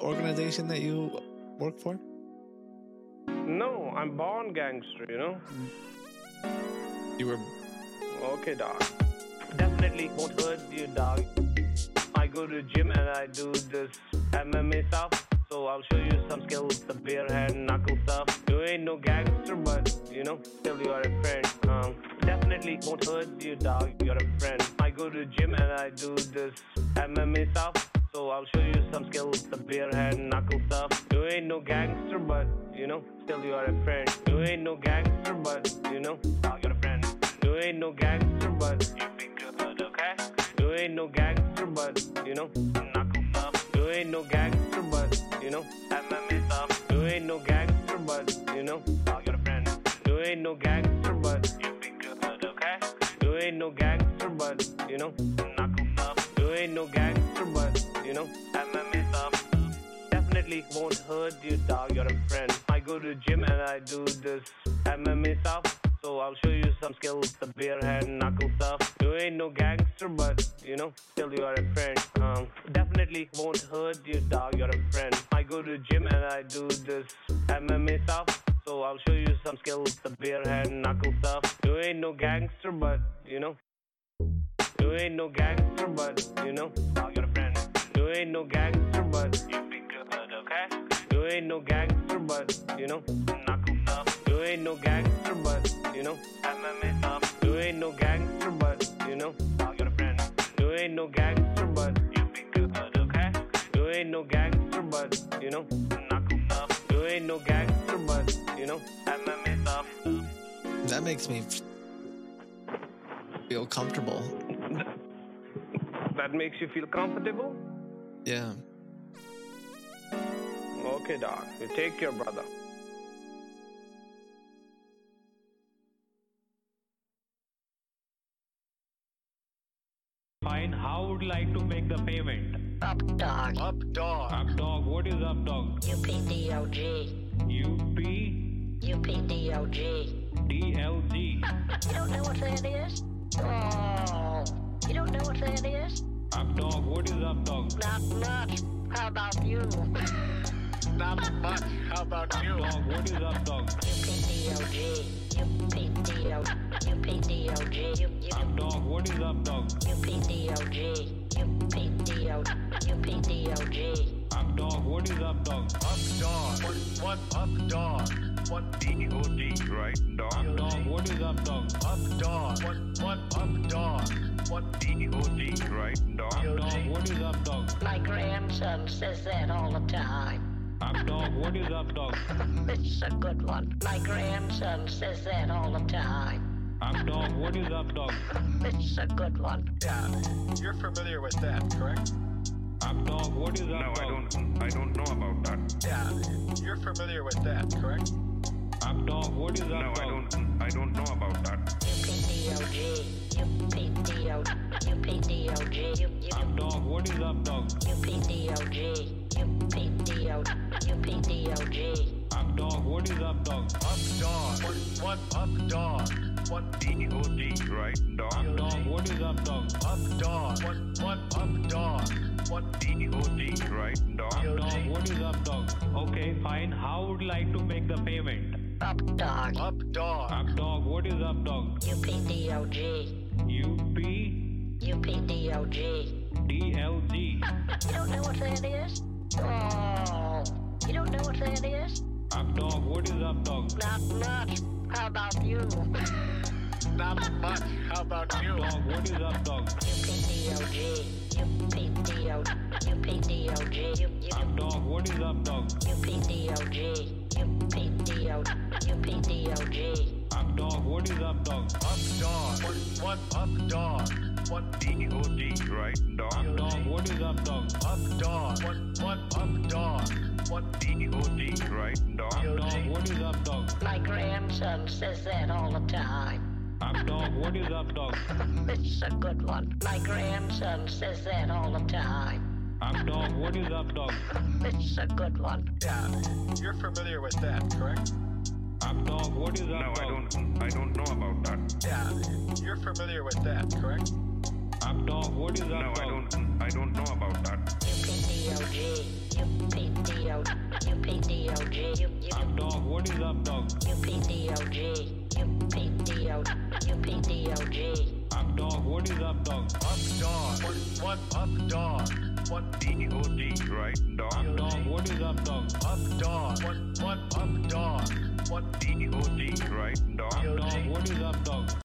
organization that you work for? No, I'm born gangster, you know? You were. Okay, dog. Definitely won't hurt you, dog. I go to gym and I do this MMA stuff. So I'll show you some skills, the bare hand knuckle stuff. You ain't no gangster, but you know, still you are a friend. Um, definitely won't hurt you, dog. You're a friend. I go to gym and I do this MMA stuff. So I'll show you some skills, the bare hand knuckle stuff. You ain't no gangster, but you know, still you are a friend. You ain't no gangster, but you know, dog, you're a friend. You ain't no gangster, but you be good, okay? You ain't no gangster, but you know, knuckle stuff. You ain't no gangster, but you know, MMA stuff. You ain't no gangster, but you know, dog, you're a friend. You ain't no gangster, but you be good, okay? You ain't no gangster, but you know, knuckle stuff. You ain't no gangster, but you know, MMA um, stuff. Definitely won't hurt you, dog. You're a friend. I go to gym and I do this MMA um, stuff. So I'll show you some skills, the bare hand knuckle stuff. You ain't no gangster, but you know, still you are a friend. Um, definitely won't hurt you, dog. You're a friend. I go to gym and I do this MMA um, stuff. So I'll show you some skills, the bare hand knuckle stuff. You ain't no gangster, but you know, you ain't no gangster, but you know, dog, you're. You ain't no gangster, but you be good, okay? You ain't no gangster, but you know, knuckle stuff. You ain't no gangster, but you know, MMA stuff. You ain't no gangster, but you know, dog, you're a friend. You ain't no gangster, but you be good, okay? You ain't no gangster, but you know, knuckle stuff. You ain't no gangster, but you know, MMA stuff. That makes me feel comfortable. That makes you feel comfortable? Yeah. Okay, dog. You take care, brother. Fine. How would like to make the payment? Up dog. Up dog. Up dog. What is up dog? UPDOG. UP UPDOG. DLG. You don't know what that is? Oh. You don't know what that is? Up dog. What is up dog? Not much. How about you? Not much. How about you? Dog. What is up dog? UPDOG. UPDO. UPDOG. U- U- Up dog. What is up dog? UPDOG. UPDO. UPDOG. Up dog. What is up dog? Up dog. What, what up dog? What D-O-D, right? Dog? Up Dog. dog. What is up dog? Up dog. What, what up dog? What D-O-D, right? Up Dog. dog. What is up dog? My grandson says that all the time. Up dog. What is up dog? It's a good one. My grandson says that all the time. Up dog. What is up dog? It's a good one. Yeah. You're familiar with that, correct? Up dog. What is up No, dog? I don't. I don't know about that. Yeah. You're familiar with that, correct? Up dog. What is up No, dog? I don't. I don't know about that. UPDOG. UPDO. UPDOG. U- U- Up dog. What is up dog? UPDOG. UPDO. UPDOG. Up dog. What is up dog? Up dog. What, what up dog? What D-O-D, right? Dog. Up Dog. dog. What is up dog? up dog? What, what up dog? What D-O-D, right? Dog. Up Dog. dog. What is up dog? Okay, fine. How would like to make the payment? Up dog. up dog? Up dog. What is up dog? UPDOG. UP UPDOG. DLG. You don't know what that is? Oh. You don't know what that is? Up dog. What is up dog? Not much. How about you? Not much. How about you? Dog. What is up dog? UPDOG. UPDO. UPDOG. U- U- Up dog. What is up dog? UPDOG. UPDO. UPDOG. Up dog. What is up dog? Up dog. What, what up dog? What D-O-D, right? Dog. Up Dog. dog. What is up dog? up dog? What, what up dog? What D-O-D, right? Dog. Up Dog. dog. What is up dog? My grandson says that all the time. Up dog. What is up dog? It's a good one. My grandson says that all the time. Up dog. What is up dog? It's a good one. Yeah. You're familiar with that, correct? Up dog. What is up No, dog? I don't. I don't know about that. Yeah. You're familiar with that, correct? Updog, what is No, I don't. I don't know about that. UPDOG, UPDOG, UPDOG, Updog, what is updog? UPDOG, UPDOG, UPDOG. Updog, what is updog? Up dog. What up dog? What D O D, right? Dog. Updog, what is updog? up dog? What what up dog? What D O D, right? Dog. Updog, what is updog?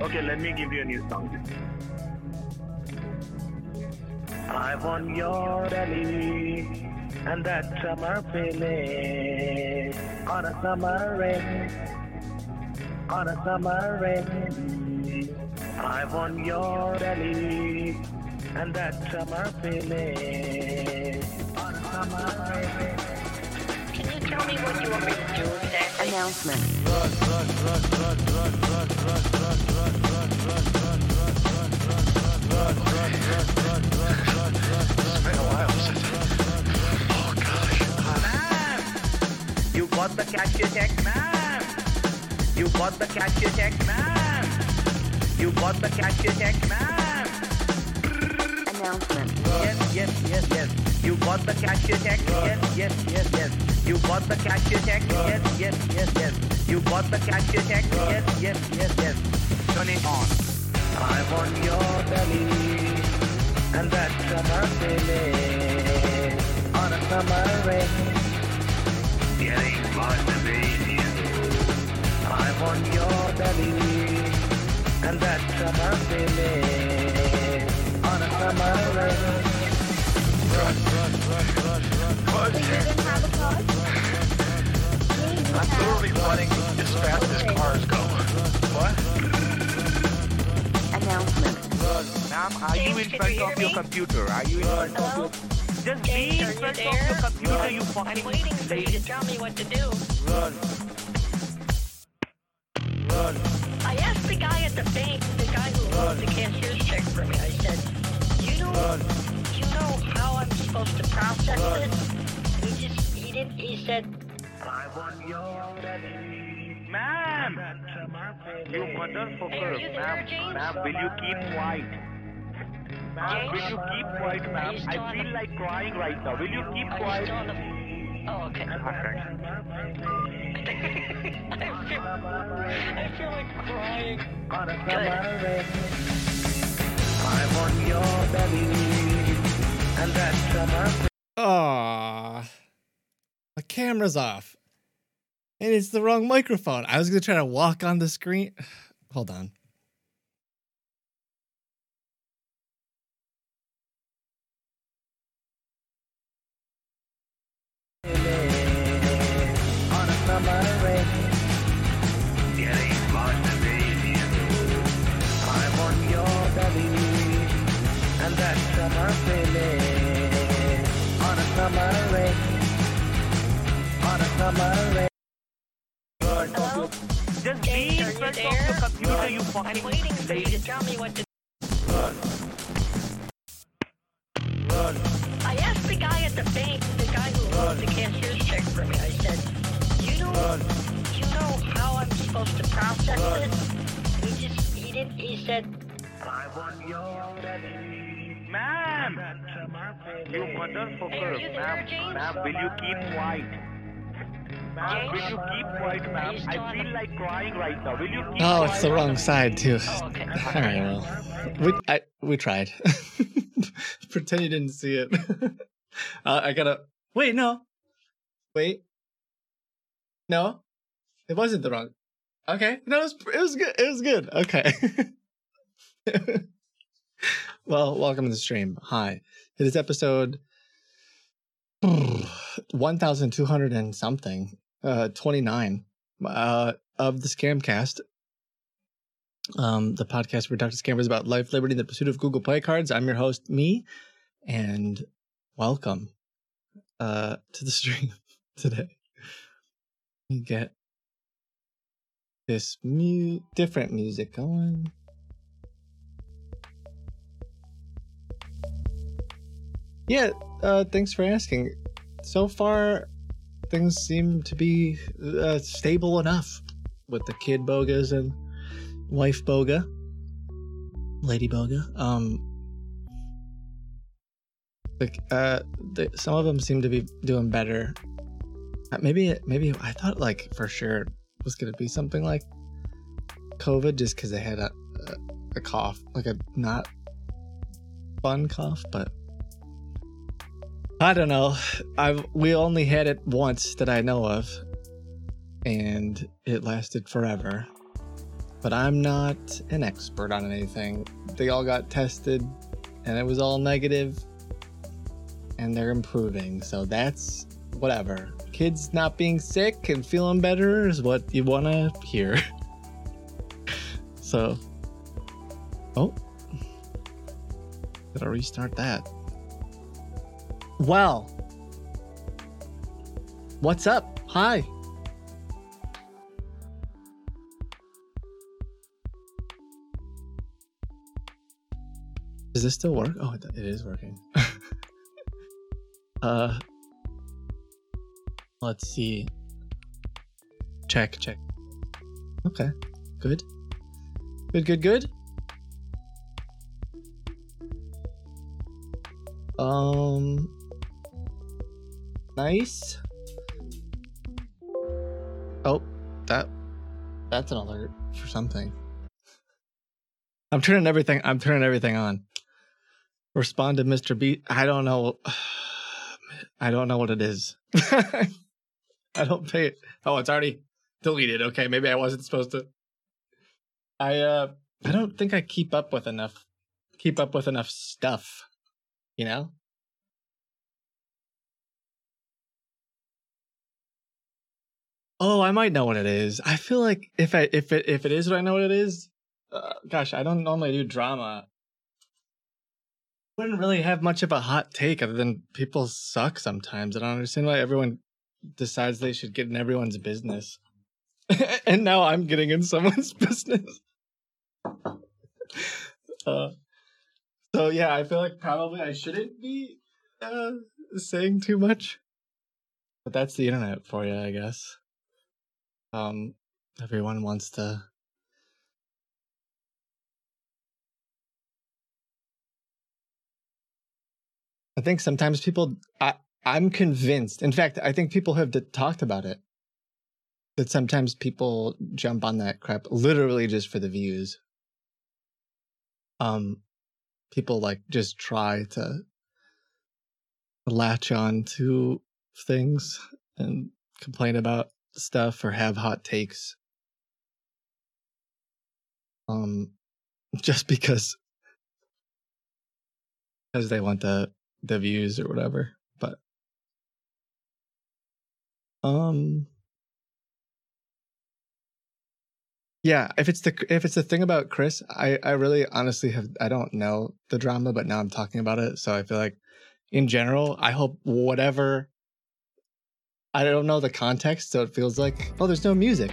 Okay, let me give you a new song. I want your belly and that summer feeling on a summer rain, on a summer rain. I want your belly and that summer feeling on a summer rain. Can you tell me what you want me to do exactly? Announcement. You got the cashier check, man. You got the cashier check, man. You got the cashier check, man. Announcement. Yes, yes, yes, yes. You got the cashier check. Yes, yes, yes, yes. You got the cashier check. Yes, yes, yes, yes. You got the cashier check. Yes, yes, yes, yes. Turn it on. I want your belly and that summer feeling on a summer rain. Getting motivated. I want your belly and that summer feeling on a summer rain. I'm literally running as fast as cars go. What? Announcement. Ma'am, are you in front of your computer? Are you in front of your just be in front of there? your computer, you I'm fucking waiting for you lady. to tell me what to do. Run. Run. I asked the guy at the bank, the guy who wrote the cashier's check for me, I said, you know, Run. you know how I'm supposed to process Run. this? He just, he didn't, he said, I want your belly. Ma'am! You motherfucker, Hey, are you ma'am. Ma'am, will you keep quiet? Ma'am, will you keep quiet, ma'am? I feel like crying right now. Will you keep quiet? on the... Oh, okay. Okay. I, feel, I feel like crying. On a Good. summer rain. I want your belly and that summer Aw. My camera's off. And it's the wrong microphone. I was gonna try to walk on the screen. Hold on. summer rain. Getting motivated. I want your belly and that summer feeling on a summer rain. On a summer rain. Hello? Just James, be are in you of your computer, you I'm waiting for you to tell me what to Run. I asked the guy at the bank, the guy who wrote the cashier's check for me, I said, you know, Run. you know how I'm supposed to process Run. this? He just, he didn't, he said, I want your belly. Ma'am! You motherfucker, Hey, are you there, ma'am. Ma'am, will you keep quiet? Ma'am, will you keep quiet, Are ma'am? I feel like crying right now. Will you keep Oh, quiet? it's the wrong side too. oh, okay. All right, well, we I, we tried. Pretend you didn't see it. uh, I gotta wait. No, wait. No, it wasn't the wrong. Okay, no, it was it was good. It was good. Okay. well, welcome to the stream. Hi, it is episode one thousand two hundred and something, uh, twenty nine, uh, of the Scamcast um, the podcast where Dr. Scammers about life, liberty, and the pursuit of Google Play cards. I'm your host, me, and welcome uh, to the stream today. We get this mu- different music going. Yeah, uh, thanks for asking. So far, things seem to be uh, stable enough with the kid bogas and wife boga, lady boga. Um, like uh, the, some of them seem to be doing better. Uh, Maybe, maybe I thought like for sure it was gonna be something like COVID, just because they had a, a a cough, like a not fun cough, but I don't know. I've we only had it once that I know of, and it lasted forever. But I'm not an expert on anything. They all got tested, and it was all negative, and they're improving. So that's whatever. Kids not being sick and feeling better is what you want to hear. so, oh, gotta restart that. Well, what's up? Hi. Does this still work? Oh, it is working. uh, let's see. Check, check. Okay, good. Good, good, good. Um, nice. Oh, that that's an alert for something. I'm turning everything. I'm turning everything on. Respond to Mr. B. I don't know. I don't know what it is. I don't pay it. Oh, it's already deleted. Okay, maybe I wasn't supposed to. I uh, I don't think I keep up with enough. Keep up with enough stuff. You know. Oh, I might know what it is. I feel like if I if it if it is what I know what it is, uh, gosh, I don't normally do drama. Wouldn't really have much of a hot take other than people suck sometimes. I don't understand why everyone decides they should get in everyone's business. and now I'm getting in someone's business. uh, so yeah, I feel like probably I shouldn't be uh, saying too much. But that's the internet for you, I guess. Um, everyone wants to. I think sometimes people. I I'm convinced. In fact, I think people have talked about it. That sometimes people jump on that crap literally just for the views. Um, people like just try to latch on to things and complain about stuff or have hot takes. Um just because because they want the the views or whatever but um yeah if it's the if it's the thing about chris i i really honestly have i don't know the drama but now i'm talking about it so i feel like in general i hope whatever i don't know the context so it feels like oh there's no music.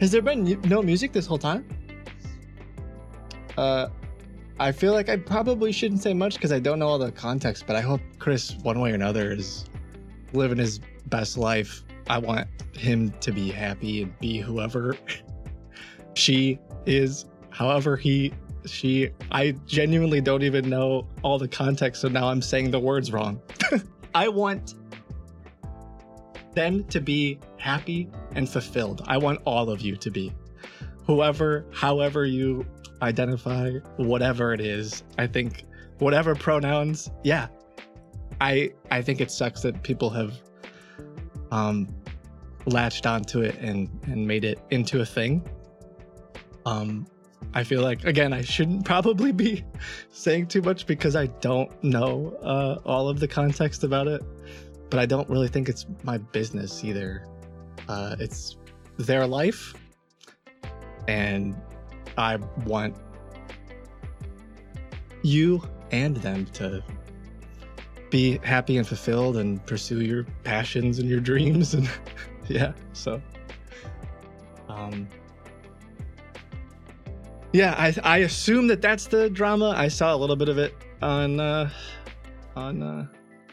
Has there been no music this whole time? Uh i feel like i probably shouldn't say much because i don't know all the context but i hope chris one way or another is living his best life. I want him to be happy and be whoever she is however he she i genuinely don't even know all the context so now i'm saying the words wrong. I want them to be happy and fulfilled. I want all of you to be. Whoever however you identify whatever it is i think whatever pronouns yeah. I i think it sucks that people have um latched onto it and and made it into a thing. Um i feel like again i shouldn't probably be saying too much because i don't know uh all of the context about it but i don't really think it's my business either. Uh it's their life and i want you and them to be happy and fulfilled and pursue your passions and your dreams and yeah so um yeah i i assume that that's the drama. I saw a little bit of it on uh on uh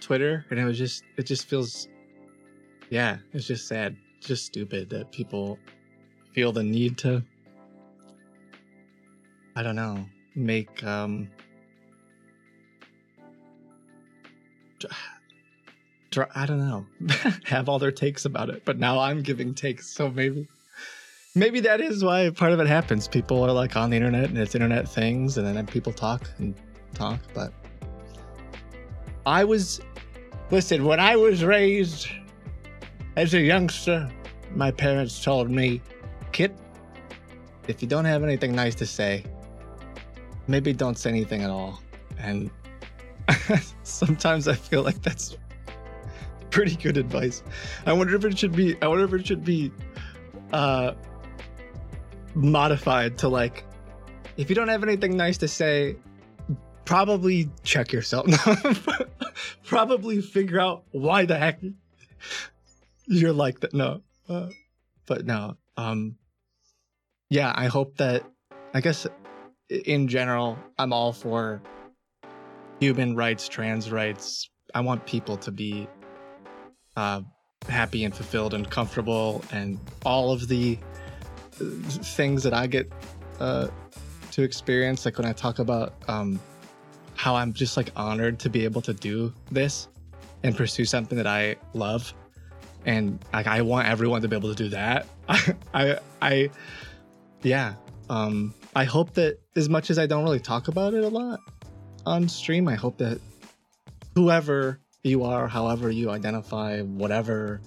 twitter and it was just it just feels yeah, it's just sad, just stupid that people feel the need to I don't know, make um I don't know, have all their takes about it. But now I'm giving takes, so maybe maybe that is why part of it happens. People are like on the internet and it's internet things and then people talk and talk, but I was listen, when I was raised as a youngster, my parents told me, "Kid, if you don't have anything nice to say, maybe don't say anything at all." And sometimes I feel like that's pretty good advice. I wonder if it should be I wonder if it should be uh modified to like if you don't have anything nice to say, probably check yourself. probably figure out why the heck you're like that. No, uh, but no. Um, yeah, I hope that. I guess in general, I'm all for human rights, trans rights. I want people to be uh, happy and fulfilled and comfortable, and all of the uh, things that I get uh, to experience. Like when I talk about um, how I'm just like honored to be able to do this and pursue something that I love and like I want everyone to be able to do that. I I yeah. Um I hope that as much as I don't really talk about it a lot on stream, I hope that whoever you are, however you identify, whatever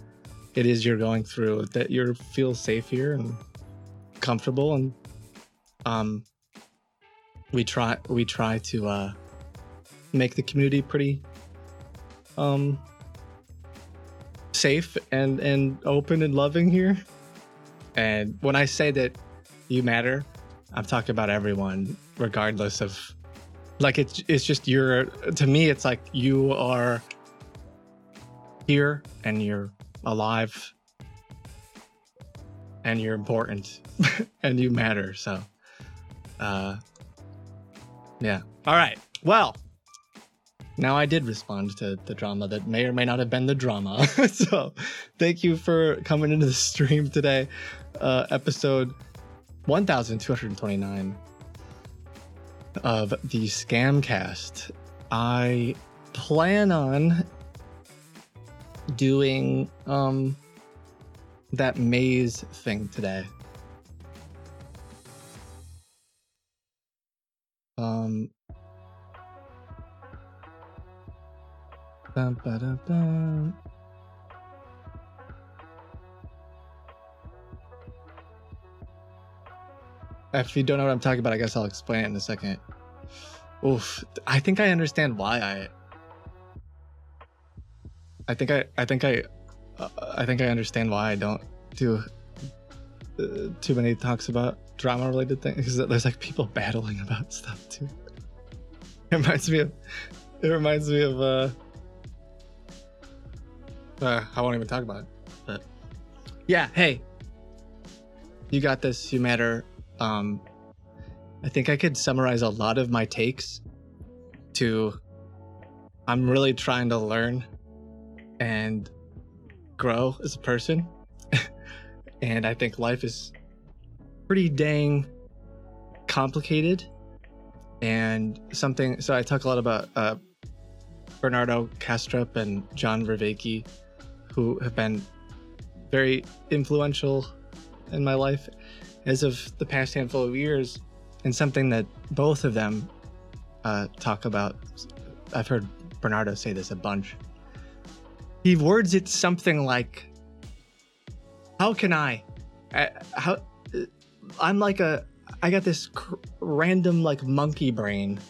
it is you're going through, that you feel safe here and comfortable and um we try we try to uh make the community pretty um safe and and open and loving here. And when i say that you matter i'm talking about everyone regardless of like it's it's just your to me it's like you are here and you're alive and you're important and you matter. So uh yeah. All right. Well now I did respond to the drama that may or may not have been the drama. so thank you for coming into the stream today. Uh, episode 1229 of the Scamcast. I plan on doing um that maze thing today. Um Bum. If you don't know what I'm talking about, I guess I'll explain it in a second. Oof, I think I understand why I. I think I, I think I, uh, I think I understand why I don't do uh, too many talks about drama-related things because there's like people battling about stuff too. It reminds me of, it reminds me of uh, uh, I won't even talk about it. But yeah, hey, you got this. You matter. Um, I think I could summarize a lot of my takes to I'm really trying to learn and grow as a person. and I think life is pretty dang complicated and something so I talk a lot about uh, Bernardo Kastrup and John Vervaeke, who have been very influential in my life as of the past handful of years, and something that both of them uh, talk about. I've heard Bernardo say this a bunch. He words it something like, "How can I? I how? I'm like a. I got this cr- random like monkey brain."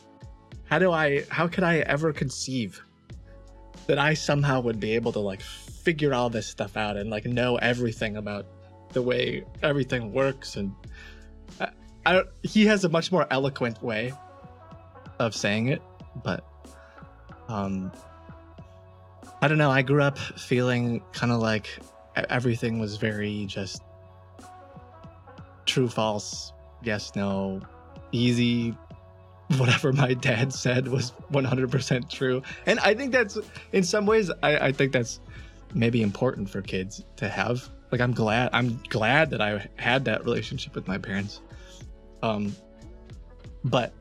how do I how could I ever conceive that I somehow would be able to like figure all this stuff out and like know everything about the way everything works and I, I he has a much more eloquent way of saying it but um I don't know I grew up feeling kind of like everything was very just true false yes no easy whatever my dad said was 100% true and i think that's in some ways i, I think that's maybe important for kids to have. Like I'm glad I'm glad that I had that relationship with my parents. Um but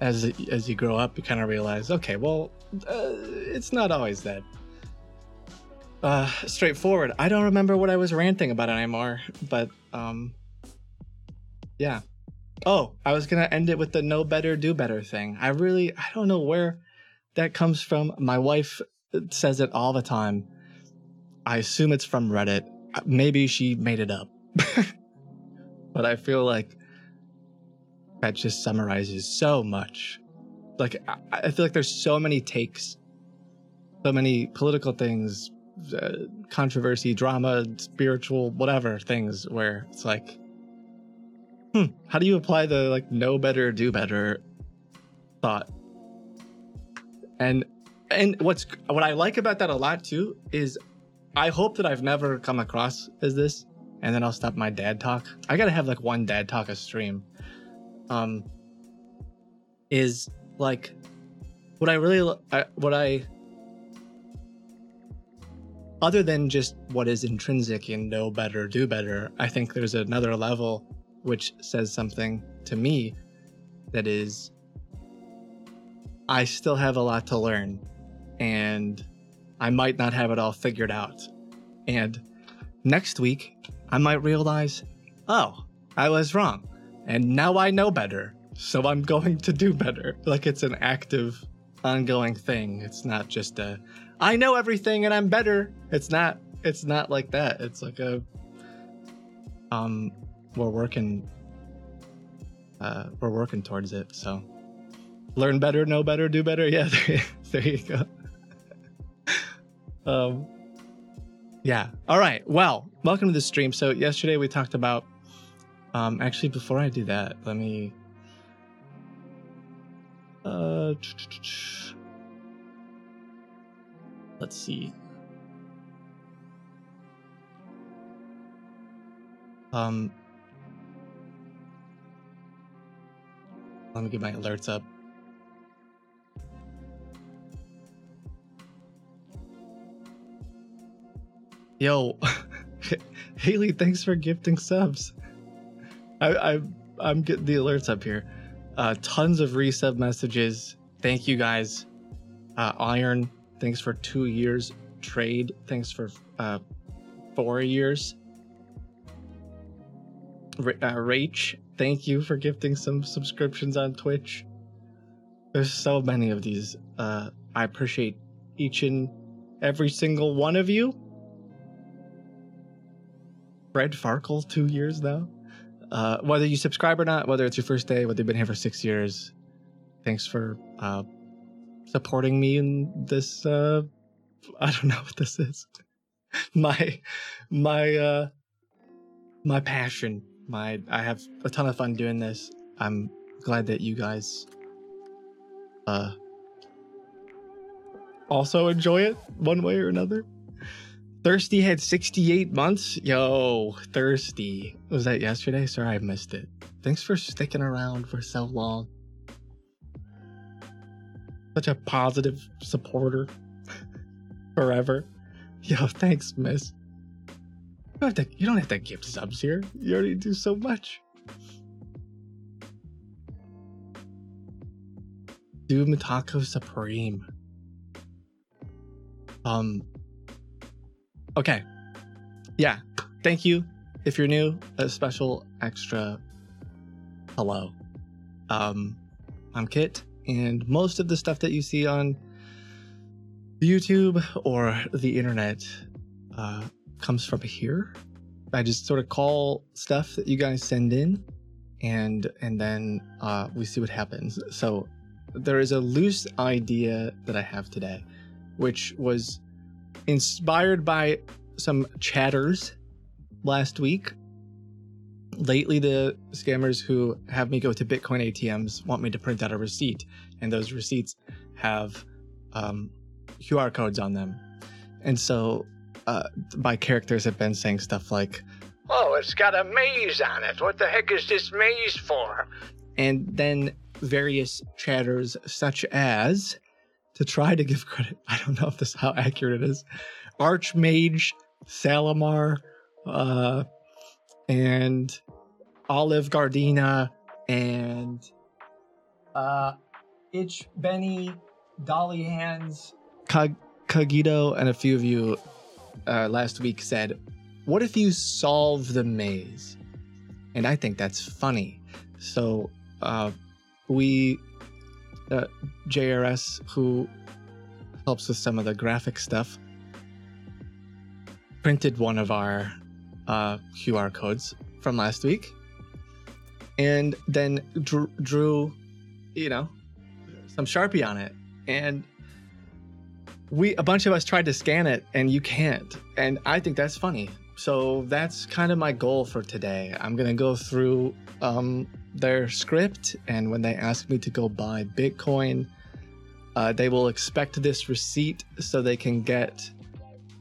as as you grow up you kind of realize okay, well uh, it's not always that uh straightforward. I don't remember what I was ranting about anymore, but um yeah. Oh, I was to end it with the no better do better thing. I really I don't know where that comes from. My wife says it all the time. I assume it's from Reddit. Maybe she made it up. but I feel like that just summarizes so much. Like, I, I feel like there's so many takes, so many political things, uh, controversy, drama, spiritual, whatever things where it's like, hmm, how do you apply the like know better, do better thought? And and what's what I like about that a lot too is I hope that I've never come across as this, and then I'll stop my dad talk. I gotta have like one dad talk a stream. Um, is like what I really I, what I other than just what is intrinsic in know better, do better. I think there's another level which says something to me that is I still have a lot to learn and I might not have it all figured out. And next week, I might realize, oh, I was wrong. And now I know better. So I'm going to do better. Like it's an active, ongoing thing. It's not just a, I know everything and I'm better. It's not, it's not like that. It's like a, um, we're working, uh, we're working towards it. So learn better, know better, do better. Yeah, there, there you go. um, yeah. All right. Well, welcome to the stream. So yesterday we talked about. Um, actually, before I do that, let me. Uh, let's see. Um, let me get my alerts up. Yo, Haley, thanks for gifting subs. I, I I'm getting the alerts up here. Uh, tons of resub messages. Thank you guys. Uh, Iron, thanks for two years. Trade, thanks for uh, four years. R- uh, Rach, thank you for gifting some subscriptions on Twitch. There's so many of these. Uh, I appreciate each and every single one of you. Fred Farkle, two years now. Uh, whether you subscribe or not, whether it's your first day, whether you've been here for six years, thanks for uh, supporting me in this. Uh, I don't know what this is. my my uh, my passion. My I have a ton of fun doing this. I'm glad that you guys uh also enjoy it one way or another. Thirsty had 68 months. Yo, Thirsty. Was that yesterday? Sorry, I missed it. Thanks for sticking around for so long. Such a positive supporter. Forever. Yo, thanks, miss. You don't, have to, you don't have to gift subs here. You already do so much. Doom Taco Supreme. Um, Okay. Yeah. Thank you. If you're new, a special extra hello. Um, I'm Kit, and most of the stuff that you see on YouTube or the internet uh, comes from here. I just sort of call stuff that you guys send in, and and then uh, we see what happens. So there is a loose idea that I have today, which was inspired by some chatters last week. Lately, the scammers who have me go to Bitcoin ATMs want me to print out a receipt, and those receipts have um, QR codes on them. And so, uh, my characters have been saying stuff like, Oh, it's got a maze on it. What the heck is this maze for? and then various chatters such as to try to give credit i don't know if this how accurate it is Archmage Salamar, uh, and Olive Gardena, and uh, Itch Benny, Dolly Hands, Kag- Kagito, and a few of you uh, last week said, What if you solve the maze? And I think that's funny. So uh, we, uh, JRS, who helps with some of the graphic stuff, printed one of our uh, QR codes from last week and then drew, drew, you know, some Sharpie on it. And we, a bunch of us tried to scan it and you can't. And I think that's funny. So that's kind of my goal for today. I'm to go through um, their script, and when they ask me to go buy Bitcoin, uh, they will expect this receipt so they can get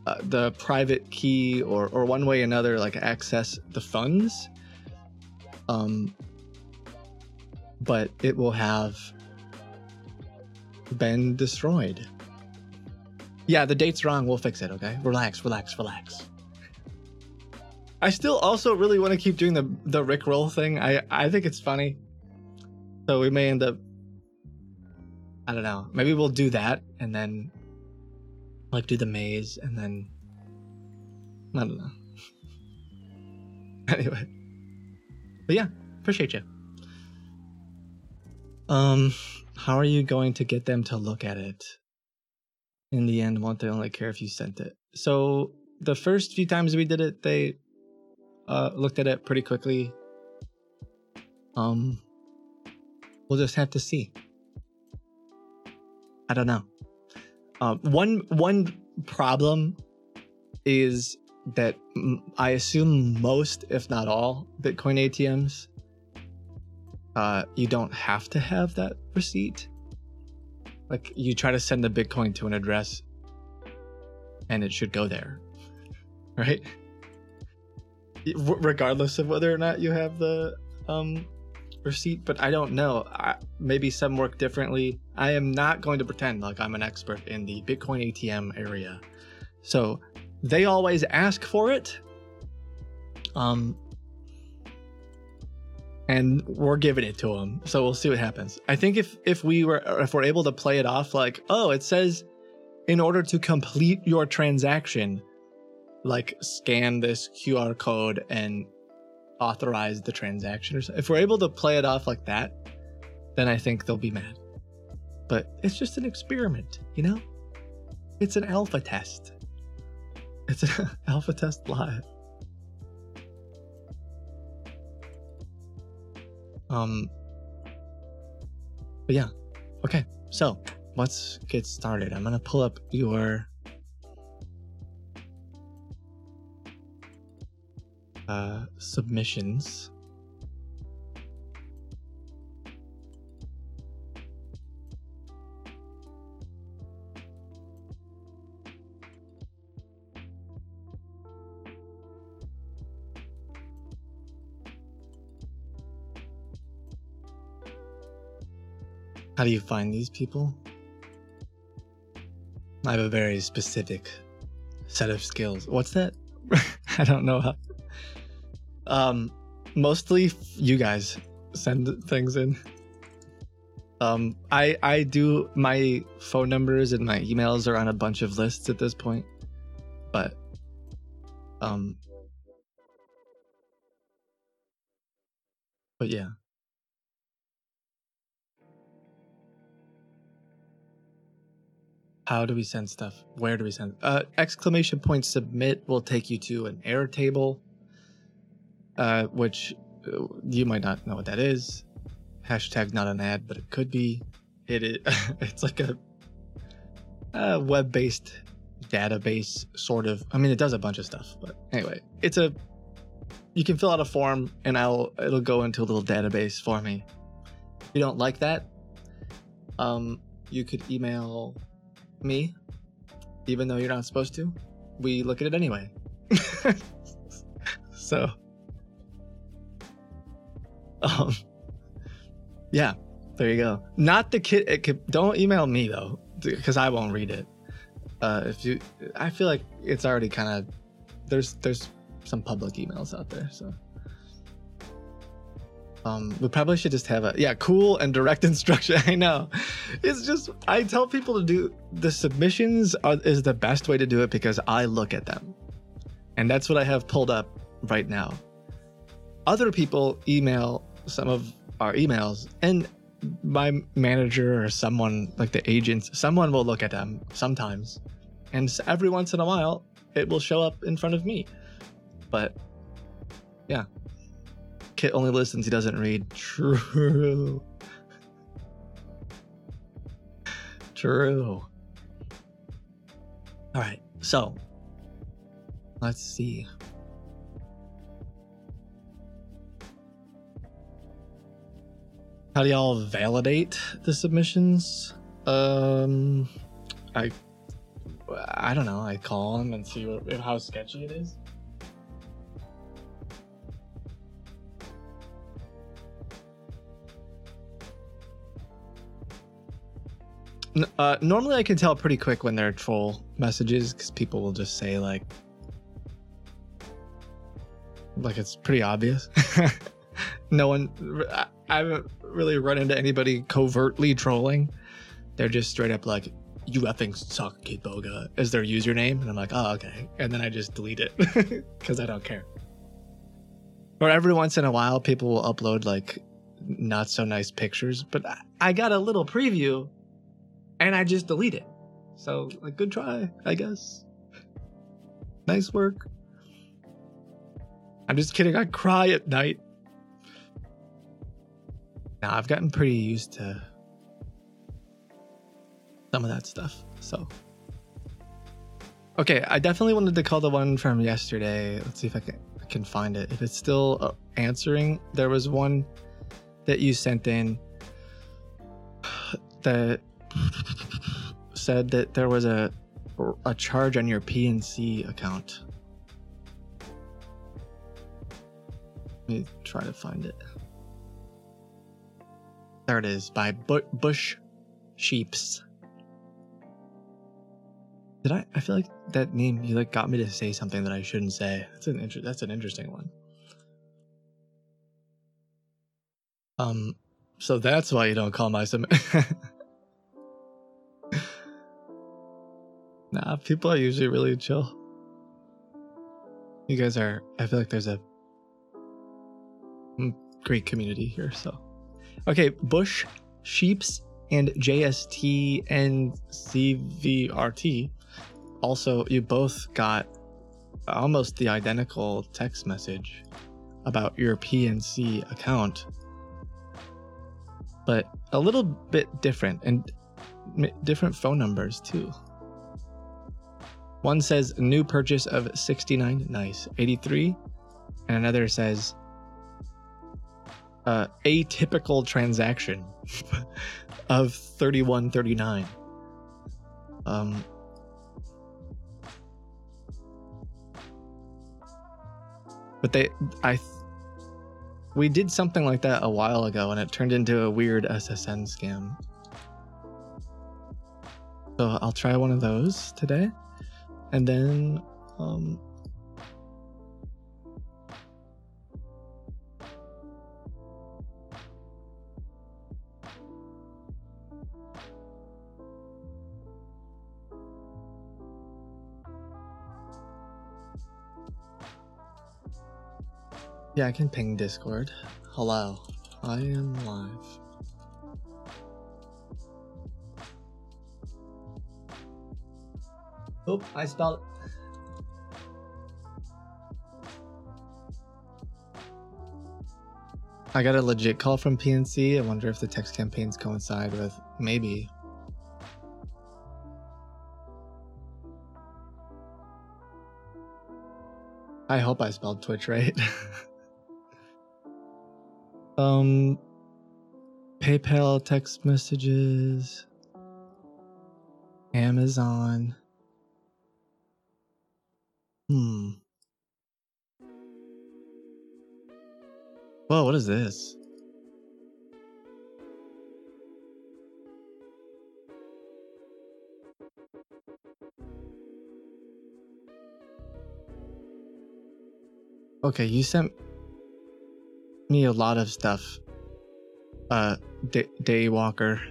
uh, the private key or, or one way or another, like access the funds. Um, but it will have been destroyed. Yeah, the date's wrong. We'll fix it, okay? Relax, relax, relax. I still also really want to keep doing the the Rick roll thing. I I think it's funny. So we may end up I don't know. Maybe we'll do that and then like do the maze and then I don't know. anyway. But yeah, appreciate you. Um how are you going to get them to look at it? In the end, won't they only care if you sent it? So the first few times we did it, they uh, looked at it pretty quickly. Um, we'll just have to see. I don't know. Um, one one problem is that I assume most, if not all, Bitcoin ATMs, uh, you don't have to have that receipt. Like you try to send the Bitcoin to an address, and it should go there, right? regardless of whether or not you have the um, receipt. But I don't know. I, maybe some work differently. I am not going to pretend like I'm an expert in the Bitcoin ATM area. So they always ask for it. Um, and we're giving it to them. So we'll see what happens. I think if if we were if we're able to play it off like, oh, it says in order to complete your transaction, like scan this QR code and authorize the transaction or something. If we're able to play it off like that, then I think they'll be mad. But it's just an experiment, you know? It's an alpha test. It's an alpha test live. Um but yeah. Okay. So, let's get started. I'm to pull up your uh, submissions. How do you find these people? I have a very specific set of skills. What's that? I don't know how. Um, mostly you guys send things in. Um, I I do my phone numbers and my emails are on a bunch of lists at this point, but um, but yeah. How do we send stuff? Where do we send? Uh, exclamation point submit will take you to an Airtable uh, which uh, you might not know what that is. Hashtag not an ad, but it could be. It is. it's like a, a web-based database, sort of. I mean, it does a bunch of stuff, but anyway, it's a. You can fill out a form, and I'll it'll go into a little database for me. If you don't like that, um, you could email me, even though you're not supposed to. We look at it anyway. so um, yeah, there you go. Not the kid. Could, don't email me though, because I won't read it. Uh, if you, I feel like it's already kind of there's there's some public emails out there, so. Um, we probably should just have a yeah, cool and direct instruction. I know, it's just I tell people to do the submissions are, is the best way to do it because I look at them, and that's what I have pulled up right now. Other people email some of our emails, and my manager or someone like the agents, someone will look at them sometimes, and every once in a while it will show up in front of me. But yeah, Kit only listens; he doesn't read. True. True. All right, so let's see. How do y'all validate the submissions? Um, I, I don't know. I call them and see what, how sketchy it is. Uh, normally, I can tell pretty quick when they're troll messages because people will just say like, like it's pretty obvious. no one, I I haven't really run into anybody covertly trolling. They're just straight up like, "You effing suck, Kitboga," is their username, and I'm like, "Oh, okay," and then I just delete it because I don't care. Or every once in a while, people will upload like not so nice pictures, but I, I got a little preview and I just delete it. So, like, good try, I guess. Nice work. I'm just kidding. I cry at night. Now, I've gotten pretty used to some of that stuff. So, okay, I definitely wanted to call the one from yesterday. Let's see if I can, I can find it. If it's still uh, answering, there was one that you sent in that said that there was a a charge on your PNC account. Let me try to find it. There it is by Bu- Bush Sheeps. Did I? I feel like that name you like got me to say something that I shouldn't say. That's an inter- That's an interesting one. Um, so that's why you don't call my sim. nah, people are usually really chill. You guys are. I feel like there's a mm, great community here. So, okay, Bush, Sheeps, and JST and CVRT. Also, you both got almost the identical text message about your PNC account but a little bit different and different phone numbers too. One says new purchase of 69, nice, 83, and another says uh, atypical transaction of 3139. Um, but they, I, we did something like that a while ago and it turned into a weird SSN scam. So I'll try one of those today. And then um Yeah, I can ping Discord. Hello. I am live. Oh, I spelled I got a legit call from PNC. I wonder if the text campaigns coincide with maybe. I hope I spelled Twitch right. um PayPal text messages. Amazon. Hmm. Whoa, what is this? Okay, you sent me a lot of stuff. Uh, Daywalker.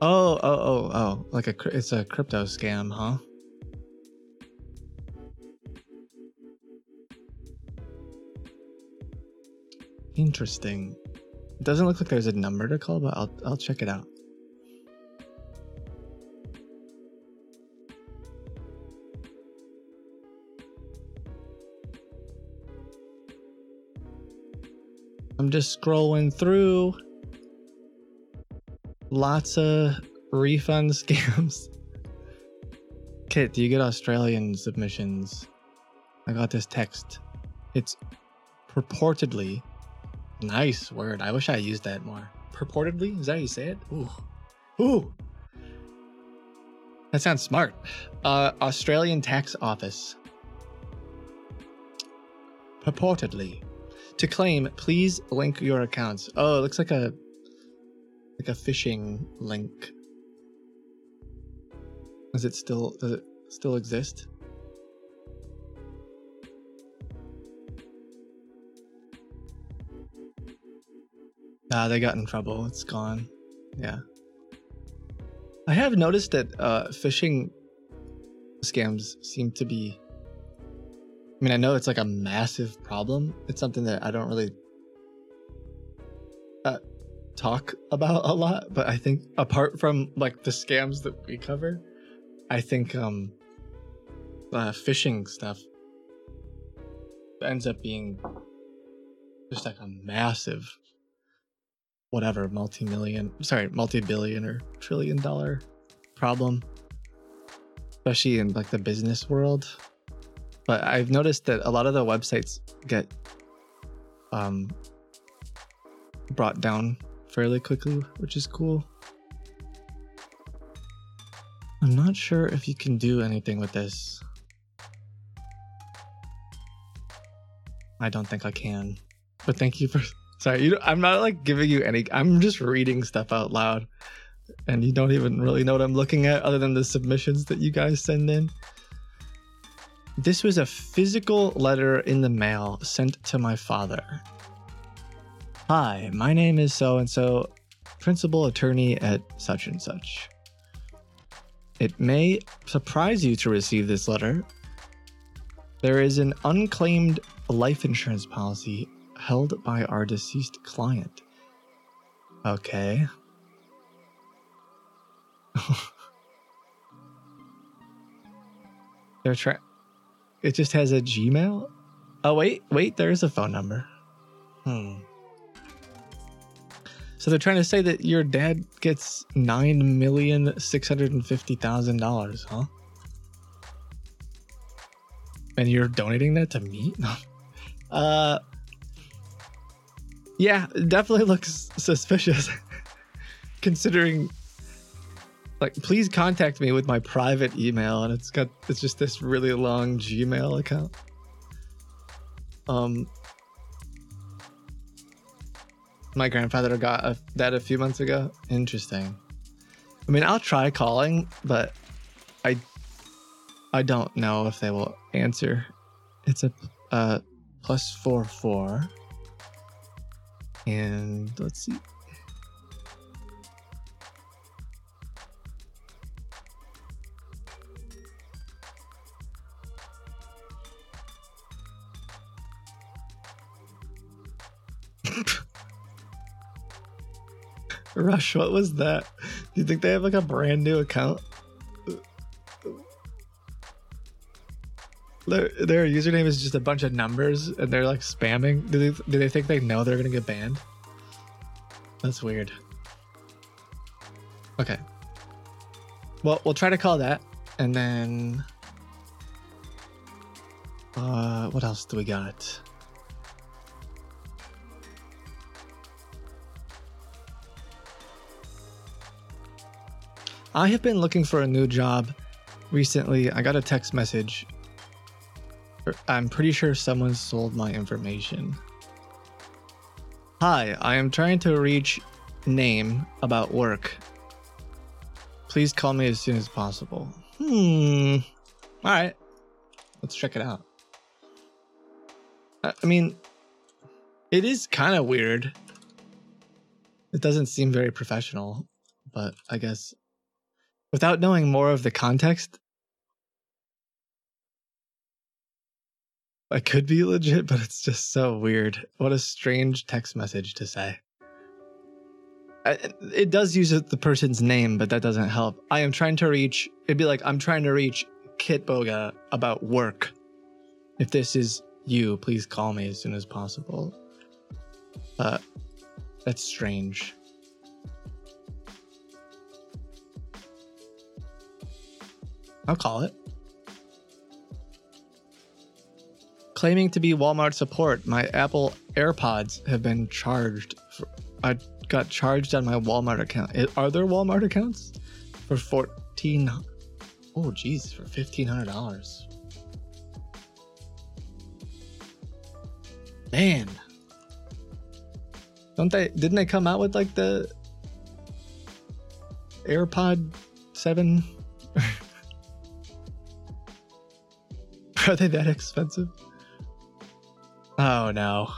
Oh, oh, oh, oh! Like a it's a crypto scam, huh? Interesting. It doesn't look like there's a number to call, but I'll I'll check it out. I'm just scrolling through. Lots of refund scams. Kit, do you get Australian submissions? I got this text. It's purportedly nice word. I wish I used that more. Purportedly? Is that how you say it? Ooh. Ooh. That sounds smart. Uh Australian Tax Office. Purportedly. To claim, please link your accounts. Oh, it looks like a like a phishing link. Does it still does it still exist? Ah, they got in trouble. It's gone. Yeah. I have noticed that uh, phishing scams seem to be. I mean, I know it's like a massive problem. It's something that I don't really uh, talk about a lot, but I think apart from like the scams that we cover, I think um, uh, phishing stuff ends up being just like a massive whatever multi-million sorry multi-billion or trillion dollar problem especially in like the business world. But i've noticed that a lot of the websites get um brought down fairly quickly which is cool i'm not sure if you can do anything with this i don't think i can but thank you for Sorry, you. I'm not like giving you any. I'm just reading stuff out loud, and you don't even really know what I'm looking at, other than the submissions that you guys send in. This was a physical letter in the mail sent to my father. Hi, my name is so and so, principal attorney at such and such. It may surprise you to receive this letter. There is an unclaimed life insurance policy held by our deceased client. Okay. They're trying. It just has a Gmail. Oh wait, wait. There is a phone number. Hmm. So they're trying to say that your dad gets nine million six hundred and fifty thousand dollars, huh? And you're donating that to me? uh, yeah, definitely looks suspicious. Considering like please contact me with my private email and it's got it's just this really long Gmail account. Um my grandfather got a, that a few months ago. Interesting. I mean, I'll try calling, but I I don't know if they will answer. It's a uh plus four four. And let's see. Rush, what was that? Do you think they have like a brand new account? Their, their username is just a bunch of numbers and they're like spamming. Do they, do they think they know they're gonna get banned? That's weird. Okay. Well, we'll try to call that and then. Uh, what else do we got? I have been looking for a new job recently. I got a text message. I'm pretty sure someone sold my information. Hi, I am trying to reach name about work. Please call me as soon as possible. Hmm. All right. Let's check it out. I I mean, it is kind of weird. It doesn't seem very professional, but I guess without knowing more of the context, it could be legit, but it's just so weird. What a strange text message to say. I- It does use the person's name, but that doesn't help. I am trying to reach, it'd be like, I'm trying to reach Kitboga about work. If this is you, please call me as soon as possible. Uh, that's strange. I'll call it. Claiming to be Walmart support, my Apple AirPods have been charged. For, I got charged on my Walmart account. Are there Walmart accounts for fourteen? Oh, geez, for fifteen hundred dollars. Man, don't they? Didn't they come out with like the AirPod Seven? Are they that expensive? Oh no.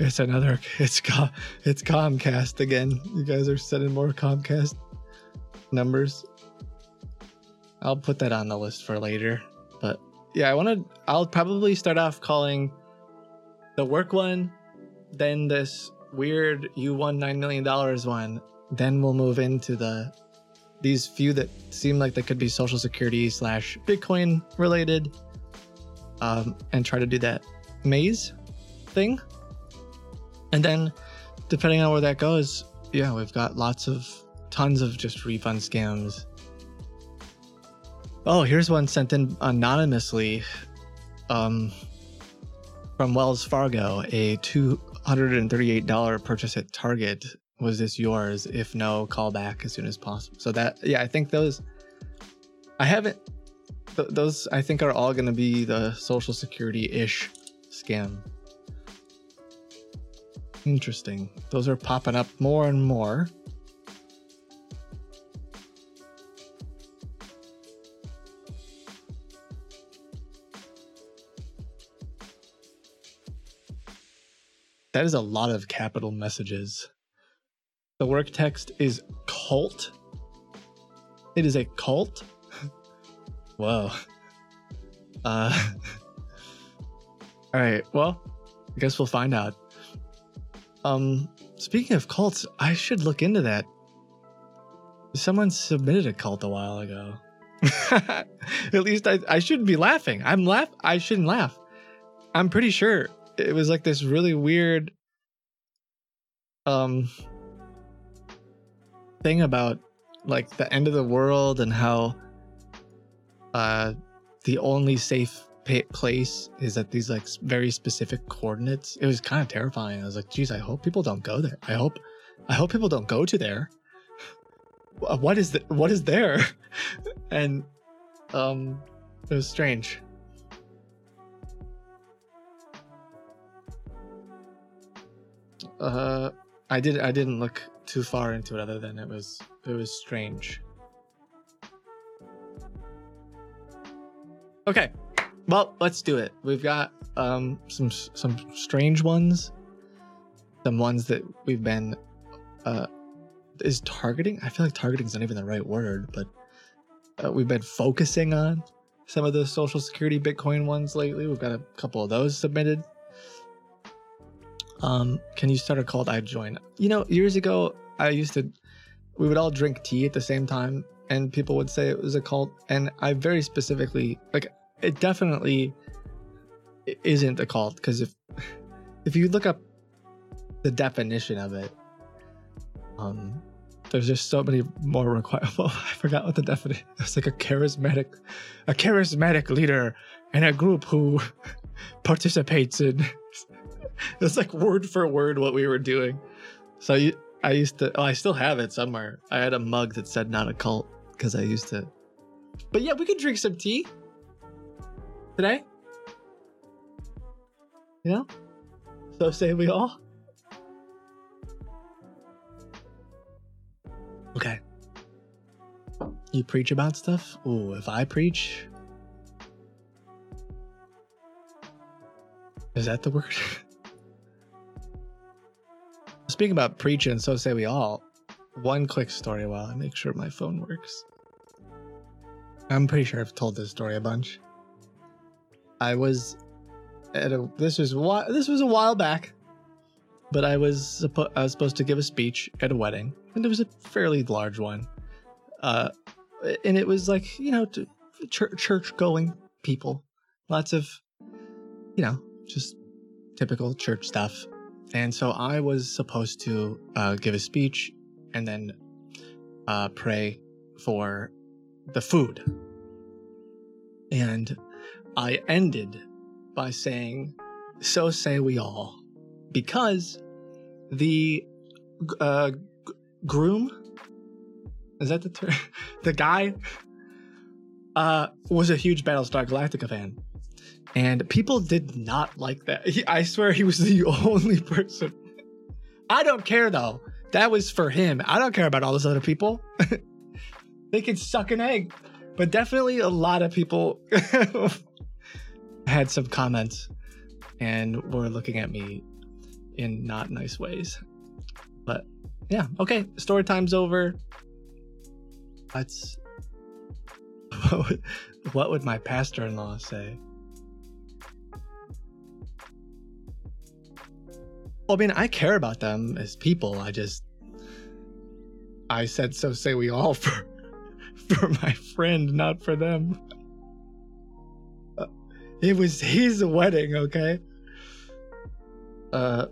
It's another it's Com it's Comcast again. You guys are sending more Comcast numbers. I'll put that on the list for later. But yeah, I want to I'll probably start off calling the work one, then this weird you won 9 million dollars one, then we'll move into the these few that seem like they could be social security slash Bitcoin related, um, and try to do that maze thing. And then, depending on where that goes, yeah, we've got lots of tons of just refund scams. Oh, here's one sent in anonymously um, from Wells Fargo. A $238 purchase at Target. Was this yours? If no, call back as soon as possible. So that, yeah, I think those. I haven't. Th- those I think are all going to be the Social Security ish scam. Interesting. Those are popping up more and more. That is a lot of capital messages. The work text is cult. It is a cult. Whoa. Uh. All right. Well, I guess we'll find out. Um, speaking of cults, I should look into that. Someone submitted a cult a while ago. At least I, I shouldn't be laughing. I'm laugh. I shouldn't laugh. I'm pretty sure it was like this really weird um thing about like the end of the world and how uh the only safe pa- place is at these like very specific coordinates. It was kind of terrifying. I was like, geez, I hope people don't go there. I hope, I hope people don't go to there. What is the, what is there? and um, it was strange. Uh, I did. I didn't look too far into it, other than it was it was strange. Okay, well, let's do it. We've got um some some strange ones, some ones that we've been uh is targeting. I feel like targeting is not even the right word, but uh, we've been focusing on some of the social security Bitcoin ones lately. We've got a couple of those submitted. Um, can you start a cult? I join. You know, years ago, I used to. We would all drink tea at the same time, and people would say it was a cult. And I very specifically like it. Definitely isn't a cult because if if you look up the definition of it, um, there's just so many more requirements. I forgot what the definition. It's like a charismatic, a charismatic leader in a group who participates in. it's like word for word what we were doing. So you, I used to. Oh, I still have it somewhere. I had a mug that said "not a cult" because I used to. But yeah, we could drink some tea today. You know. So say we all. Okay. You preach about stuff? Ooh, if I preach. Is that the word? Speaking about preaching, so say we all. One quick story while I make sure my phone works. I'm pretty sure I've told this story a bunch. I was at a this was whi- this was a while back, but I was suppo- I was supposed to give a speech at a wedding, and it was a fairly large one. Uh, and it was like you know to church church going people, lots of you know just typical church stuff. And so I was supposed to uh, give a speech and then uh, pray for the food. And I ended by saying, So say we all, because the uh, groom, is that the term? the guy uh, was a huge Battlestar Galactica fan. And people did not like that. He, I swear he was the only person. I don't care though. That was for him. I don't care about all those other people. they can suck an egg. But definitely a lot of people had some comments and were looking at me in not nice ways. But yeah, okay. Story time's over. Let's. What would, what would my pastor in law say? Well, I mean, I care about them as people. I just, I said so. Say we all for, for my friend, not for them. Uh, It was his wedding, okay. Uh.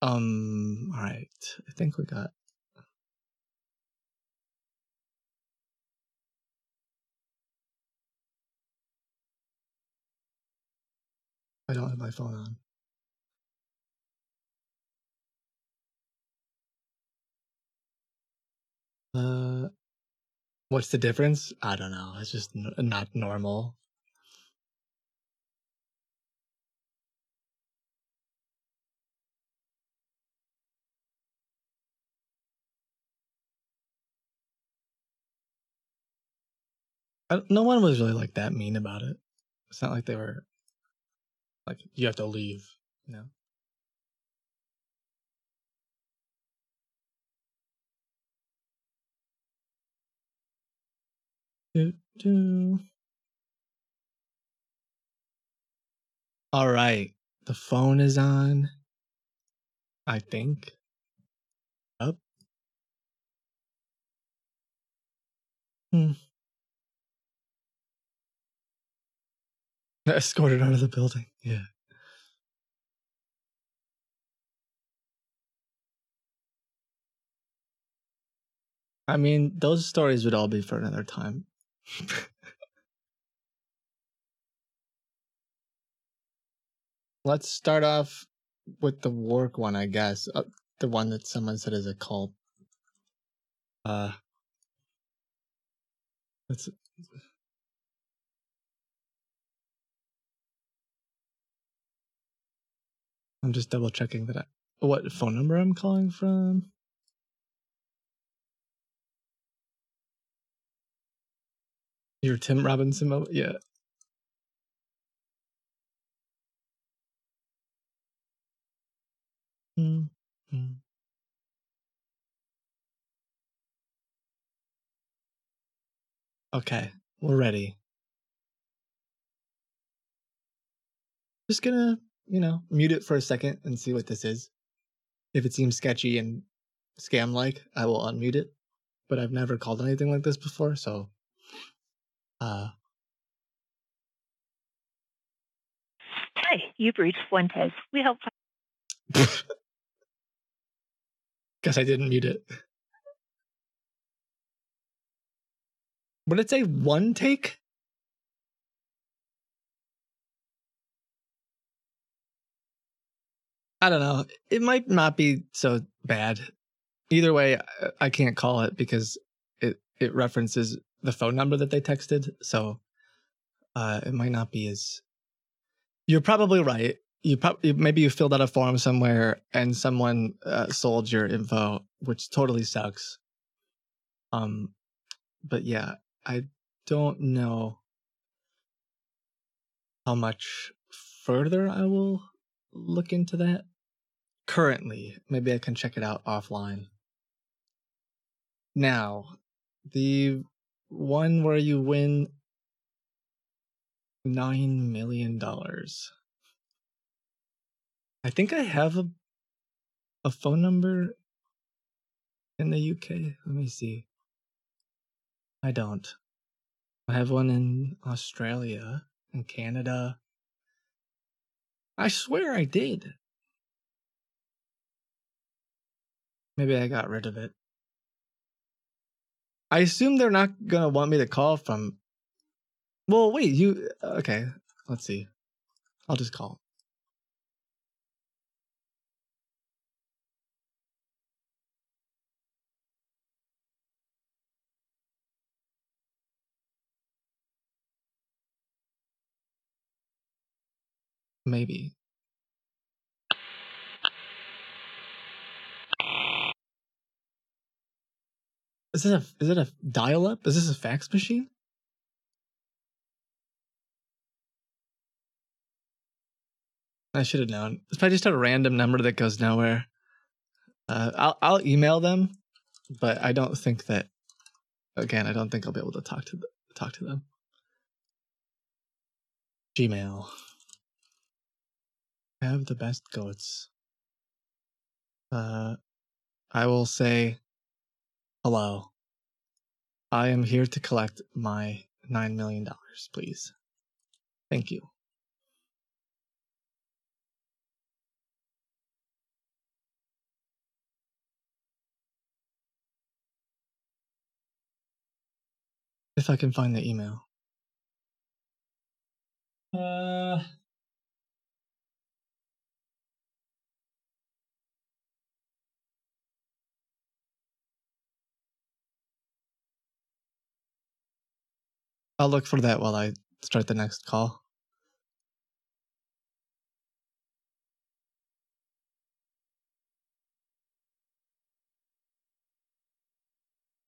Um. All right. I think we got. I don't have my phone on. Uh, what's the difference? I don't know. It's just not normal. No one was really like that mean about it. It's not like they were like you have to leave. You know. Do, do. All right, the phone is on. I think. Up. Hmm. Escorted out of the building. Yeah. I mean, those stories would all be for another time. Let's start off with the work one, I guess. Uh, the one that someone said is a cult. Uh, let's. I'm just double checking that. I, what phone number I'm calling from? Your Tim Robinson moment? Yeah. Mm, mm. Okay, we're ready. Just gonna, you know, mute it for a second and see what this is. If it seems sketchy and scam like, I will unmute it. But I've never called anything like this before, so uh Hi, you've reached Fuentes. We help. guess I didn't mute it. Would it say one take? I don't know. It might not be so bad. Either way, I- can't call it because it it references the phone number that they texted. So uh, it might not be as. You're probably right. you probably maybe you filled out a form somewhere and someone uh, sold your info, which totally sucks. Um, but yeah, I don't know how much further I will look into that. Currently, maybe I can check it out offline. Now, the one where you win nine million dollars. I think I have a a phone number in the UK. Let me see. I don't. I have one in Australia and Canada. I swear I did. Maybe I got rid of it. I assume they're not gonna want me to call from. Well, wait, you. Uh, okay, let's see. I'll just call. Maybe. Is it a is it a dial up? Is this a fax machine? I should have known. It's probably just a random number that goes nowhere. Uh, I'll I'll email them, but I don't think that. Again, I don't think I'll be able to talk to talk to them. Gmail. Have the best goats. Uh, I will say, hello. I am here to collect my nine million dollars, please. Thank you. If I can find the email. Uh. I'll look for that while I start the next call.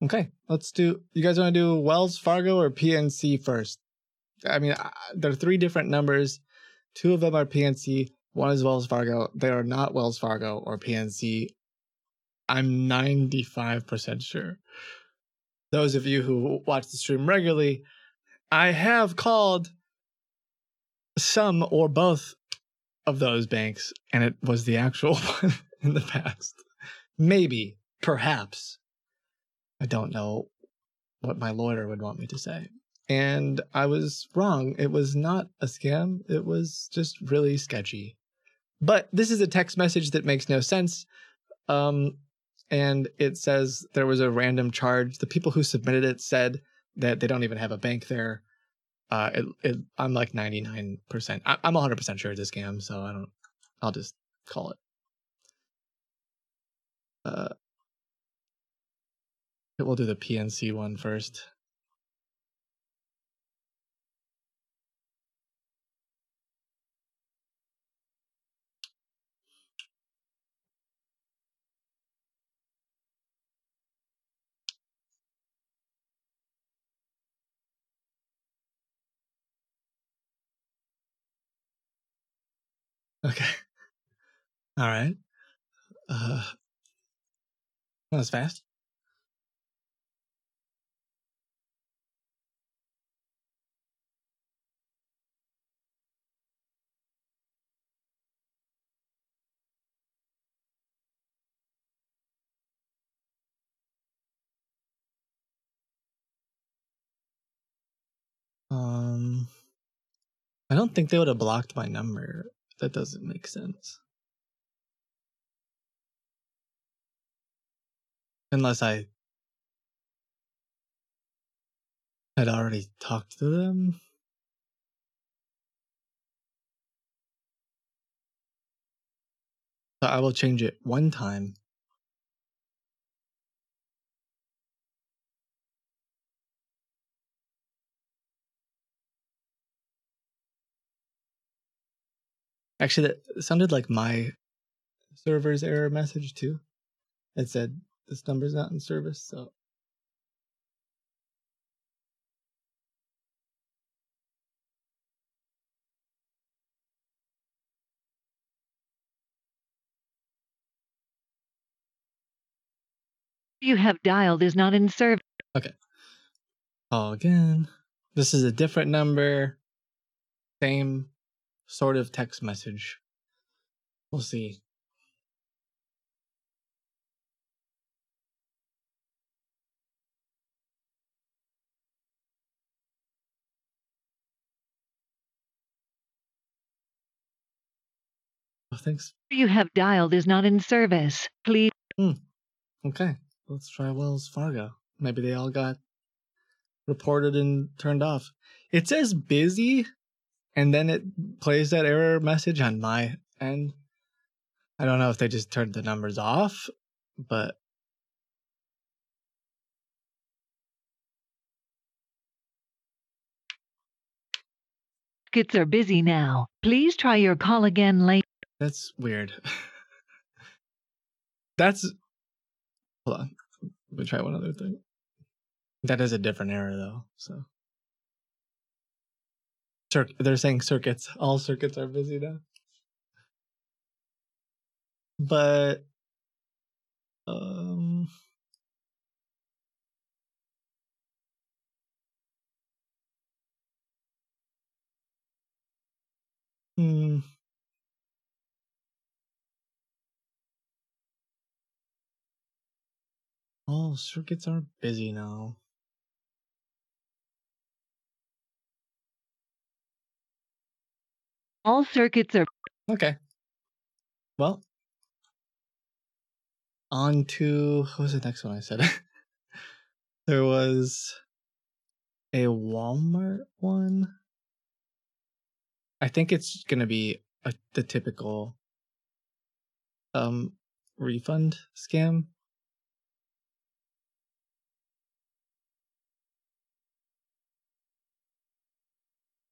Okay, let's do. You guys want to do Wells Fargo or PNC first? I mean, I- there are three different numbers. Two of them are PNC. One is Wells Fargo. They are not Wells Fargo or PNC. I'm 95% sure. Those of you who watch the stream regularly, I have called some or both of those banks, and it was the actual one in the past. Maybe, perhaps. I don't know what my lawyer would want me to say. And I was wrong. It was not a scam, it was just really sketchy. But this is a text message that makes no sense. Um, and it says there was a random charge. The people who submitted it said that they don't even have a bank there. Uh, it, it, I'm like 99%. I, I'm 100% sure it's a scam, so I don't, I'll just call it. Uh, we'll do the PNC one first. Okay. All right. Uh, that was fast. Um, I don't think they would have blocked my number. That doesn't make sense. Unless I had already talked to them. So I will change it one time. Actually, that sounded like my server's error message too. It said this number's not in service, so You have dialed is not in service. Okay. Call again. This is a different number. Same sort of text message. We'll see. Oh, thanks. You have dialed is not in service. Please. Hmm. Okay, let's try Wells Fargo. Maybe they all got reported and turned off. It says busy, and then it plays that error message on my end. I don't know if they just turned the numbers off, but Kids are busy now. Please try your call again later. That's weird. that's. Hold on. Let me try one other thing. That is a different error, though, so. Cir- they're saying circuits. All circuits are busy now. But um hmm. All circuits are busy now. All circuits are. Okay. Well, on to what was the next one I said? there was a Walmart one. I think it's gonna be a, the typical um refund scam.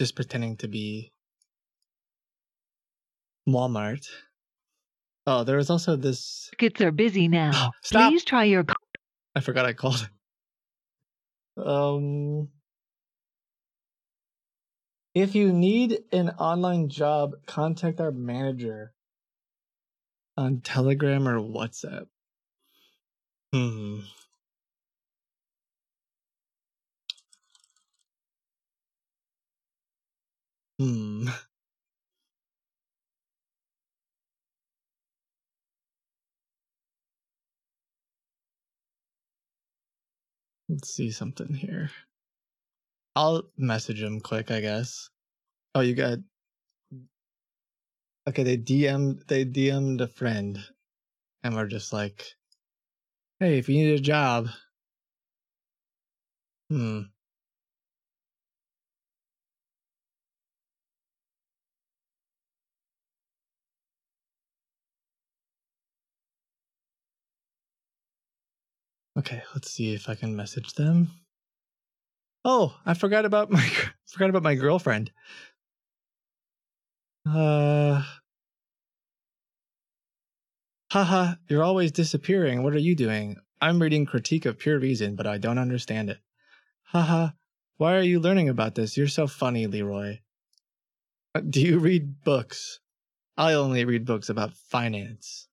Just pretending to be Walmart. Oh, there was also this. Circuits are busy now. Stop. Please try your. I forgot I called. Um, if you need an online job, contact our manager on Telegram or WhatsApp. Hmm. Hmm. Let's see something here. I'll message him quick, I guess. Oh, you got. Okay, they DM'd they DM'd a friend, and we're just like, "Hey, if you need a job." Hmm. Okay, let's see if I can message them. Oh, I forgot about my forgot about my girlfriend. Uh Haha, you're always disappearing. What are you doing? I'm reading Critique of Pure Reason, but I don't understand it. Haha, why are you learning about this? You're so funny, Leroy. Uh, Do you read books? I only read books about finance.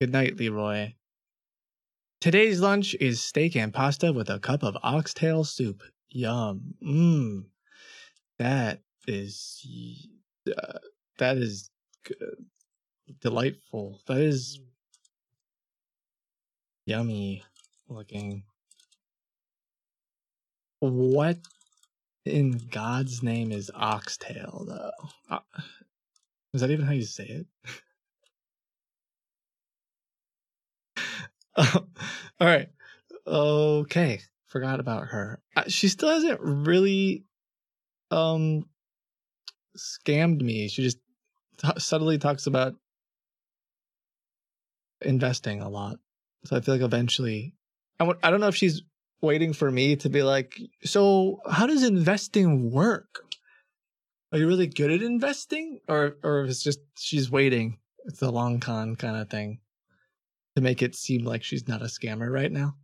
Good night, Leroy. Today's lunch is steak and pasta with a cup of oxtail soup. Yum. Mmm. That is uh, that is good. delightful. That is yummy looking. What in God's name is oxtail though? Uh, is that even how you say it? Oh, all right. Okay. Forgot about her. Uh, She still hasn't really um scammed me. She just t- subtly talks about investing a lot. So I feel like eventually I w- I don't know if she's waiting for me to be like, "So, how does investing work?" Are you really good at investing, or or if it's just she's waiting? It's a long con kind of thing to make it seem like she's not a scammer right now.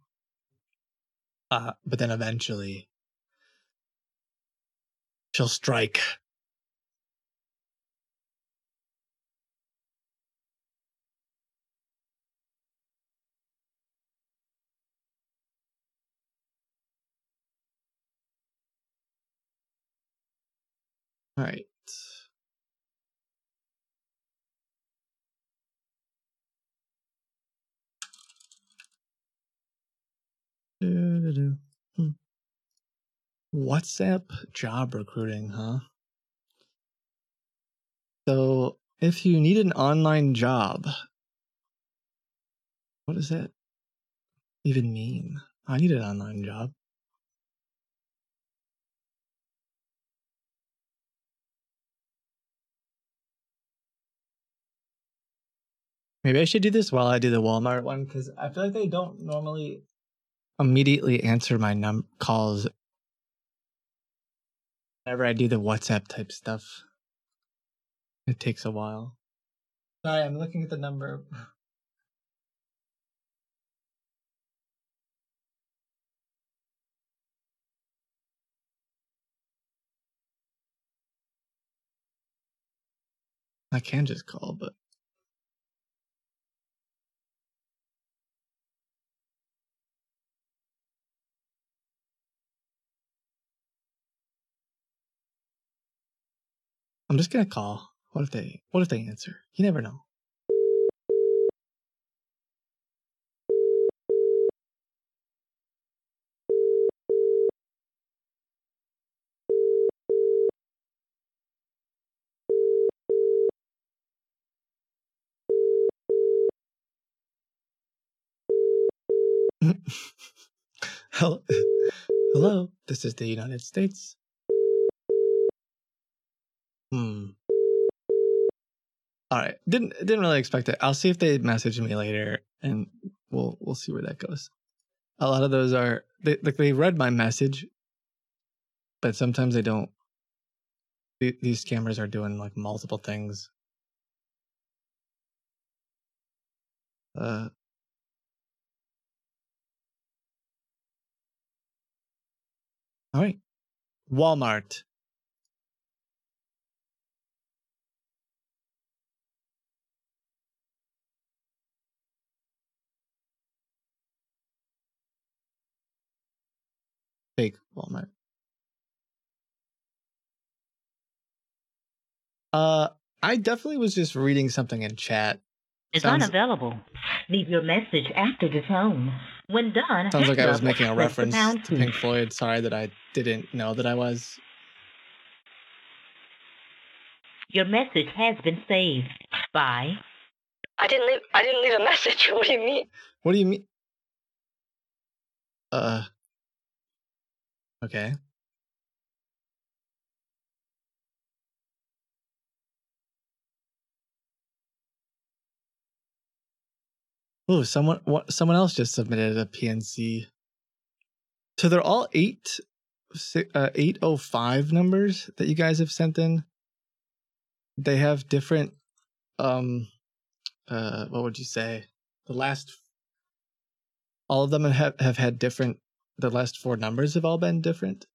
Uh, but then eventually she'll strike. All right. WhatsApp job recruiting, huh? So, if you need an online job, what does that even mean? I need an online job. Maybe I should do this while I do the Walmart one because I feel like they don't normally immediately answer my num calls whenever I do the WhatsApp type stuff. It takes a while. Sorry, I'm looking at the number. I can just call, but I'm just gonna call. What if they what if they answer? You never know. Hello, hello. This is the United States. Hmm. All right. Didn't didn't really expect it. I'll see if they message me later, and we'll we'll see where that goes. A lot of those are they like they read my message, but sometimes they don't. These scammers are doing like multiple things. Uh. All right. Walmart. Fake Uh, I definitely was just reading something in chat. It's Sounds- unavailable. Leave your message after the tone. When done, Sounds like I was making a or press the reference to. Pink Floyd. Sorry that I didn't know that I was. Your message has been saved. Bye. I didn't leave. I didn't leave a message. What do you mean? What do you mean? Uh. Okay. Oh, someone what, someone else just submitted a PNC. So they're all eight, uh, eight oh five numbers that you guys have sent in. They have different, um, uh, what would you say? The last, all of them have have had different. The last four numbers have all been different,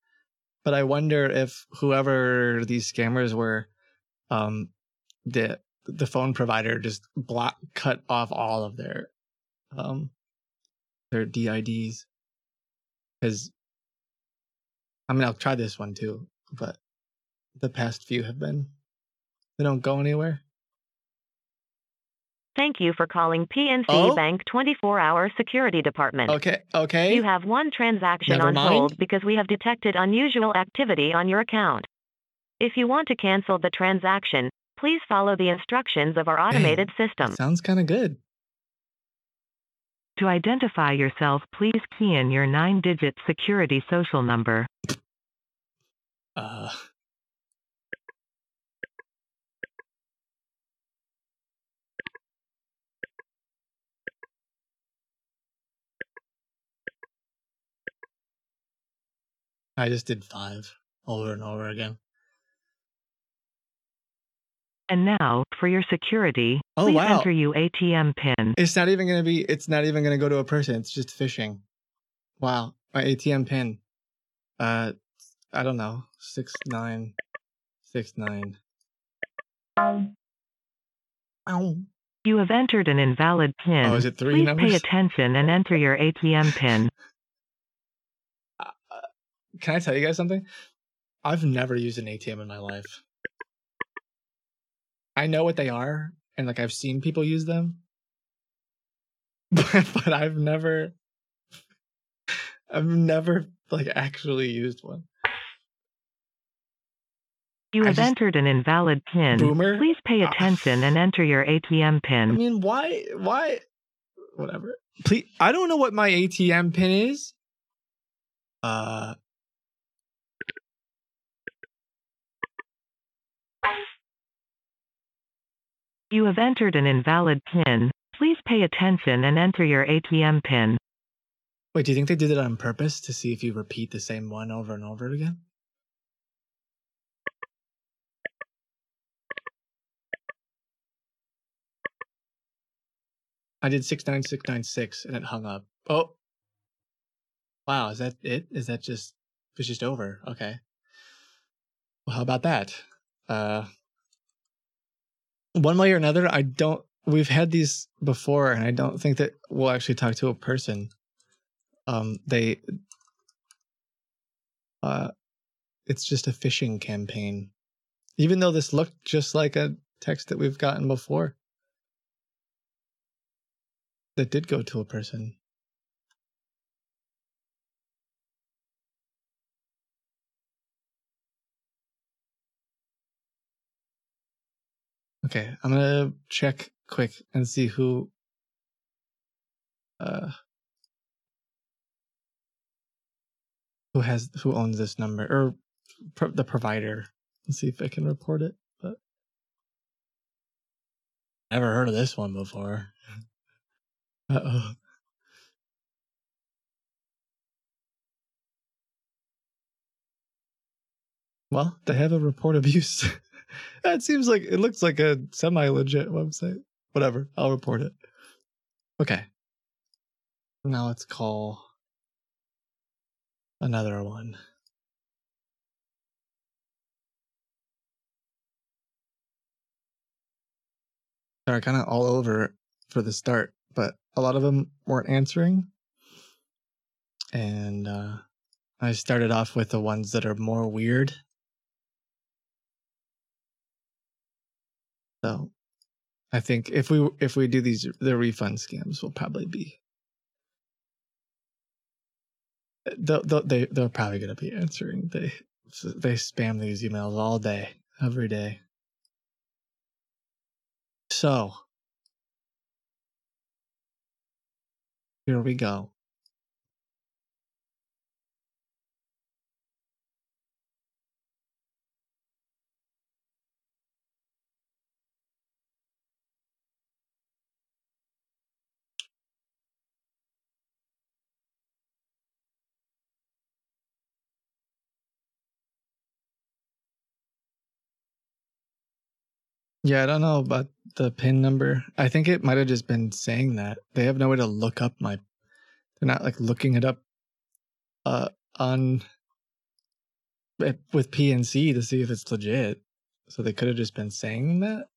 but I wonder if whoever these scammers were, um, the the phone provider just block cut off all of their um their DIDs because I mean I'll try this one too, but the past few have been they don't go anywhere. Thank you for calling PNC Oh? Bank 24 Hour Security Department. Okay, okay. You have one transaction Never on mind. hold because we have detected unusual activity on your account. If you want to cancel the transaction, please follow the instructions of our automated system. Sounds kind of good. To identify yourself, please key in your nine digit security social number. Uh I just did five over and over again. And now, for your security, Oh, please wow. enter your ATM PIN. It's not even gonna be. It's not even gonna go to a person. It's just phishing. Wow, my ATM pin. Uh, I don't know. Six nine, six nine. Ow. You have entered an invalid PIN. Oh, is it three Please numbers? pay attention and enter your ATM PIN. Can I tell you guys something? I've never used an ATM in my life. I know what they are, and like I've seen people use them, but, but I've never, I've never like actually used one. You have just- entered an invalid PIN. Boomer? Please pay Ah. attention and enter your ATM PIN. I mean, why? Why? Whatever. Please, I don't know what my ATM pin is. Uh. You have entered an invalid PIN. Please pay attention and enter your ATM PIN. Wait, do you think they did it on purpose to see if you repeat the same one over and over again? I did 69696 and it hung up. Oh. Wow, is that it? Is that just it's just over? Okay. Well, how about that? Uh one way or another, I don't we've had these before and I don't think that we'll actually talk to a person um they uh it's just a phishing campaign. Even though this looked just like a text that we've gotten before that did go to a person okay i'm gonna check quick and see who uh who has who owns this number or pro- the provider and see if I can report it. But never heard of this one before. Uh oh. Well, they have a report abuse. that seems like it looks like a semi legit website. Whatever, I'll report it. Okay. Now let's call another one. They're kind of all over for the start, but a lot of them weren't answering. And uh, I started off with the ones that are more weird. So I think if we if we do these the refund scams will probably be they'll, they'll, they they're probably going to be answering. They they spam these emails all day, every day. So here we go. Yeah, I don't know about the pin number. I think it might have just been saying that. They have no way to look up my they're not like looking it up uh on eh, with PNC to see if it's legit. So they could have just been saying that.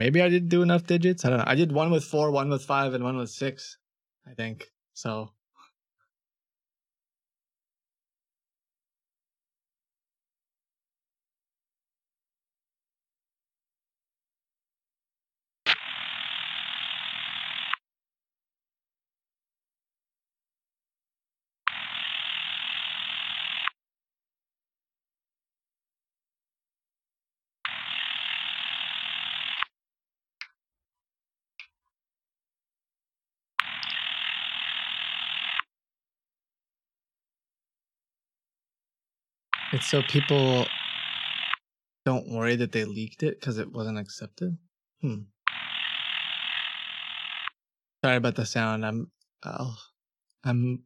Maybe I didn't do enough digits. I don't know. I did one with four, one with five, and one with six, I think. So so people don't worry that they leaked it because it wasn't accepted. Hmm. Sorry about the sound. I'm. Oh, I'm.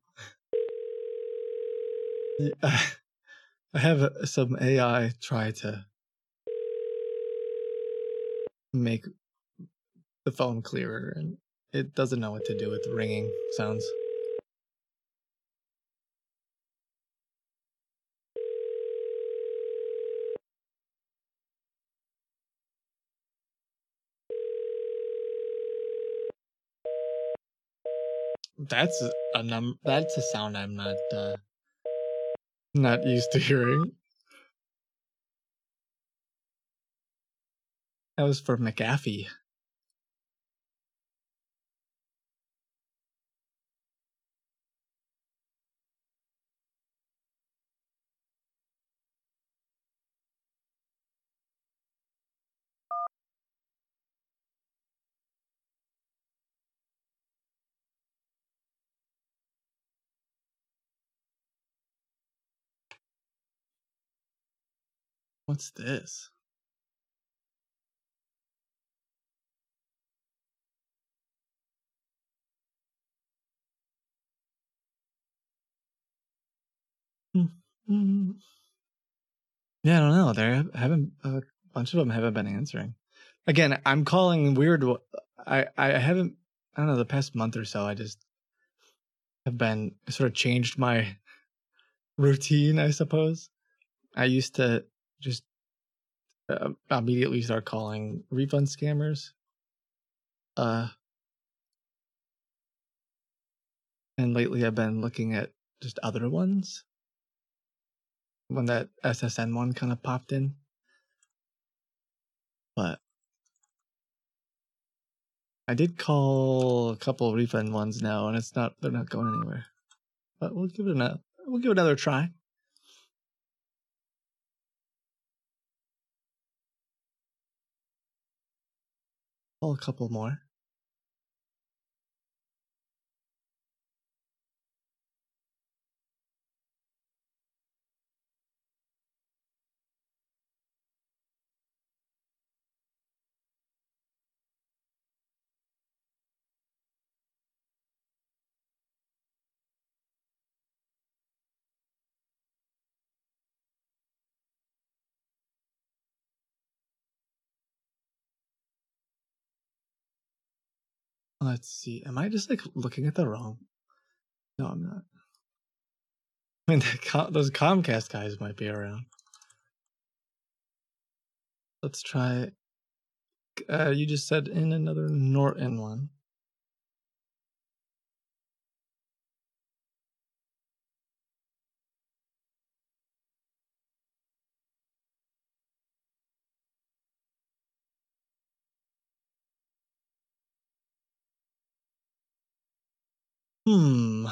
I have some AI try to make the phone clearer, and it doesn't know what to do with ringing sounds. That's a num. That's a sound I'm not uh, not used to hearing. That was for McAfee. What's this? Mm. Yeah, I don't know. There haven't a bunch of them haven't been answering. Again, I'm calling weird. I I haven't. I don't know. The past month or so, I just have been sort of changed my routine. I suppose. I used to just uh, immediately start calling refund scammers. Uh, and lately I've been looking at just other ones. When that SSN one kind of popped in, but I did call a couple refund ones now, and it's not they're not going anywhere. But we'll give it another we'll give it another try. Call a couple more. Let's see. Am I just like looking at the wrong? No, I'm not. I mean, those Comcast guys might be around. Let's try. Uh, you just said in another Norton one. Hmm.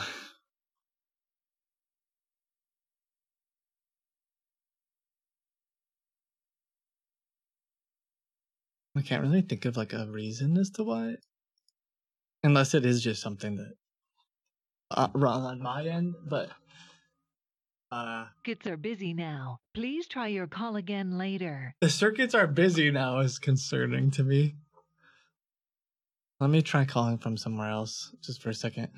I can't really think of like a reason as to why. Unless it is just something that uh, wrong on my end, but uh Circuits are busy now. Please try your call again later. the circuits are busy now is concerning to me. Let me try calling from somewhere else just for a second.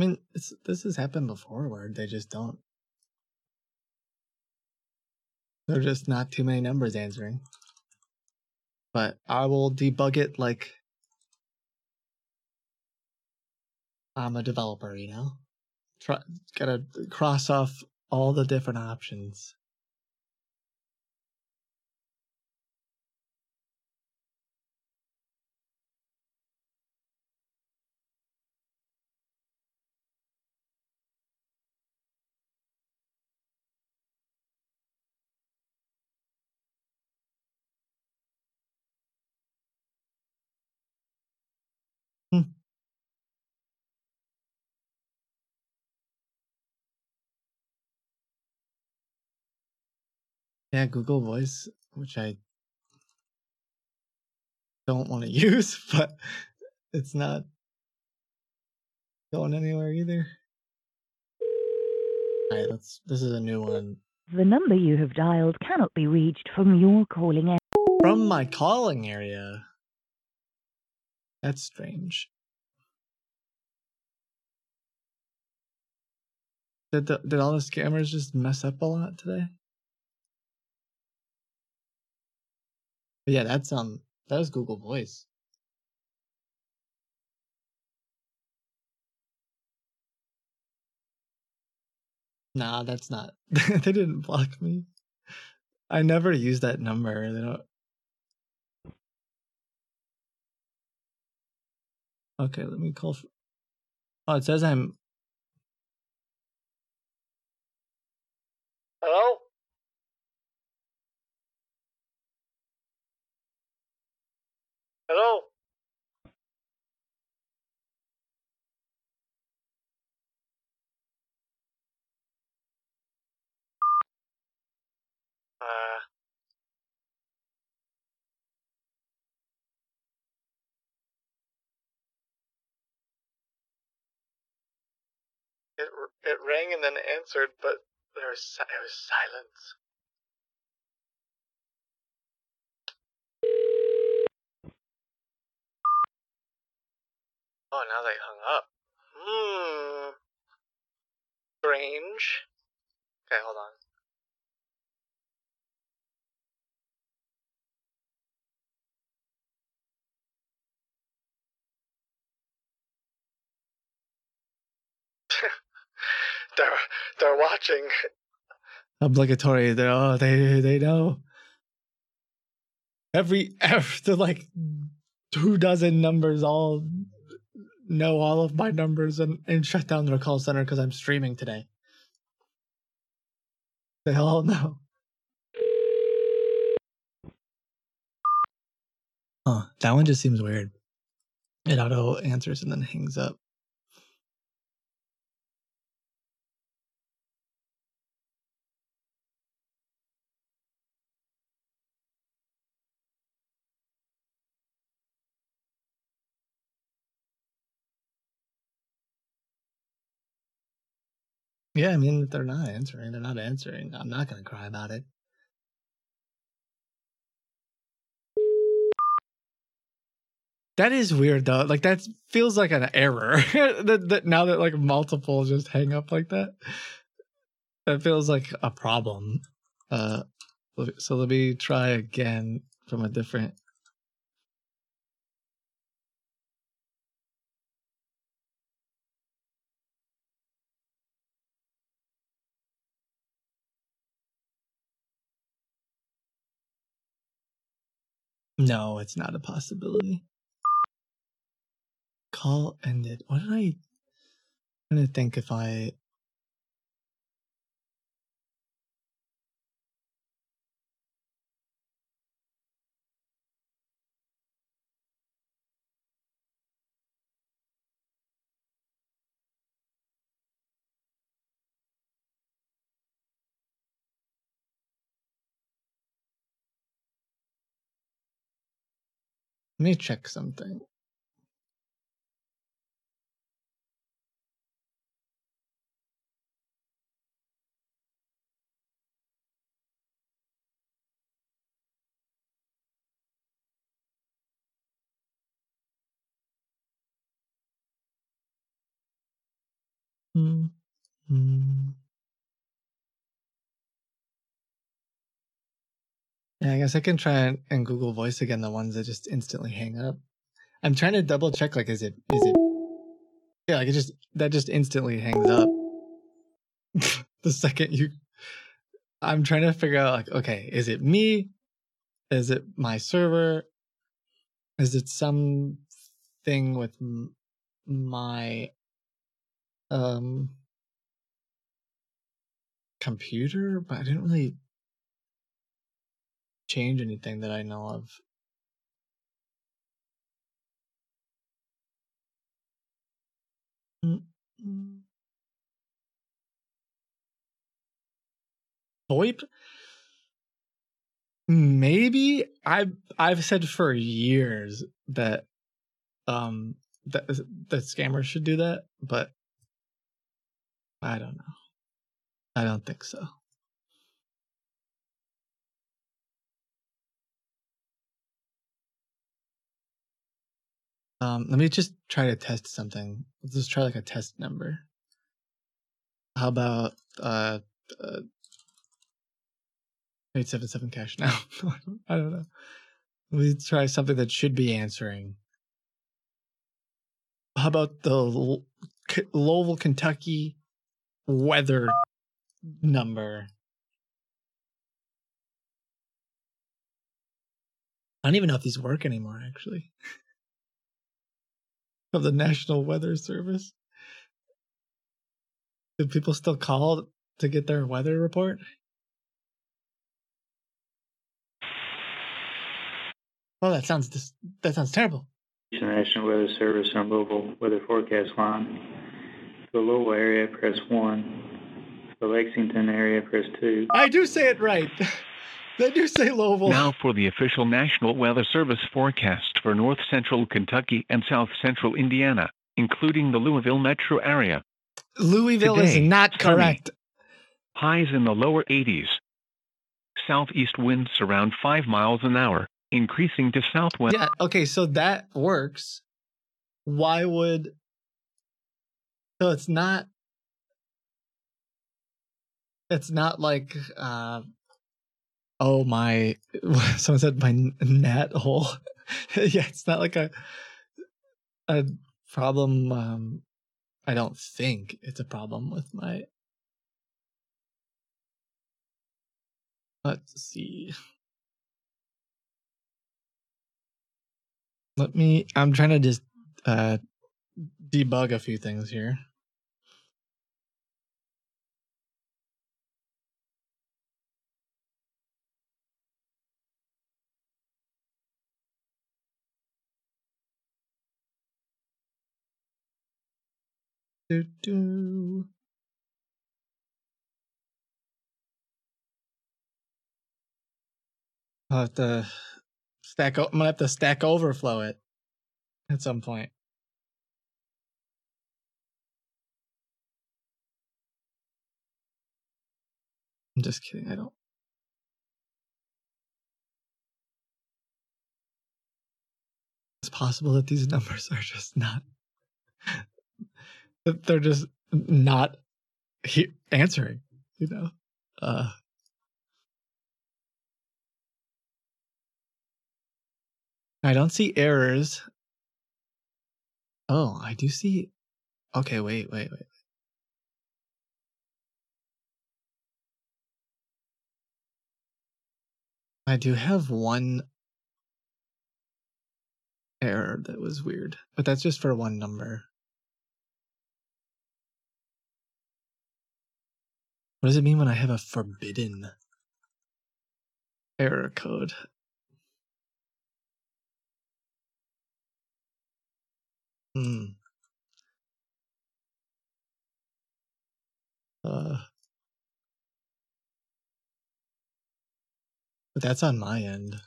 I mean, this has happened before where they just don't. There are just not too many numbers answering. But I will debug it like I'm a developer, you know? Try, gotta cross off all the different options. Yeah, Google Voice, which I don't want to use, but it's not going anywhere either. Alright, let's this is a new one. The number you have dialed cannot be reached from your calling area. From my calling area. That's strange. Did the, did all the scammers just mess up a lot today? But yeah, that's um that was Google Voice. Nah, that's not. they didn't block me. I never use that number. They don't. Okay, let me call. Oh, it says I'm. Hello? Hello? Uh. It it rang and then answered, but there was it was silence. Oh, now they hung up. Hmm. Strange. Okay, hold on. they're they're watching. Obligatory. They oh they they know. Every after like two dozen numbers all know all of my numbers and, and shut down their call center because I'm streaming today. They all know. Huh, that one just seems weird. It auto answers and then hangs up. Yeah, I mean, they're not answering, they're not answering. I'm not going to cry about it. That is weird though. Like that feels like an error. that, that now that like multiple just hang up like that, that feels like a problem. Uh, so let me try again from a different. No, it's not a possibility. Call ended. What did I? I'm gonna think if I. Let me check something. Hmm. Yeah, I guess I can try and, and Google Voice again. The ones that just instantly hang up. I'm trying to double check. Like, is it? Is it? Yeah, like it just that just instantly hangs up. the second you, I'm trying to figure out. Like, okay, is it me? Is it my server? Is it some thing with my um computer? But I didn't really change anything that I know of. VoIP? Maybe I've I've said for years that um that that scammers should do that, but I don't know. I don't think so. Um, let me just try to test something. Let's just try like a test number. How about uh, uh 877 cash now? I don't know. Let me try something that should be answering. How about the L- K- Louisville, Kentucky weather number? I don't even know if these work anymore, actually. Of the National Weather Service. Do people still call to get their weather report? Well, that sounds dis- that sounds terrible. The National Weather Service on mobile weather forecast line. The Louisville area, press 1. The Lexington area, press 2. I do say it right. they do say Louisville. Now for the official National Weather Service forecast for north central Kentucky and south central Indiana, including the Louisville metro area. Louisville is Today, not sunny. correct. Highs in the lower 80s. Southeast winds around 5 miles an hour, increasing to southwest. Yeah, okay, so that works. Why would so it's not it's not like uh oh my someone said my gnat hole. yeah, it's not like a a problem um I don't think it's a problem with my Let's see. Let me I'm trying to just uh debug a few things here. Do, do. I'll have to stack. I'm gonna have to stack overflow it at some point. I'm just kidding. I don't. It's possible that these numbers are just not. They're just not he- answering. You know. Uh. I don't see errors. Oh, I do see. Okay, wait, wait, wait. I do have one error that was weird, but that's just for one number. What does it mean when I have a forbidden error code? Hmm. Uh. But that's on my end.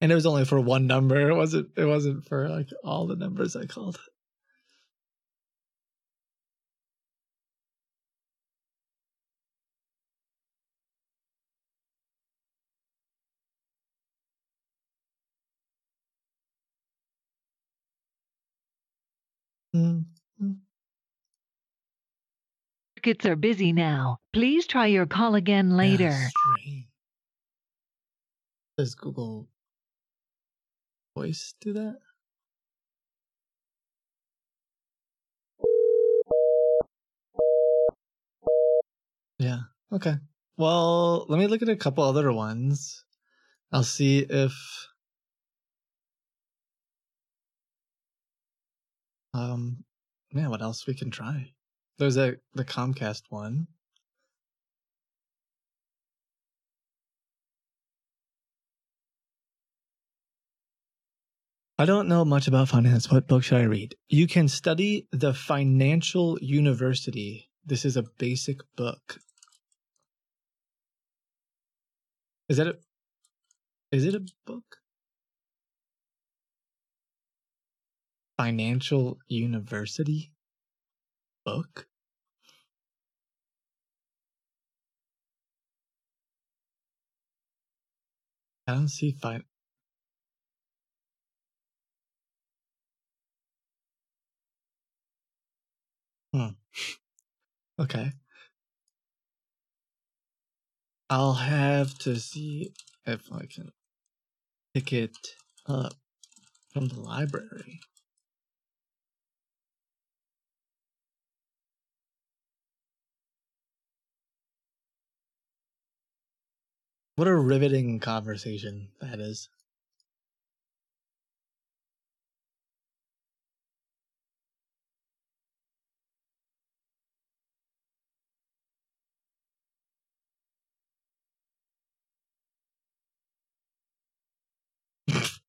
And it was only for one number. It wasn't it wasn't for like all the numbers I called. Mm-hmm. Circuits are busy now. Please try your call again later. Does Google Voice do that? Yeah. Okay. Well, let me look at a couple other ones. I'll see if um man, what else we can try. There's a the Comcast one. I don't know much about finance. What book should I read? You can study the Financial University. This is a basic book. Is that a is it a book? Financial University book? I don't see fine. Hmm. Okay. I'll have to see if I can pick it up from the library. What a riveting conversation that is.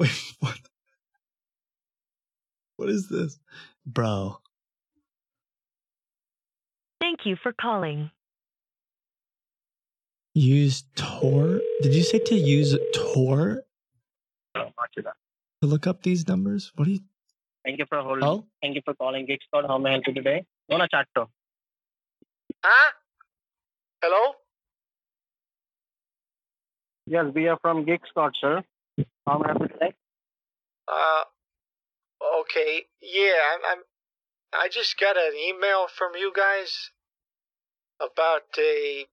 Wait, what? What is this? Bro. Thank you for calling. Use Tor? Did you say to use Tor to look up these numbers? What do you Thank you for holding. Oh? Thank you for calling Geek Squad. How may I help you today? Mona chatto. Huh? Hello? Yes, we are from Geek Squad, sir. How may I help you today? Uh, okay. Yeah, I'm, I'm. I just got an email from you guys about a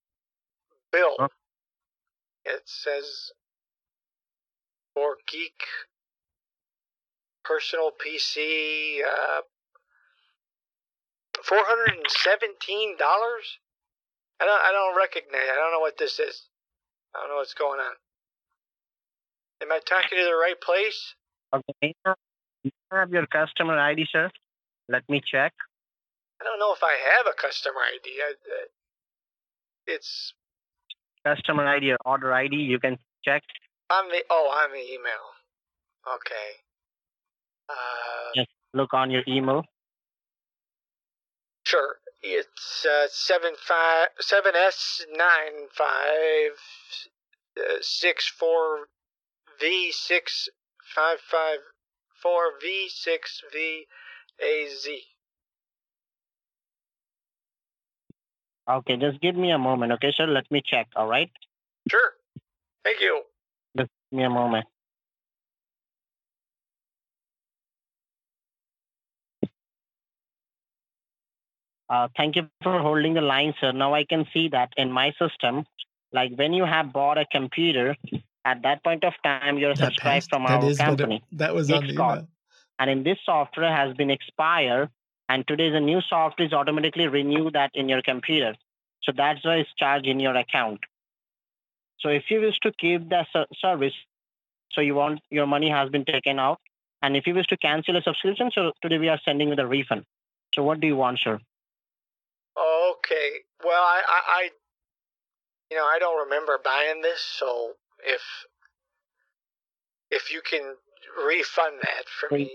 bill. It says for geek personal PC, uh, four hundred and seventeen dollars. I don't. I don't recognize. I don't know what this is. I don't know what's going on. Am I talking to the right place? Okay. I have your customer ID, sir? Let me check. I don't know if I have a customer ID. I, uh, it's Customer ID or order ID, you can check. on the oh on the email. Okay. Uh, Just look on your email. sure. It's uh, seven five seven S nine five uh, six four V six five five four V six V A Z. Okay, just give me a moment, okay, sir? Let me check, all right? Sure. Thank you. Just give me a moment. Uh, thank you for holding the line, sir. Now I can see that in my system, like when you have bought a computer, at that point of time, you're That subscribed passed? from our is what it- company. that was on the Geek Squad. email. And in this software has been expired, and today the new software is automatically renew that in your computer. So that's why it's charged in your account. So if you wish to keep the service, so you want your money has been taken out, and if you wish to cancel a subscription, so today we are sending you the refund. So what do you want, sir? Okay. Well, I, I, I, you know, I don't remember buying this, so if if you can refund that for me,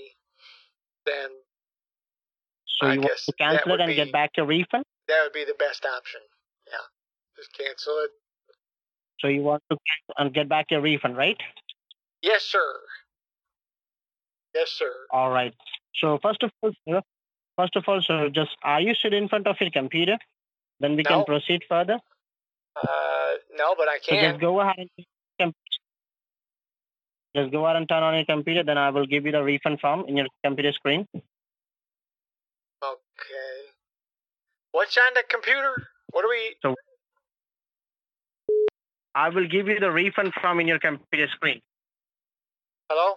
then So I you want to cancel it and be- get back your refund? that would be the best option. Yeah, just cancel it. So you want to cancel and get back your refund, right? Yes, sir. Yes, sir. All right. So first of all, sir, first of all, sir, just are you sitting in front of your computer? Then we No. can proceed further. Uh, no, but I So can. just go ahead and just go ahead and turn on your computer. Then I will give you the refund form in your computer screen. Okay. What's on the computer? What do we? So I will give you the refund from in your computer screen. Hello.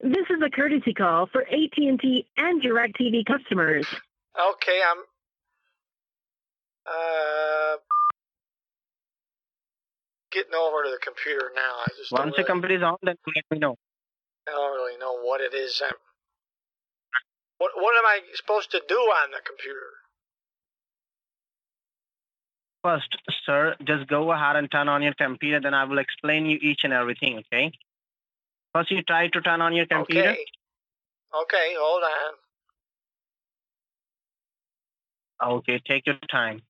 This is a courtesy call for AT&T and DirecTV customers. Okay, I'm. Uh, getting over to the computer now. I just Once your really, computer is on, then let me know. I don't really know what it is. I'm. What What am I supposed to do on the computer? First, sir, just go ahead and turn on your computer. Then I will explain you each and everything. Okay. First, you try to turn on your computer. Okay. Okay, hold on. Okay, take your time.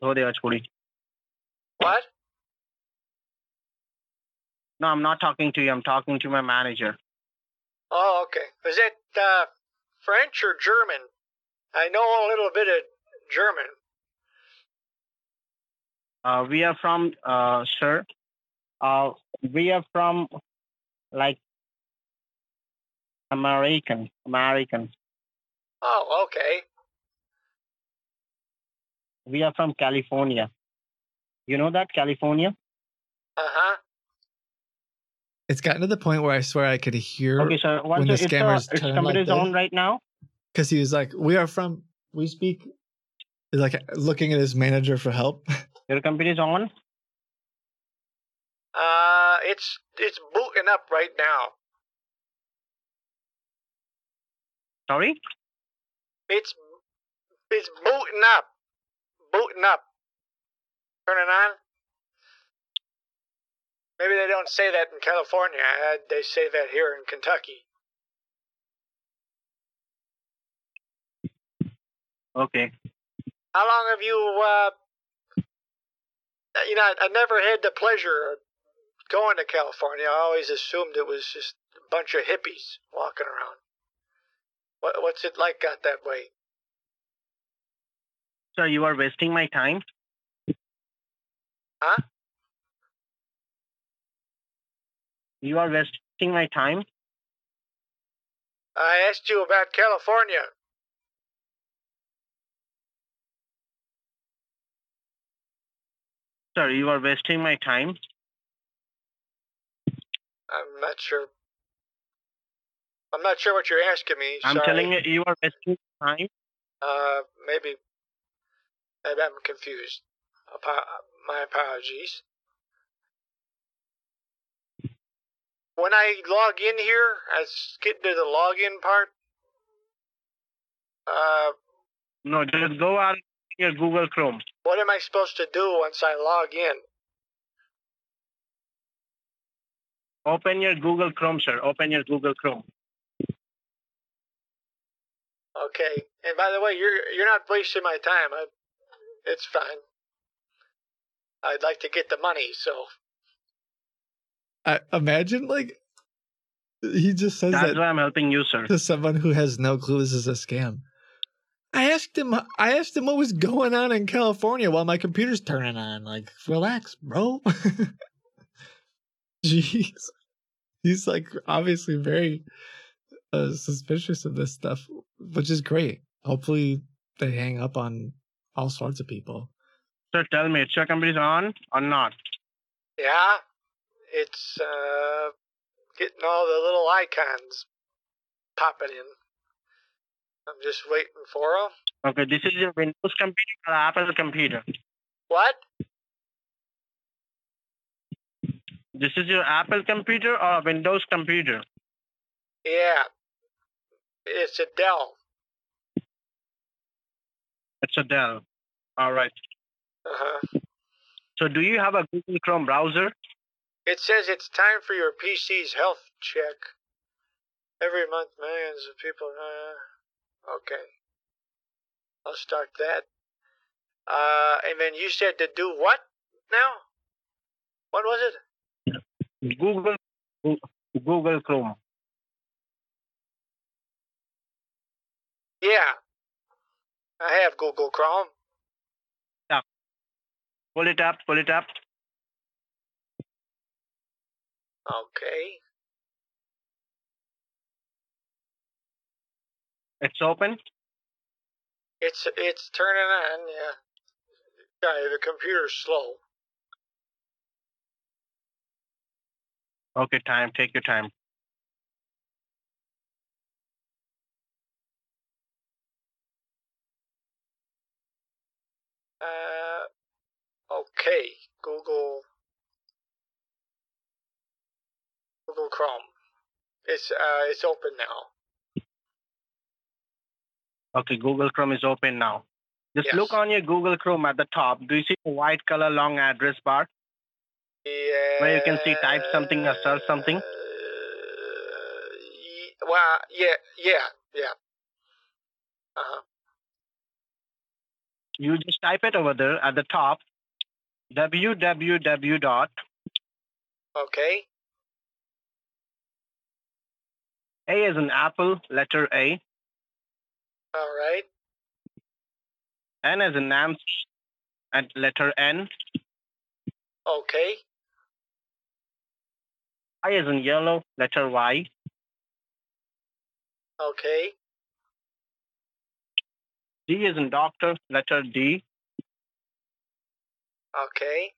Go there, Chudi. What? No, I'm not talking to you. I'm talking to my manager. Oh, okay. Is it uh, French or German? I know a little bit of German. Uh, we are from, uh, sir. Uh, we are from, like, American, American. Oh, okay. We are from California. You know that California? Uh huh. It's gotten to the point where I swear I could hear Okay, so when once the it's, scammers it's turn somebody's like on right now. Because he was like, "We are from, we speak." He's like looking at his manager for help. Your computer is on. Uh, it's it's booting up right now. Sorry. It's it's booting up, booting up. Turn it on. Maybe they don't say that in California. uh, They say that here in Kentucky. Okay. How long have you? Uh, you know, I, I never had the pleasure of going to California. I always assumed it was just a bunch of hippies walking around. What, what's it like out that way? So you are wasting my time. Huh? You are wasting my time. I asked you about California. Sir, you are wasting my time. I'm not sure. I'm not sure what you're asking me. I'm Sorry. telling you, you are wasting time. Uh, maybe, maybe I'm confused. Apo- my apologies. When I log in here, I get to the login part. Uh, No, just go out your Google Chrome. what am I supposed to do once I log in? Open your Google Chrome, sir. Open your Google Chrome. Okay. And by the way, you're you're not wasting my time. I, it's fine. I'd like to get the money, so I imagine like he just says That's that why I'm helping you, sir. to someone who has no clue this is a scam. I asked him. I asked him what was going on in California while my computer's turning on. Like, relax, bro. Jeez, he's like obviously very uh, suspicious of this stuff, which is great. Hopefully, they hang up on all sorts of people. Sir, tell me, it's your computer on or not? yeah, it's uh getting all the little icons popping in. I'm just waiting for them. Okay, this is your Windows computer or Apple computer? What? This is your Apple computer or a Windows computer? Yeah, it's a Dell. It's a Dell. All right. Uh huh. So do you have a Google Chrome browser? It says it's time for your PC's health check. Every month, millions of people. Uh, okay. I'll start that. Uh, and then you said to do what now? What was it? Google Google Chrome. Yeah. I have Google Chrome. Yeah. Pull it up, pull it up. Okay. It's open. It's it's turning on. Yeah. Sorry, the computer's slow. Okay, time. Take your time. Uh, okay. Google. Google Chrome. It's uh it's open now. Okay, Google Chrome is open now. Just Yes. look on your Google Chrome at the top. Do you see a white color long address bar Yeah. where you can see type something or search something? Well, yeah, yeah, yeah. Uh huh. You just type it over there at the top. www dot Okay. A is an apple, letter A, All right. N as in Nancy, and letter N. Okay. I is in yellow, letter Y. Okay. D is in doctor, letter D. Okay.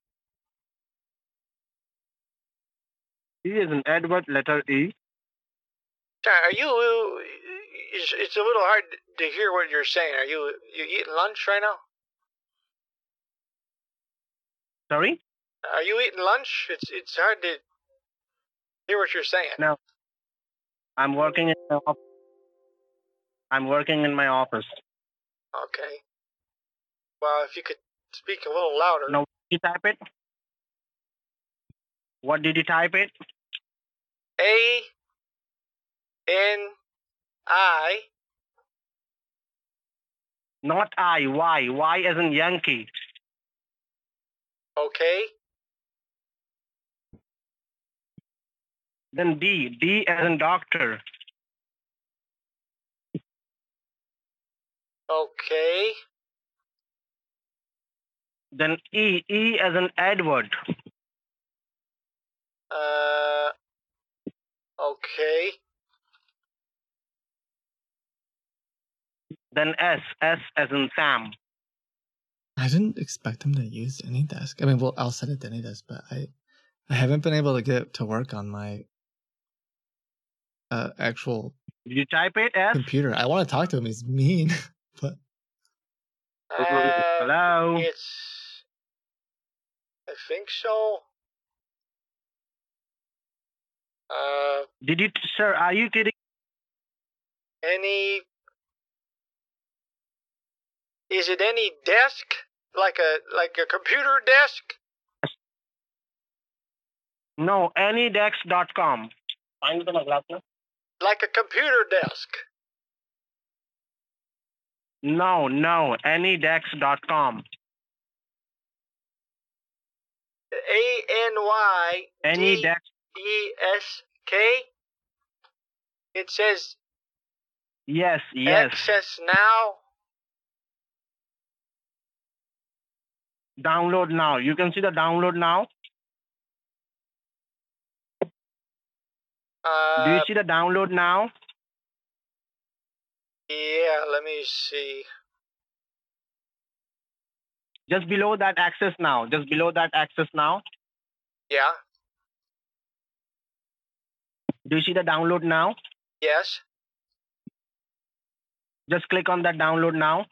E is in Edward, letter E. Are you? It's, it's a little hard to hear what you're saying. Are you you eating lunch right now? Sorry? Are you eating lunch? It's it's hard to hear what you're saying. No. I'm working in my office. I'm working in my office. Okay. Well, if you could speak a little louder. No, did you type it? What did you type it? A N I Not I, Y. Y as in Yankee. Okay. Then D. D as in doctor. Okay. Then E. E as in Edward. Uh. Okay. Then S. S as in Sam. I didn't expect them to use AnyDesk. I mean, well, I'll set it to AnyDesk, but I, I haven't been able to get to work on my uh, actual Did you type it? S? computer. I want to talk to him. He's mean, but Uh, Hello? It's. I think so. Uh, Did you, sir, are you kidding? any. Is it any desk? Like a like a computer desk? No, anydesk.com. Find the glass. Like a computer desk? No, no, anydesk.com. A N Y Any D dex. E S K. It says Yes, yes. access now. Download now. You can see the download now. Do Uh, you see the download now? yeah, let me see. Just below that access now. Just below that access now. Yeah. Do you see the download now? Yes. Just click on that download now.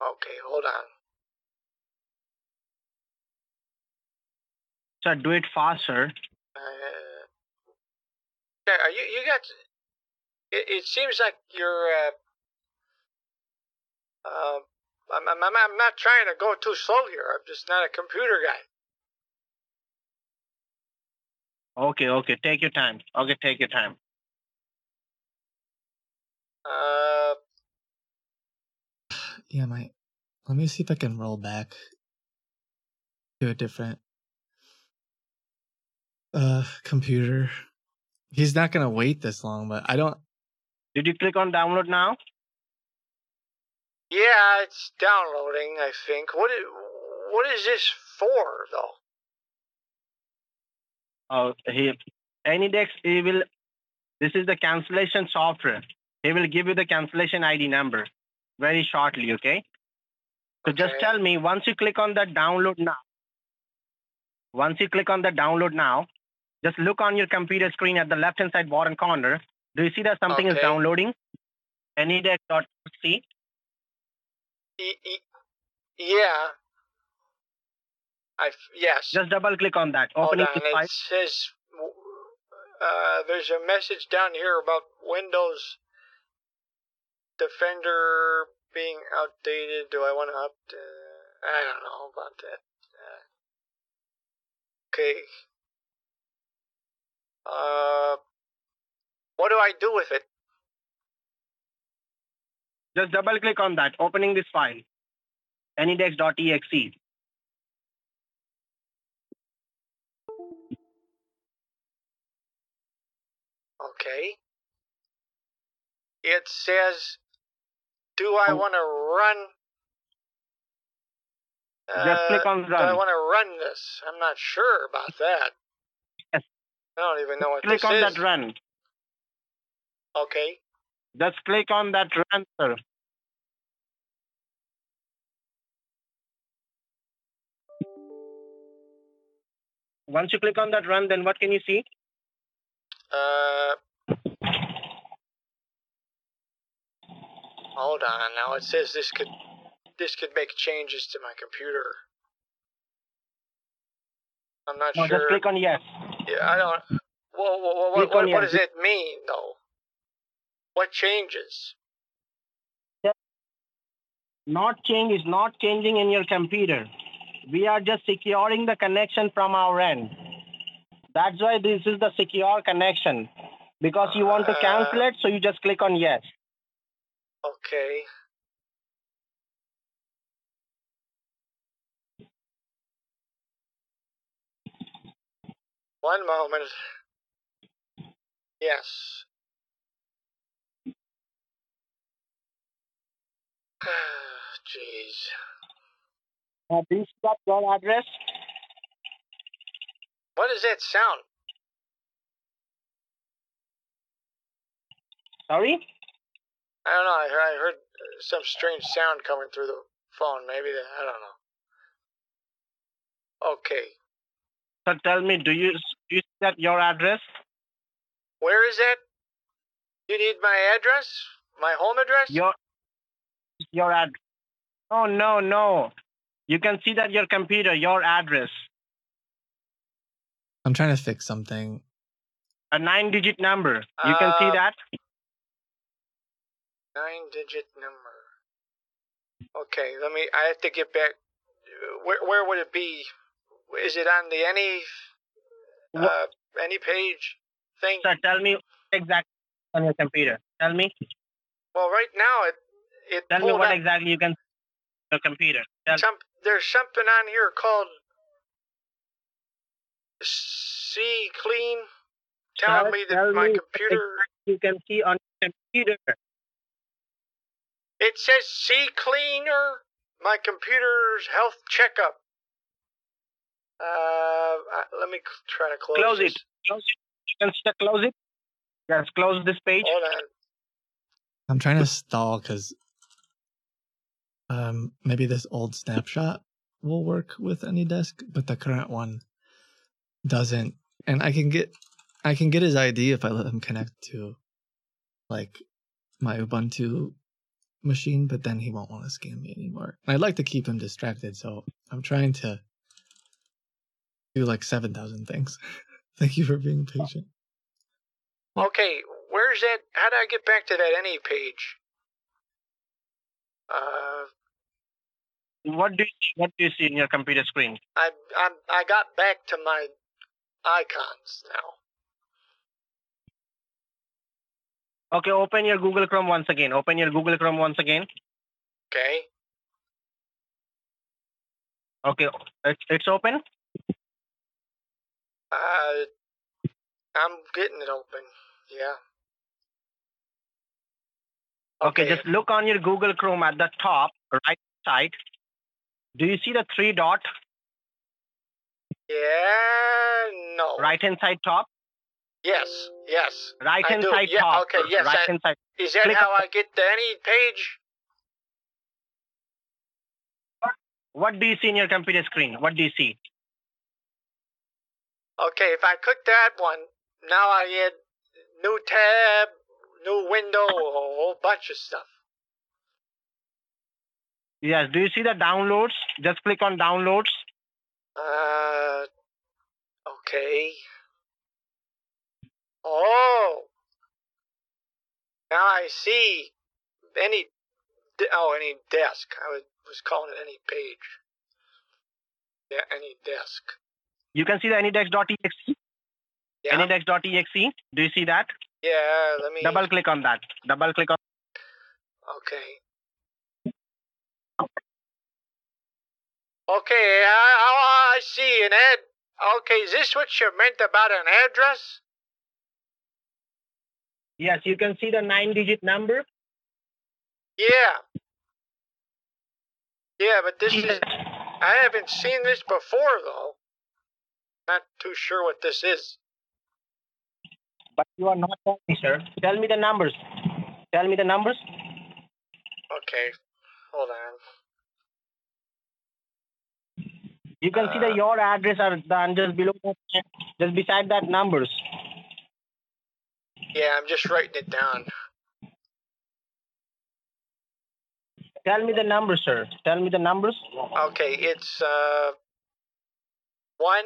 Okay, hold on. Sir, do it faster. Uh, yeah, are you you got? It, it seems like you're. Uh, uh, I'm, I'm I'm I'm not trying to go too slow here. I'm just not a computer guy. Okay, okay. Take your time. Okay, take your time. Uh, yeah, my. Let me see if I can roll back to a different uh computer. He's not gonna wait this long, but I don't. Did you click on download now? yeah, it's downloading. I think. What is what is this for though? Oh, he AnyDesk. He will. This is the cancellation software. He will give you the cancellation ID number very shortly. Okay. So just tell me once you click on the download now. Once you click on the download now, just look on your computer screen at the left hand side bottom corner. Do you see that something is Okay. downloading? AnyDesk.c. E- e- yeah. I yes. Just double click on that. Hold Opening on. It says uh, there's a message down here about Windows Defender being outdated. Do I want to up? I don't know about that. Uh, okay. Uh, what do I do with it? Just double click on that. Opening this file. AnyDesk.exe. Okay. It says, do I want to run Just click on Do I want to run this? I'm not sure about that. I don't even know what Click this on that run. Okay. Just click on that run, sir. Once you click on that run, then what can you see? Uh. Hold on. Now it says this could this could make changes to my computer. I'm not No, sure. just click on yes. Yeah, I don't. Well, well, what, what, what does it mean, though? What changes? Not change is not changing in your computer. We are just securing the connection from our end. That's why this is the secure connection. Because you want to uh. cancel it, so you just click on yes. Okay. One moment. Yes. Jeez. Uh, do you see your address? What does that sound? Sorry? I don't know. I heard, I heard uh, some strange sound coming through the phone. Maybe that. I don't know. Okay. So tell me, do you you see that your address? Where is that? You need my address? My home address? Your your ad. Oh no no. You can see that your computer, your address, I'm trying to fix something. a nine-digit number. You can see Uh, that. Nine digit number. Okay, let me. I have to get back. Where where would it be? Is it on the any uh, any page thing? So tell me exactly on your computer. Tell me. Well, right now it it Tell me what up exactly you can your computer. Tell some. There's something on here called C Clean, Tell- me that tell my me computer. exactly you can see on your computer. It says CCleaner. My computer's health checkup. Uh, let me try to close, Close this. it. Close it. You can still close it. Yes, close this page. Hold on. I'm trying to stall because um, maybe this old snapshot will work with AnyDesk, but the current one doesn't. And I can get I can get his ID if I let him connect to like my Ubuntu machine, but then he won't want to scam me anymore. And I'd like to keep him distracted, so I'm trying to do like seven thousand things. Thank you for being patient. Okay, where's that? How do I get back to that any page? Uh, What do you see? What do you see in your computer screen? I I'm, I got back to my icons now. Okay, open your Google Chrome once again. Open your Google Chrome once again. Okay. Okay, it's, it's open. Uh, I'm getting it open. Yeah. Okay, just look on your Google Chrome at the top right side. Do you see the three dot Yeah. No. right hand side top? Yes. Yes. Right I hand side yeah, top. Okay. Yes. Right I- hand side. Is that Click how on- I get to any page? What do you see in your computer screen? What do you see? Okay, if I click that one, now I get new tab, new window, a whole bunch of stuff. Yes. Do you see the downloads? Just click on downloads. Uh, okay. Oh. Now I see any. Oh, any desk. I was, was calling it any page. Yeah, any desk. You can see the AnyDesk.exe. Yeah. AnyDesk.exe. Do you see that? Yeah, let me. Double click on that. Double click on. Okay. Okay, I, I, see an ad. Okay, is this what you meant about an address? Yes, you can see the nine-digit number. Yeah. Yeah, but this is. I haven't seen this before though. Not too sure what this is. But you are not telling me, sir. Tell me the numbers. Tell me the numbers. Okay, hold on. You can see that your address are done just below, just beside that numbers. Yeah, I'm just writing it down. Tell me the numbers, sir. Tell me the numbers. Okay, it's uh one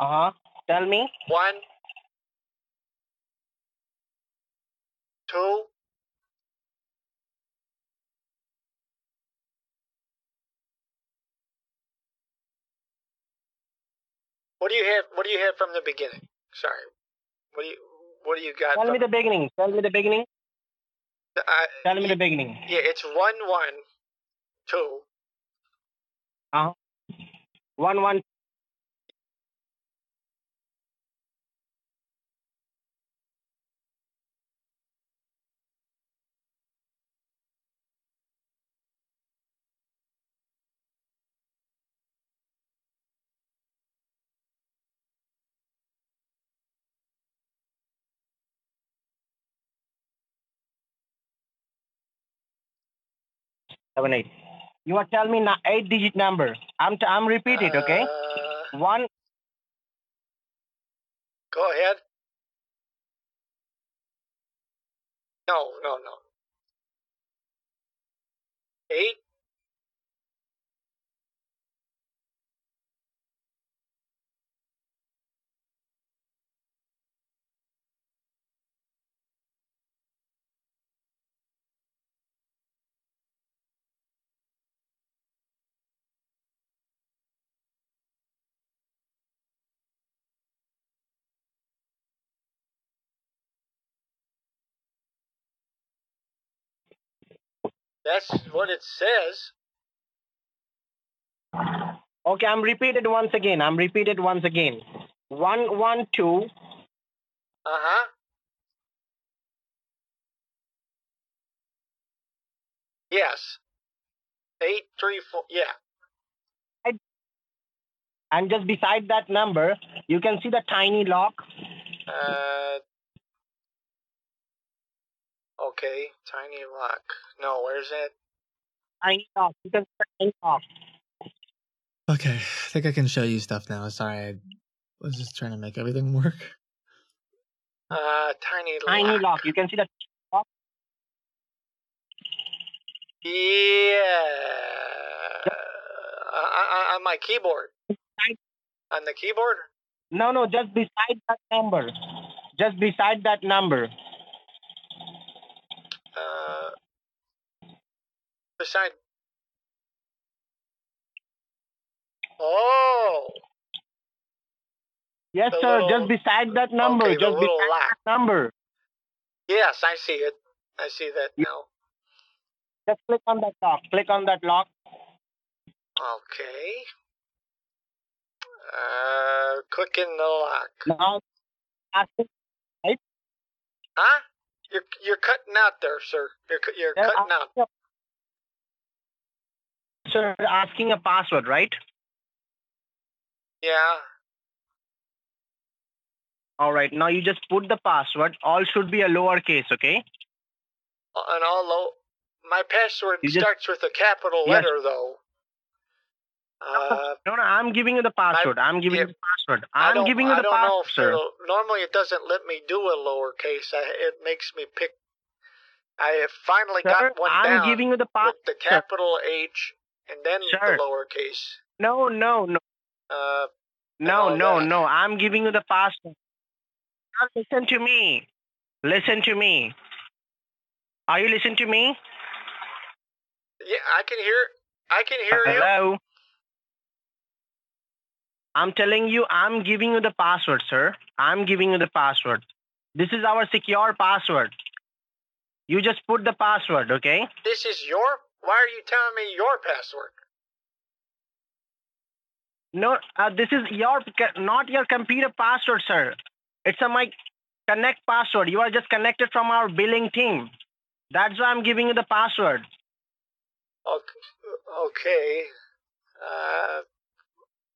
Uh huh. Tell me. one two What do you have what do you have from the beginning? Sorry. What do you what do you got Tell me the beginning. Tell me the beginning. I, Tell me the beginning. yeah, it's one one two Uh huh. One one. Seven eight. You are telling me now eight digit number. I'm t- I'm repeat it, okay? Uh, One Go ahead. No, no, no. Eight. That's what it says. Okay, I'm repeated once again. I'm repeated once again. One one two Uh huh. Yes. Eight three four. Yeah. and just beside that number, you can see the tiny lock. Uh. Okay. Tiny lock. No, where's that? Tiny lock. You can see the tiny lock. Okay, I think I can show you stuff now. Sorry, I was just trying to make everything work. Uh, tiny lock. Tiny lock. You can see that. lock. Yeah. Uh, on my keyboard. On the keyboard? No, no, just beside that number. Just beside that number. Uh, beside. Oh. Yes, The sir. little- just beside that number. okay, just beside lock. that number. Yes, I see it. I see that now. Just click on that lock. Click on that lock. Okay. Uh, clicking the lock. Now, right? Huh? You're you're cutting out there, sir. You're you're Then cutting out. the- Sir, asking a password, right? Yeah. All right. Now you just put the password. All should be a lowercase, okay? And although my password You just- starts with a capital Yes. letter, though. Uh, No, no. I'm giving you the password. I'm giving yeah. you the password. I I'm giving you I the password, sir. normally it doesn't let me do a lowercase. I, it makes me pick. I have finally Sir, got one I'm down giving you the with password. the capital H and then Sir. the lowercase. No, no, no. Uh, No, no, that. no. I'm giving you the password. Now listen to me. Listen to me. Are you listening to me? yeah, I can hear. I can hear you. Hello. I'm telling you, I'm giving you the password, sir. I'm giving you the password. This is our secure password. You just put the password, okay? This is your. Why are you telling me your password? No, uh, this is your not your computer password, sir. It's a my connect password. You are just connected from our billing team. That's why I'm giving you the password. Okay. okay. Uh,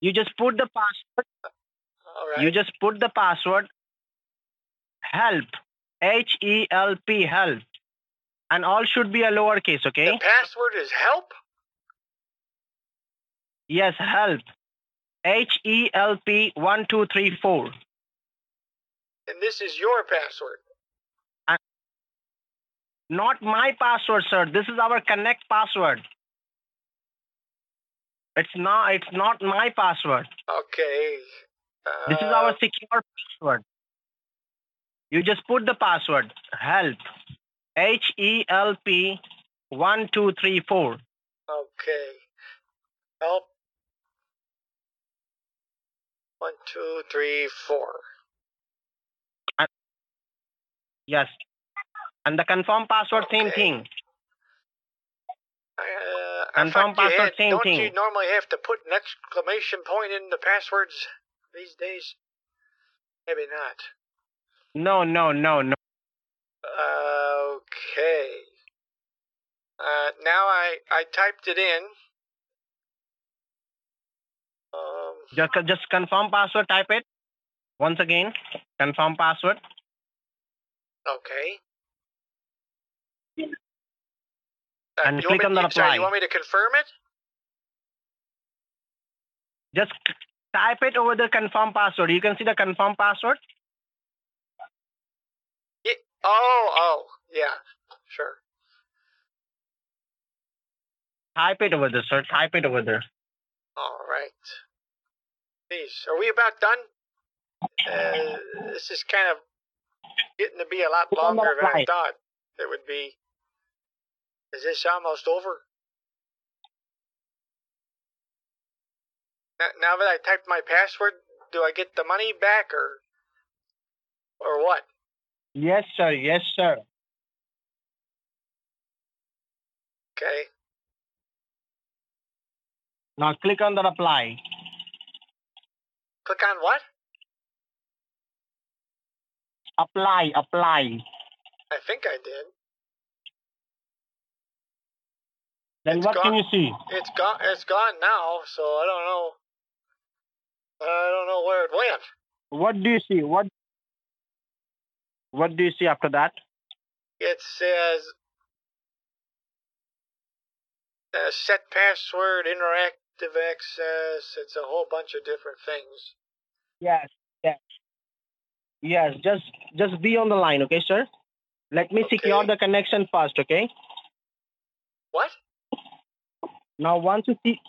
You just put the password. all right. You just put the password. Help. H E L P help. And all should be a lowercase, okay? The password is help. Yes, help. H E L P one two three four. And this is your password. Not my password, sir. This is our connect password. It's not. It's not my password. Okay. This is Uh, our secure password. You just put the password. Help. H E L P one two three four. Okay. Help. One, two, three, four. Yes. And the confirm password, same thing. Uh, Thought you password, same don't thing. you normally have to put an exclamation point in the passwords these days? Maybe not. No, no, no, no. Okay. Uh, now I I typed it in. Um, Just, just confirm password. Type it once again. Confirm password. okay. Uh, And you want click me, on the sorry, you want me to confirm it? Just type it over the confirm password. You can see the confirm password. Ye- oh, oh, yeah, sure. Type it over there, sir. Type it over there. All right. Geez, are we about done? Uh, this is kind of getting to be a lot Click on the longer than I thought it would be. Is this almost over? Now that I typed my password, do I get the money back or or what? Yes, sir. Yes, sir. Okay. Now click on the reply. Click on what? Apply. Apply. I think I did. Then It's what can you see? It's gone. It's gone now, so I don't know. I don't know where it went. What do you see? What What do you see after that? It says uh, set password, interactive access. It's a whole bunch of different things. Yes. Yes. Yes. Just just be on the line, okay, sir? Let me secure the connection first, okay? What? Now once you see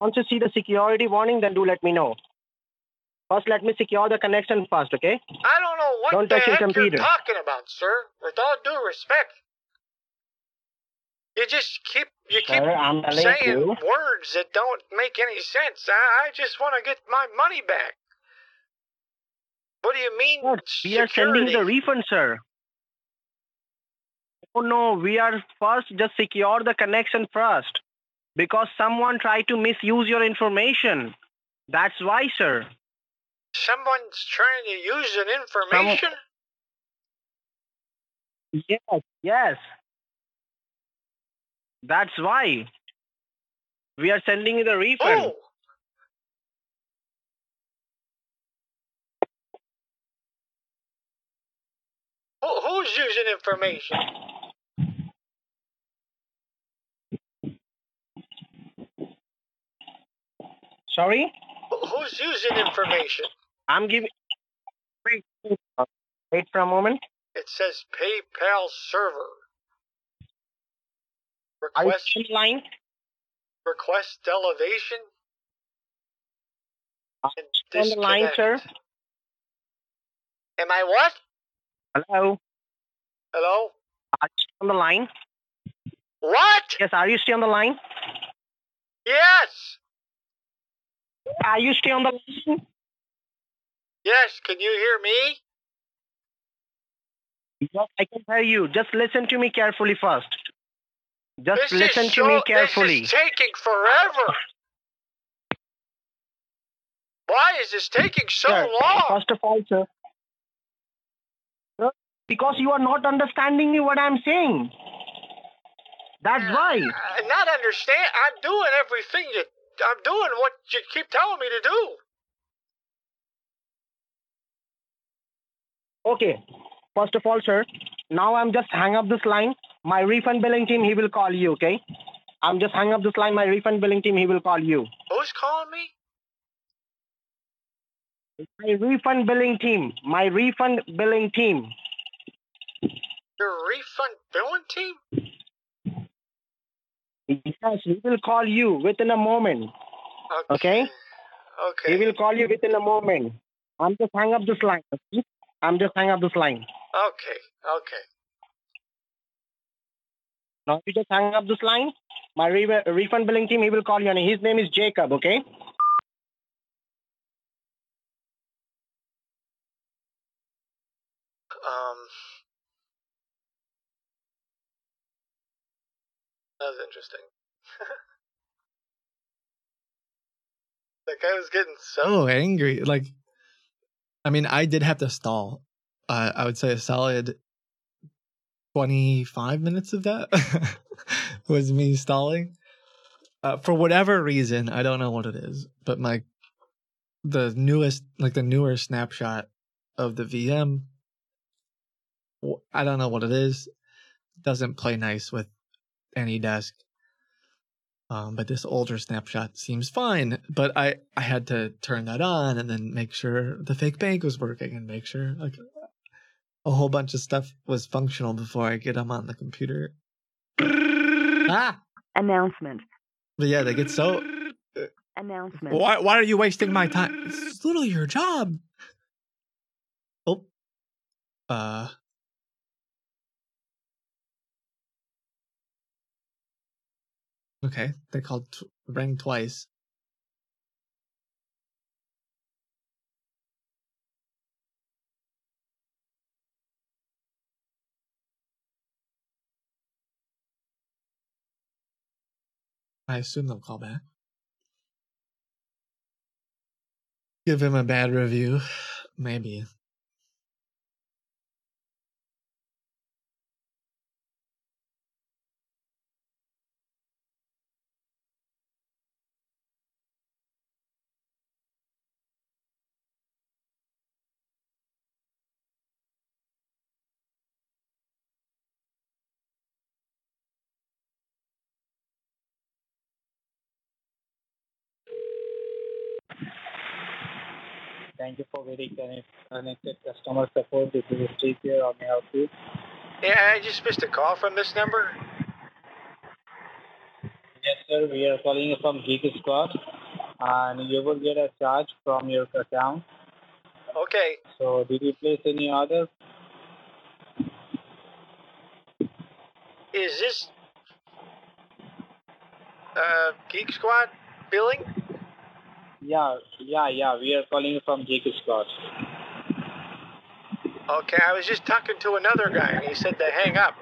once you see the security warning, then do let me know. First, let me secure the connection first, okay? I don't know what Don't the touch your heck you're talking about, sir. With all due respect, you just keep you keep Sir, saying you. words that don't make any sense. I, I just want to get my money back. What do you mean? We are sending the refund, sir. Oh no, we are first just secure the connection first. Because someone tried to misuse your information. That's why, sir. Someone's trying to use an information. Yes, yes. That's why. We are sending you the refund. Oh, who's using information? Sorry? Who's using information? I'm giving. Wait, wait for a moment. It says PayPal server. Request line? request elevation. Uh, and On the line, sir. Am I what? Hello? Hello? Are you on the line? What? Yes, are you still on the line? Yes. Are you still on the line? Yes. Can you hear me? Yes, I can hear you. Just listen to me carefully first. Just This listen is to so, me carefully. This is taking forever. Why is this taking so Sir, long? First of all, sir. Sir, Because you are not understanding me what I'm saying. That's why. I'm not understand. I'm doing everything you. I'm doing what you keep telling me to do. Okay. First of all, sir, now I'm just hang up this line. My refund billing team, he will call you, okay? I'm just hang up this line. My refund billing team, he will call you. Who's calling me? My refund billing team. My refund billing team. Your refund billing team? Yes, he will call you within a moment. Okay? Okay. He will call you within a moment. I'm just hang up this line. Okay? I'm just hang up this line. Okay. Okay. Now you just hang up this line. My re- refund billing team, he will call you, and his name is Jacob. Okay? Um. That was interesting. that guy was getting so. so angry. Like, I mean, I did have to stall. Uh, I would say a solid 25 minutes of that was me stalling. Uh, for whatever reason, I don't know what it is, but my the newest, like the newer snapshot of the VM, I don't know what it is. Doesn't play nice with any desk. Um, but this older snapshot seems fine. But I I had to turn that on and then make sure the fake bank was working and make sure like a whole bunch of stuff was functional before I get them on the computer. ah! Announcement. But yeah, they get so. Announcement. Why why are you wasting my time? It's literally your job. Oh. Uh. Okay, they called t- rang twice. I assume they'll call back. Give him a bad review. Maybe. Thank you for connect- connected customer support. This is Steve here. How may I help you? Yeah, I just missed a call from this number. Yes, sir. We are calling you from Geek Squad, and you will get a charge from your account. Okay. So, did you place any order? Is this uh Geek Squad billing? Yeah, yeah, yeah. We are calling you from Geek Squad. Okay, I was just talking to another guy and he said to hang up.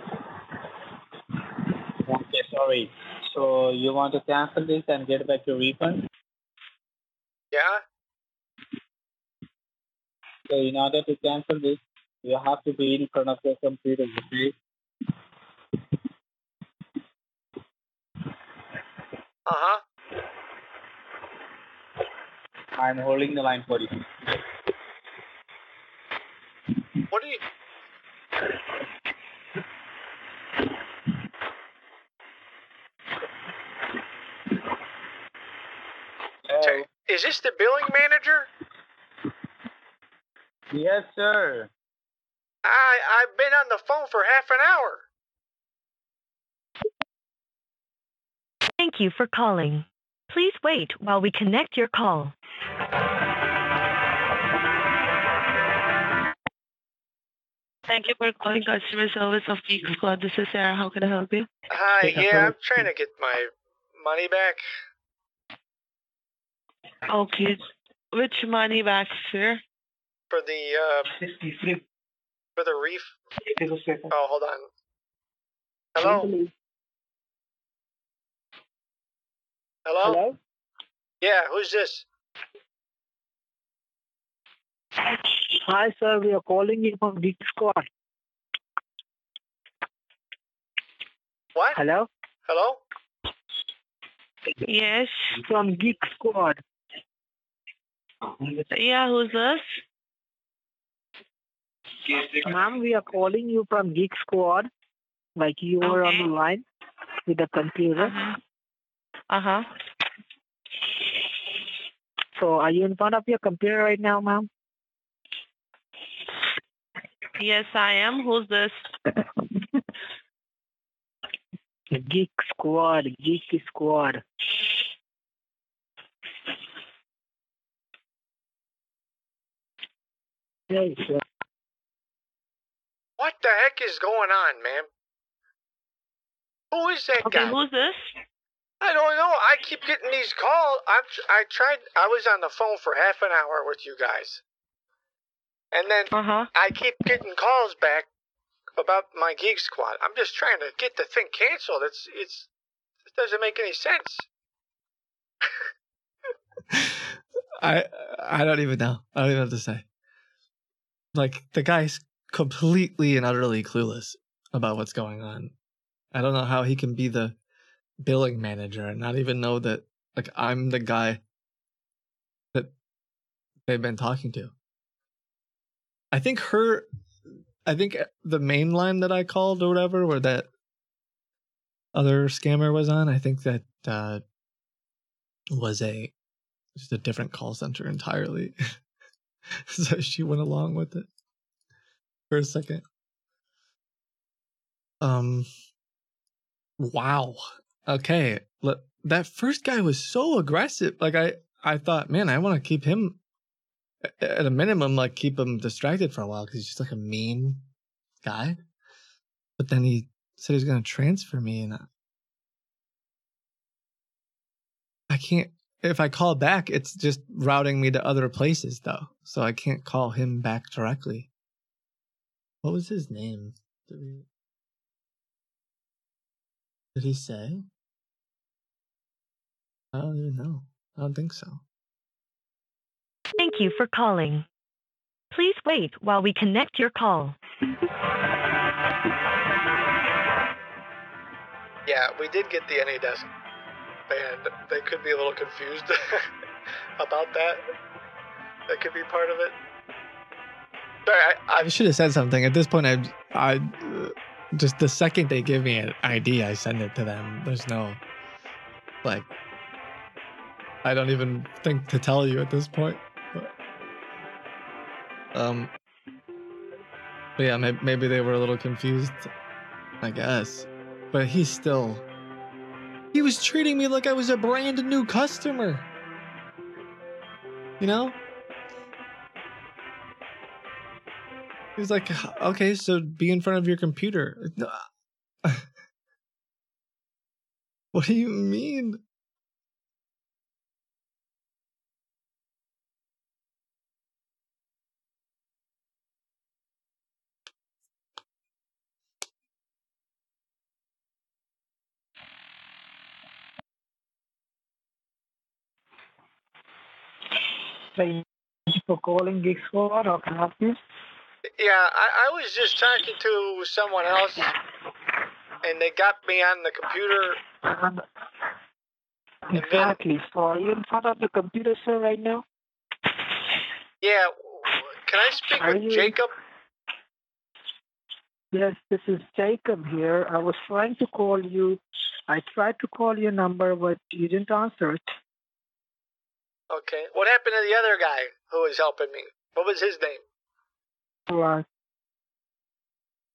Okay, sorry. So, you want to cancel this and get back your refund? Yeah? So, in order to cancel this, you have to be in front of your computer. Okay? Uh huh. I'm holding the line for you. What are you? Hello? Is this the billing manager? Yes, sir. I I've been on the phone for half an hour. Thank you for calling. Please wait while we connect your call. Thank you for calling customer service of Geek Squad. This is Sarah. How can I help you? Hi, yeah, I'm trying to get my money back. Okay. Which money back, sir? For the uh for the reef. Oh, hold on. Hello? Hello? Hello? Yeah, who's this? Hi, sir. We are calling you from Geek Squad. What? Hello? Hello? Yes. From Geek Squad. Yeah, who's this? Ma'am, we are calling you from Geek Squad. Like you were okay. on the line with the computer. Uh huh. Uh -huh. So, are you in front of your computer right now, ma'am? Yes, I am. Who's this? Geek Squad, Geek Squad. Hey, sir. What the heck is going on, ma'am? Who is that Okay, guy? who's this? I don't know. I keep getting these calls. I'm, I tried. I was on the phone for half an hour with you guys, and then Uh-huh. I keep getting calls back about my Geek Squad. I'm just trying to get the thing canceled. It's it's it doesn't make any sense. I I don't even know. I don't even have to say. Like the guy's completely and utterly clueless about what's going on. I don't know how he can be the billing manager and not even know that like I'm the guy that they've been talking to. I think her I think the main line that I called or whatever where that other scammer was on, I think that uh was a just a different call center entirely. so she went along with it for a second. Um wow. Okay. Look, that first guy was so aggressive. Like I I thought, man, I want to keep him at a minimum like keep him distracted for a while cuz he's just like a mean guy. But then he said he's going to transfer me and I, I can't if I call back, it's just routing me to other places though. So I can't call him back directly. What was his name? Did. Did he say? I don't even know. I don't think so. Thank you for calling. Please wait while we connect your call. Yeah, we did get the AnyDesk band. They could be a little confused about that. That could be part of it. Sorry, I, I should have said something. At this point, I, I, just the second they give me an ID, I send it to them. There's no, like, I don't even think to tell you at this point. Um, but yeah, maybe, maybe they were a little confused. I guess, but he still. He was treating me like I was a brand new customer. You know? He was like, okay, so be in front of your computer. What do you mean? For calling Geek Squad. How can I help you? yeah, I, I was just talking to someone else, and they got me on the computer. Um, Exactly. So are you in front of the computer, sir, right now? Yeah, can I speak Are with you- Jacob? Yes, this is Jacob here. I was trying to call you. I tried to call your number, but you didn't answer it. Okay. What happened to the other guy who was helping me? What was his name? Uh,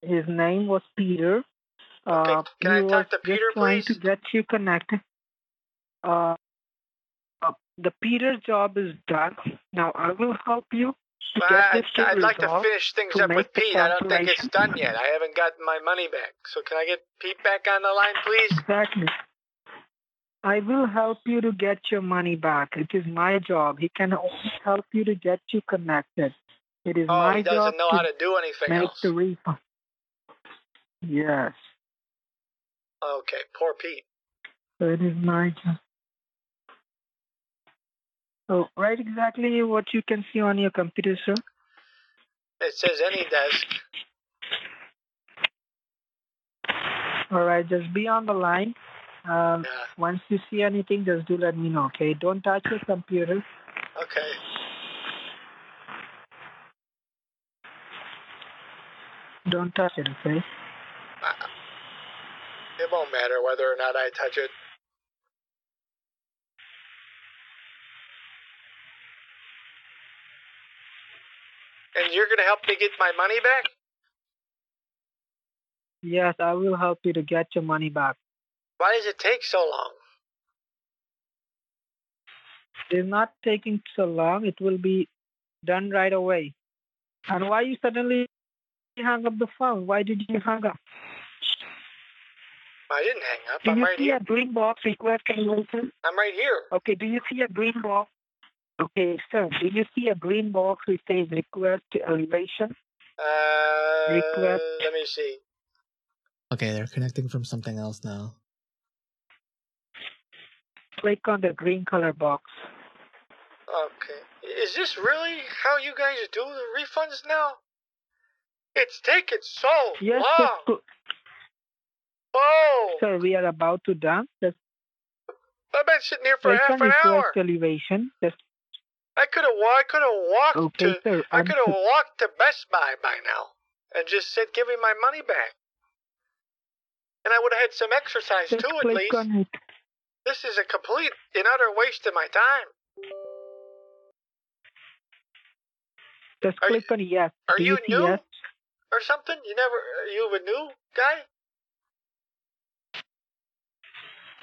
his name was Peter. Uh, can I talk to Peter, just trying to get you connected. Uh, uh, the Peter job is done. Now I will help you to get I, this thing I'd like to finish things to up with Pete. I don't think it's done yet. I haven't gotten my money back. So can I get Pete back on the line, please? Exactly. I will help you to get your money back. It is my job. He can only help you to get you connected. It is Oh, my he doesn't job know to how to do anything make else. the refund. Yes. Okay, poor Pete. So it is my job. So write exactly what you can see on your computer, sir. It says AnyDesk. All right, just be on the line. Um, Once you see anything, just do let me know, okay? Don't touch your computer. Okay. Don't touch it, okay? It won't matter whether or not I touch it. And you're gonna help me get my money back? Yes, I will help you to get your money back. Why does it take so long? It is not taking so long. It will be done right away. And why you suddenly hung up the phone? Why did you hang up? I didn't hang up. Do I'm you right see here. a green box request elevation? I'm right here. Okay, do you see a green box? Okay, sir, do you see a green box which says request elevation? Uh, Request. Let me see. Okay, they're connecting from something else now. Click on the green color box. Okay. Is this really how you guys do the refunds now? It's taking so Yes, long. cl- Oh, sir, we are about to done. Just I've been sitting here for click half an hour. elevation. Just I could have. I could have walked okay, to. sir. I could have walked to Best Buy by now and just said, "Give me my money back." And I would have had some exercise just too, at click least. This is a complete and utter waste of my time. Just Are you- click on yes. Are you see new yes? or something? You never. Are you a new guy?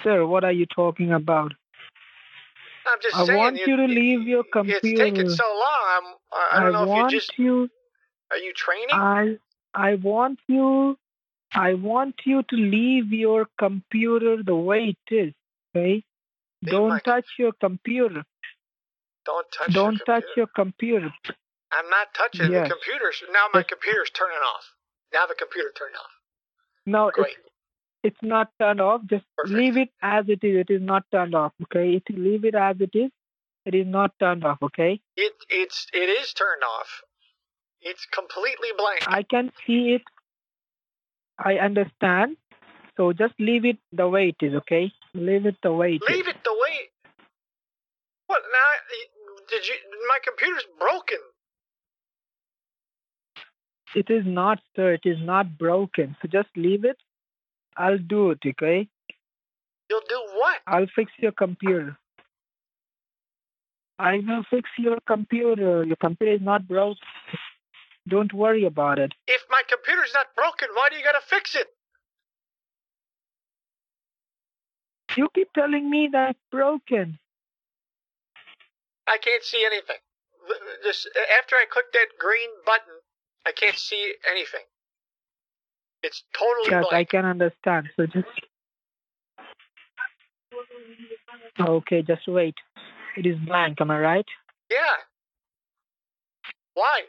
Sir, what are you talking about? I'm just I saying. want you to leave your computer. It's taking so long. I'm. I, I don't know want if you just. you. Are you training? I I want you. I want you to leave your computer the way it is. Okay. Don't touch your computer. don't touch. Don't the touch your computer. I'm not touching Yes. the computer. Now my computer's turning off. Now the computer turned off. No, it's, Great. it's not turned off. Just leave it as it is. It is not turned off. Okay. If you leave it as it is, it is not turned off. Okay. It it's it is turned off. It's completely blank. I can see it. I understand. So just leave it the way it is. Okay. Leave it the way it is. Leave it the way. What now? Did you? My computer's broken. It is not, sir. It is not broken. So just leave it. I'll do it, okay? You'll do what? I'll fix your computer. I will fix your computer. Your computer is not broke. Don't worry about it. If my computer's not broken, why do you gotta fix it? You keep telling me that it's broken. I can't see anything. This after I click that green button, I can't see anything. It's totally Yes, I can understand. So just. Okay, just wait. It is blank, am I right? Yeah. Why?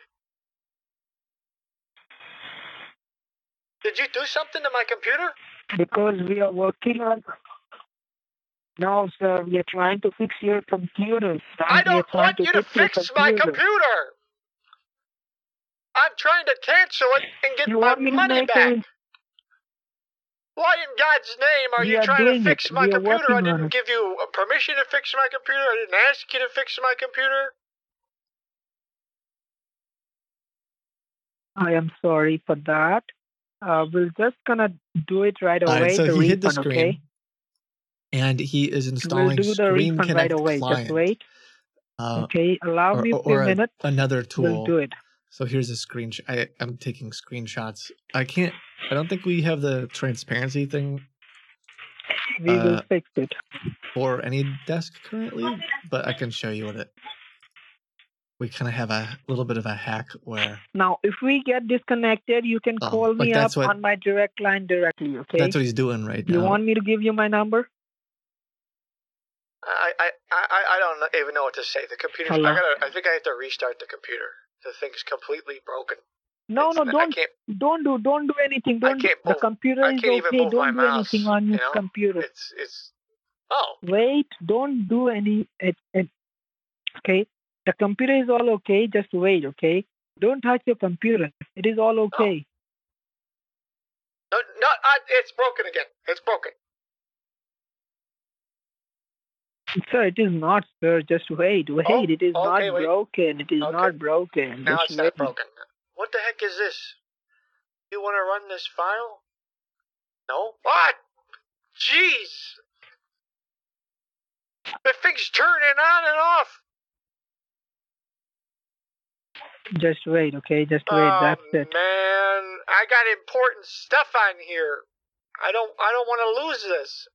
Did you do something to my computer? Because we are working on. No, sir, we are trying to fix your computer. I We are don't trying want you to your fix my computer. I'm trying to cancel it and get You my want me to money back. a- Why in God's name are We you are trying to fix it. my We computer? I didn't give you uh, permission to fix my computer. I didn't ask you to fix my computer. I am sorry for that. Uh, we're just gonna do it right away. right, so the he hit the refund, screen, okay? And he is We'll installing do the Screen refund Connect right away. Client. Just wait. Uh, okay, allow or, me a few a- minutes. another tool. We'll do it. So here's a screenshot. I, I'm taking screenshots. I can't. I don't think we have the transparency thing We will uh, fix it. for any desk currently, but I can show you what it. We kind of have a little bit of a hack where Now, if we get disconnected, you can Oh, call me up what- on my direct line directly. Okay? that's what he's doing right now. you want me to give you my number? I, I, I, I don't even know what to say. The computer. I gotta. I think I have to restart the computer. The thing's completely broken. No, no, don't, don't do, don't do anything. Don't. do- can't the move- computer I is okay. move Don't do mouse, anything on your know? computer. It's it's. Oh, Wait, don't do any. It, it, okay, the computer is all okay. Just wait, okay. Don't touch your computer. It is all Oh. okay. No, no, uh, it's broken again. It's broken. Sir, it is not, sir. Just wait, wait. Oh, it is okay, not wait. broken. It is not broken. Now Just it's wait. not broken. What the heck is this? You want to run this file? No? What? Jeez! The thing's turning on and off. Just wait, okay? Just wait. oh, That's it. man, I got important stuff on here. I don't. I don't want to lose this.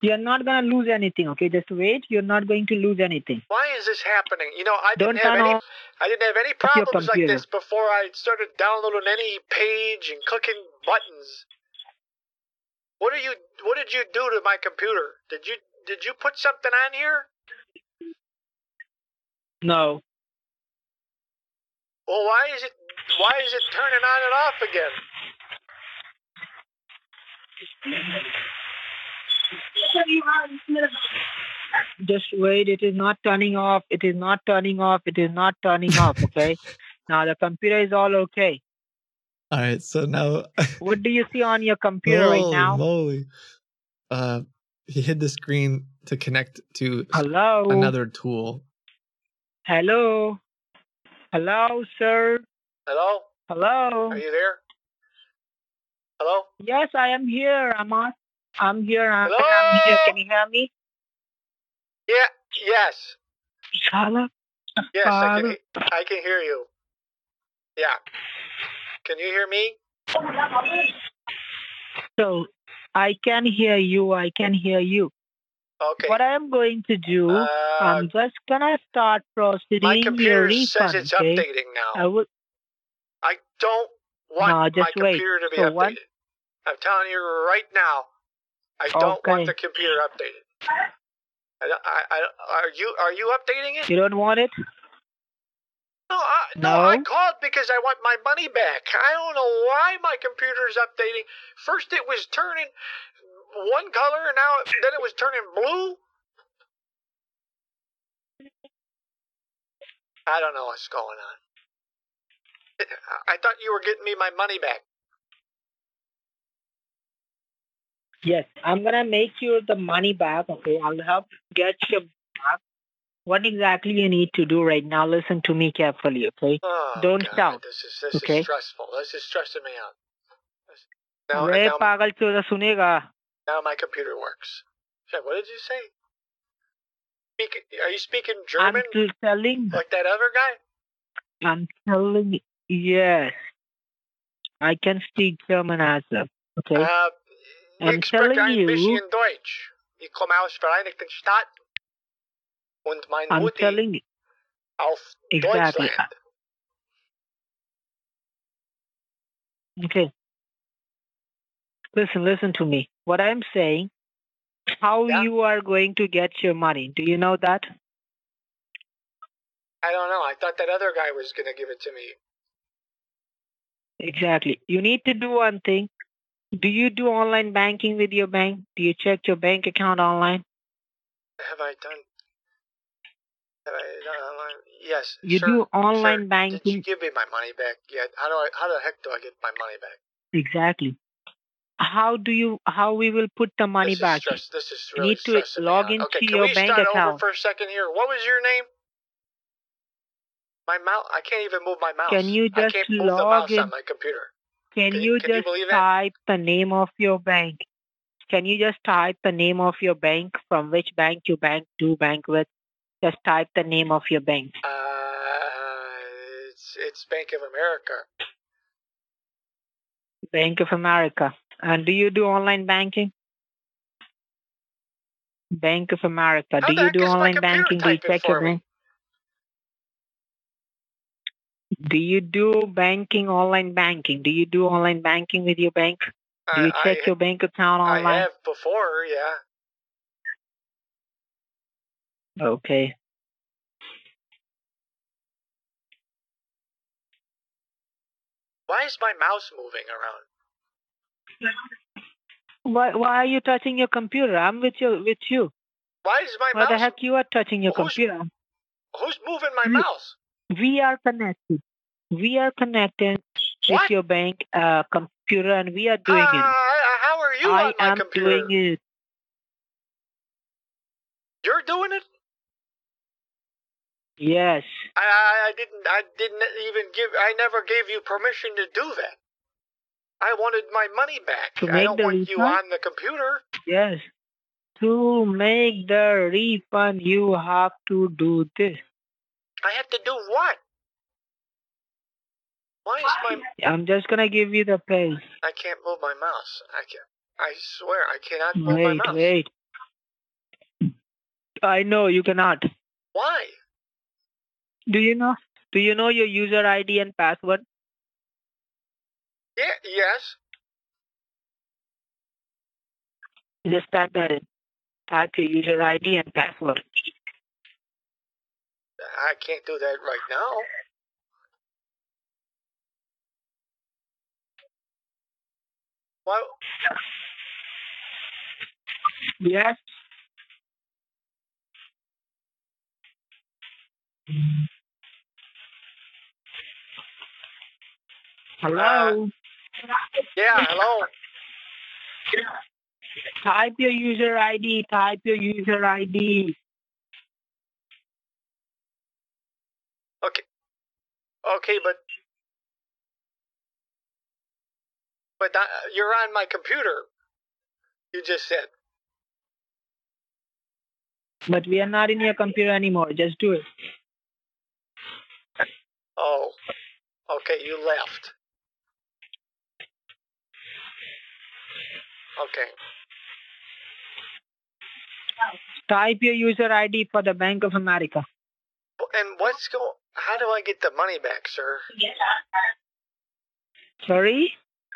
You're not gonna lose anything, okay? Just wait. You're not going to lose anything. Why is this happening? You know, I Don't didn't have any. I didn't have any problems like this before I started downloading any page and clicking buttons. What are you? What did you do to my computer? Did you? Did you put something on here? No. Well, why is it? Why is it turning on and off again? Just wait. It is not turning off. It is not turning off. It is not turning off, okay? Now the computer is all okay. All right, so now What do you see on your computer right Holy now? moly. Uh, he hid the screen to connect to Hello? another tool. Hello? Hello, sir? Hello? Hello? Are you there? Hello? Yes, I am here. I'm on. I'm here. I'm, Hello? I'm here. Can you hear me? Yeah. Yes. Hello? Yes, I can. I can hear you. Yeah. Can you hear me? So I can hear you. I can hear you. Okay. What I am going to do, Uh, I'm just gonna start proceeding My your computer refund. says it's okay? updating now. I will. I don't want No, my just wait. computer to be So updated. what- I'm telling you right now, I don't want the computer updated. I, I, I, are you are you updating it? You don't want it? No, I, no, No. I called because I want my money back. I don't know why my computer's updating. First it was turning one color, and now then it was turning blue. I don't know what's going on. I thought you were getting me my money back. Yes, I'm gonna make you the money back. Okay, I'll help get you back. What exactly you need to do right now? Listen to me carefully, okay? Oh, Don't God, shout. This is this Okay. is stressful. This is stressing me out. Now, रे now, पागल चोदा सुनेगा now my computer works. Shit, What did you say? Speak, are you speaking German I'm t- telling like that other guy? I'm telling yes. I can speak German as well. Okay. Uh, I'm telling you. Ich komme aus Vereinigten Staaten. Und mein I'm Mutti telling you auf exactly. Deutschland. Okay. Listen, listen to me. What I'm saying, how you are going to get your money. Do you know that? I don't know. I thought that other guy was going to give it to me. Exactly. You need to do one thing. Do you do online banking with your bank? Do you check your bank account online? Have I done? Have I done online? Yes. You sir, do sir, online Did you banking. give me my money back yet? How do I? How the heck do I get my money back? Exactly. How do you? How we will put the money this back? Stress, this is You need to stressing log into okay, can your we bank start over for a second here? What was your name? My mouse. I can't even move my mouse. Can you I just can't move the log mouse on in? my computer. Can, Can- you can you just that? type the name of your bank? Can you just type the name of your bank from which bank you bank do bank with? Just type the name of your bank. Uh, it's it's Bank of America. Bank of America. And do you do online banking? Bank of America. How do you do online banking? Do you check your bank? Do you do banking, online banking? Do you do online banking with your bank? Do you I- check I- your bank account online? I have before, yeah. Okay. Why is my mouse moving around? Why why are you touching your computer? I'm with you with you. Why is my mouse. Why the heck you are touching your Who's- computer? Who's moving my Hmm. mouse? We are connected. We are connected with your bank uh, computer, and we are doing Uh, it. how are you I am computer? doing it. You're doing it? Yes. I, I I didn't I didn't even give I never gave you permission to do that. I wanted my money back. To I don't the want you on the computer. Yes. To make the refund, you have to do this. I have to do what? Why is my I'm just gonna give you the page. I can't move my mouse. I can I swear I cannot move my Wait, mouse. wait. I know you cannot. Why? Do you know? Do you know your user ID and password? Yeah, yes. Just type that in. Type your user ID and password. I can't do that right now. Why Yes. Hello. Yeah, hello. Type your user ID. Type your user ID. Okay. Okay, but but that, you're on my computer. You just said. But we are not in your computer anymore. Just do it. Oh. Okay, you left. Okay. Type your user ID for the Bank of America. And what's going? How do I get the money back, sir? Sorry?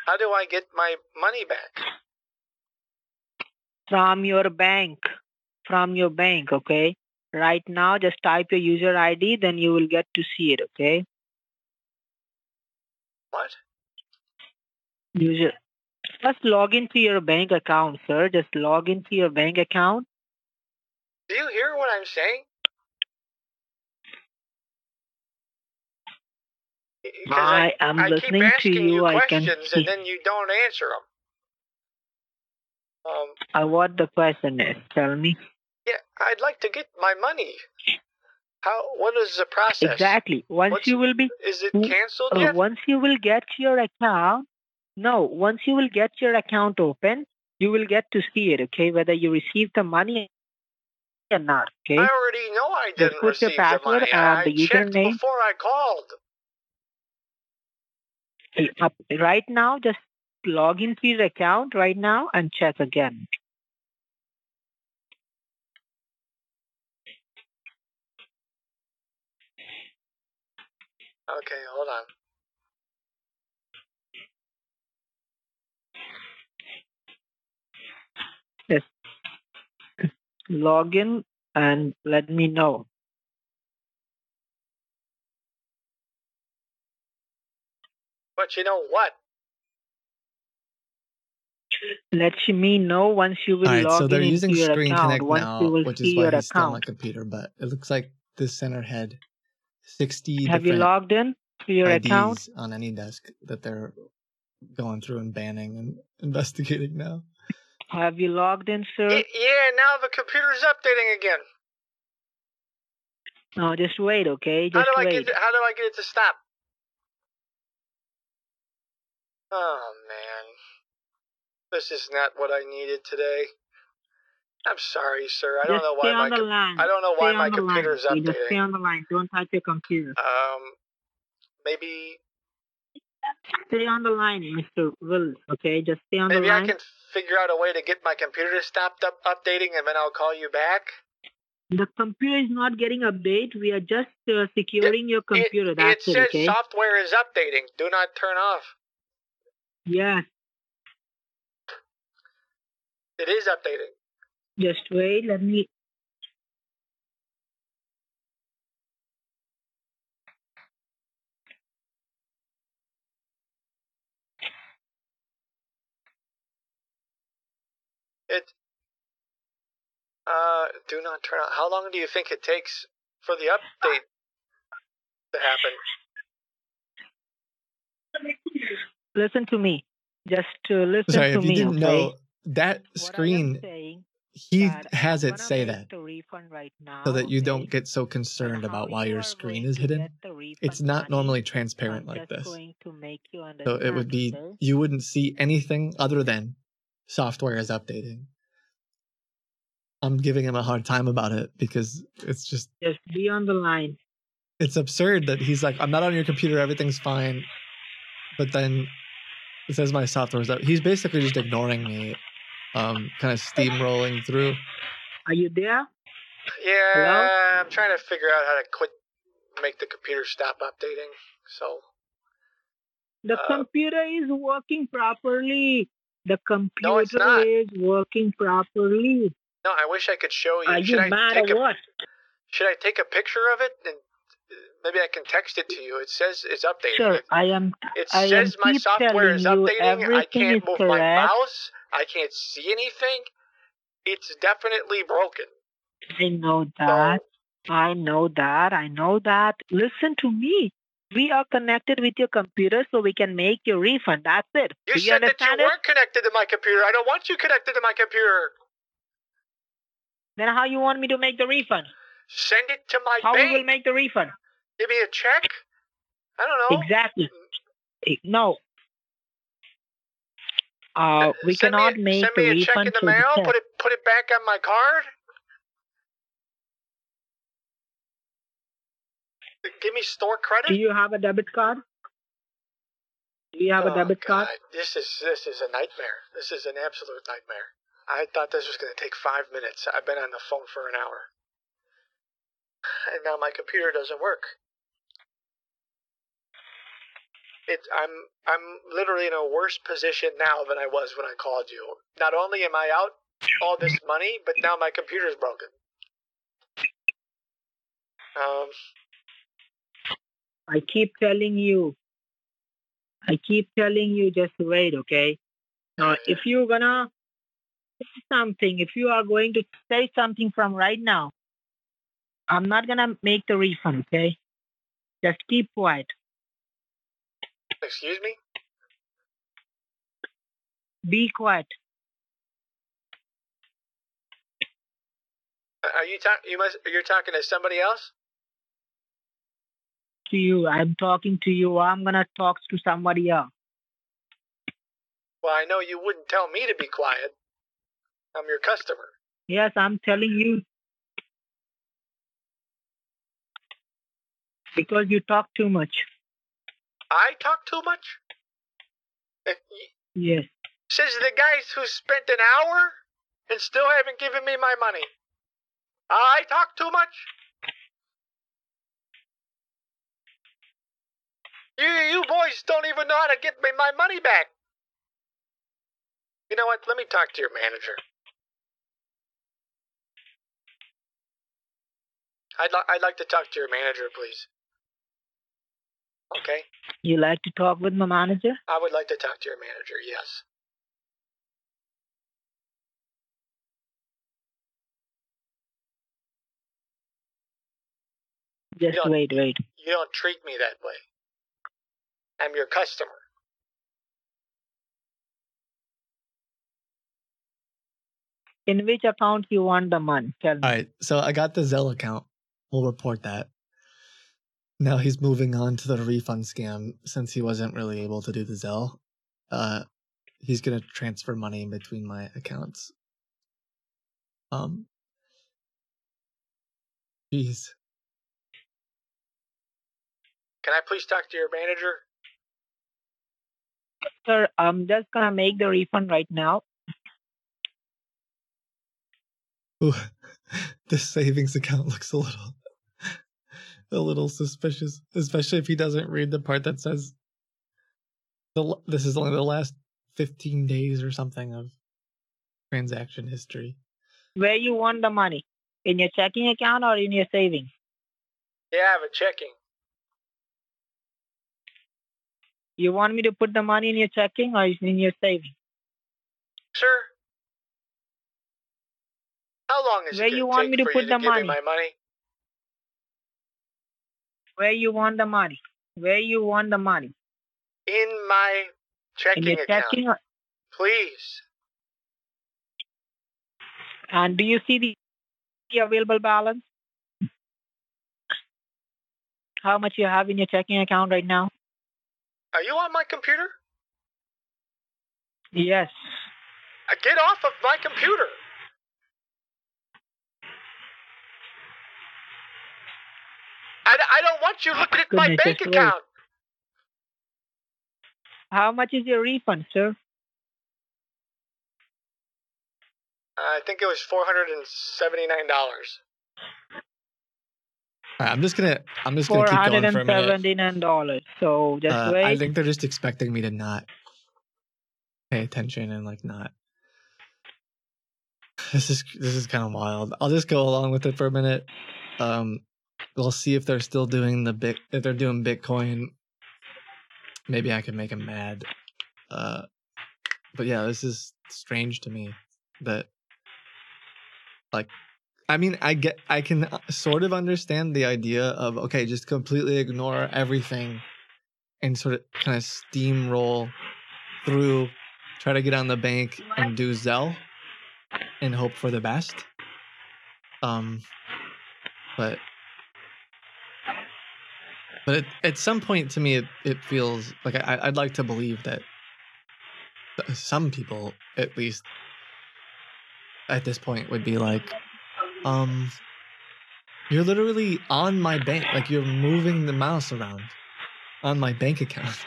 How do I get my money back? From your bank. From your bank, okay? Right now, just type your user ID, then you will get to see it, okay? What? User. Just log into your bank account, sir. Just log into your bank account. Do you hear what I'm saying? I am I listening to asking you. I can questions see and then you don't answer them. Um, uh, what the question is. Tell me. yeah, I'd like to get my money. How? What is the process? Exactly. Once What's- you will be Is it canceled uh, yet? once you will get your account, no, once you will get your account open, you will get to see it, okay? Whether you receive the money or not, okay? I already know I Just didn't put your receive the password money. and I the checked username. before I called. Right now, just log into your account right now and check again. Okay, hold on. Yes. log in and let me know. But you know what? Let me know once you will All right, log so they're in using into your Screen account. Connect once now, you will which see is why your he's still on my account. computer. But it looks like this center had 60 Have you different logged in to your IDs account? on AnyDesk that they're going through and banning and investigating now. Have you logged in, sir? Y- yeah, now the computer's updating again. No, just wait, okay? How Just do I wait. get? How do I get it to stop? Oh man, this is not what I needed today. I'm sorry, sir. I don't know why my the com- line. I don't know why Stay my on the line, computer's okay? Just stay on the line. Don't touch your computer. Um, maybe Stay on the line, Mr. Will, okay? Just stay on maybe the line. Maybe I can figure out a way to get my computer to stop up updating, and then I'll call you back. The computer is not getting update. We are just uh, securing your computer. It That's it, says okay? software is updating. Do not turn off. Yes. It is updating. Just wait. Let me. It. Uh, do not turn on. How long do you think it takes for the update to happen? Listen to me. Just uh, listen Sorry, to if you me, didn't okay? know that What screen, saying he has it say that refund right now, so that you okay? don't get so concerned about why your screen is hidden. It's not normally transparent like this. to So it would be okay? you wouldn't see anything other than software is updating. I'm giving him a hard time about it because it's just Just be on the line. it's absurd that he's like, I'm not on your computer, everything's fine. But then it says my software's up. He's basically just ignoring me, um, kind of steamrolling through. Are you there? Yeah, Hello? I'm trying to figure out how to quit, make the computer stop updating. So The Uh, computer is working properly. The computer No, is working properly. no, I wish I could show you. Are should you I mad take or a what? Should I take a picture of it and maybe I can text it to you? It says it's updating. Sure, I am. it I am says my keep software is updating. I can't move my mouse. I can't see anything. It's definitely broken. I know that. I know that. I know that. Listen to me. We are connected with your computer so we can make your refund. That's it. You you said that you it? weren't connected to my computer. I don't want you connected to my computer. Then how you want me to make the refund? Send it to my How bank. we will make the refund? Give me a check. I don't know. Exactly. No. Uh, we send cannot me, make send me a check in the through the mail. Put it put it back on my card. Give me store credit. Do you have a debit card? Do you have Oh, a debit card? God, This is this is a nightmare. This is an absolute nightmare. I thought this was going to take five minutes. I've been on the phone for an hour, and now my computer doesn't work. I'm I'm literally in a worse position now than I was when I called you. Not only am I out all this money, but now my computer's broken. Um, I keep telling you. I keep telling you just wait, okay? Now, if you're gonna say something, if you are going to say something from right now, I'm not gonna make the refund, okay? Just keep quiet. Excuse me. Be quiet. Uh, are you talk? You must. You're talking to somebody else. To you, I'm talking to you. I'm gonna talk to somebody else. Well, I know you wouldn't tell me to be quiet. I'm your customer. Yes, I'm telling you. Because you talk too much. I talk too much. Eh, y- Yes. Says the guys who spent an hour and still haven't given me my money. I talk too much. You, you boys don't even know how to get me my money back. You know what? Let me talk to your manager. I'd, li- I'd like to talk to your manager, please. Okay? You like to talk with my manager? I would like to talk to your manager, yes. Just wait, wait. You don't treat me that way. I'm your customer. In which account you want the money? Tell me. All right, so I got the Zelle account. We'll report that. Now he's moving on to the refund scam since he wasn't really able to do the Zelle. Uh, he's gonna transfer money in between my accounts. Um, jeez. Can I please talk to your manager? Sir, I'm just gonna make the refund right now. Ooh, this savings account looks a little, a little suspicious, especially if he doesn't read the part that says the this is only the last fifteen days or something of transaction history. Where you want the money? In your checking account or in your savings? Yeah, I have a checking. You want me to put the money in your checking or in your savings? Sir? How long is Where it you gonna want take me to for put you the to give money? me my money? Where you want the money? Where you want the money? in my checking in account. checking, Please. and do you see the, the available balance? How much you have in your checking account right now? Are you on my computer? Yes. Uh, Get off of my computer. I, I don't want you looking at my bank just wait. account. How much is your refund, sir? I think it was four hundred and seventy nine dollars. All right, I'm just gonna I'm just gonna keep going and for a minute. seventy-nine dollars. So just Uh, wait. I think they're just expecting me to not pay attention and like not. This is this is kind of wild. I'll just go along with it for a minute. Um, we'll see if they're still doing the bit. If they're doing Bitcoin, maybe I can make them mad. Uh, but yeah, this is strange to me that like I mean, I get, I can uh, sort of understand the idea of okay, just completely ignore everything and sort of kind of steamroll through, try to get on the bank and do Zelle and hope for the best. Um, but but it, at some point to me, it, it feels like I, I'd like to believe that some people, at least at this point, would be like, um, you're literally on my bank, like you're moving the mouse around on my bank account.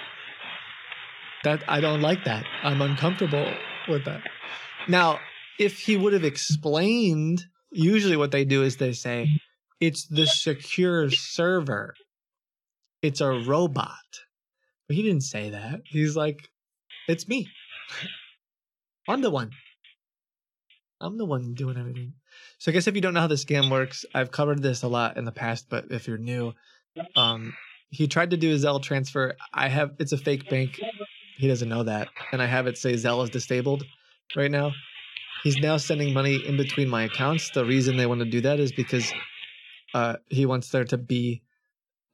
That I don't like that. I'm uncomfortable with that. Now, if he would have explained, usually what they do is they say, it's the secure server. It's a robot. But he didn't say that. He's like, it's me. I'm the one. I'm the one doing everything. So I guess if you don't know how the scam works, I've covered this a lot in the past, but if you're new, um, he tried to do a Zelle transfer. I have it's a fake bank. He doesn't know that, and I have it say Zelle is disabled right now. He's now sending money in between my accounts. The reason they want to do that is because uh, he wants there to be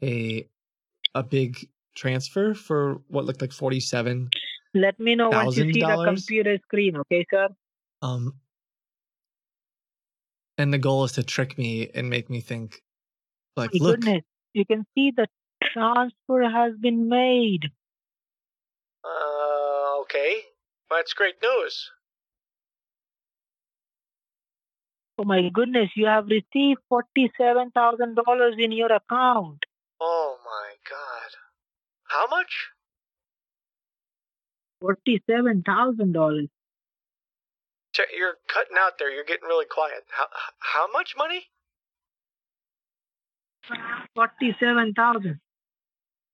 a a big transfer for what looked like forty seven Let me know once you thousand see the computer screen, okay, sir? Um, and the goal is to trick me and make me think, like, My look, goodness, you can see the transfer has been made. Uh, okay. That's great news. Oh my goodness, you have received forty-seven thousand dollars in your account. Oh my god. How much? Forty-seven thousand dollars. You're cutting out there. You're getting really quiet. How how much money? Forty-seven thousand.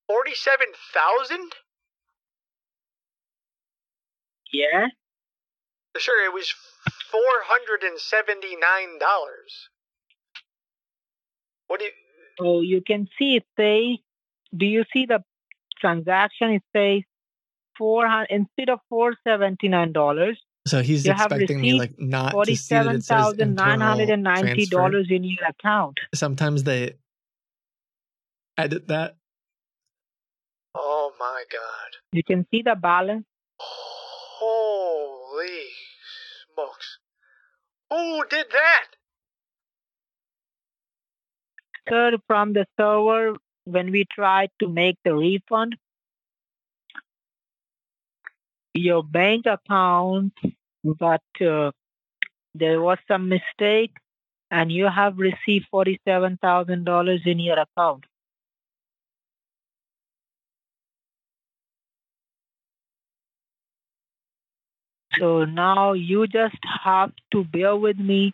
Forty-seven thousand? Yeah. Sure, it was four hundred and seventy-nine dollars. What do you? Oh, you can see it say. Do you see the transaction? It says four hundred instead of four seventy-nine dollars. so he's you have expecting me like not to see it says thousand nine hundred and internal ninety transfer. dollars in your account. Sometimes they edit that. Oh my god. You can see the balance. Holy smokes. Who did that? Sir, from the server, when we tried to make the refund, your bank account, but uh, there was some mistake, and you have received forty-seven thousand dollars in your account. So now you just have to bear with me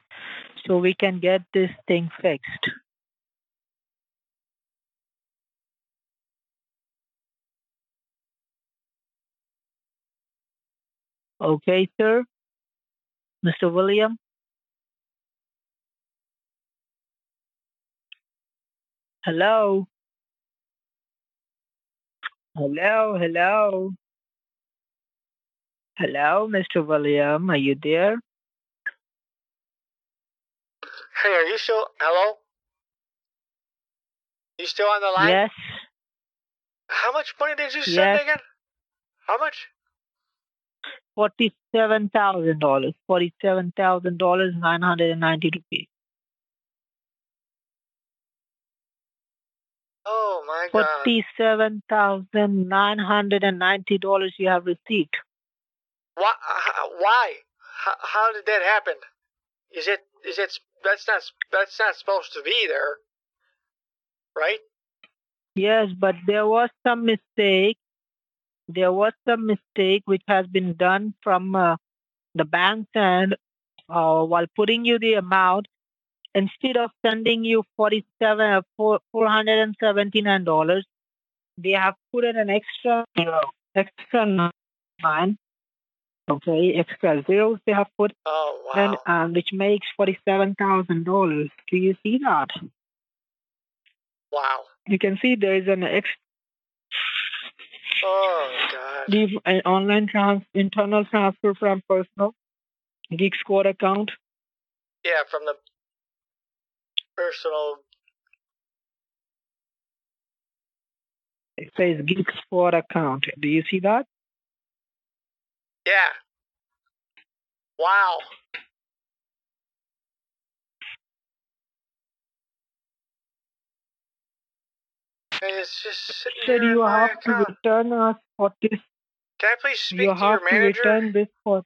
so we can get this thing fixed. Okay, sir. Mr. William? Hello? Hello, hello. Hello, Mr. William, are you there? Hey, are you still? Hello? You still on the line? Yes. How much money did you send Yes. again? How much? $47,000, Forty-seven thousand dollars rupees. Oh my God. $47,990 you have received. Why? Uh, why? How did that happen? Is it, is it, that's not, that's not supposed to be there, right? Yes, but there was some mistake there was some mistake which has been done from uh, the bank's end uh, while putting you the amount. Instead of sending you forty-seven uh, four four hundred and seventy-nine dollars, they have put in an extra uh, extra nine. Okay, extra zeros they have put, Oh wow. and um, which makes forty-seven thousand dollars. Do you see that? Wow. You can see there is an ex Oh god. leave an online trans internal transfer from personal Geek Squad account. Yeah, from the personal. It says Geek Squad account. Do you see that? Yeah. Wow. And it's just sitting Said in you have to return us for this. Can I please speak You to have your to manager? return this for.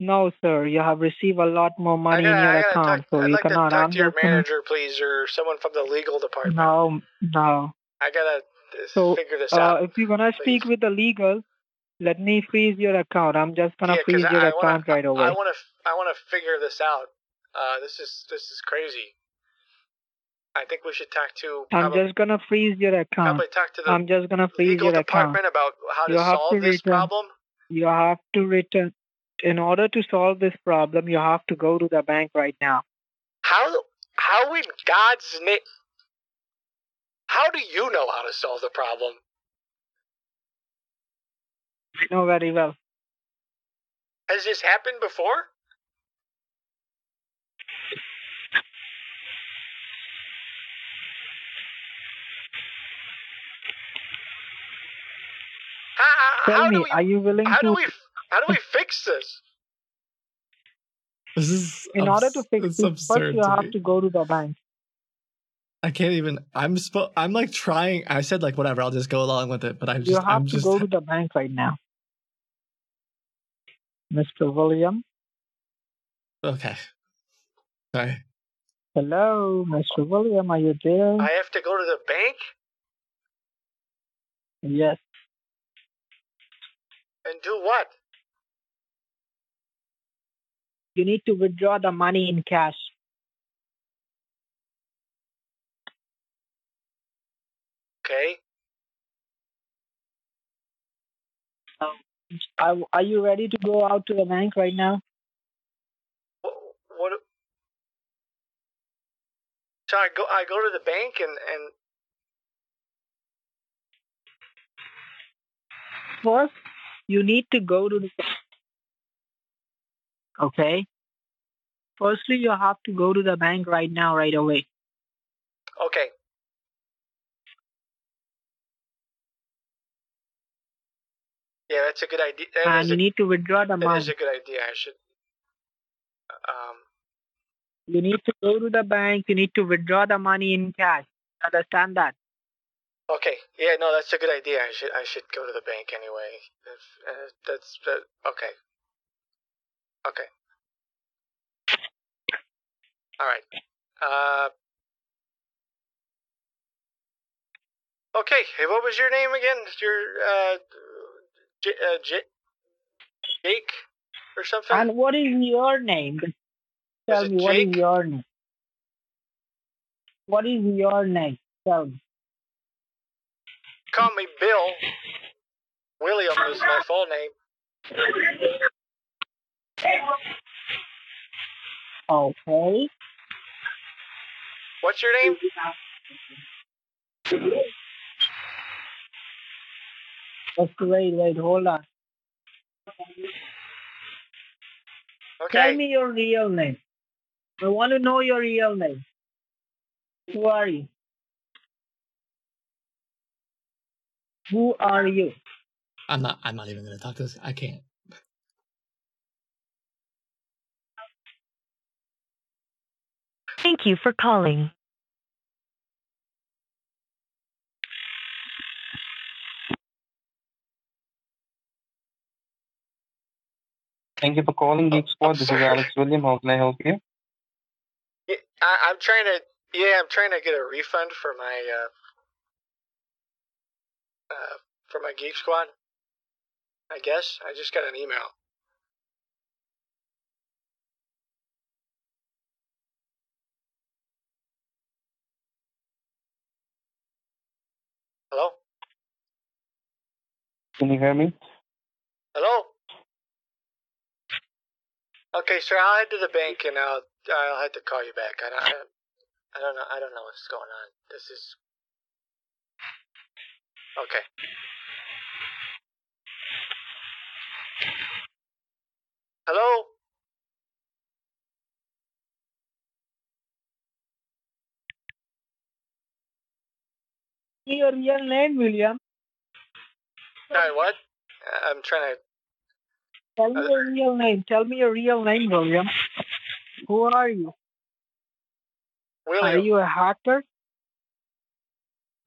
No, sir. You have received a lot more money gotta, in your I account, talk, so I'd you like to cannot. talk I'm to your just gonna- manager, please, or someone from the legal department. No, no. I gotta uh, So, figure this uh, out. if you're gonna speak with the legal, let me freeze your account. I'm just gonna Yeah, freeze your I account wanna, right away. I want to, I want to figure this out. Uh, this is this is crazy. I think we should talk to I'm just gonna freeze your account. probably talk to the I'm just gonna freeze legal your account. about how to You have solve to this return. problem. You have to return. In order to solve this problem, you have to go to the bank right now. How how in God's name? How do you know how to solve the problem? I know very well. Has this happened before? How, Tell how me, do we, are you willing how to? do we how do we fix this? This is in order to fix this, absurd first you have to go to the bank. I can't even. I'm spo- I'm like trying. I said like whatever. I'll just go along with it. But I'm You just. have I'm to just. go to the bank right now. Mr. William. Okay. Sorry. Hello, Mr. William, are you there? I have to go to the bank Yes. And do what? You need to withdraw the money in cash. Okay. Um, are, are you ready to go out to the bank right now? What? what so I go I go to the bank and and First, you need to go to the Okay. Firstly, you have to go to the bank right now, right away. okay. Yeah, that's a good idea. That and you a, need to withdraw the money. is a good idea. I should. Um. You need to go to the bank. You need to withdraw the money in cash. Understand that? Okay. Yeah. No, that's a good idea. I should. I should go to the bank anyway. If, uh, that's. Uh, okay. Okay. All right. Uh. Okay. Hey, what was your name again? Your uh, J- uh J- Jake or something? And what is your name? Tell me what is your name. What is your name? Tell me. Call me Bill. William is my full name. Okay. What's your name? Just wait, wait, hold on. Okay. Tell me your real name. I want to know your real name. Who are you? Who are you? I'm not. I'm not even gonna talk to this. I can't. Thank you for calling. Thank you for calling Geek Squad. This is Alex William. How can I help you? Yeah, I, I'm trying to. Yeah, I'm trying to get a refund for my uh, uh, for my Geek Squad. I guess I just got an email. Hello. Can you hear me? Hello. Okay, sir. I'll head to the bank and I'll I'll have to call you back. I don't I, I don't know I don't know what's going on. This is okay. Hello. Your real name, William. Sorry, what? I'm trying to. Tell me your real name. Tell me your real name, William. Who are you? Are you a hacker?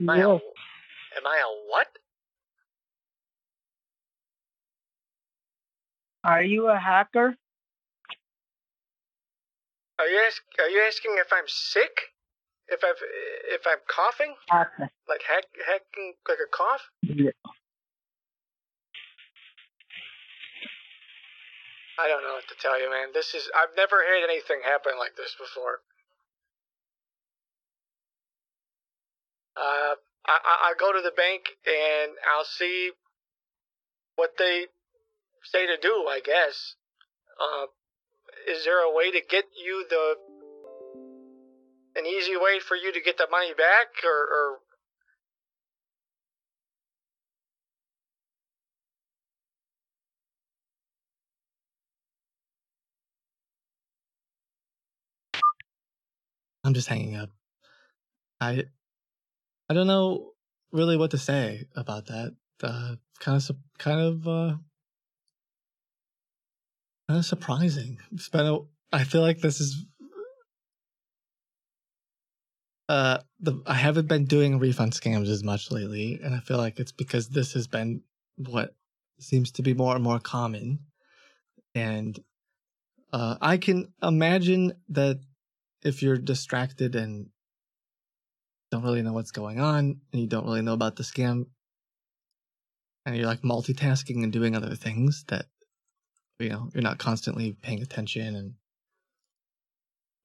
Am I, a, Yes. am I a what? Are you a hacker? Are you ask, Are you asking if I'm sick? If I've if I'm coughing? Hacker. Like hack, hacking like a cough? Yeah. I don't know what to tell you, man. This is I've never had anything happen like this before. Uh, I I go to the bank and I'll see what they say to do. I guess. Uh, is there a way to get you the an easy way for you to get the money back, or, or I'm just hanging up. I I don't know really what to say about that. Uh, kind of kind of uh, kind of surprising. It's been a, I feel like this is uh the I haven't been doing refund scams as much lately, and I feel like it's because this has been what seems to be more and more common. And uh, I can imagine that if you're distracted and don't really know what's going on, and you don't really know about the scam, and you're like multitasking and doing other things that you know you're not constantly paying attention and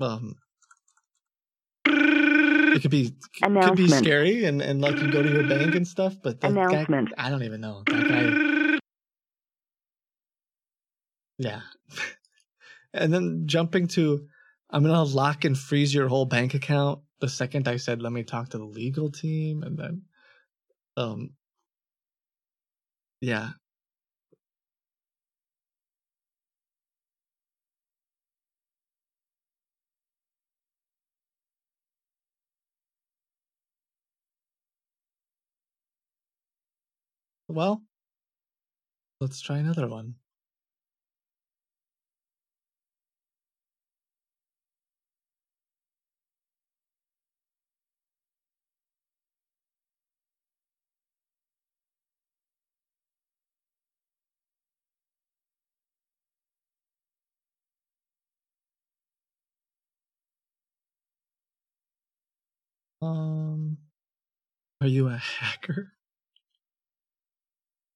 um it could be could be scary and and like you go to your bank and stuff but that guy, i don't even know. That guy yeah. And then jumping to i'm gonna lock and freeze your whole bank account the second i said let me talk to the legal team and then um yeah. Well let's try another one Um, are you a hacker?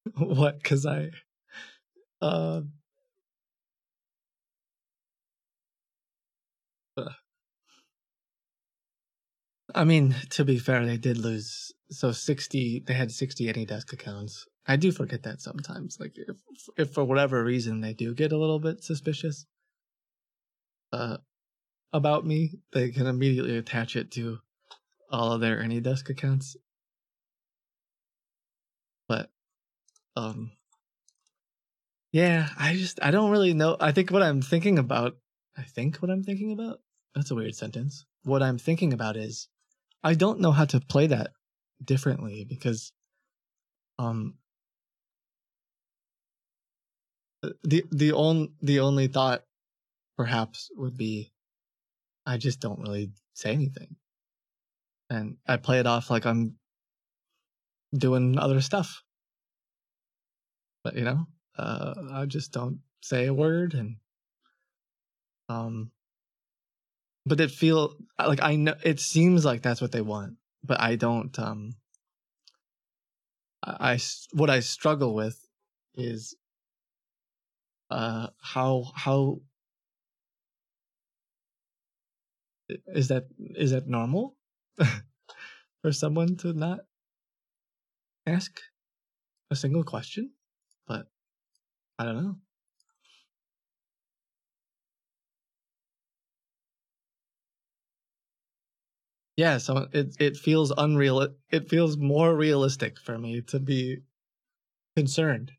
what? Because I, uh, I mean, to be fair, they did lose. So sixty, they had sixty AnyDesk accounts. I do forget that sometimes. Like if, if for whatever reason they do get a little bit suspicious, uh, about me, they can immediately attach it to all of their AnyDesk accounts. But, um, yeah, I just I don't really know. I think what I'm thinking about. I think what I'm thinking about. That's a weird sentence. What I'm thinking about is, I don't know how to play that differently because, um, the the only the only thought perhaps would be I just don't really say anything. And I play it off like I'm doing other stuff. But you know, uh I just don't say a word and um but it feel like I know it seems like that's what they want, but I don't um I, I what I struggle with is uh how how is that is that normal for someone to not ask a single question but i don't know. Yeah so it it feels unreal it feels more realistic for me to be concerned.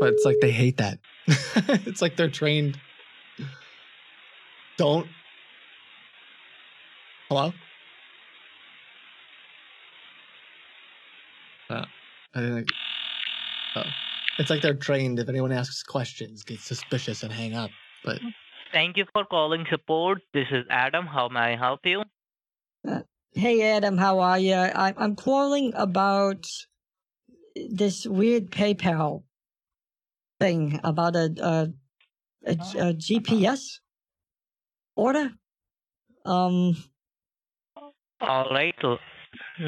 But it's like they hate that. It's like they're trained. Don't. Hello uh, i think oh. it's like they're trained if anyone asks questions get suspicious and hang up but Thank you for calling support. This is Adam. How may I help you? Uh, hey Adam, how are you? I, I'm calling about this weird PayPal thing about a a, a, a GPS order. Um, All right. so-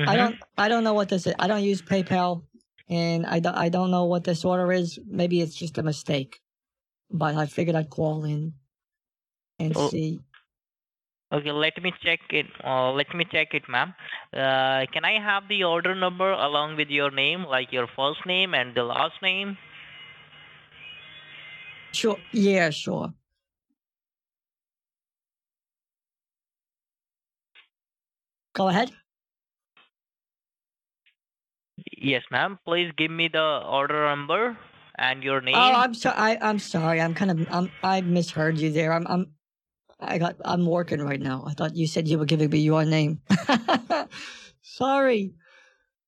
I don't I don't know what this is. I don't use PayPal, and I don't I don't know what this order is. Maybe it's just a mistake, but I figured I'd call in and Oh. see. Okay, let me check it. Uh, let me check it, ma'am. Uh, can I have the order number along with your name, like your first name and the last name? Sure. Yeah, sure. Go ahead. Yes, ma'am. Please give me the order number and your name. Oh, I'm sorry. I, I'm sorry. I'm kind of I'm I misheard you there. I'm I'm I got I'm working right now. I thought you said you were giving me your name. sorry.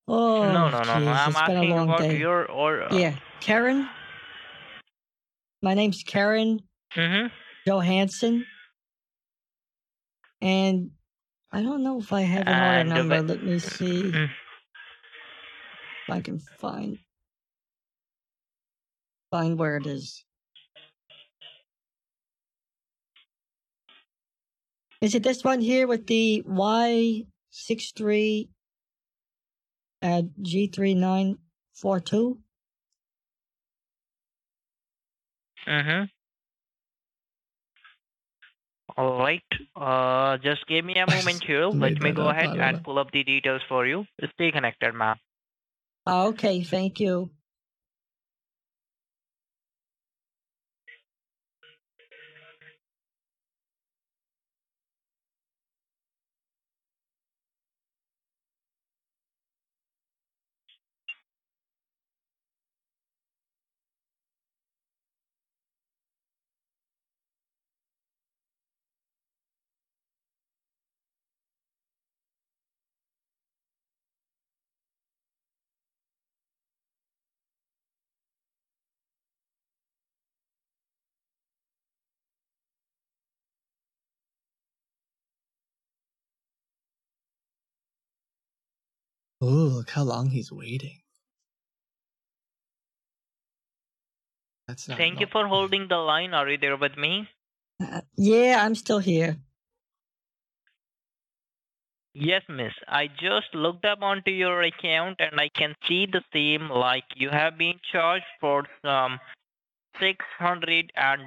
Oh, no, no, no, no. I'm it's been a long about day. your order. Yeah, Karen. My name's Karen Mm-hmm. Johansson, and I don't know if I have an order And number. Let me see Mm. if I can find find where it is. Is it this one here with the Y six three at G three nine four two? Mm-hmm. All right. Uh, just give me a moment here. Let me go ahead and pull up the details for you. Stay connected, ma'am. Okay, thank you. Oh look how long he's waiting that's not Thank you for holding the line. Are you there with me? Uh, yeah, I'm still here. Yes, miss. I just looked up onto your account and I can see the same like you have been charged for some six hundred and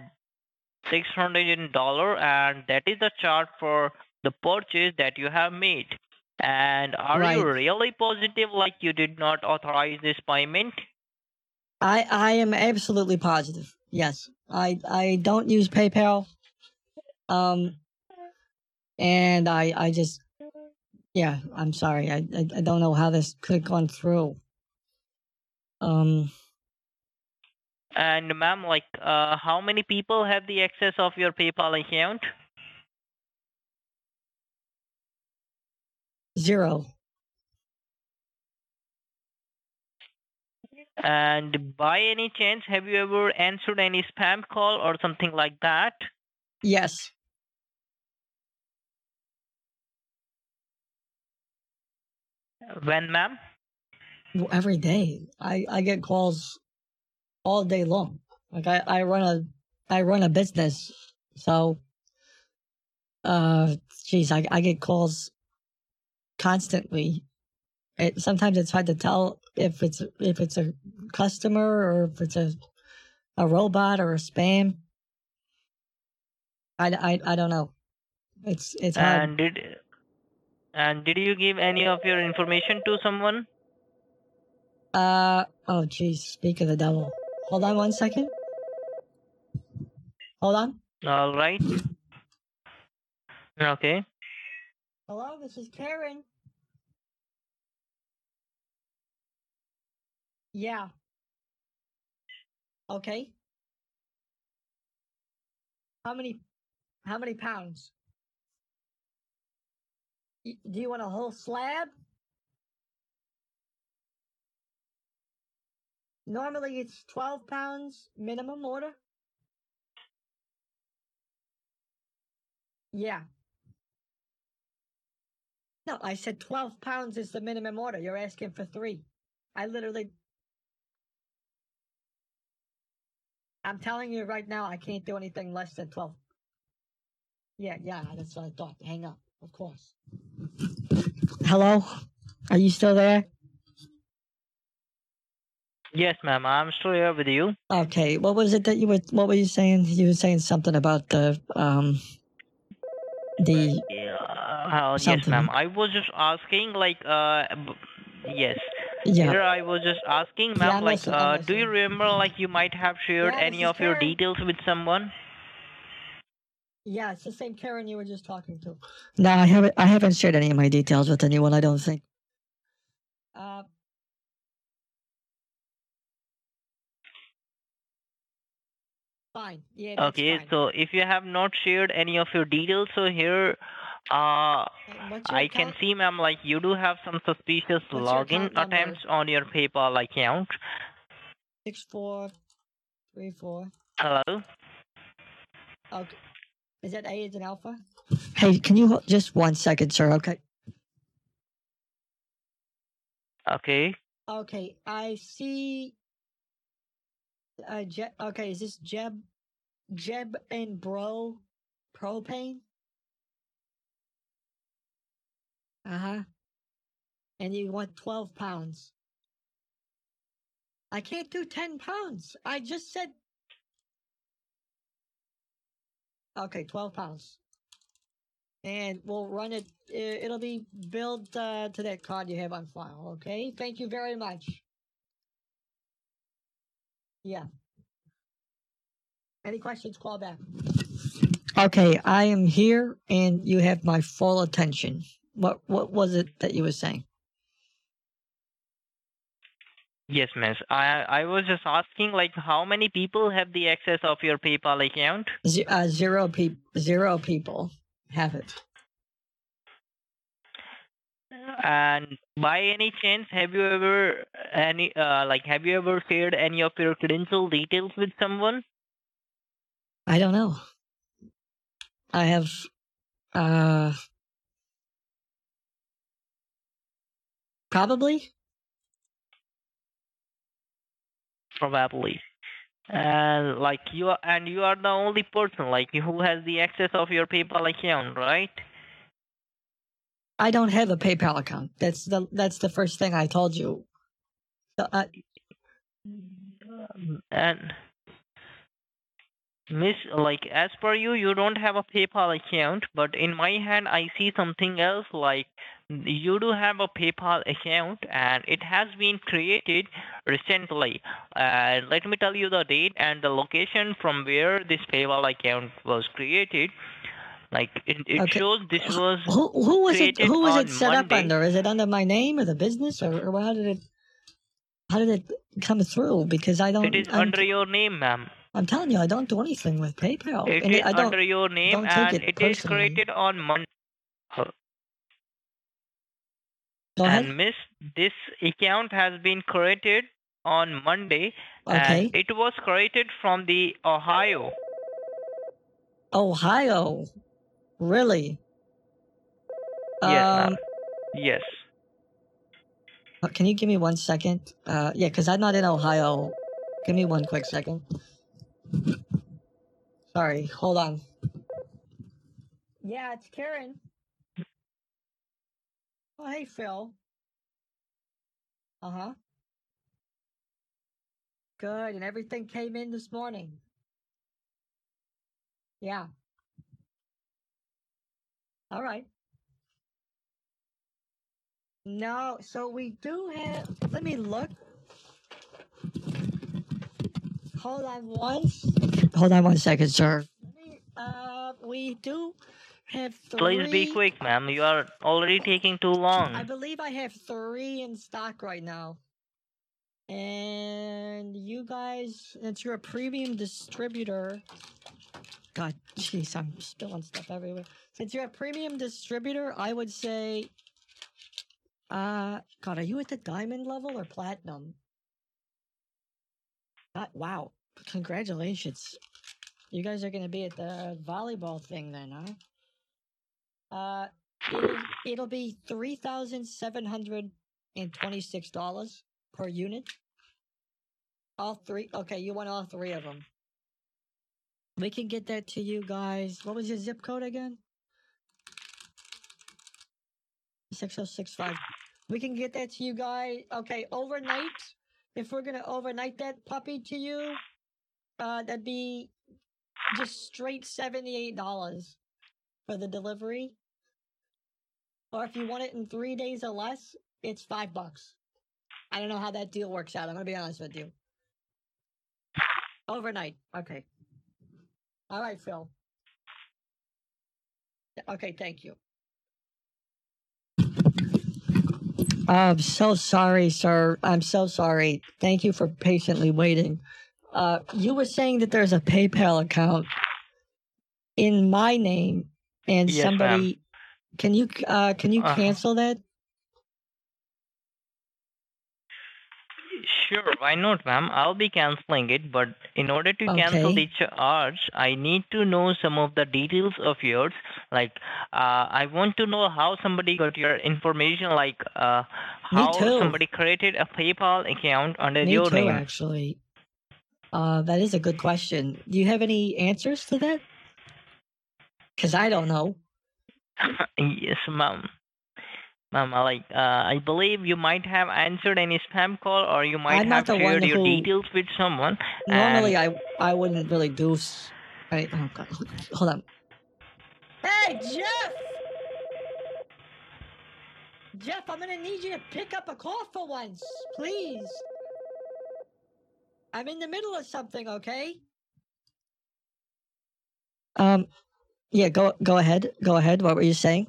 six hundred dollar and that is the charge for the purchase that you have made. And are you really positive like you did not authorize this payment? I I am absolutely positive. Yes, I I don't use PayPal. Um, and I I just yeah, I'm sorry. I I, I don't know how this could have gone through. Um, And ma'am, like uh, how many people have the access of your PayPal account? Zero. And by any chance, have you ever answered any spam call or something like that? Yes. When, ma'am? Well, every day. I, I get calls all day long. Like I, I run a I run a business, so uh geez, I I get calls constantly. It sometimes it's hard to tell if it's if it's a customer or if it's a a robot or a spam. I, I, I don't know. It's it's hard. And did and did you give any of your information to someone? Uh oh, jeez. Speak of the devil. Hold on one second. Hold on. All right. Okay. Hello, this is Karen. Yeah. Okay. How many? How many pounds? Do you want a whole slab? Normally it's 12 pounds minimum order. Yeah. No, I said 12 pounds is the minimum order. You're asking for three. I literally. I'm telling you right now, I can't do anything less than 12. Yeah, yeah, that's what I thought. Hang up, of course. Hello? Are you still there? Yes, ma'am. I'm still here with you. Okay, what was it that you were, what were you saying? You were saying something about the, um, the, Uh, yes, ma'am. I was just asking, like, uh, yes. Yeah. Here I was just asking, ma'am, I'm like, uh, do you remember, like, you might have shared Yeah, any of your Karen. details with someone? yeah, it's the same Karen you were just talking to. No, I haven't, I haven't shared any of my details with anyone, I don't think. Uh, fine. Yeah, Okay, fine. so if you have not shared any of your details, so here, uh, I can see, ma'am, like you do have some suspicious What's login attempts on your PayPal account. Six four three four. Hello? Okay. Is that A as an alpha? Hey, can you hold just one second, sir? Okay. Okay. Okay, I see. Uh, Je- okay, is this Jeb, Jeb and Bro, propane? Uh huh. And you want twelve pounds. I can't do ten pounds. I just said. Okay, twelve pounds. And we'll run it. It'll be billed uh, to that card you have on file. Okay. Thank you very much. Yeah. Any questions? Call back. Okay, I am here, and you have my full attention. What What was it that you were saying? Yes, miss. I I was just asking, like, how many people have the access of your PayPal account? Z- uh, zero people. Zero people have it. And by any chance, have you ever any uh like have you ever shared any of your credential details with someone? I don't know. I have. Uh. Probably. Probably. And like you are, and you are the only person like who has the access of your PayPal account, right? I don't have a PayPal account. That's the that's the first thing I told you. So, uh, And Miss, like as per you, you don't have a PayPal account, but in my hand, I see something else. Like you do have a PayPal account, and it has been created recently. And let me tell you the date and the location from where this PayPal account was created. Like it, it Okay. shows this was who who was it? Who was it set up under? Is it under my name or the business, or, or how did it? How did it come through? Because I don't. It is I'm, under your name, ma'am. I'm telling you, I don't do anything with PayPal. It and is I don't. under your name, don't take and it it is created on Monday. Go ahead. And miss, this account has been created on Monday, Okay. and it was created from the Ohio. Ohio. Really? Yes, ma'am. Um, Yes. uh, can you give me one second? Uh, yeah, because I'm not in Ohio. Give me one quick second. Sorry, hold on. Yeah, it's Karen. Oh, hey, Phil. Uh huh. Good, and everything came in this morning. Yeah. All right. No, so we do have. Let me look. Hold on one. Hold on one second, sir. Uh, we do have three. Please be quick, ma'am. You are already taking too long. I believe I have three in stock right now. And you guys, since you're a premium distributor, God, jeez, I'm spilling stuff everywhere. Since you're a premium distributor, I would say, uh, God, are you at the diamond level or platinum? Uh, wow, congratulations. You guys are gonna be at the volleyball thing then, huh? Uh, it'll, it'll be three thousand seven hundred and twenty-six dollars per unit. All three. Okay, you want all three of them. We can get that to you guys. What was your zip code again? Six oh six five. We can get that to you guys. Okay, overnight. If we're gonna overnight that puppy to you, uh, that'd be just straight seventy-eight dollars for the delivery. Or if you want it in three days or less, it's five bucks. I don't know how that deal works out. I'm gonna be honest with you. Overnight. Okay. All right, Phil. Okay, thank you. I'm so sorry, sir. I'm so sorry. Thank you for patiently waiting. Uh, you were saying that there's a PayPal account in my name, and Yes, ma'am. somebody. Can you uh, can you Uh-huh. cancel that? Sure, why not, ma'am? I'll be canceling it, but in order to cancel Okay. the charge, I need to know some of the details of yours. Like, uh, I want to know how somebody got your information, like uh, how somebody created a PayPal account under Me your too, name. actually. Uh, that is a good question. Do you have any answers to that? Because I don't know. yes, ma'am. Ma'am, I like, uh, I believe you might have answered any spam call, or you might I'm not have shared your who- details with someone. Normally, I I wouldn't really do. s- I, oh God, hold- hold on. Hey, Jeff! Jeff, I'm gonna need you to pick up a call for once, please. I'm in the middle of something, okay? Um, yeah, go go ahead. Go ahead. What were you saying?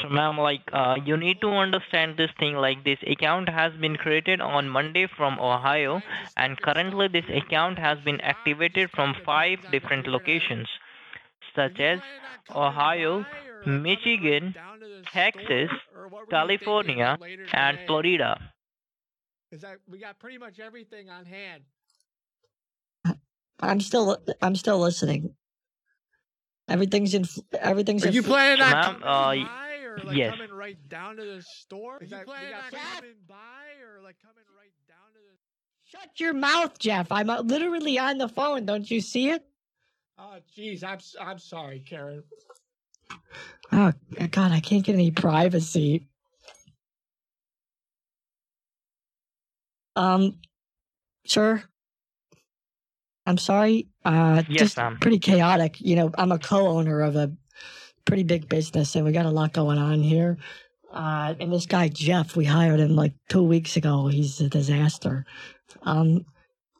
So, ma'am, like, uh, you need to understand this thing. Like, this account has been created on Monday from Ohio, and currently this account has been activated from five different locations, such as Ohio, Michigan, Texas, California, and Florida. Is that we got pretty much everything on hand. I'm still I'm still listening. Everything's in. Everything's. Are in you fl- planning on Ma'am, coming uh, by or like yes. coming right down to the store? Is that, we got coming by or like coming right down to the? Shut your mouth, Jeff. I'm uh, literally on the phone. Don't you see it? Oh, jeez, I'm s- I'm sorry, Karen. Oh God, I can't get any privacy. Um, sir, I'm sorry. Uh, Yes, just ma'am. pretty chaotic. You know, I'm a co-owner of a pretty big business, and we got a lot going on here. Uh, and this guy Jeff, we hired him like two weeks ago. He's a disaster. Um,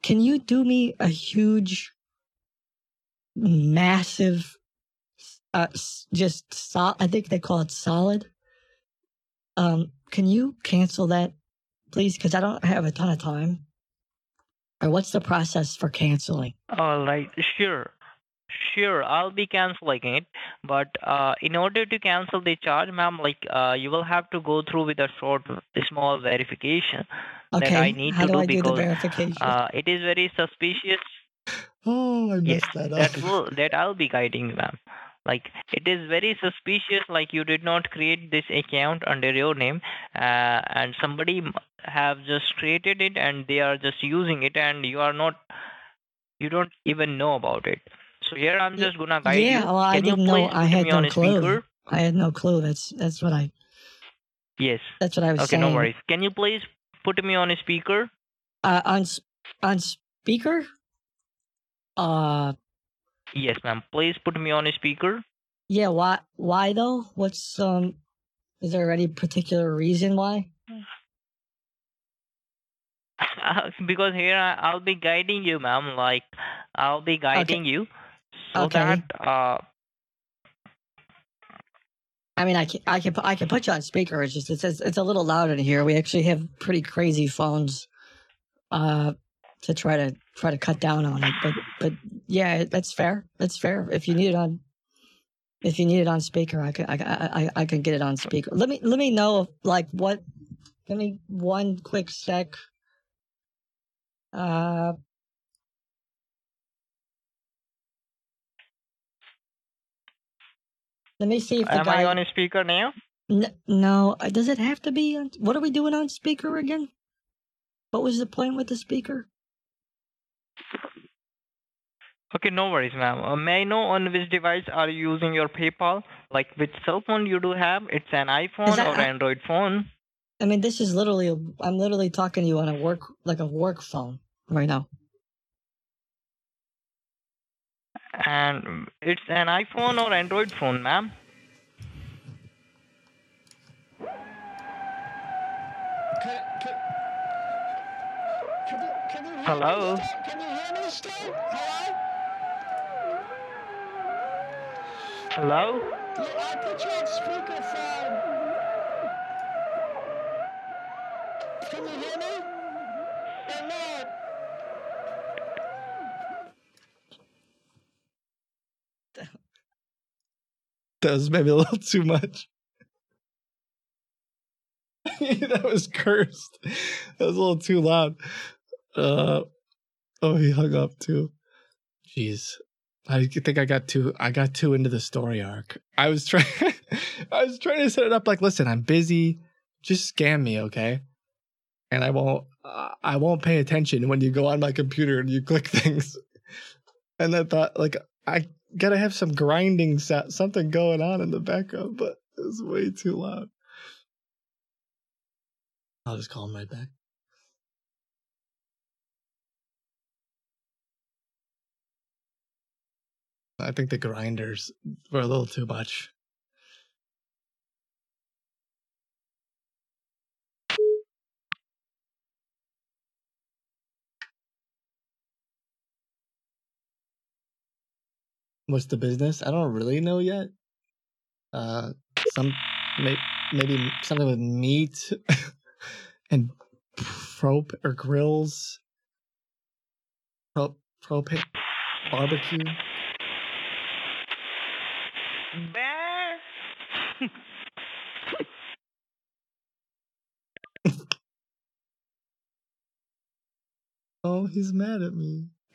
can you do me a huge, massive, uh, just sol- I think they call it solid. Um, can you cancel that, please? Because I don't have a ton of time. Or what's the process for canceling? All right, sure. Sure, I'll be canceling it. But uh, in order to cancel the charge, ma'am, like uh, you will have to go through with a short, small verification that I need How to do do I do the because verification? uh, it is very suspicious. Oh, I Yes, that up. that will that I'll be guiding you, ma'am. Like it is very suspicious. Like you did not create this account under your name, uh, and somebody have just created it and they are just using it, and you are not, you don't even know about it. So here I'm just gonna guide yeah, you. well, I Can didn't know. I had no clue. speaker? I had no clue. That's that's what I Yes. that's what I was Okay, saying. no worries. Can you please put me on a speaker? Uh, on on speaker. Uh, Yes, ma'am. Please put me on a speaker. yeah. Why? Why though? What's um? Is there any particular reason why? because here I, I'll be guiding you, ma'am. Like I'll be guiding you so Okay. that uh I mean, I can I can I can put you on speaker. It's just it's, it's a little loud in here. We actually have pretty crazy phones, uh, to try to try to cut down on it. But but yeah, that's fair. That's fair. If you need it on, if you need it on speaker, I can I I, I, can get it on speaker. Let me let me know like what. Give me one quick sec. Uh. Let me see if the am guy. I on a speaker now? N- no, uh, does it have to be? On, what are we doing on speaker again? What was the point with the speaker? Okay, no worries, ma'am. Uh, may I know on which device are you using your PayPal? Like which cell phone you do have? It's an iPhone that- or Android phone? I mean, this is literally. A, I'm literally talking to you on a work, like a work phone right now. And it's an iPhone or Android phone, ma'am? Hello? Can you hear me still? Hello? Hello? Yeah, I put you on speakerphone. Can you hear me? Or not? That was maybe a little too much. that was cursed. That was a little too loud. Uh, oh, he hung up too. Jeez, I think I got too. I got too into the story arc. I was trying. I was trying to set it up like, listen, I'm busy. Just scam me, okay? And I won't. Uh, I won't pay attention when you go on my computer and you click things. And I thought, like, I gotta have some grinding something going on in the background, but it was way too loud. I'll just call him right back. I think the grinders were a little too much. What's the business? I don't really know yet. Uh, some may, maybe something with meat and prop or grills. Pro, propane barbecue. Bear? Oh, he's mad at me.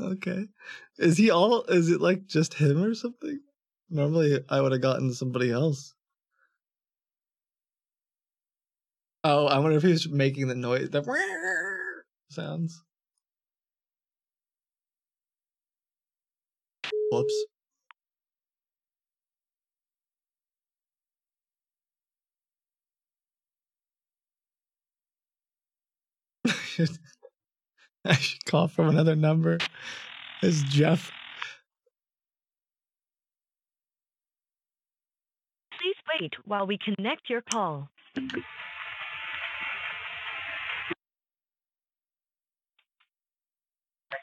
okay. Is he all is it like just him or something? Normally I would have gotten somebody else. Oh, I wonder if he's making the noise the sounds. Whoops. I should call from another number. It's Jeff. Please wait while we connect your call.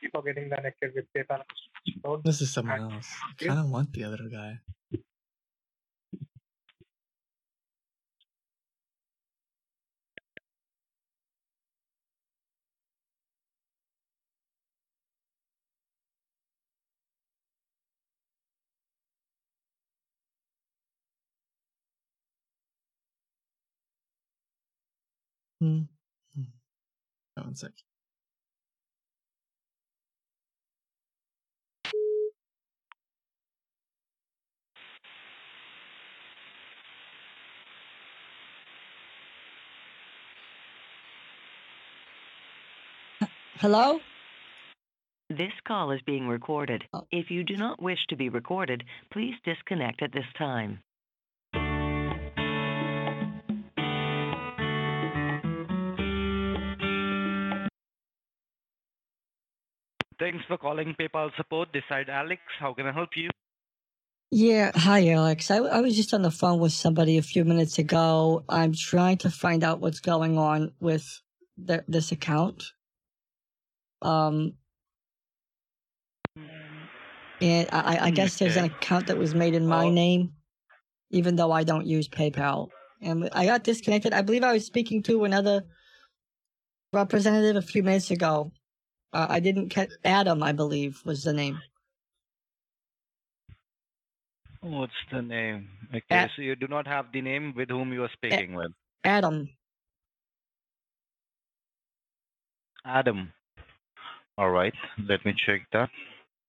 you for getting connected with PayPal. So this is someone else. I kind of want the other guy. Hmm. hmm. One second. Hello? This call is being recorded. Oh. If you do not wish to be recorded, please disconnect at this time. Thanks for calling PayPal support. This side Alex. How can I help you? Yeah, hi Alex. I, I was just on the phone with somebody a few minutes ago. I'm trying to find out what's going on with the, this account. Um, and I, I guess there's an account that was made in my name, even though I don't use PayPal. And I got disconnected. I believe I was speaking to another representative a few minutes ago. Uh, I didn't catch Adam, I believe, was the name. What's the name? Okay, A- so you do not have the name with whom you are speaking with. Adam. Adam. All right, let me check that.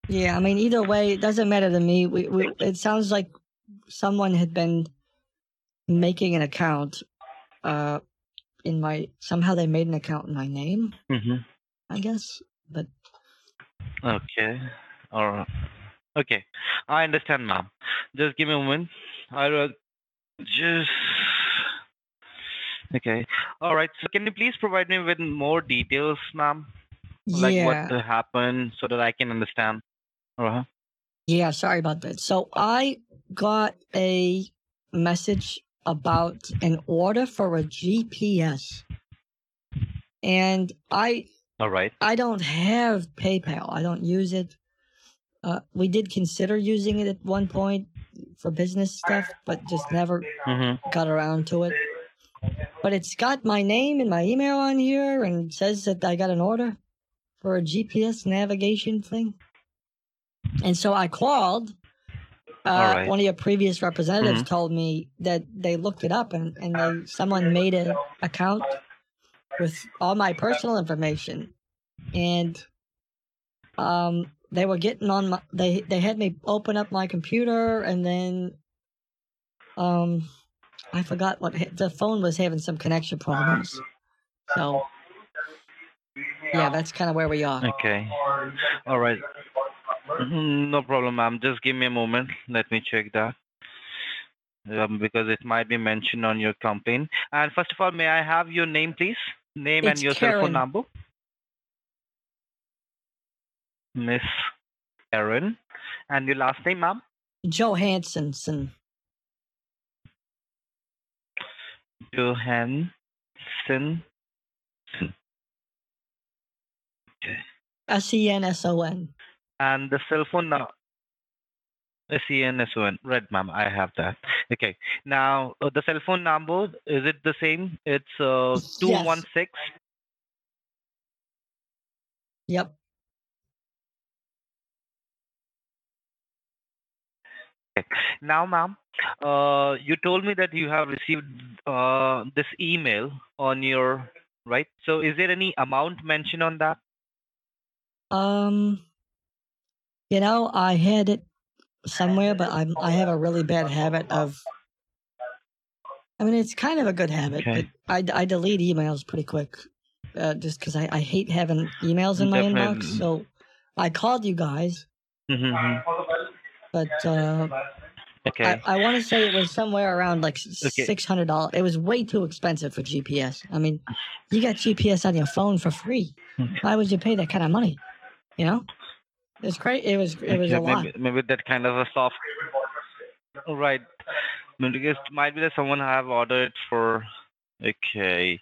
Yeah, I mean, either way, it doesn't matter to me. We, we, it sounds like someone had been making an account, uh, in my somehow they made an account in my name. Mm-hmm. I guess, but Okay. All right. Okay, I understand, ma'am. Just give me a moment. I will just. Okay. All right. So, can you please provide me with more details, ma'am? Like Yeah. what happened, so that I can understand. Uh-huh. yeah, sorry about that. So I got a message about an order for a GPS, and I All right. I don't have PayPal. I don't use it. Uh, we did consider using it at one point for business stuff, but just never Mm-hmm. got around to it. But it's got my name and my email on here and says that I got an order for a GPS navigation thing. And so I called. Uh, right. One of your previous representatives Mhm. told me that they looked it up and, and they, someone made an account with all my personal information. And um, they were getting on my, they, they had me open up my computer and then um, I forgot what the phone was having some connection problems. So yeah, that's kind of where we are. Okay. All right. Mhm, No problem, ma'am. Just give me a moment. Let me check that. Um, because it might be mentioned on your complaint. And first of all, may I have your name, please? Name and It's your cell phone number. Miss Karen. And your last name, ma'am? Johanssonson. Johansson. S E N S O N. And the cell phone number. S-E-N-S-O-N. Right, ma'am. I have that. Okay. Now, uh, the cell phone number, is it the same? It's uh, 216 Yep. Now, ma'am, uh, you told me that you have received uh, this email on your right. So, is there any amount mentioned on that? Um, you know, I had it somewhere, but I'm I have a really bad habit of. I mean, it's kind of a good habit, Okay. but I, I delete emails pretty quick, uh, just because I, I hate having emails in my inbox. So I called you guys, mm-hmm. but uh, Okay. I, I want to say it was somewhere around like Okay. six hundred dollars. It was way too expensive for GPS. I mean, you got GPS on your phone for free. Why would you pay that kind of money? You know, it's great. It was it was Okay, a lot. maybe, maybe that kind of a soft. Right. Maybe Because might be that someone have ordered for. Okay.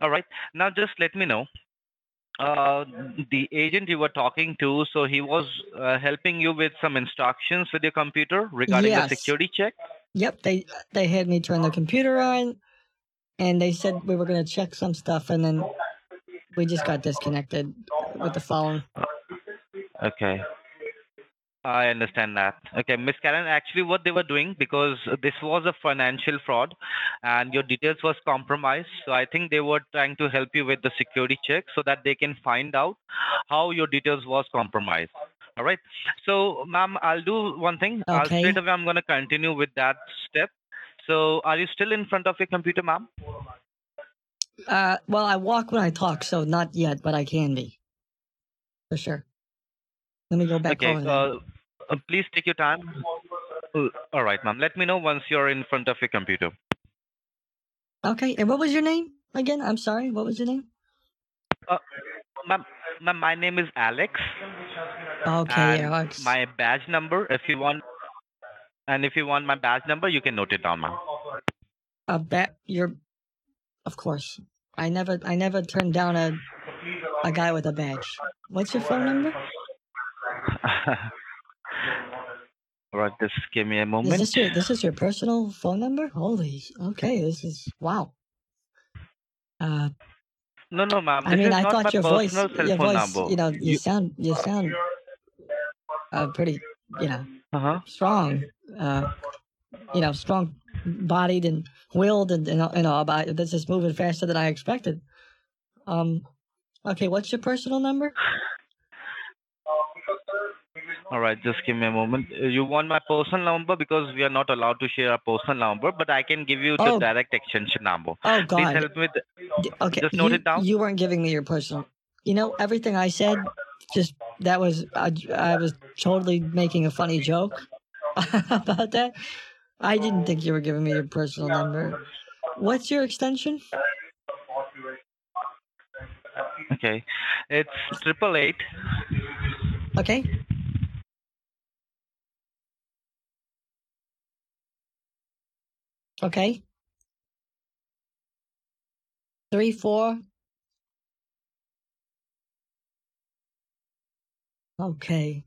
All right. Now just let me know. Uh, the agent you were talking to, so he was uh, helping you with some instructions with your computer regarding Yes. the security check. Yep, they they had me turn the computer on, and they said we were going to check some stuff, and then we just got disconnected with the phone. Okay. I understand that. Okay, Miss Karen, actually what they were doing because this was a financial fraud and your details was compromised. So I think they were trying to help you with the security check so that they can find out how your details was compromised. All right. So ma'am, I'll do one thing. I'll Okay. straight away I'm gonna continue with that step. So are you still in front of your computer, ma'am? Uh, well, I walk when I talk, so not yet, but I can be. For sure. Let me go back Okay. Uh, uh, please take your time. Uh, All right, ma'am. Let me know once you're in front of your computer. Okay, and what was your name again? I'm sorry, what was your name? Uh, ma'am, ma'am, my name is Alex. Okay, Alex. My badge number, if you want, and if you want my badge number, you can note it down, ma'am. A bat, you're, of course. I never, I never turned down a, a guy with a badge. What's your phone number? All right, just give me a Is moment. this your, this is your personal phone number? Holy, okay, this is wow. Uh, No, no, ma'am. I mean, I thought your voice, your voice, number. you know, you sound, you sound, uh, pretty, you know, Uh-huh. strong, uh, you know, strong bodied and willed and, and you know, about this is moving faster than I expected. Um, okay, what's your personal number? All right, just give me a moment. Uh, You want my personal number because we are not allowed to share our personal number, but I can give you the Oh. direct extension number. Oh God! Please help me. With, Okay, just note you, it down. you weren't giving me your personal. You know, everything I said, just that was I, I was totally making a funny joke about that. I didn't think you were giving me your personal number. What's your extension? Okay, it's triple eight. Okay. Okay. Three, four. Okay.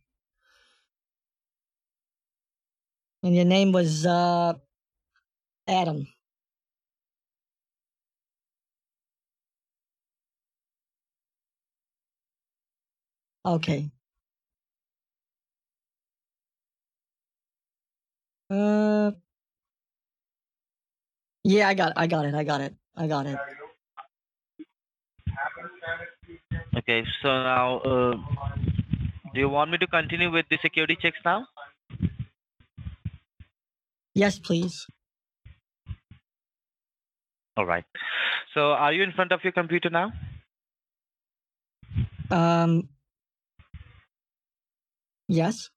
And your name was uh Adam. Okay. Uh Yeah, I got I got it. I got it. I got it. Okay, so now, uh, do you want me to continue with the security checks now? Yes, please. All right. So, are you in front of your computer now? Um Yes.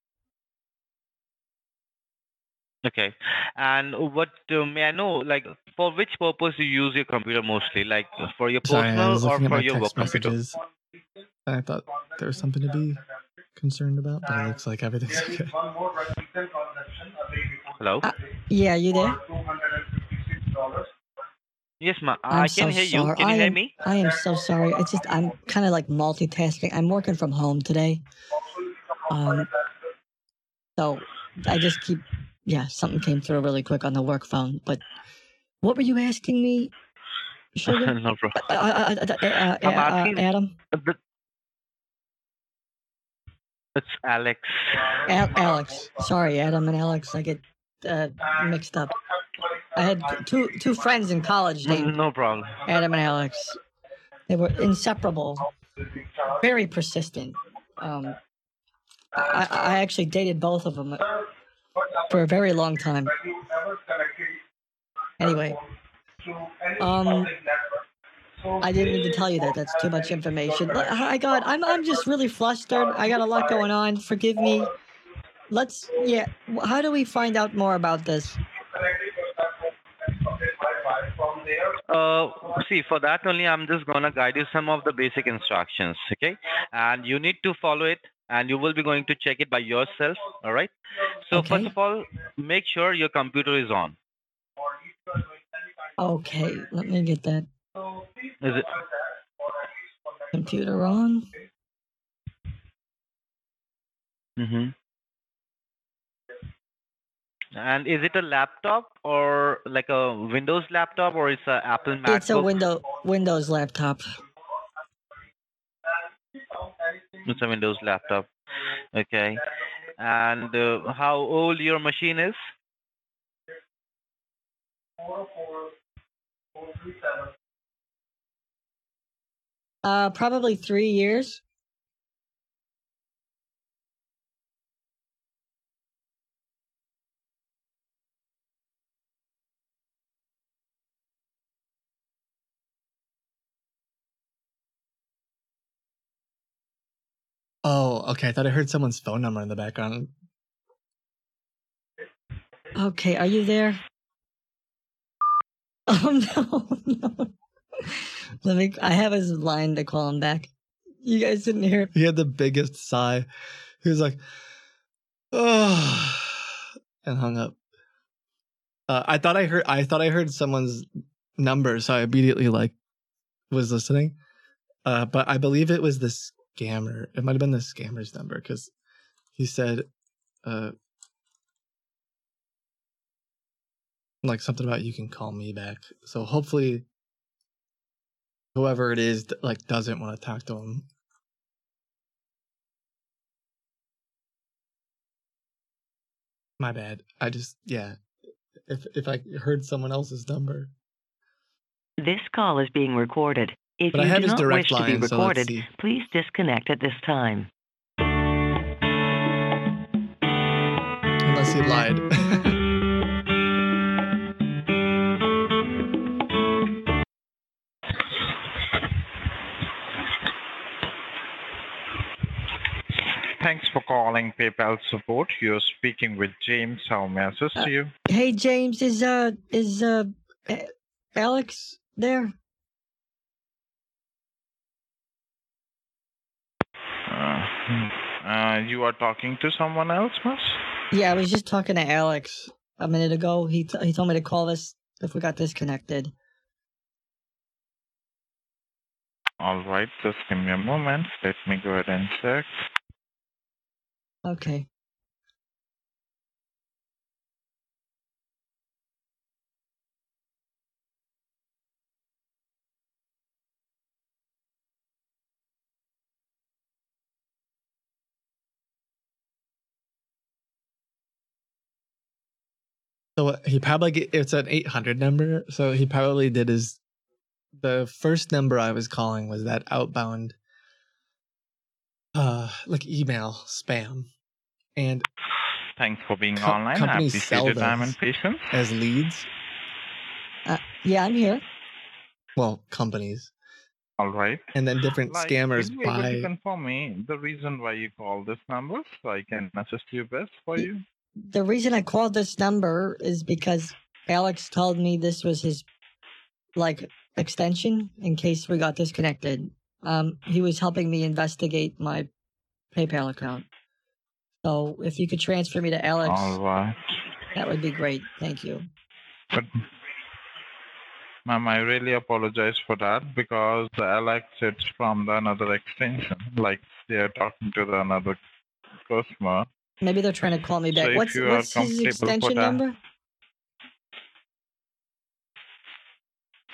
Okay. And what uh, may I know, like, for which purpose you use your computer mostly? Like, for your Sorry, personal was or for your work text computer? messages. And I thought there was something to be concerned about, but it looks like everything's okay. Hello? Uh, Yeah, you there? yes, ma'am. I'm I can so hear you. sorry. Can you I hear am, me? I am so sorry. It's just I'm kind of like multitasking. I'm working from home today. Um so I just keep yeah, something came through really quick on the work phone. But what were you asking me, Sugar? no problem. Uh, uh, uh, uh, uh, I'm uh, asking- Adam? The- It's Alex. Al- Alex. Sorry, Adam and Alex. I get uh, mixed up. I had two two friends in college named No problem. Adam and Alex. They were inseparable, very persistent. Um, I, I actually dated both of them for a very long time. Anyway, um, I didn't need to tell you that. That's too much information. I got. I'm. I'm just really flustered. I got a lot going on. Forgive me. Let's. Yeah. How do we find out more about this? Uh, see, for that only, I'm just gonna guide you some of the basic instructions, okay? And you need to follow it, and you will be going to check it by yourself, all right? So first of all, make sure your computer is on. Okay. Let me get that Is it? computer on. Mm-hmm. And is it a laptop or like a Windows laptop or it's a Apple MacBook? It's a window Windows laptop. It's a Windows laptop. Okay. And uh, how old your machine is? Uh, probably three years. Oh, okay. I thought I heard someone's phone number in the background. Okay, are you there? Oh no, no. Let me. I have his line to call him back. You guys didn't hear. He had the biggest sigh. He was like, "Oh," and hung up. Uh, I thought I heard. I thought I heard someone's number, so I immediately like was listening. Uh, but I believe it was the scammer. It might have been the scammer's number because he said, uh, like something about you can call me back. So hopefully, whoever it is, like doesn't want to talk to him. My bad. I just yeah. If if I heard someone else's number, This call is being recorded. If But I you have do his not direct wish to be line, so recorded, please disconnect at this time. unless he lied. Thanks for calling PayPal support. You're speaking with James. How may I assist you? Hey James, is uh is uh Alex there? Uh, hmm. uh, you are talking to someone else, miss? Yeah, I was just talking to Alex a minute ago. He t- he told me to call this if we got disconnected. All right, just give me a moment. Let me go ahead and check. Okay. so uh, he probably it's an eight hundred number. So he probably did his. The first number I was calling was that outbound, uh, like email spam, and Thanks for being Co- online. I companies appreciate sell your time and patience. as leads. Uh, yeah, I'm here. Well, companies, All right. and then different Like, scammers will you able to buy. confirm me the reason why you called this number so I can assist you best for you? The reason I called this number is because Alex told me this was his like extension in case we got disconnected. Um, he was helping me investigate my PayPal account. So if you could transfer me to Alex, right. that would be great. Thank you. But, ma'am, I really apologize for that because the Alex it's from the another extension. Like they are talking to the another customer. Maybe they're trying to call me back. So what's what's his extension number?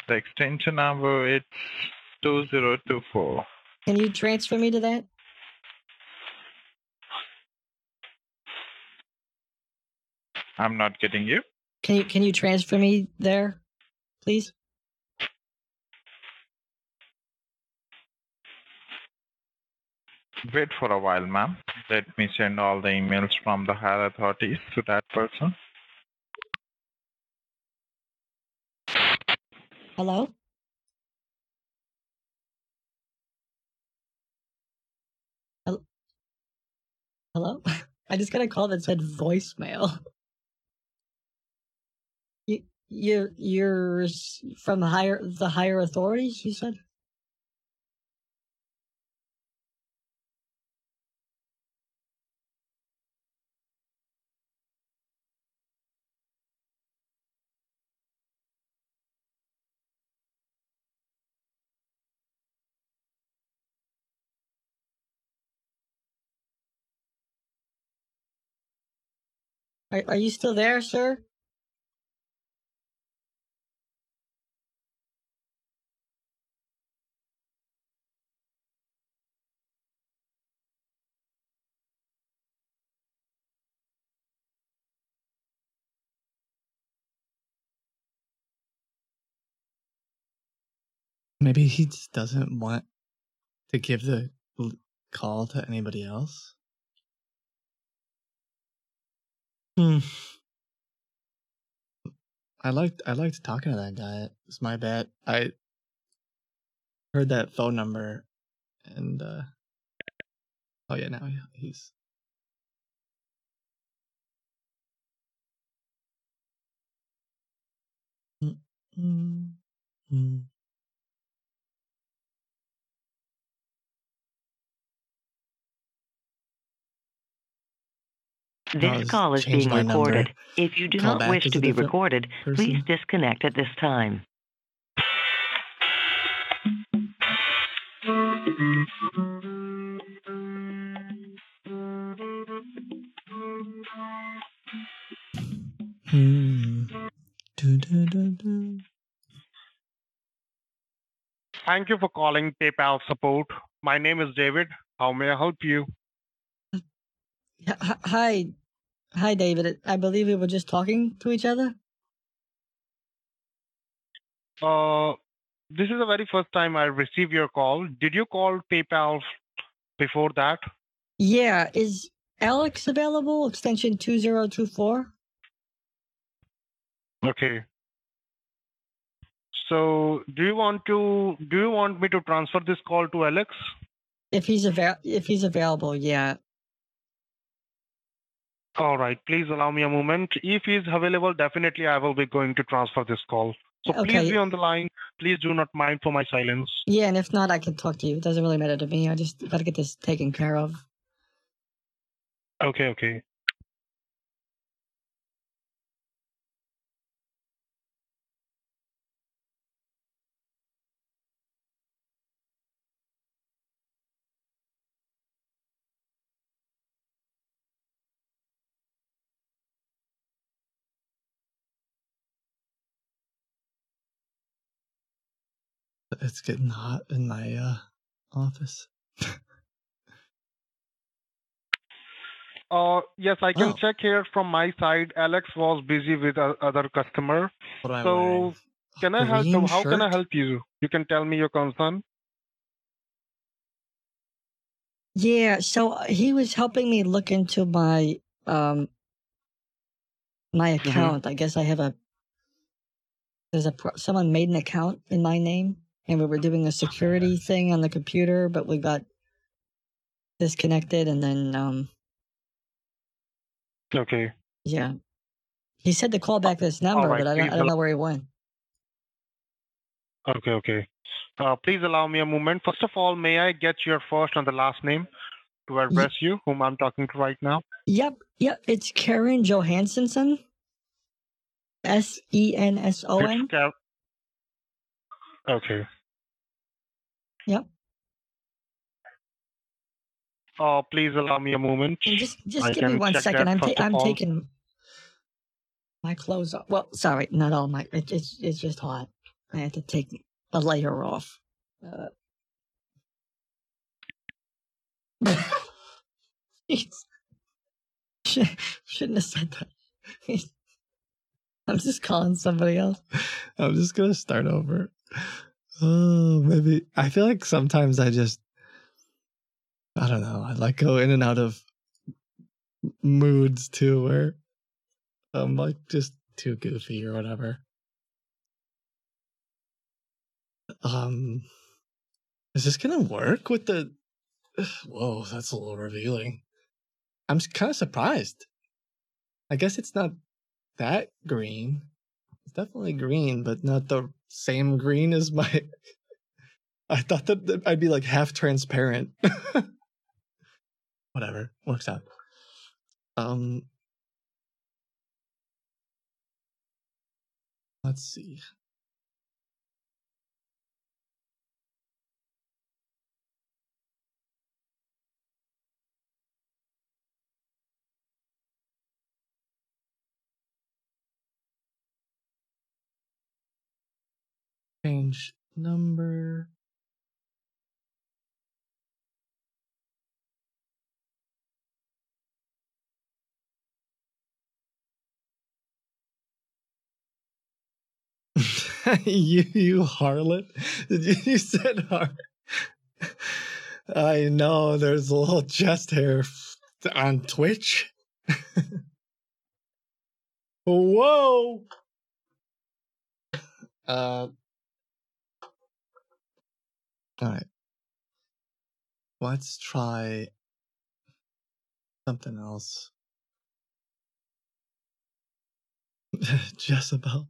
The extension number it's two zero two four. Can you transfer me to that? I'm not getting you. Can you can you transfer me there, please? Wait for a while, ma'am. Let me send all the emails from the higher authorities to that person. Hello? Hello? I just got a call that said voicemail. You you're you're from higher the higher authorities, you said? Are, are you still there, sir? Maybe he just doesn't want to give the call to anybody else. Hmm. I liked I liked talking to that guy. It's my bad. I heard that phone number and uh oh yeah, now he's Mm, This I'll call is being my number. recorded. If you do Call not back wish as to be different recorded, please disconnect at this time. Hmm. Do, do, do, do. Thank you for calling PayPal support. My name is David. How may I help you? H- h- Hi, hi, David. I believe we were just talking to each other. Uh, this is the very first time I received your call. Did you call PayPal before that? Yeah, is Alex available? Extension two zero two four. Okay. So, do you want to do you want me to transfer this call to Alex? If he's avail, if he's available, yeah. All right. Please allow me a moment. If he's available, definitely I will be going to transfer this call. So please be on the line. Please do not mind for my silence. Yeah, and if not, I can talk to you. It doesn't really matter to me. I just got to get this taken care of. Okay, okay. It's getting hot in my uh office. Uh, yes, I can Oh. check here from my side. Alex was busy with a other customer. What am I So can I help? Green How can I help you? You can tell me your concern. Yeah, so uh, he was helping me look into my um my account. I guess I have a there's a someone made an account in my name, and we were doing a security thing on the computer, but we got disconnected, and then um Okay. yeah, he said to call back this number, right, but I don't I don't know where he went. Okay, okay. Uh, please allow me a moment. First of all, may I get your first and the last name to address you, whom I'm talking to right now? Yep, yep, it's Karen Johansenson. S E N S O N. Okay. Yep. Uh, please allow me a moment. And just just I give me can one check second. that I'm first ta- of I'm all. taking my clothes off. Well, sorry, not all my. It, it's it's just hot. I had to take a layer off. Uh, jeez. Should- Shouldn't have said that. I'm just calling somebody else. I'm just gonna start over. Oh, maybe I feel like sometimes I just I don't know. I like go in and out of moods too, where I'm like just too goofy or whatever. Um, is this gonna work with the? Whoa, that's a little revealing. I'm kind of surprised. I guess it's not that green. Definitely green, but not the same green as my. I thought that that I'd be like half transparent. Whatever, works out. Um, let's see. Change number. you you harlot. You said har. I know there's a little chest hair f- on Twitch. Whoa. Uh. All right. Let's try something else. Jezebel.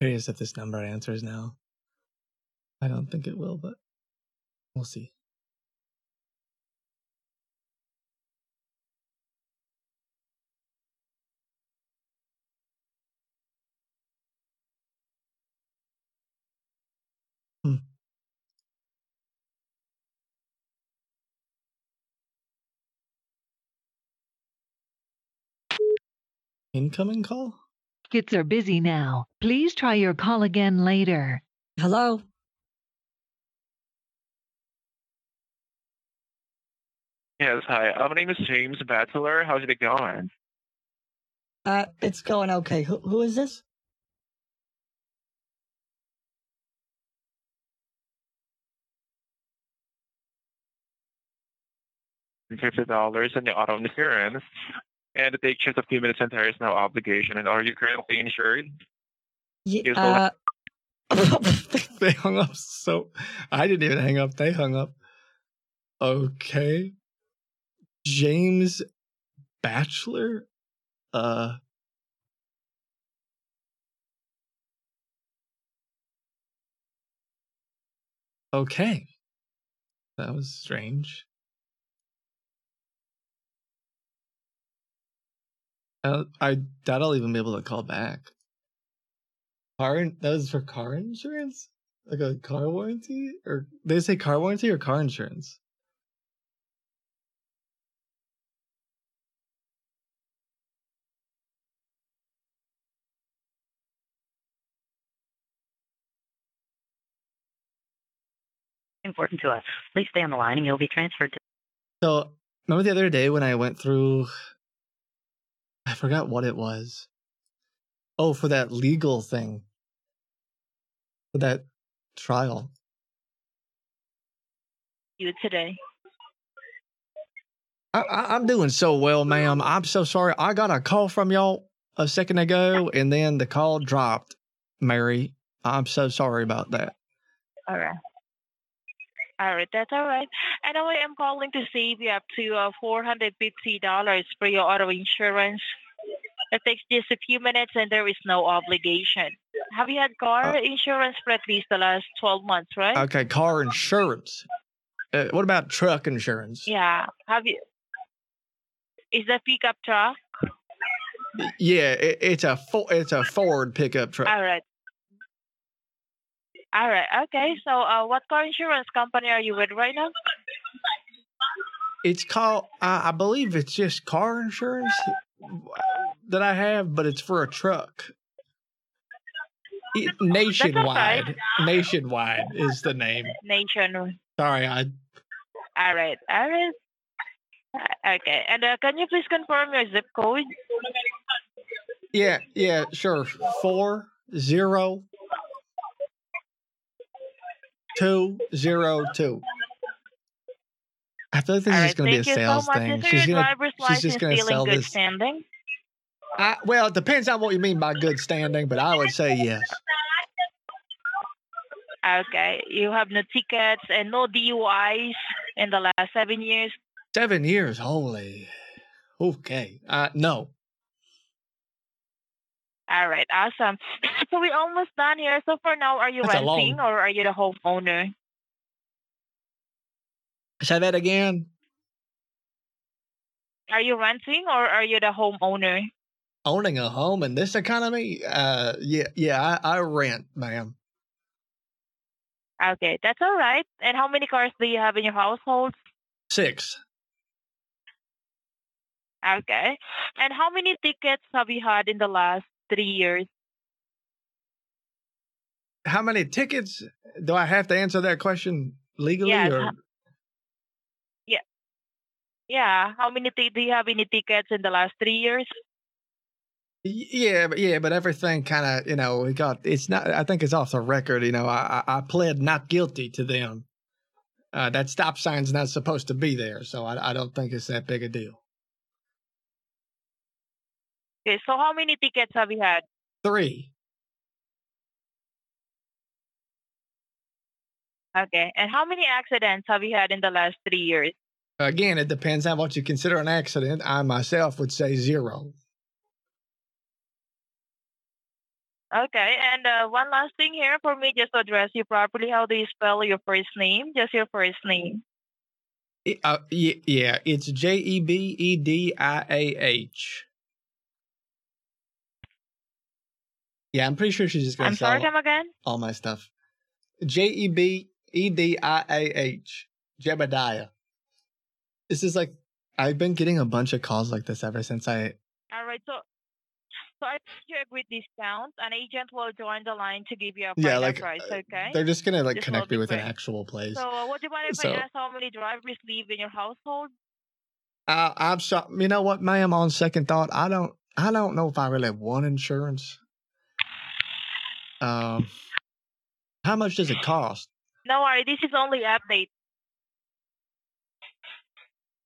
Curious if this number answers now. I don't think it will, but we'll see. Hmm. Incoming call? Kits are busy now. Please try your call again later. Hello? Yes, hi. Uh, my name is James Bachelor. How's it going? Uh, it's going okay. Who, who is this? Fifty dollars on the auto insurance, and it takes just a few minutes and there is no obligation. And are you currently insured? Yeah, uh, they hung up so I didn't even hang up. They hung up. Okay. James Bachelor? Uh Okay. That was strange. I doubt I'll even be able to call back. Car that was for car insurance? Like a car warranty? Or they say car warranty or car insurance? Important to us. Please stay on the line and you'll be transferred to. So remember the other day when I went through I forgot what it was. Oh, for that legal thing. For that trial. You today. I, I, I'm doing so well, ma'am. I'm so sorry. I got a call from y'all a second ago, and then the call dropped. Mary, I'm so sorry about that. All right. All right, that's all right. Anyway, I'm calling to save you up to uh, $450 for your auto insurance. It takes just a few minutes and there is no obligation. Have you had car insurance for at least the last 12 months, right? Okay, car insurance. Uh, what about truck insurance? Yeah. Have you? Is that pickup truck? Yeah, it, it's a it's a Ford pickup truck. All right. All right. Okay. So, uh, what car insurance company are you with right now? It's called, I I believe it's just car insurance that I have, but it's for a truck. It, nationwide. Nationwide is the name. Nation. Sorry, I All right. All right. Uh, Okay. And uh, can you please confirm your zip code? yeah yeah sure four zero two zero two. I feel like this All is right. going to be a you so sales thing. She's gonna driver's she's just going to sell good this. standing? I, well, it depends on what you mean by good standing, but I would say yes. Okay. You have no tickets and no DUIs in the last seven years? Seven years, holy. Okay, uh, no. All right. Awesome. So we're almost done here. So for now, are you That's renting or are you the homeowner? Say that again. Are you renting or are you the homeowner? Owning a home in this economy, uh, yeah, yeah, I, I rent, ma'am. Okay, that's all right. And how many cars do you have in your household? Six. Okay. And how many tickets have you had in the last three years? How many tickets do I have to answer that question legally? Yes. Or Yeah. Yeah. How many ti- do you have any tickets in the last three years? Yeah, but yeah, but everything kind of you know we got. It's not. I think it's off the record. You know, I I I pled not guilty to them. Uh, that stop sign's not supposed to be there, so I I don't think it's that big a deal. Okay. So how many tickets have you had? Three. Okay. And how many accidents have you had in the last three years? Again, it depends on what you consider an accident. I myself would say zero. Okay. And uh, one last thing here for me, just to address you properly. How do you spell your first name? Just your first name. Uh, yeah, it's J E B E D I A H. Yeah, I'm pretty sure she's just gonna I'm sell sorry, come again. all my stuff. J E B E D I A H. Jebediah. This is like I've been getting a bunch of calls like this ever since I All right. So, so I you agree discount. An agent will join the line to give you a Yeah, like, price. Okay. they're just gonna like This connect me with an actual place. So, uh, would you mind if So- I ask how many drivers live in your household? Uh, I'm so, you know what, ma'am, on second thought, I don't I don't know if I really want insurance. Um how much does it cost? No worry. This is only update.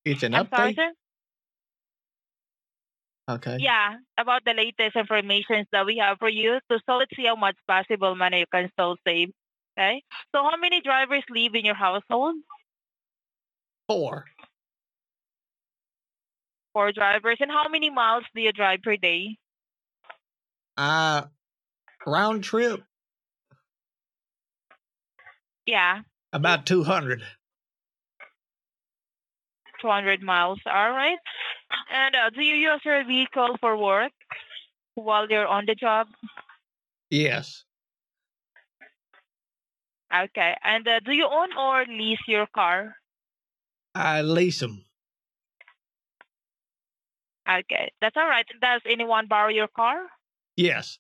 It's an I'm sorry, update? sir. Okay. Yeah, about the latest information that we have for you. So, so let's see how much possible money you can still save. Okay. So, how many drivers live in your household? Four. Four drivers. And how many miles do you drive per day? Uh round trip Yeah, about two hundred. 200 miles. All right. And uh, do you use your vehicle for work while you're on the job? Yes. Okay. And uh, do you own or lease your car? I lease them. Okay, that's all right. Does anyone borrow your car? Yes.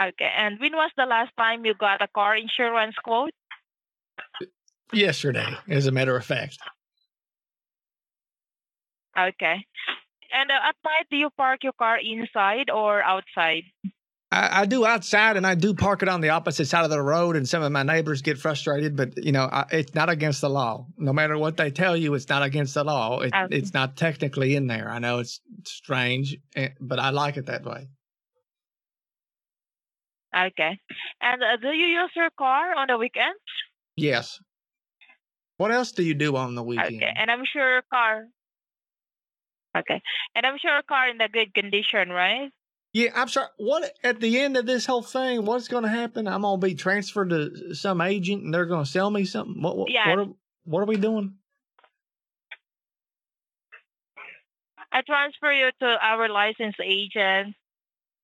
Okay. And when was the last time you got a car insurance quote? Yesterday, as a matter of fact. Okay. And uh, at night, do you park your car inside or outside? I, I do outside and I do park it on the opposite side of the road, and some of my neighbors get frustrated, but you know, I, it's not against the law. No matter what they tell you, it's not against the law. It, Okay. It's not technically in there. I know it's strange, eh, but I like it that way. Okay. And uh, do you use your car on the weekends? Yes. What else do you do on the weekend? Okay. And I'm sure your car. Okay. And I'm sure your car in a good condition, right? Yeah, I'm sorry. What at the end of this whole thing? What's going to happen? I'm going to be transferred to some agent, and they're going to sell me something. What? What? Yeah. What are, what are we doing? I transfer you to our licensed agent.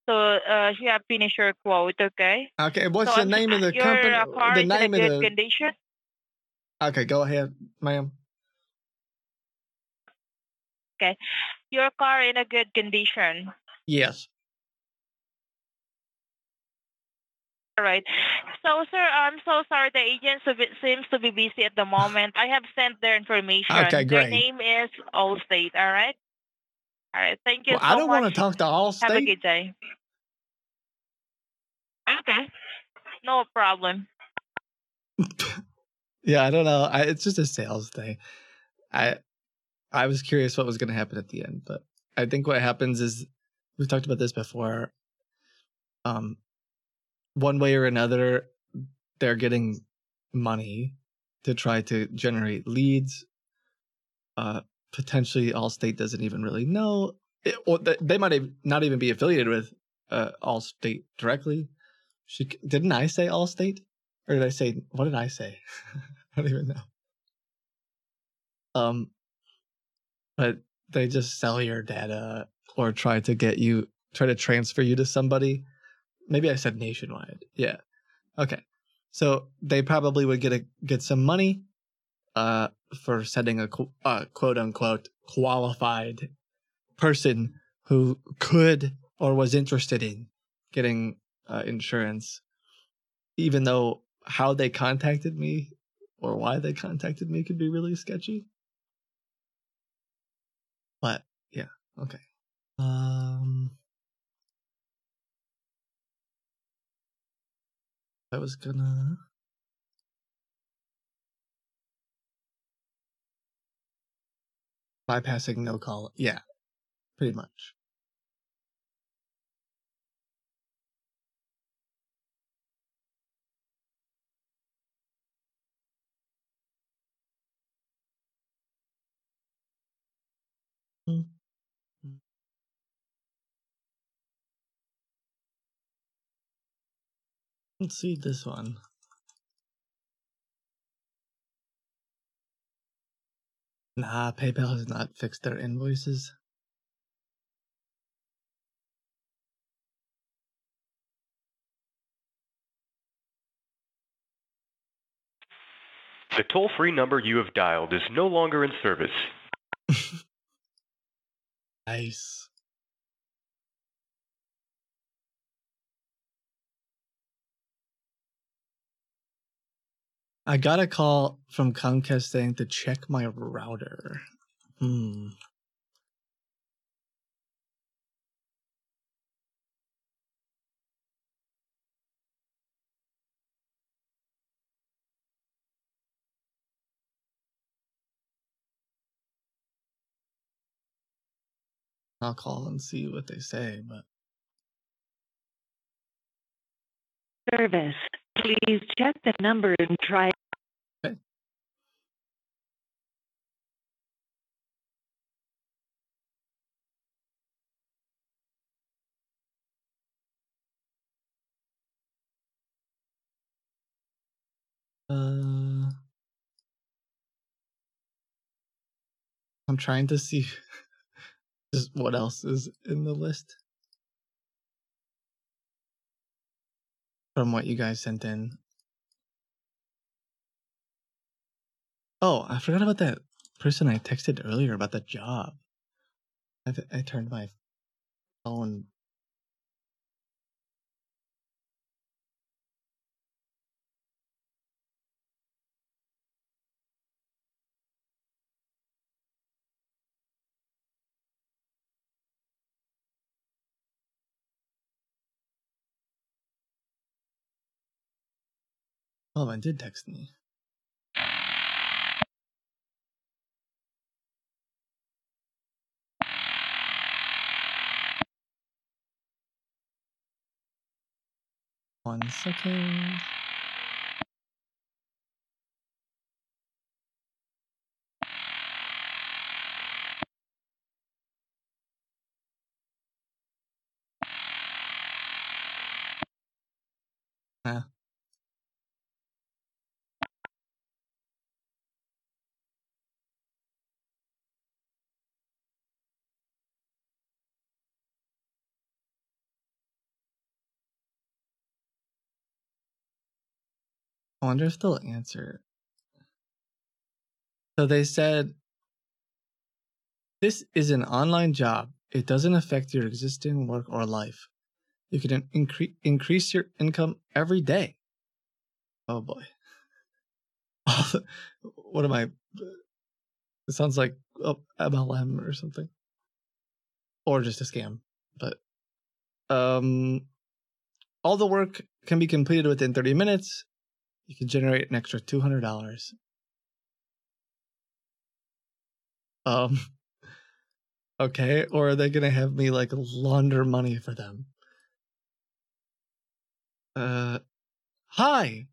So uh, you have finished your quote, okay? Okay. What's So the name of the company? uh, car the name in of good the. condition. Okay, go ahead, ma'am. Okay. Your car in a good condition. Yes. All right. So, sir, I'm so sorry. The agent seems to be busy at the moment. I have sent their information. Okay, great. Their name is Allstate. All right. All right. Thank you Well, so I don't much. want to talk to Have a good day. Okay. No problem. Yeah, I don't know. I, it's just a sales thing. I I was curious what was going to happen at the end, but I think what happens is we've talked about this before. Um, one way or another, they're getting money to try to generate leads. Uh, potentially, Allstate doesn't even really know, it, or th- they might not even be affiliated with uh, Allstate directly. She, didn't I say Allstate, or did I say what did I say? I don't even know. Um, but they just sell your data or try to get you, try to transfer you to somebody. Maybe I said nationwide. Yeah. Okay. So they probably would get a get some money, uh, for sending a uh, quote unquote qualified person who could or was interested in getting uh, insurance, even though how they contacted me or why they contacted me could be really sketchy. But yeah, okay. Um, I was gonna. Bypassing no call. Yeah, pretty much. Mm. Mm. Let's see this one. Nah, PayPal has not fixed their invoices. The toll free number you have dialed is no longer in service. Nice. I got a call from Comcast saying to check my router. Hmm. I'll call and see what they say, but Service. Please check the number and try. uh I'm trying to see what else is in the list. From what you guys sent in. Oh, I forgot about that person I texted earlier about the job. I, I turned my phone. Oh, I did text me. One second. Ah. I wonder if they'll answer. So they said this is an online job. It doesn't affect your existing work or life. You can increase increase your income every day. Oh boy. what am I? It sounds like oh, MLM or something, or just a scam. But um, all the work can be completed within 30 minutes. You can generate an extra $200. Um, okay. Or are they going to have me like launder money for them? Uh, hi,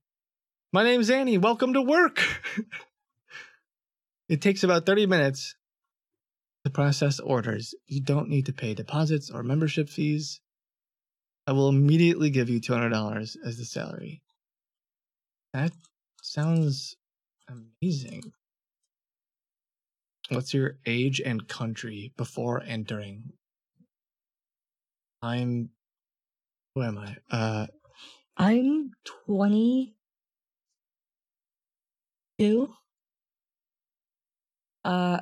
my name's Annie. Welcome to work. it takes about 30 minutes to process orders. You don't need to pay deposits or membership fees. I will immediately give you $200 as the salary. That sounds amazing. What's your age and country before entering? I'm. Who am I? Uh, I'm 22. Uh,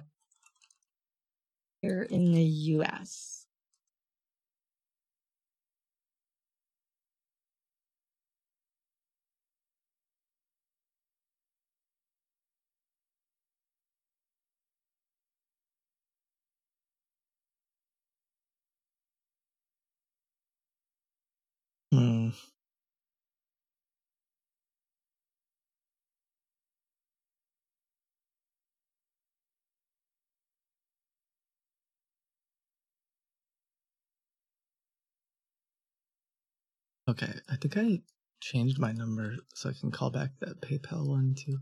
here in the U.S. Hmm. Okay, I think I changed my number so I can call back that PayPal one too.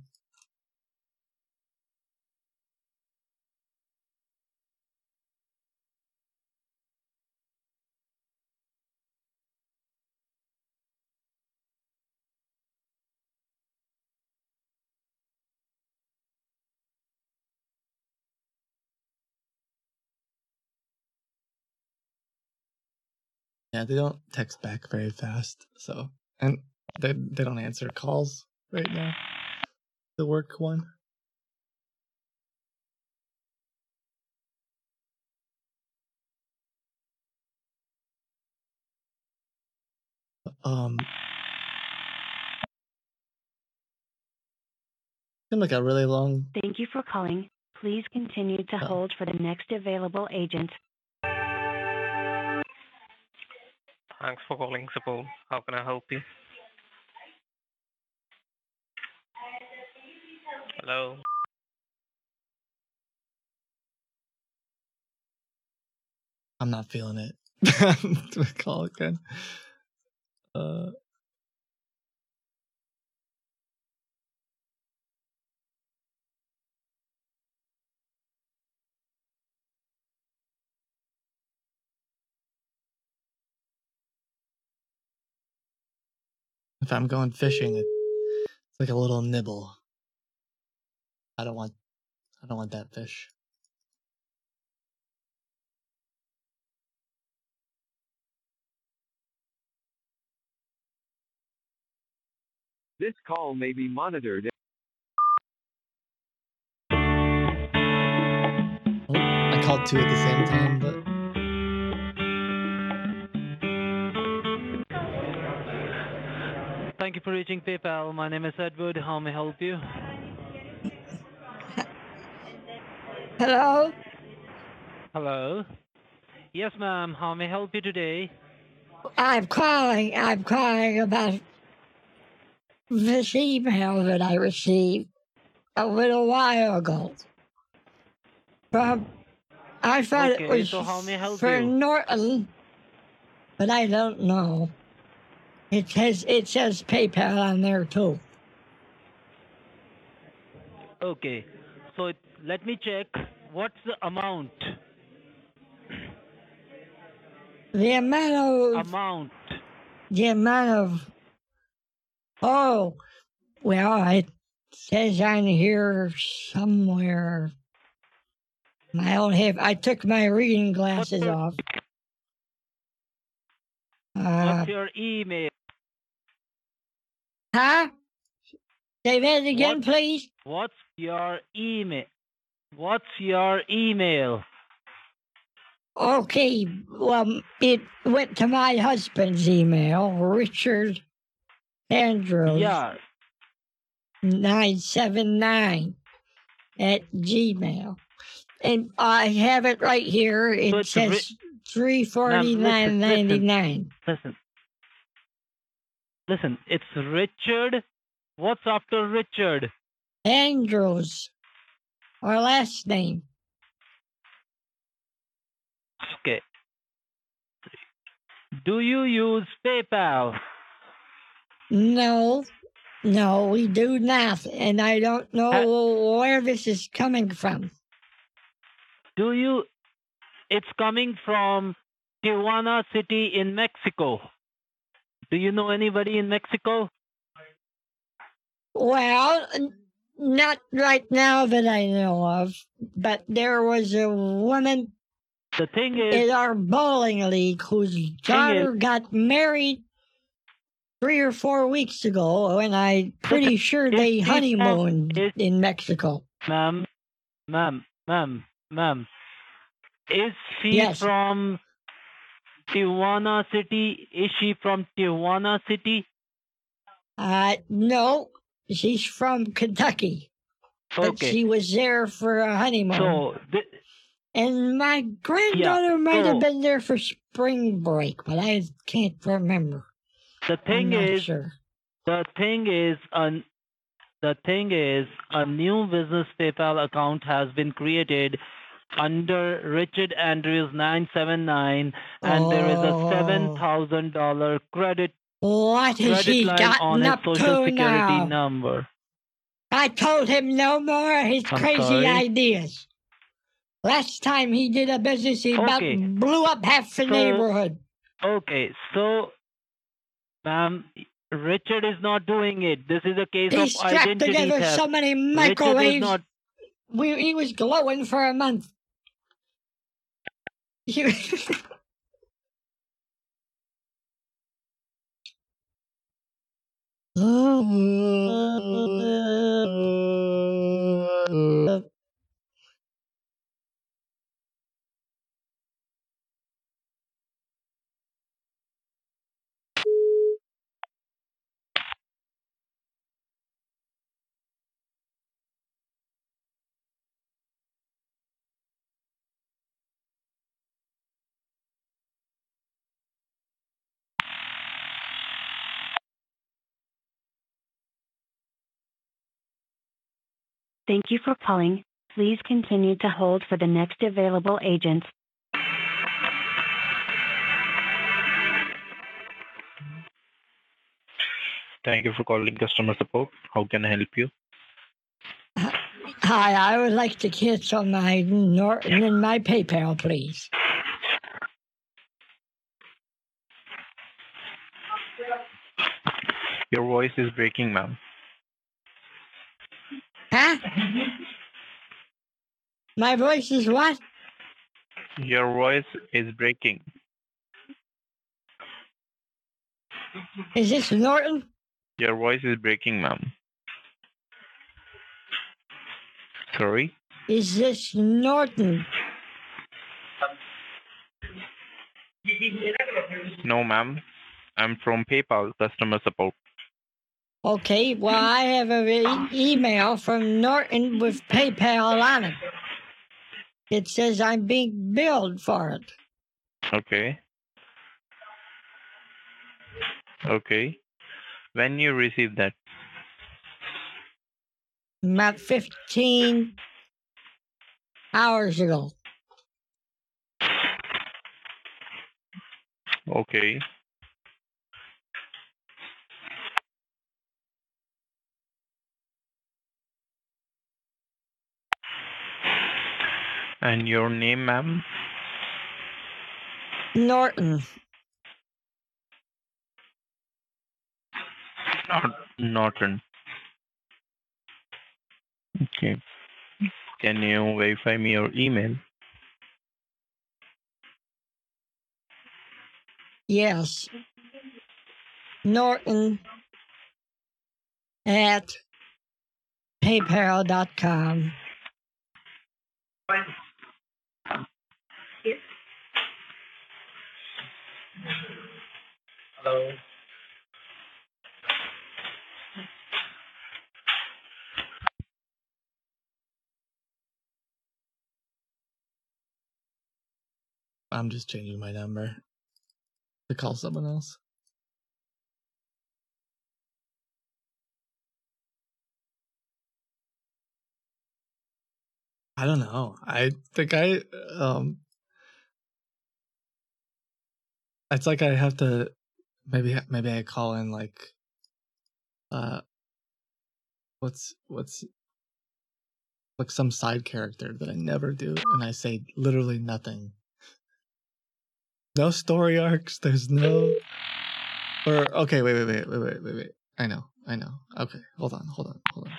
Yeah, they don't text back very fast, so and they they don't answer calls right now. The work one. Um, seemed like a really long. Thank you for calling. Please continue to hold for the next available agent. Thanks for calling support. How can I help you? Hello. I'm not feeling it. Do call again? Uh, if I'm going fishing, it's like a little nibble. I don't want. I don't want that fish. This call may be monitored. Oh, I called two at the same time, but Thank you for reaching PayPal. My name is Edward. How may I help you? Hello? Hello? Yes, ma'am. How may I help you today? I'm calling. I'm calling about this email that I received a little while ago. From, I thought Okay, it was so how may I help for you? Norton, but I don't know. It says it says PayPal on there too. Okay. So it, let me check. What's the amount? The amount of Amount. the amount of oh well it says on here somewhere I don't have I took my reading glasses off. Uh, What's your email? Huh? Say that again, What- please. What's your email? What's your email? Okay, well, it went to my husband's email, Richard Andrews. Yeah. 979 at Gmail. And I have it right here. It ri- says three forty nine Ma'am, listen. Listen. Listen, it's Richard. What's after Richard? Andrews, our last name. Okay. Do you use PayPal? No, no, we do not. And I don't know where this is coming from. Do you? It's coming from Tijuana City in Mexico. Do you know anybody in Mexico? Well, not right now that I know of, but there was a woman The thing is, in our bowling league whose daughter got married three or four weeks ago, and I'm pretty sure they honeymooned in Mexico. ma'am, ma'am, ma'am, ma'am. is she Yes. from Tijuana City? Is she from Tijuana City? Uh, no, she's from Kentucky, but she was there for a honeymoon. So, th- and my granddaughter might so- have been there for spring break, but I can't remember. the thing is, sure. the thing is, an, the thing is, a new business PayPal account has been created under Richard Andrews 979, and there is a Oh. seven thousand dollar credit What has credit he line gotten on his up social to security now? number. I told him no more of his I'm crazy sorry? ideas. Last time he did a business, he about Okay. blew up half the So- neighborhood. Okay, so, ma'am, Richard is not doing it. This is a case He of strapped identity together theft. so many is microwaves. not. We, he was glowing for a month. You- oh, Thank you for calling. Please continue to hold for the next available agent. Thank you for calling customer support. How can I help you? Hi, I would like to cancel my Norton and my PayPal, please. Your voice is breaking, ma'am. Huh? My voice is what? Your voice is breaking. Is this Norton? Your voice is breaking, ma'am. Sorry? Is this Norton? No, ma'am. I'm from PayPal customer support. Okay, well, I have an e- email from Norton with PayPal on it. It says I'm being billed for it. Okay. Okay. When you receive that? About 15 hours ago. Okay. And your name, ma'am? Norton. Not Norton. Okay. Can you verify me your email? Yes. Norton at paypal.com. Hello. I'm just changing my number to call someone else. I don't know. I think I um it's like I have to maybe maybe I call in like uh what's what's like some side character that I never do and I say literally nothing. No story arcs, there's no or okay, wait, wait, wait, wait, wait, wait, wait. I know, I know. Okay, hold on, hold on, hold on.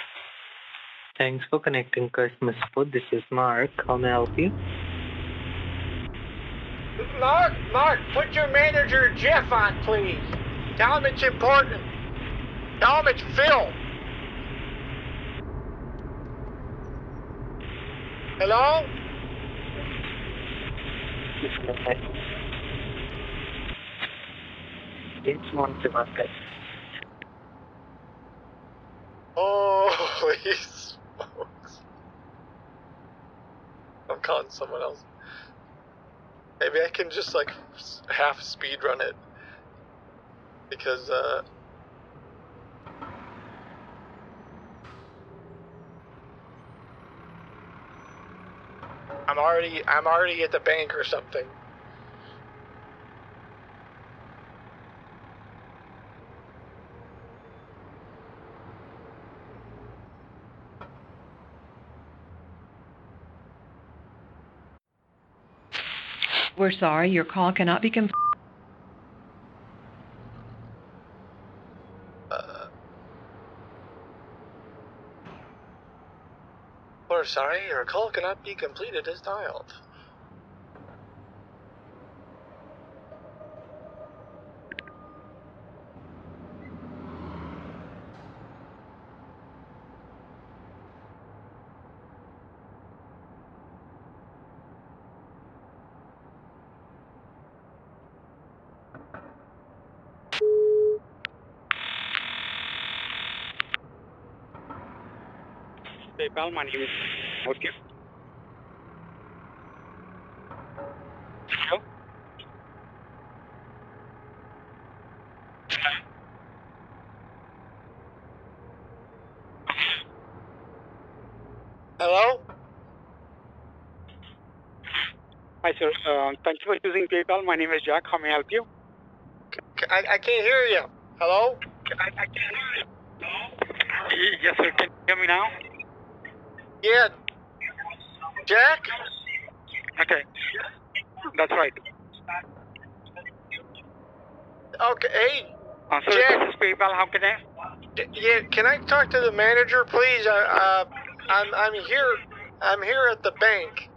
Thanks for connecting customer support. This is Mark. How may I help you? Mark, Mark, put your manager Jeff on, please. Tell him it's important. Tell him it's Phil. Hello? It's one Sebastian. Holy smokes. I'm calling someone else. Maybe I can just like half speed run it. Because, uh. I'm already I'm already at the bank or something. We're sorry, your call cannot be com- We're sorry, your call cannot be completed as dialed. PayPal, my name is Okay. Hello? Hello? Hi, sir. Uh, thank you for using PayPal. My name is Jack. How may I help you? I, I can't hear you. Hello? I, I can't hear you. Yes, sir. Can you hear me now? Yeah. Jack? Okay. That's right. Okay, hey, Uh, sir, Jack. this is PayPal. How can I? yeah, can I talk to the manager, please? Uh, uh, I'm, I'm here, I'm here at the bank.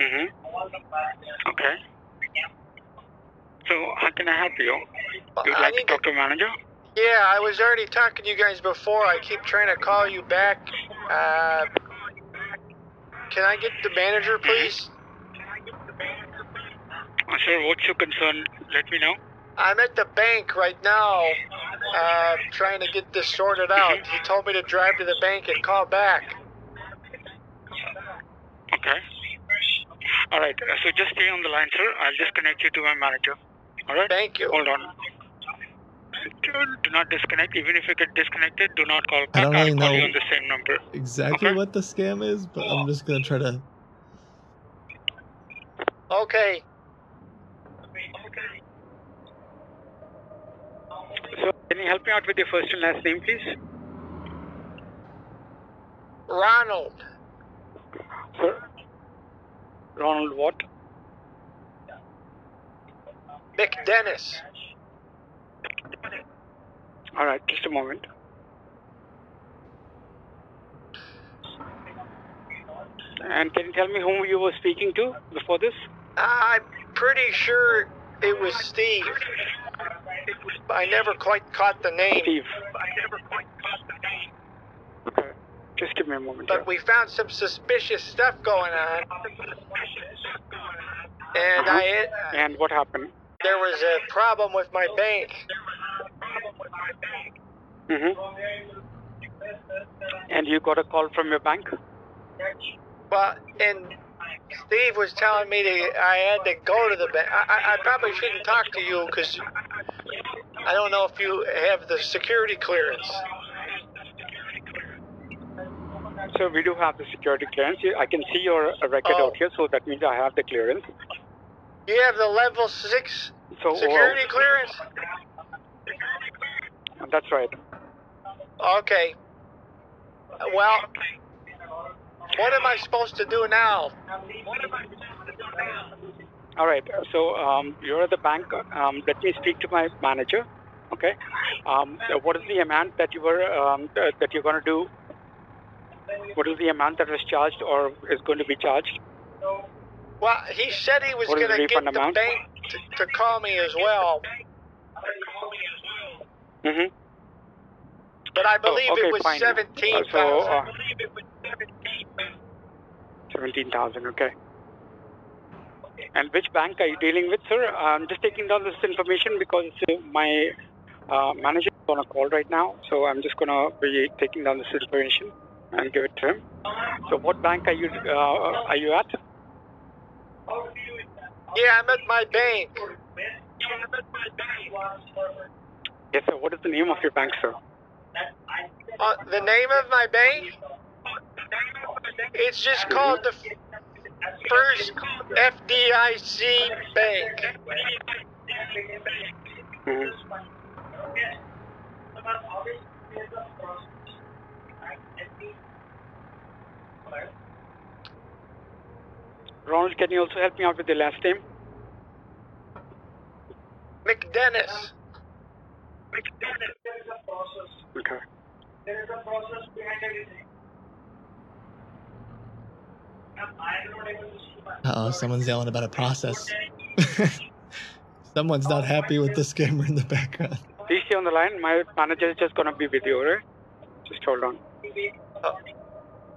Mm-hmm. Okay. So, how can I help you? You'd I like to talk to a manager? Yeah, I was already talking to you guys before. I keep trying to call you back. Uh, can I get the manager, please? Uh, sir, what's your concern? Let me know. I'm at the bank right now, uh, trying to get this sorted out. He told me to drive to the bank and call back. Okay. All right. Uh, so just stay on the line, sir. I'll just connect you to my manager. All right. Thank you. Hold on. Do, do not disconnect. Even if you get disconnected, do not call I back. don't really I'll call know you on the same number. exactly what the scam is, but I'm just gonna try to. Okay. So can you help me out with your first and last name, please? Ronald. Sir. Ronald what? McDennis. All right. Just a moment. And can you tell me whom you were speaking to before this? I'm pretty sure it was Steve. I never quite caught the name. Steve. I never quite caught the name. Okay. Just give me a moment. But we found some suspicious stuff going on. And Uh-huh. I And what happened? There was a problem with my bank. Mm-hmm. And you got a call from your bank? Well, and Steve was telling me that I had to go to the bank. I, I, probably shouldn't talk to you because I don't know if you have the security clearance. So we do have the security clearance. I can see your record Oh. out here, so that means I have the clearance. You have the level six So security clearance? uh, that's right. Okay. Well, what am I supposed to do now? All right. So um, you're at the bank. Um, let me speak to my manager. Okay. Um, what is the amount that you were um, that you're going to do? What is the amount that was charged or is going to be charged? Well, he said he was going to get the amount? bank to, to call me as well, Mm-hmm. but I believe okay, it was fine. seventeen Uh, so, thousand. uh, Seventeen thousand. Okay. And which bank are you dealing with, sir? I'm just taking down this information because uh, my uh, manager is on a call right now, so I'm just gonna be taking down this information and give it to him. So, what bank are you uh, are you at? Yeah, I'm at my bank. Yes, sir. What is the name of your bank, sir? Uh, the name of my bank? It's just called the First FDIC Bank. Ronald, can you also help me out with the last name? McDennis. McDennis. There is a process. Okay. Uh oh, someone's yelling about a process. Someone's not happy with the scammer in the background. Please stay on the line. My manager is just gonna be with you, alright? Just hold on. Oh,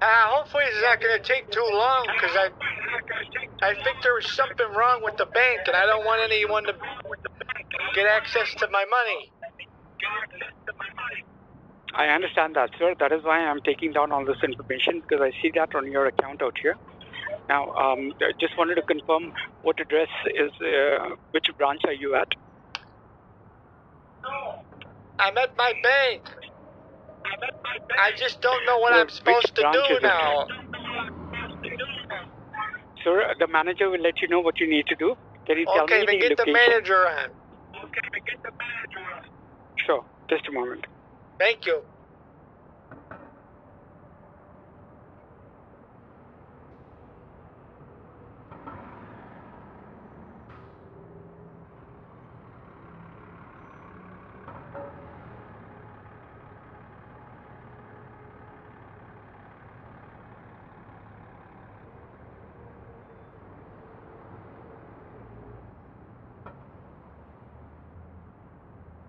Uh, hopefully it's not going to take too long because I, I think there was something wrong with the bank and I don't want anyone to get access to my money. I understand that, sir. That is why I'm taking down all this information because I see that on your account out here. Now, um, I just wanted to confirm what address is, uh, which branch are you at? I'm at my bank. I just don't know what Well, I'm supposed to do now. Sir, uh, the manager will let you know what you need to do. Can you tell Okay, me then the manager on. Okay, but get the manager on. Sure, just a moment. Thank you.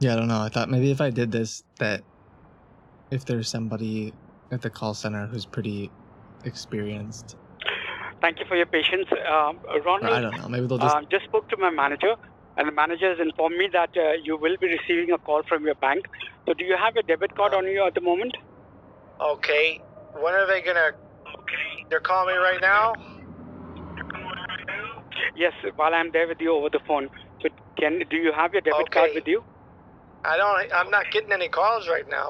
Yeah, I don't know. I thought maybe if I did this, that if there's somebody at the call center who's pretty experienced, Thank you for your patience. Um, Ronald, I don't know. Maybe they'll just uh, just spoke to my manager, and the manager has informed me that uh, you will be receiving a call from your bank. So, do you have a debit card on you at the moment? Okay. When are they gonna? Okay. They're calling me right now. Yes, while I'm there with you over the phone. So, can do you have your debit card with you? I don't. I'm not getting any calls right now.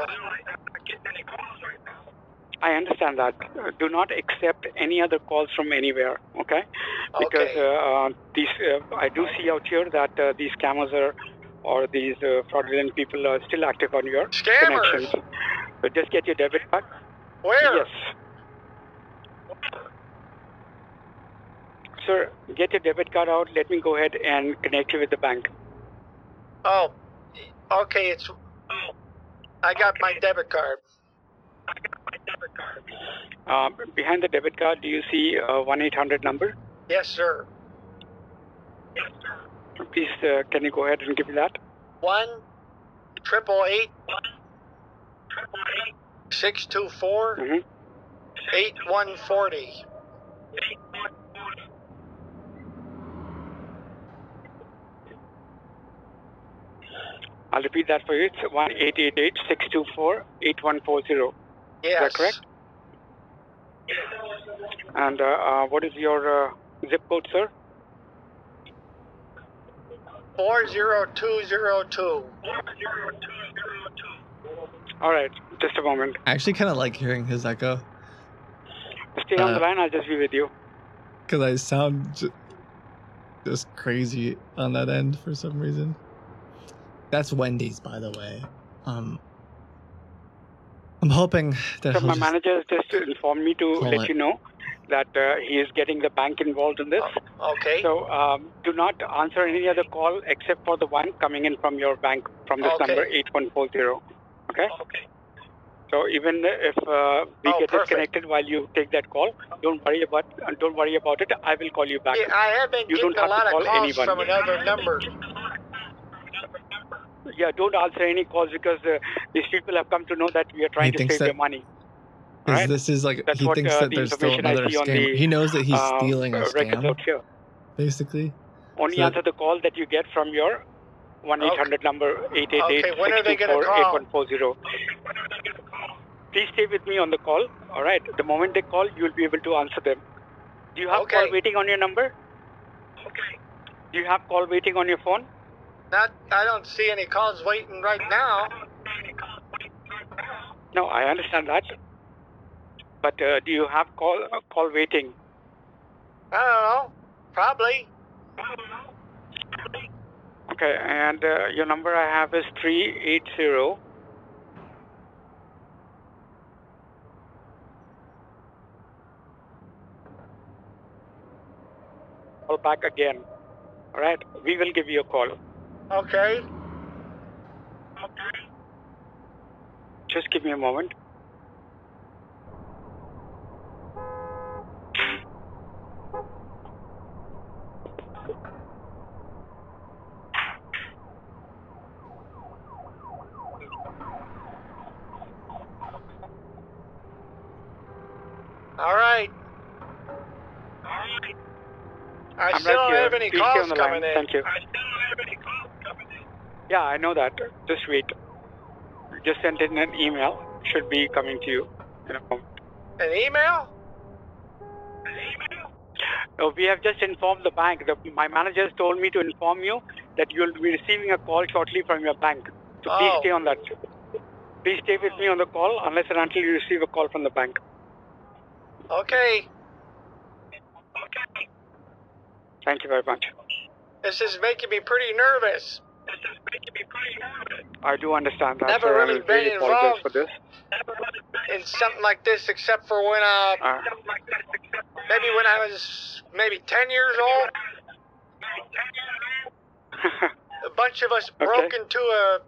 I understand that. Uh, do not accept any other calls from anywhere, okay? Because Okay. uh, uh, these, uh, I do see out here that uh, these scammers are, or these uh, fraudulent people are still active on your Scammers? connections. So just get your debit card. Where? Yes. Sir, get your debit card out. Let me go ahead and connect you with the bank. Oh, okay. It's. I got my debit card. I got my debit card. Uh, behind the debit card, do you see a 1 800 number? Yes, sir. Yes, sir. Please, uh, can you go ahead and give me that? One triple eight six two four Mm-hmm. eight one forty. I'll repeat that for you. It's 1 888 624 8140. Yes. Is that correct? And uh, uh, what is your uh, zip code, sir? Four zero two zero two. All right, just a moment. I actually kind of like hearing his echo Stay on the Uh, line. I'll just be with you. because I sound just crazy on that end for some reason. That's Wendy's, by the way. Um, I'm hoping that So my just- manager has just informed me to let it. you know that uh, he is getting the bank involved in this. Okay. So um, do not answer any other call except for the one coming in from your bank from this Okay. number 8140. Okay? Okay. So even if uh, we Oh, get perfect. disconnected while you take that call, don't worry about uh, don't worry about it. I will call you back. Yeah, I have been you getting don't a have to lot of call calls anyone. from another number. Yeah, don't answer any calls because uh, these people have come to know that we are trying to save that- their money. Right. this is like That's he what, thinks uh, that the there's still information I another see on scam. the, he knows that he's uh, stealing a uh, records scam, out here. basically. Only So- answer the call that you get from your 1 800 number 888 Okay, when are they gonna call? 8140. Please stay with me on the call. All right. The moment they call, you'll be able to answer them. Do you have Okay. call waiting on your number? Okay. Do you have call waiting on your phone? Not, I don't see any calls waiting right now. No, I understand that. But uh, do you have call uh, call waiting? I don't know. Probably. Okay, and uh, your number I have is 380. Call back again. All right, we will give you a call. Okay. Okay. Just give me a moment. All right. I I'm still right don't here. have any Please calls coming line. in. Thank you. Yeah, I know that. Just wait. Just send in an email. Should be coming to you in a moment. An email? No, we have just informed the bank. The, my manager has told me to inform you that you will be receiving a call shortly from your bank. So please Oh. stay on that. Please stay with me on the call unless and until you receive a call from the bank. Okay. Okay. Thank you very much. This is making me pretty nervous. I do understand that. Never sir. really I will really been involved. for this. in something like this except for when uh Uh, maybe when I was maybe 10 years old. A bunch of us broke into a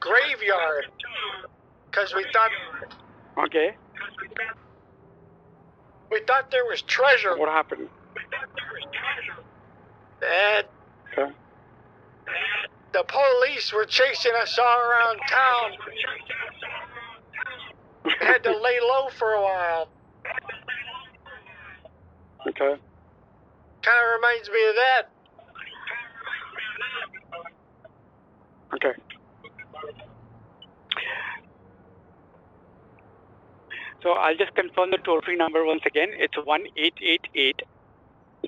graveyard because we thought okay. we thought there was treasure. What happened? We thought there was treasure. And Okay. The police were chasing us all around town. We had to lay low for a while. Okay. Kind of reminds me of that. Okay. So I'll just confirm the toll free number once again. It's one eight eight eight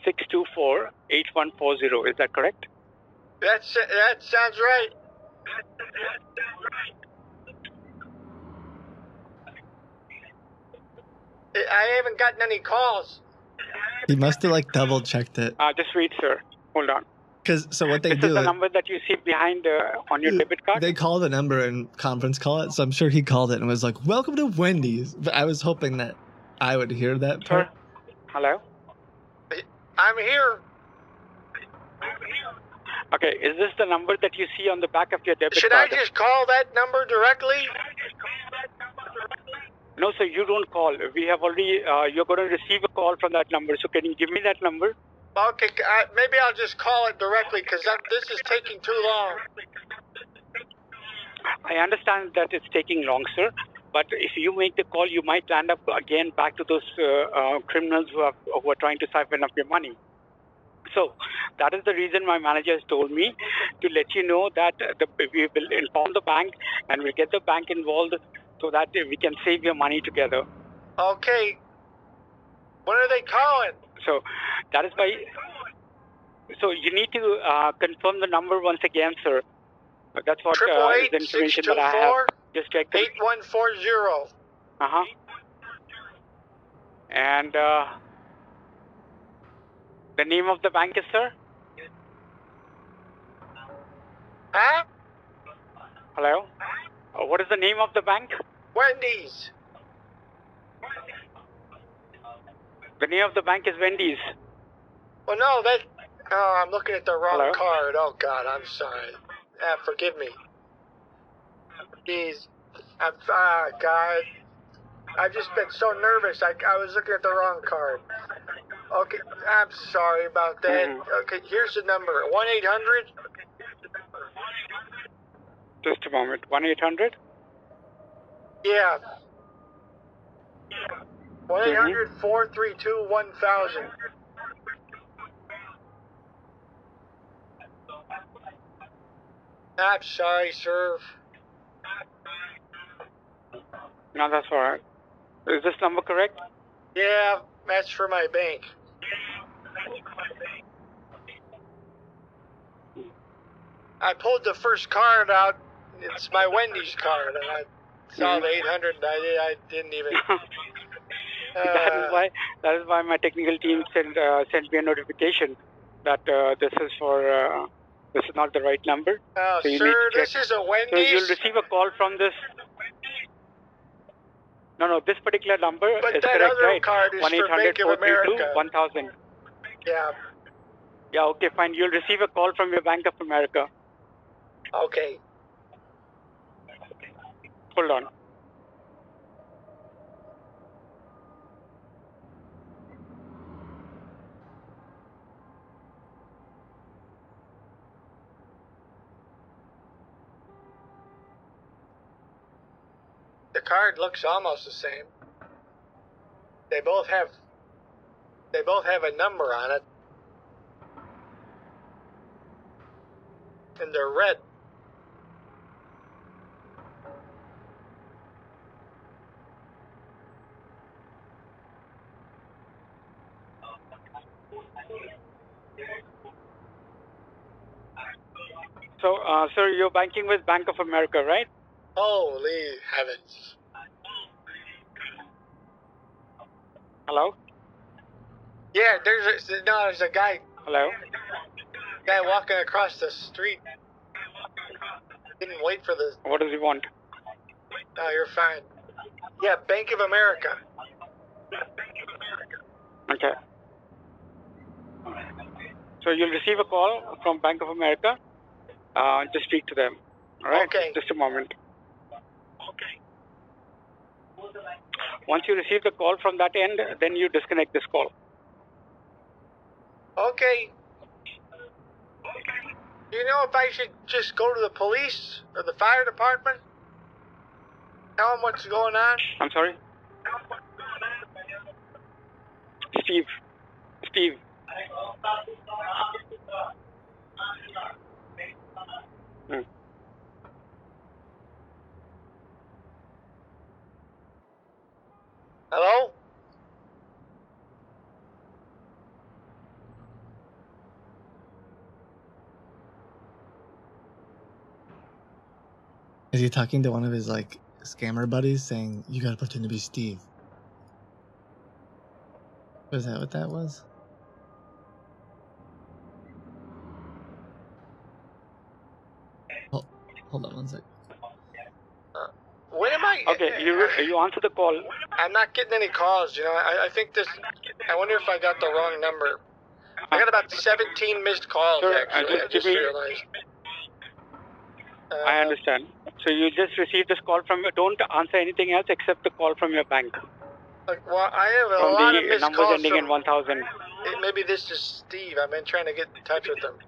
six two four eight one four zero. Is that correct? That's that sounds right. I haven't gotten any calls. He must have like double checked it. Uh, just wait, sir. Hold on. Because so what they this do is the number that you see behind uh, on your debit card. they call the number and conference call it. So I'm sure he called it and was like, "Welcome to Wendy's." But I was hoping that I would hear that part. Hello. I'm here. Okay. Is this the number that you see on the back of your debit Should I just call that number directly? No, sir. You don't call. We have already. Uh, you're going to receive a call from that number. So can you give me that number? Okay, I, maybe I'll just call it directly because this is taking too long. I understand that it's taking long, sir. But if you make the call, you might land up again back to those uh, uh, criminals who are who are trying to siphon up your money. So that is the reason my manager has told me to let you know that the, we will inform the bank and we'll get the bank involved so that we can save your money together. Okay. What are they calling? So that is why. So you need to uh, confirm the number once again, sir. That's what uh, is the information that I have. Just check the eight one four zero. Uh huh. And uh, the name of the bank is, sir? Huh? Hello? Uh, what is the name of the bank? Wendy's. The name of the bank is Wendy's. Well, no, that. Oh, I'm looking at the wrong Hello? card. Oh God, I'm sorry. Ah, forgive me. Jeez, I'm ah God. I've just been so nervous. I I was looking at the wrong card. Okay, I'm sorry about that. Mm-hmm. Okay, here's the number: one eight hundred. Just a moment. One eight hundred. Yeah. Mm-hmm. One eight hundred four three two one thousand. I'm sorry, sir. No, that's all right. Is this number correct? Yeah, that's for my bank. I pulled the first card out. It's my Wendy's card, and I saw the 800. I, I didn't even. that is Uh, why that is why my technical team sent uh, sent me a notification that uh, this is for uh, this is not the right number. Oh, so you sir, this is a Wendy's. So you'll receive a call from this. No, no, this particular number But is correct, right? One eight hundred four three two one thousand. Yeah. Yeah, okay, fine. You'll receive a call from your Bank of America. Okay. Hold on. The card looks almost the same. They both have. They both have a number on it. And they're red. So, uh, sir, you're banking with Bank of America, right? Holy heavens. Hello? Yeah, there's a, no, there's a guy, Hello? guy walking across the street. Didn't wait for the. What does he want? No, you're fine. Yeah, Bank of America. Okay. So you'll receive a call from Bank of America. Uh, just speak to them. All right. Okay. Just a moment. Okay. Once you receive the call from that end, then you disconnect this call. Okay. Do you know if I should just go to the police or the fire department? Tell them what's going on? I'm sorry. Steve. Steve. Hmm. Hello? Is he talking to one of his like scammer buddies saying, You gotta pretend to be Steve? Was that what that was? Hold, hold on one sec. When am I? Okay, you you answer the call. I'm not getting any calls, you know. I, I think this. I wonder if I got the wrong number. I got about 17 missed calls, Sir, actually. I just just give me- realized. I understand. So you just received this call from. You don't answer anything else except the call from your bank. Like, well, I have a From lot of the missed numbers calls ending from, in 1000. Eh, Maybe this is Steve. I've been trying to get in touch with him.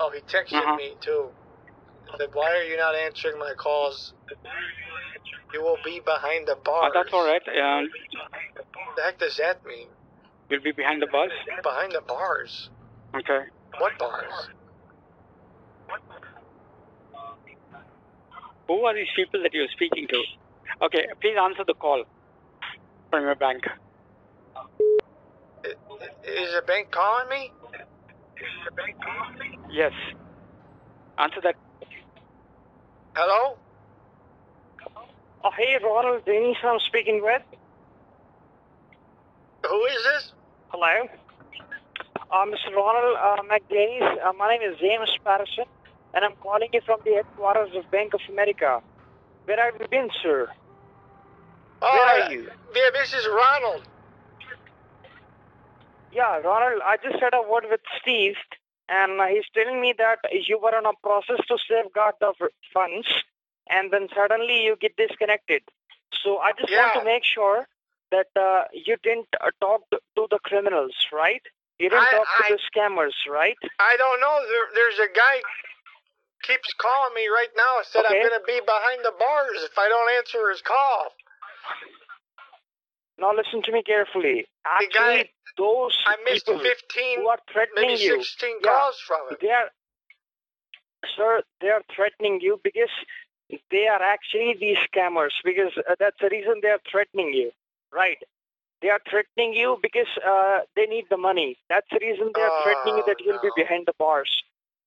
Oh, he texted Uh-huh. me too. Said, "Why are you not answering my calls? You will be behind the Uh, bars." that's all right. Uh, What the heck does that mean? you'll be behind the bus. Behind the bars? Okay. What bars? Who are these people that you're speaking to? Okay, please answer the call from your bank. Is the bank calling me? Is the bank calling me? Yes. Answer that. Hello? Oh, hey, Ronald Dennis, I'm speaking with. Who is this? Hello. Uh, Mr. Ronald uh, McDaniels. Uh, my name is James Patterson, and I'm calling you from the headquarters of Bank of America. Where have you been, sir? Oh, Where are you? Yeah, this is Ronald. Yeah, Ronald, I just had a word with Steve, and he's telling me that you were on a process to safeguard the funds, and then suddenly you get disconnected. So I just want to make sure that uh, you didn't uh, talk to, to the criminals, right? You didn't I- talk to I- the scammers, right? I don't know. There, there's a guy keeps calling me right now. Said I'm going to be behind the bars if I don't answer his call. Now listen to me carefully. Actually, those I missed people 15, who are threatening maybe you, 16 yeah, from him. They are, sir, they are threatening you because they are actually these scammers. Because uh, that's the reason they are threatening you, right? They are threatening you because uh, they need the money. That's the reason they are threatening you that you'll be behind the bars.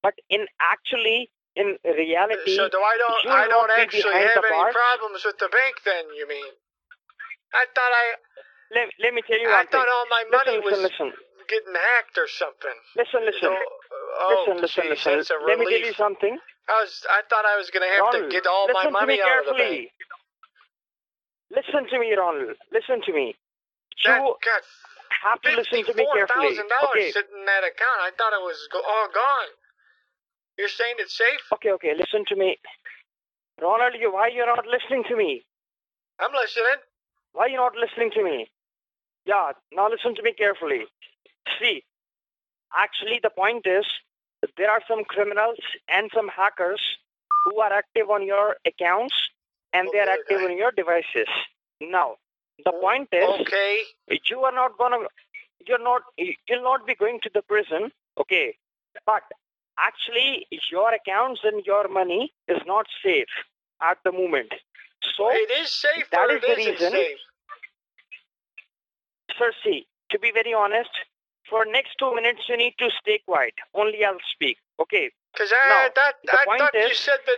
But in actually, in reality, So do I don't I don't actually have any problems with the bank then, you mean? I thought I Let, let me tell you I thought thing. all my money listen, was listen. getting hacked or something. Listen, listen. So, oh, listen, listen, geez, listen. Let me tell you something. I was I thought I was gonna have Ronald, to get all my money out of the bank. Listen to me, Ronald. Listen to me. That You got have to listen to me carefully. thousand dollars Okay. sitting in that account. I thought it was all gone. You're saying it's safe? Okay, okay. Listen to me. Ronald, you why you're not listening to me? I'm listening. Why you not listening to me? Yeah, now listen to me carefully. See, actually the point is there are some criminals and some hackers who are active on your accounts and they are active on your devices. Now, the oh, point is Okay. you are not gonna you're not you'll not be going to the prison, okay? But actually your accounts and your money is not safe at the moment. So It is safe that is the reason safe. Sir, see, to be very honest, for next two minutes you need to stay quiet. Only I'll speak. Okay. Because I, Now, that, the I thought you said that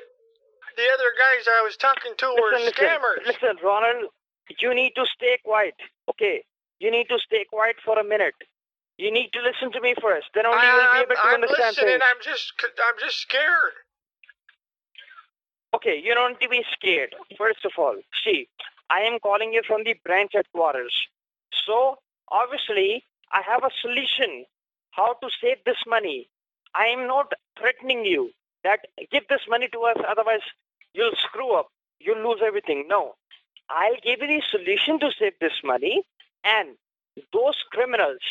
the other guys I was talking to were Listen, listen, scammers. listen, Ronald, you need to stay quiet. Okay. You need to stay quiet for a minute. You need to listen to me first. Then only you will be able to I'm understand listening. things. I'm just I'm just scared. Okay, you don't need to be scared. First of all, see, I am calling you from the branch headquarters. So, obviously, I have a solution how to save this money. I am not threatening you that give this money to us, otherwise you'll screw up, you'll lose everything. No, I'll give you the solution to save this money, and those criminals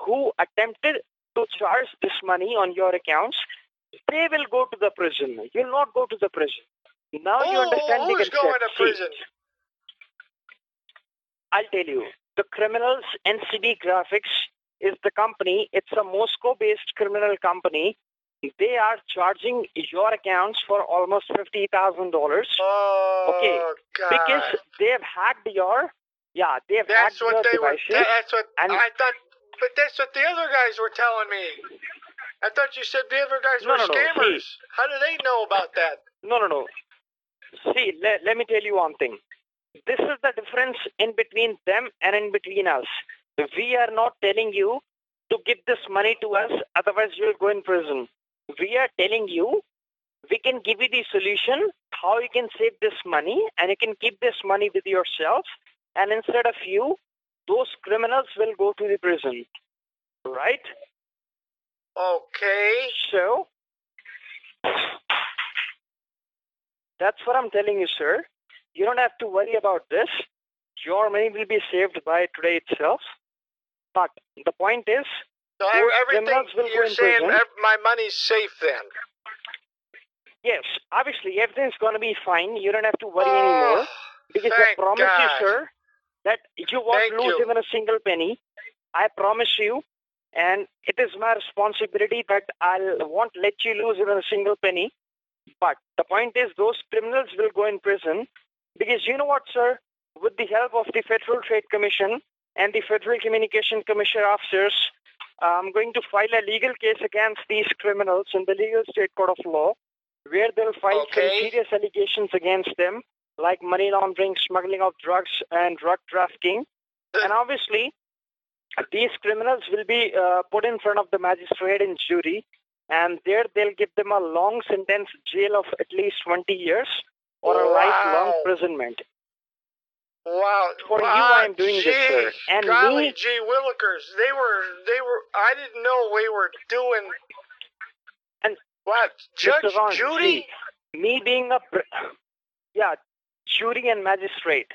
who attempted to charge this money on your accounts, they will go to the prison. You'll not go to the prison. Now you Who- understand the who's going to prison? I'll tell you. The criminals NCD Graphics is the company. It's a Moscow-based criminal company. They are charging your accounts for almost fifty thousand dollars. Oh, okay, God. because they have hacked your, yeah, they have That's hacked what your they were. That's what and I thought. But that's what the other guys were telling me. I thought you said the other guys No, were no, no, scammers. see. How do they know about that? No, no, no. See, let, let me tell you one thing. This is the difference in between them and in between us. We are not telling you to give this money to us, otherwise you will go in prison. We are telling you we can give you the solution how you can save this money and you can keep this money with yourself and instead of you, those criminals will go to the prison. Right? Okay. So, that's what I'm telling you, sir. You don't have to worry about this. Your money will be saved by today itself. But the point is, So everything criminals will go you're in saying, my money's safe then. Yes, obviously everything's going to be fine. You don't have to worry Oh, anymore because I promise God. you, sir, that you won't Thank lose you. even a single penny. I promise you, and it is my responsibility that I'll won't let you lose even a single penny. But the point is, those criminals will go in prison because you know what, sir? With the help of the Federal Trade Commission and the Federal Communication Commission officers, I'm going to file a legal case against these criminals in the legal state court of law, where they'll file Okay. serious allegations against them, like money laundering, smuggling of drugs, and drug trafficking. And obviously, these criminals will be uh, put in front of the magistrate and jury, and there they'll give them a long sentence, jail of at least 20 years, or a lifelong Wow. imprisonment. Wow. For you, wow, I'm doing gee, this, sir. And golly me, gee willikers. They were they were I didn't know we were doing and what Judge Ron, Judy? see, me being a yeah, jury and magistrate.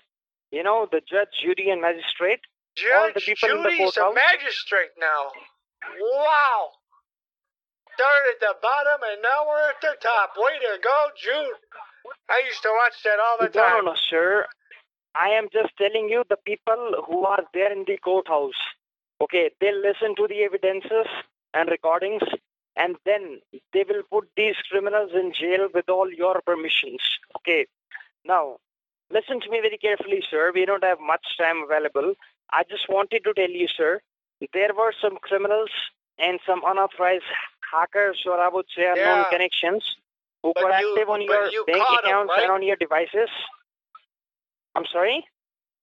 You know, the judge, jury, and magistrate. all the Judge people in the a magistrate now. Wow. Started at the bottom and now we're at the top. Way to go, Jude. I used to watch that all the No, time. no, no, sir. I am just telling you the people who are there in the courthouse. Okay, they'll listen to the evidences and recordings, and then they will put these criminals in jail with all your permissions. Okay. Now, listen to me very carefully, sir. We don't have much time available. I just wanted to tell you, sir, there were some criminals and some unauthorized hackers, or I would say unknown Yeah. connections, who But were you- active on your you bank caught accounts right? and on your devices. I'm sorry?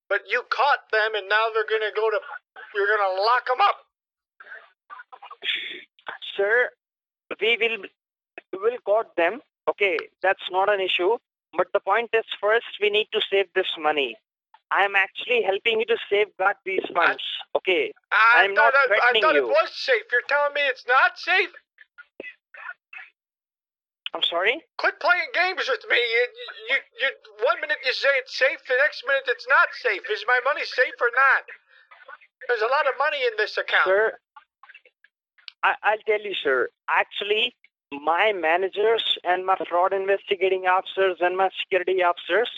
But you caught them and now they're going to go to, you're going to lock them up. Sir, we will we will got them. Okay, that's not an issue. But the point is, first we need to save this money. I am actually helping you to safeguard these funds. Okay, I I'm thought, not I, I thought it was safe. You're telling me it's not safe? I'm sorry. Quit playing games with me. You, you, you, one minute you say it's safe, the next minute it's not safe. Is my money safe or not? There's a lot of money in this account. Sir, I, I'll tell you, sir. Actually, my managers and my fraud investigating officers and my security officers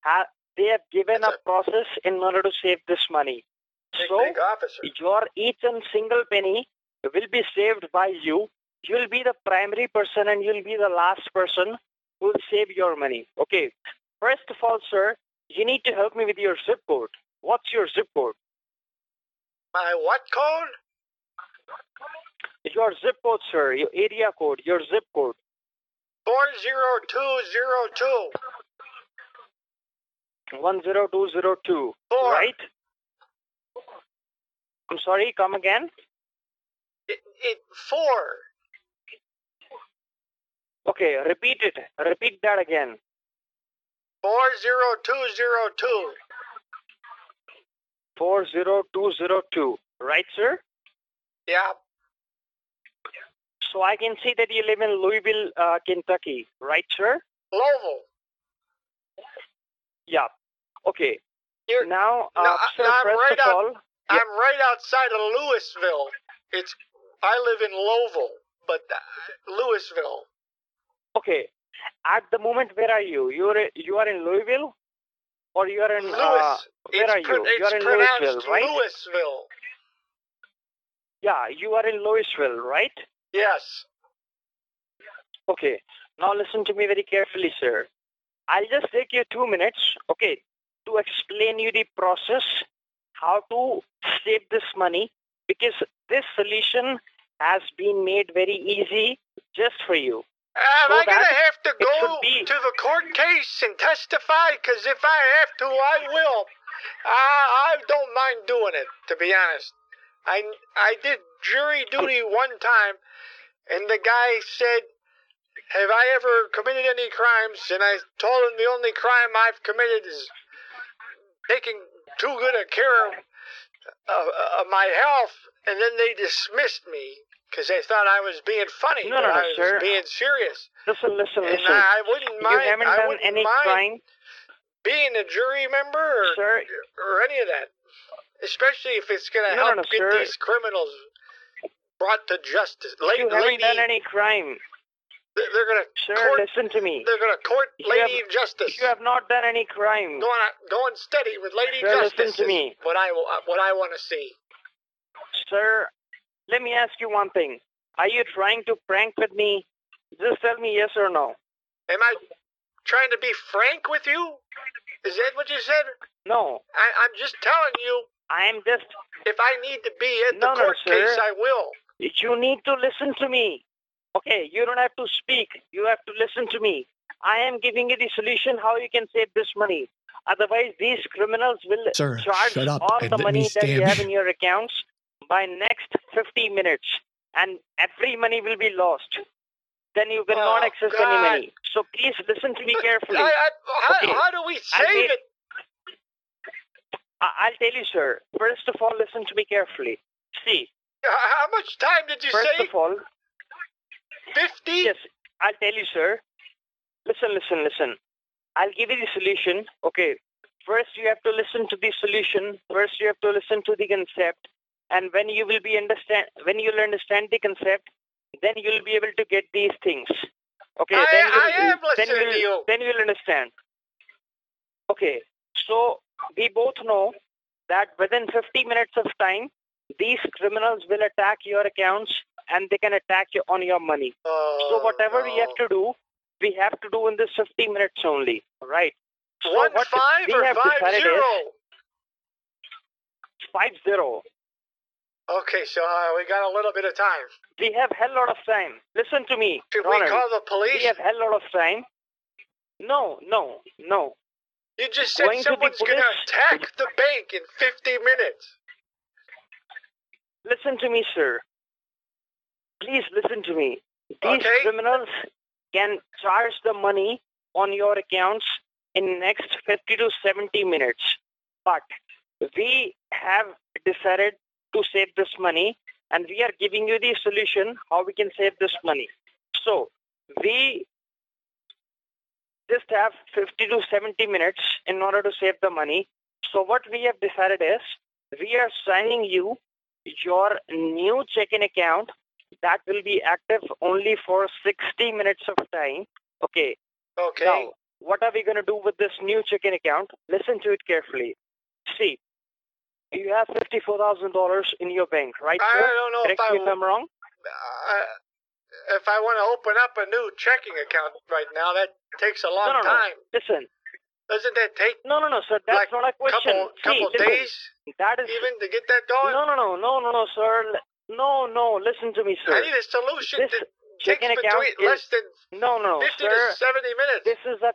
have they have given a process in order to save this money. So big officer. your each and single penny will be saved by you. You'll be the primary person and you'll be the last person who will save your money. Okay. First of all, sir, you need to help me with your zip code. What's your zip code? My what code? Your zip code, sir. Your area code. Your zip code. 40202. 10202. Four. Right? I'm sorry, come again? It, it, four. Okay, repeat it. Repeat that again. 40202. 40202. Right, sir? Yeah. So I can see that you live in Louisville, uh, Kentucky. Right, sir? Louisville. Yeah. Okay. You're, now, uh, no, sir, I'm right out, all, I'm right outside of Louisville. It's I live in Louisville, but uh, Louisville. okay. At the moment, where are you? You're you are in Louisville, or you are in Louis. uh, where it's are you? You are in Louisville, right? Louisville. Yeah, you are in Louisville, right? Yes. Okay. Now listen to me very carefully, sir. I'll just take you two minutes, okay, to explain you the process, how to save this money, because this solution has been made very easy just for you. Am So I gonna have to go be- to the court case and testify? Because if I have to, I will. I I don't mind doing it. To be honest, I I did jury duty one time, and the guy said, "Have I ever committed any crimes?" And I told him the only crime I've committed is taking too good a care of, of, of my health. And then they dismissed me because they thought I was being funny, No, no, no, I was sir. being serious. Listen, listen, And listen. I wouldn't you mind. haven't I done wouldn't any mind crime. being a jury member or, Sir. or any of that. Especially if it's going to help get sir. these criminals brought to justice. Lady, you haven't lady done any crime. they're going to court. listen to me. They're going to court You Lady have- Justice. You have not done any crime. Going going steady with Lady Sir, Justice. listen to me. What I what I want to see. Sir, let me ask you one thing. Are you trying to prank with me? Just tell me yes or no. Am I trying to be frank with you? Is that what you said? No. I, I'm just telling you. I am just. If I need to be at No, the no, court sir. case, I will. You need to listen to me. Okay, you don't have to speak. You have to listen to me. I am giving you the solution how you can save this money. Otherwise, these criminals will Sir, charge shut all the money that you have in your accounts by next 50 minutes, and every money will be lost. Then you cannot Oh, access God. any money. So please listen to me carefully. I, I, how, Okay. how do we I save made- it? I- I'll tell you, sir. First of all, listen to me carefully. See, How much time did you first say? of all, 50? Yes, I'll tell you, sir. Listen, listen, listen. I'll give you the solution. Okay. First, you have to listen to the solution. First, you have to listen to the concept. And when you will be understand, when you'll understand the concept, then you'll be able to get these things. Okay. I- then I am then you'll, to you. Then you'll understand. Okay. So we both know that within 50 minutes of time, these criminals will attack your accounts and they can attack you on your money. so whatever we have to do, we have to do in this 50 minutes only. right? So One what five we or have five zero? Is five zero. Okay, so uh, we got a little bit of time. We have hell lot of time. Listen to me. Should we Ronald. call the police? We have hell lot of time. No, no, no. You just said Going someone's going to attack the bank in 50 minutes. Listen to me, sir. Please listen to me. These Okay. criminals can charge the money on your accounts in next 50 to 70 minutes. But we have decided to save this money and we are giving you the solution how we can save this money. So we just have 50 to 70 minutes in order to save the money. So what we have decided is we are signing you your new checking account that will be active only for 60 minutes of time. Okay. Okay. Now, what are we going to do with this new checking account? Listen to it carefully. See, you have $54,000 in your bank, right, I sir? don't know if Correct I me if I'm wrong. If I want to open up a new checking account right now, that takes a long no, no, time. No. Listen. Doesn't that take No, no, no, sir. That's like not a question. couple See, couple listen, days That is even to get that going? No, no, no, no, no, no, sir. No, no. Listen to me, sir. I need a solution This checking takes account between is less than no, no, 50 sir. to 70 minutes. This is a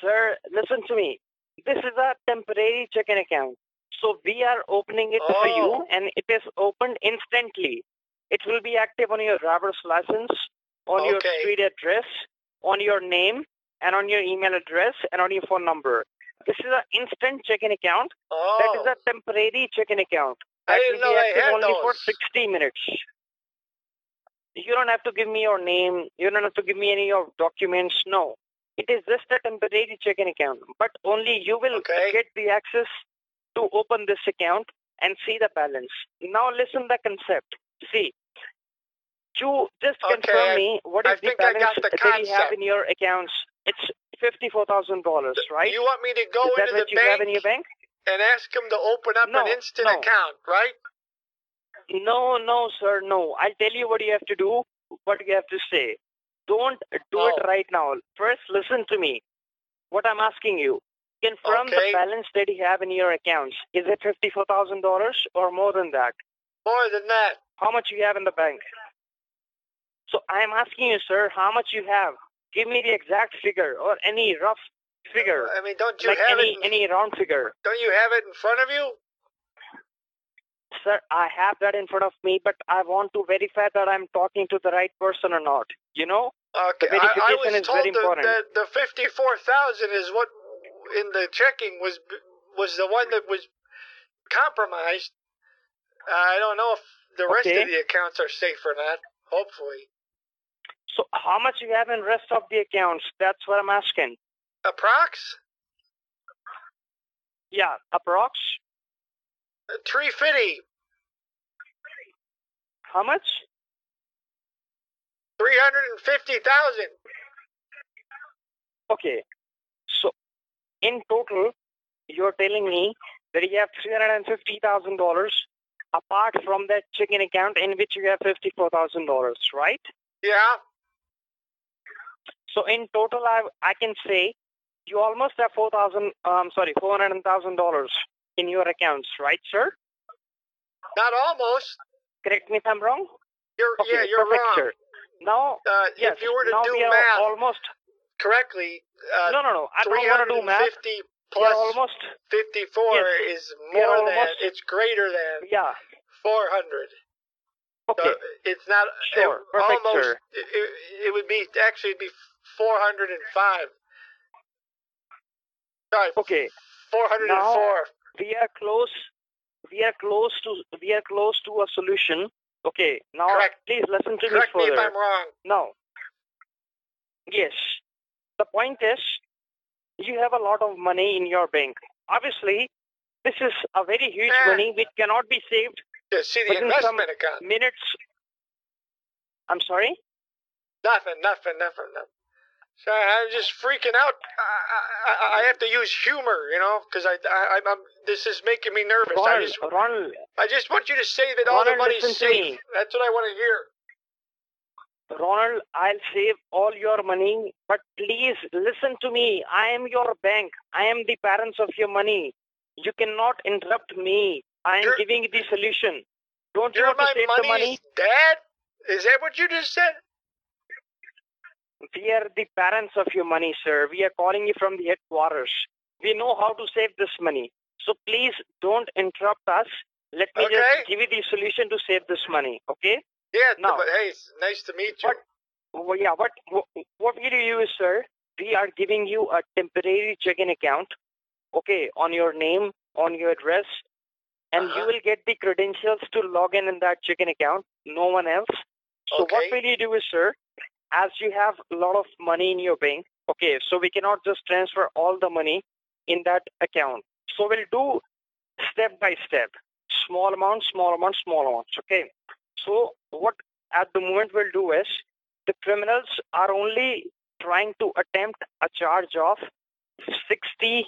sir. Listen to me. This is a temporary checking account. So we are opening it for you, Oh. and it is opened instantly. It will be active on your driver's license, on your street address, on your name, and on your email address, and on your phone number. This is an instant checking account. Oh. That is Oh. a temporary checking account. I That didn't will be they active had only for 60 minutes. You don't have to give me your name. You don't have to give me any of your documents. No. It is just a temporary checking account. But only you will get the access to open this account and see the balance. Now listen the concept. See, you just confirm Okay, I- me what is I the balance the that you have in your accounts. It's fifty-four thousand dollars, right? You want me to go is into the you have bank in your bank? and ask them to open up No, an instant no. account, right? No, no, sir, no. I'll tell you what you have to do, what you have to say. Don't do Oh. it right now. First, listen to me. What I'm asking you. Confirm Okay. the balance that you have in your accounts. Is it $54,000 or more than that? More than that. How much you have in the bank? So I'm asking you, sir, how much you have. Give me the exact figure or any rough figure. I mean, don't you like have any, it? In, any round figure. don't you have it in front of you? Sir, I have that in front of me, but I want to verify that I'm talking to the right person or not. You know? Okay, The I, I was is told very the, important. the the fifty four thousand is what in the checking was was the one that was compromised. I don't know if the rest Okay. of the accounts are safe or not. Hopefully, So how much you have in rest of the accounts? That's what I'm asking. approx Yeah, approx. three fifty, How much? three hundred and fifty thousand. Okay. So in total, you're telling me that you have three hundred and fifty thousand dollars apart from that checking account in which you have fifty-four thousand dollars, right? Yeah. So in total, I I can say you almost have four thousand. Um, sorry, four hundred thousand dollars in your accounts, right, sir? Not almost. Correct me if I'm wrong. You're Okay, yeah, you're perfect, wrong. sir. Now, Uh, yes, if you were to do we math almost. correctly, uh, no, no, no. I don't want to do math. Plus almost 54 Yes. is more than almost- it's greater than Yeah. four hundred. Okay. So it's not Sure. it, Perfect, almost. sir. It, it, it would be actually be four hundred and five. Sorry. Okay. 404. Now we are close we are close to we are close to a solution okay now Correct. please listen to Correct me me if I'm wrong. now yes the point is you have a lot of money in your bank obviously this is a very huge eh. money which cannot be saved To see the investment account. minutes i'm sorry Nothing, nothing, nothing, nothing. So I'm just freaking out. I, I, I have to use humor, you know, because I, I, I'm, this is making me nervous. I just, Ronald, I just want you to say that all the money's safe. That's what I want to hear. Ronald, I'll save all your money, but please listen to me. I am your bank. I am the parents of your money. You cannot interrupt me. I am giving you the solution. Don't you You're want to save the money? dad? Is that what you just said? We are the parents of your money, sir. We are calling you from the headquarters. We know how to save this money. So please don't interrupt us. Let me Okay. just give you the solution to save this money, okay? Yeah, Now- but hey, it's nice to meet you. Well, yeah, what, what what we do is, sir, we are giving you a temporary checking account, okay, on your name, on your address, and you uh-huh. will get the credentials to log in in that checking account. No one else. So what will you do is, sir, as you have a lot of money in your bank, okay, so we cannot just transfer all the money in that account. So we'll do step by step, small amount, small amount, small amounts. Okay. So what at the moment we'll do is the criminals are only trying to attempt a charge of sixty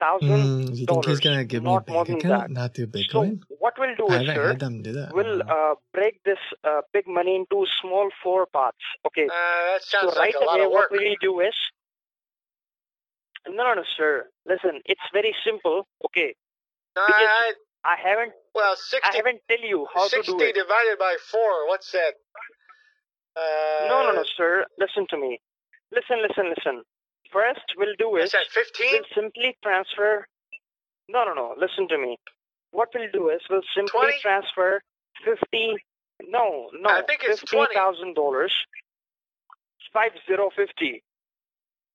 thousand Mm, you think he's dollars, gonna give me a not more bank than account, that. not do Bitcoin? What we'll do I is, sir, heard them do that. we'll uh, break this uh, big money into small four parts. Okay. Uh, that so sounds right like a lot away, of what we do is, no, no, no, sir. Listen, it's very simple. Okay. No, I, I haven't. well, 60, I haven't tell you how 60 to do it. divided by 4, what's that? Uh, No, no, no, sir. Listen to me. Listen, listen, listen. First, we'll do is Is that 15? we'll simply transfer. No, no, no. Listen to me. What we'll do is we'll simply 20? transfer fifty. No, no. I think it's fifty 20. thousand dollars. Five zero fifty.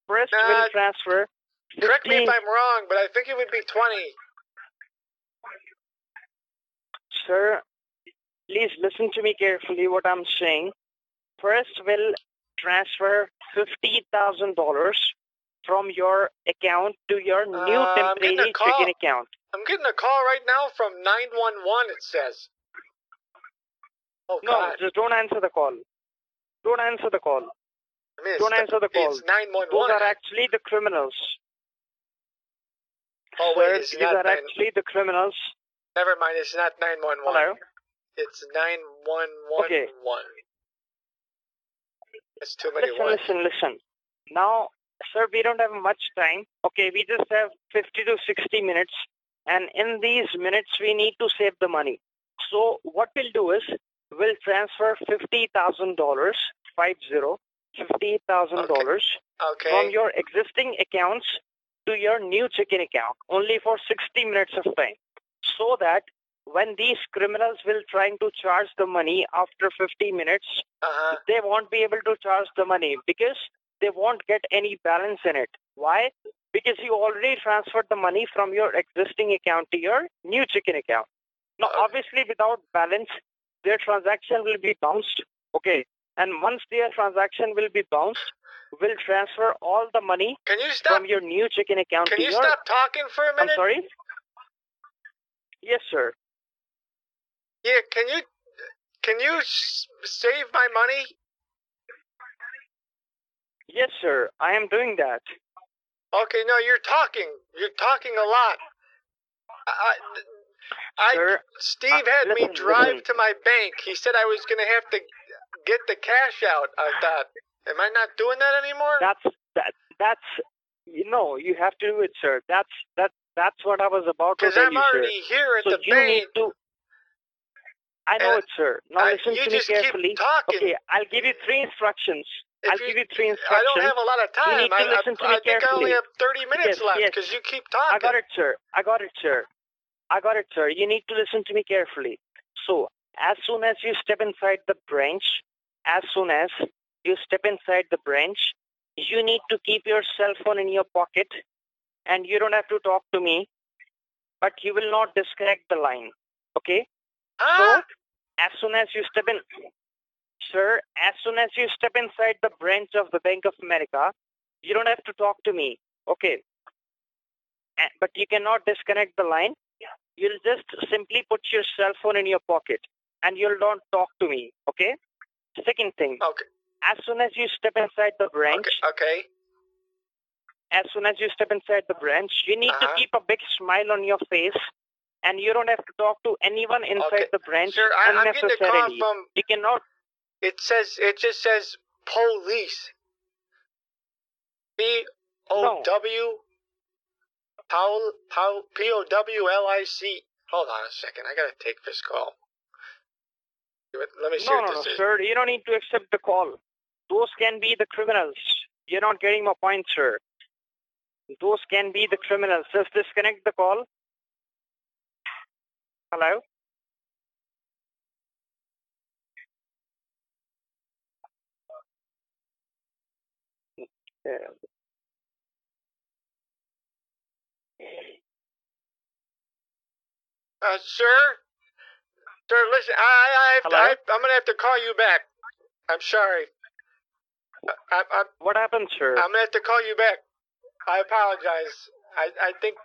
First, Nah, we'll transfer. 50, Correct me if I'm wrong, but I think it would be 20. Sir, please listen to me carefully what I'm saying. First, we'll transfer $50,000 from your account to your new Uh, I'm getting a temporary checking account. I'm getting a call right now from 911, it says. Oh, No, God. just don't answer the call. Don't answer the call. I Don't answer the call. It's 911. Those are actually the criminals. oh, wait, it's these not are 9 actually the criminals. Never mind, it's not 911. Hello? It's 911. Okay. That's too many Listen, ones. listen, listen. Now, sir, we don't have much time. Okay, we just have 50 to 60 minutes. And in these minutes, we need to save the money. So what we'll do is we'll transfer $50,000, five zero, $50,000 Okay. from your existing accounts to your new checking account only for 60 minutes of time. So that when these criminals will trying to charge the money after 50 minutes, Uh-huh. they won't be able to charge the money because they won't get any balance in it. Why? Because you already transferred the money from your existing account to your new checking account. Now, uh, obviously, without balance, their transaction will be bounced. Okay. And once their transaction will be bounced, we'll transfer all the money Can you stop? from your new checking account Can to you your. stop talking for a I'm minute? sorry? Yes, sir. Yeah, can you can you save my money? Yes, sir. I am doing that. Okay, no, you're talking. You're talking a lot. I, I, Sir, Steve uh, had me drive to my bank. He said I was gonna have to get the cash out. I thought, am I not doing that anymore? That's that. That's you know you have to do it, sir. That's that. That's what I was about to Because tell I'm you, sir. already here at so the you bank. need to. I know And it, sir. Now I- listen to me just keep carefully. talking. Okay, I'll give you three instructions. I'll you- give you three I don't have a lot of You time. need to I, I, listen to I me think I only have 30 minutes Yes, left yes. because you keep talking. I got it, sir. I got it, sir. I got it, sir. You need to listen to me carefully. So, as soon as you step inside the branch, as soon as you step inside the branch, you need to keep your cell phone in your pocket and you don't have to talk to me, but you will not disconnect the line. Okay? So, as soon as you step in, sir, as soon as you step inside the branch of the Bank of America, you don't have to talk to me. Okay? But you cannot disconnect the line. You'll just simply put your cell phone in your pocket and you'll don't talk to me. Okay? Second thing. Okay. As soon as you step inside the branch, Okay. as soon as you step inside the branch, you need to Uh-huh. keep a big smile on your face, and you don't have to talk to anyone inside Okay. the branch Sir, I, I'm getting a call unnecessarily. from. You cannot. It says it just says police. P O W. Paul Paul P O W L I C. Hold on a second. I gotta take this call. Let me see No, no, no, is. sir. You don't need to accept the call. Those can be the criminals. You're not getting my point, sir. Those can be the criminals. Just disconnect the call. Hello? Uh, sir, sir, listen. I, I, have Hello? I, I'm gonna have to call you back. I'm sorry. I, I, what happened, sir? I'm gonna have to call you back. I apologize. I, I think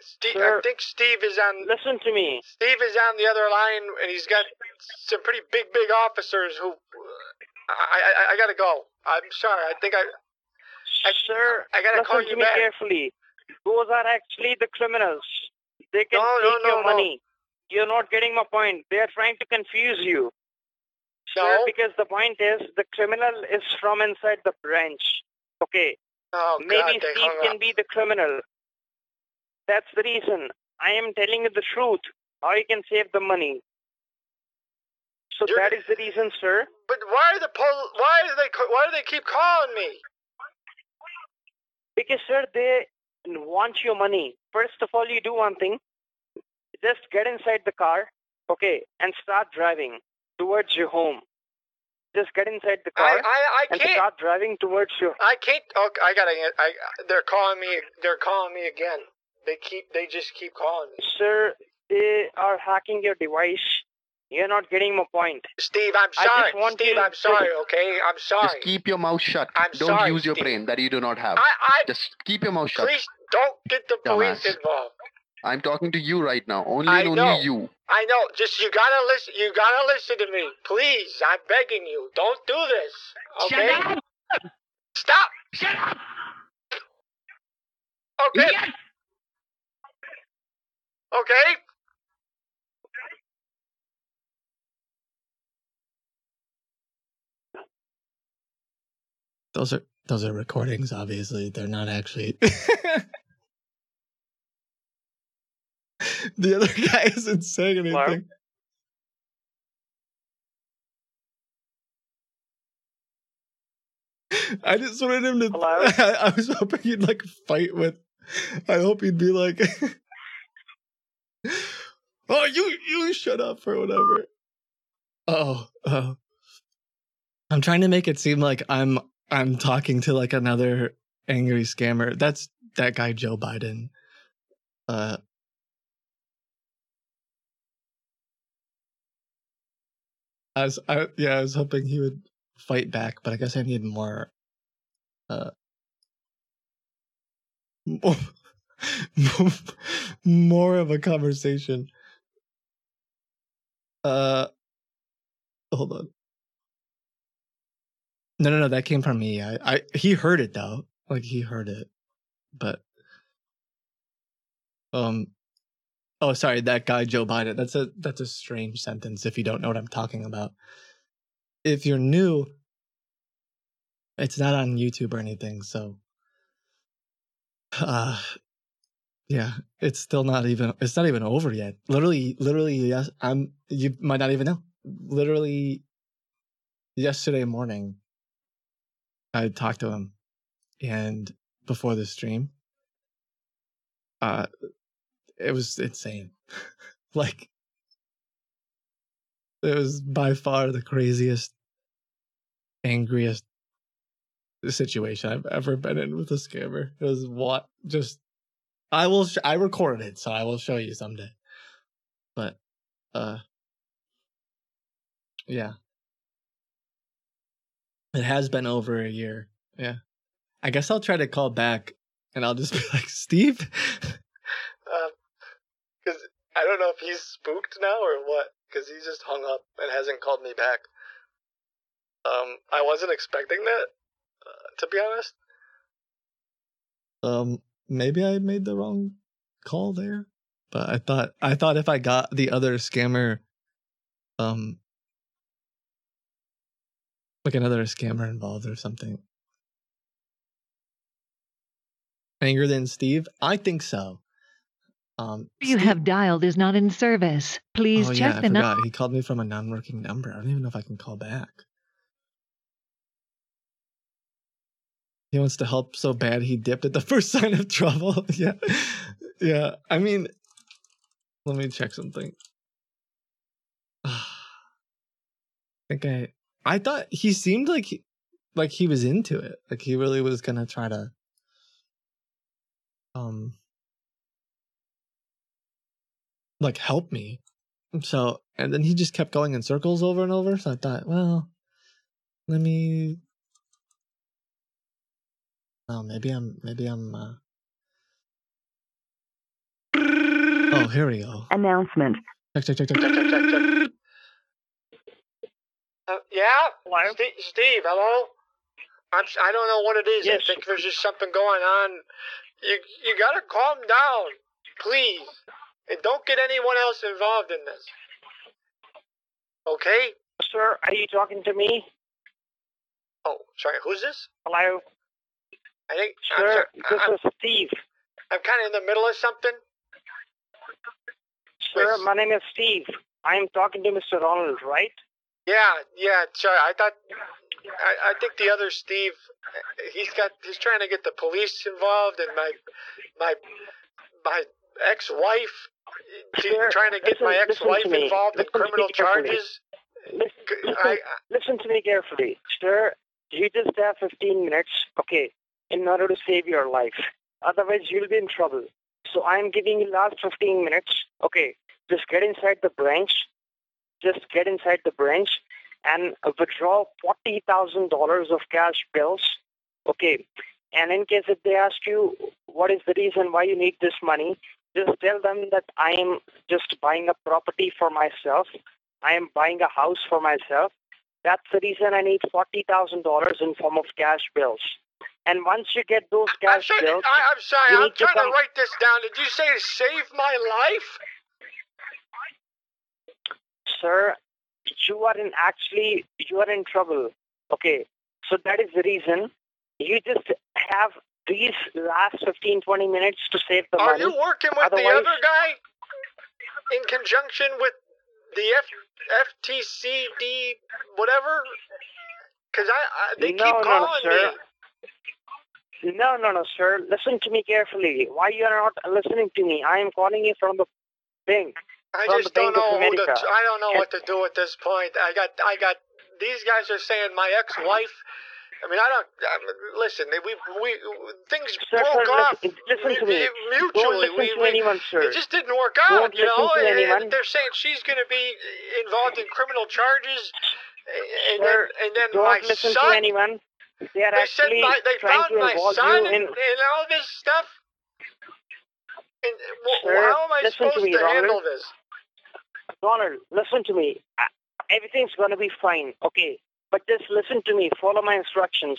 Steve. I think Steve is on. Listen to me. Steve is on the other line, and he's got some pretty big, big officers who. I, I, I gotta go. I'm sorry. I think I. I Sir, I gotta listen call to you me back. carefully. Those are actually the criminals. They can No, take no, your no. money. You're not getting my point. They are trying to confuse you. Sir, because the point is the criminal is from inside the branch. Okay. Oh Maybe God, they Steve can be the criminal. That's the reason. I am telling you the truth. How you can save the money. So that is the reason, sir. But why are the pol? Why do they? Why do they keep calling me? Because, sir, they want your money. First of all, you do one thing. Just get inside the car, okay, and start driving towards your home. Just get inside the car I, I, I and can't. start driving towards your. I can't. Oh, I gotta. I. They're calling me. They're calling me again. They keep. They just keep calling me. Sir, they are hacking your device. You're not getting my point. Steve, I'm I sorry. just want Steve, you I'm to- sorry. Okay, I'm sorry. Just keep your mouth shut. I'm Don't sorry, use your Steve. brain that you do not have. I. I. Just keep your mouth shut. Please don't get the police Dumbass. involved. I'm talking to you right now. Only I and only know. you. I know. Just you gotta listen. You gotta listen to me, please. I'm begging you. Don't do this. Okay. Shut up! Stop. Shut up! Okay. Okay. Those are those are recordings. Obviously, they're not actually. the other guy isn't saying anything. I just wanted him to. I, I was hoping he'd like fight with. I hope he'd be like, "Oh, you you shut up" or whatever. Oh, oh. I'm trying to make it seem like I'm I'm talking to like another angry scammer. That's that guy Joe Biden. Uh I was I yeah, I was hoping he would fight back, but I guess I need more uh more, more of a conversation. Uh hold on. No, no, no. That came from me. I, I, he heard it though. Like he heard it, but, um, oh, sorry, that guy Joe Biden. That's a that's a strange sentence. If you don't know what I'm talking about, if you're new, it's not on YouTube or anything. So, uh, yeah, it's still not even. It's not even over yet. Literally, literally, yes. I'm. You might not even know. Literally, yesterday morning. I talked to him and before the stream uh it was insane like it was by far the craziest angriest situation i've ever been in with a scammer it was what just I will. Sh- I recorded it, so I will show you someday. But, uh, yeah, it has been over a year. Yeah, I guess I'll try to call back, and I'll just be like, Steve. Because I don't know if he's spooked now or what. Because he just hung up and hasn't called me back. Um, I wasn't expecting that, uh, to be honest. um, maybe I made the wrong call there, but I thought I thought if I got the other scammer, um, like another scammer involved or something. Angrier than Steve? I think so. Um, You have dialed is not in service. Please oh check yeah, I the number. He called me from a non-working number. I don't even know if I can call back. He wants to help so bad he dipped at the first sign of trouble. yeah, yeah. I mean, let me check something. I think I. I thought he seemed like he, like he was into it. Like he really was gonna try to. Um. Like help me. So and then he just kept going in circles over and over. So I thought, well, let me. Oh, maybe I'm. Maybe I'm. Uh... Oh, here we go. Announcement. Check, check, check, check, Check, check. check, check, check. Uh, yeah, Steve, Steve, hello. I'm. I don't know what it is. Yes. I think there's just something going on. You you gotta calm down, please, and don't get anyone else involved in this. Okay? Sir, are you talking to me? Oh, sorry. Who's this? Hello? I think. I'm, Sir, sorry, this I'm, is Steve. I'm kind of in the middle of something. Sir, my name is Steve. I'm talking to Mr. Ronald, right? Yeah, yeah. Sorry, I thought. I, I think the other Steve, he's got. He's trying to get the police involved, and my, my, my ex-wife. Trying to get listen- my ex-wife involved in Listen to me criminal carefully. charges. Listen, I, listen to me carefully. Sir, you just have 15 minutes, okay, in order to save your life. Otherwise, you'll be in trouble. So I'm giving you last 15 minutes, okay. Just get inside the branch. Just get inside the branch and withdraw $40,000 of cash bills, okay. And in case if they ask you what is the reason why you need this money, just tell them that I am just buying a property for myself. I am buying a house for myself. That's the reason I need forty thousand dollars in form of cash bills. And once you get those cash I'm sorry. bills, I, I'm sorry. I'm need to trying to write this down. Did you say save my life? Sir, you are in actually you are in trouble. Okay, so that is the reason you just have these last 15, 20 minutes to save the Are money. you working with the other guy in conjunction with the F, FTCD whatever? Because I, I they no, keep no, no, calling sir. me. No, no, no, sir. Listen to me carefully. Why you are not listening to me? I am calling you from the bank. I just don't know who to. I don't know what to do at this point. I got I got these guys are saying my ex-wife. I mean, I don't. I mean, listen, we we things Sir, broke sir, off listen, listen to me. mu- mutually. Don't we, listen to we, anyone, sir. It just didn't work Don't out, you know. to and-. And they're saying she's going to be involved in criminal charges, and Sir, then and then don't my listen son. to anyone. They are They said my, they found to my son and, in. and all this stuff. And wh- Sir, how am I listen to supposed me, to handle this? Donald, listen to me. Uh, Everything's gonna be fine, okay? But just listen to me. Follow my instructions.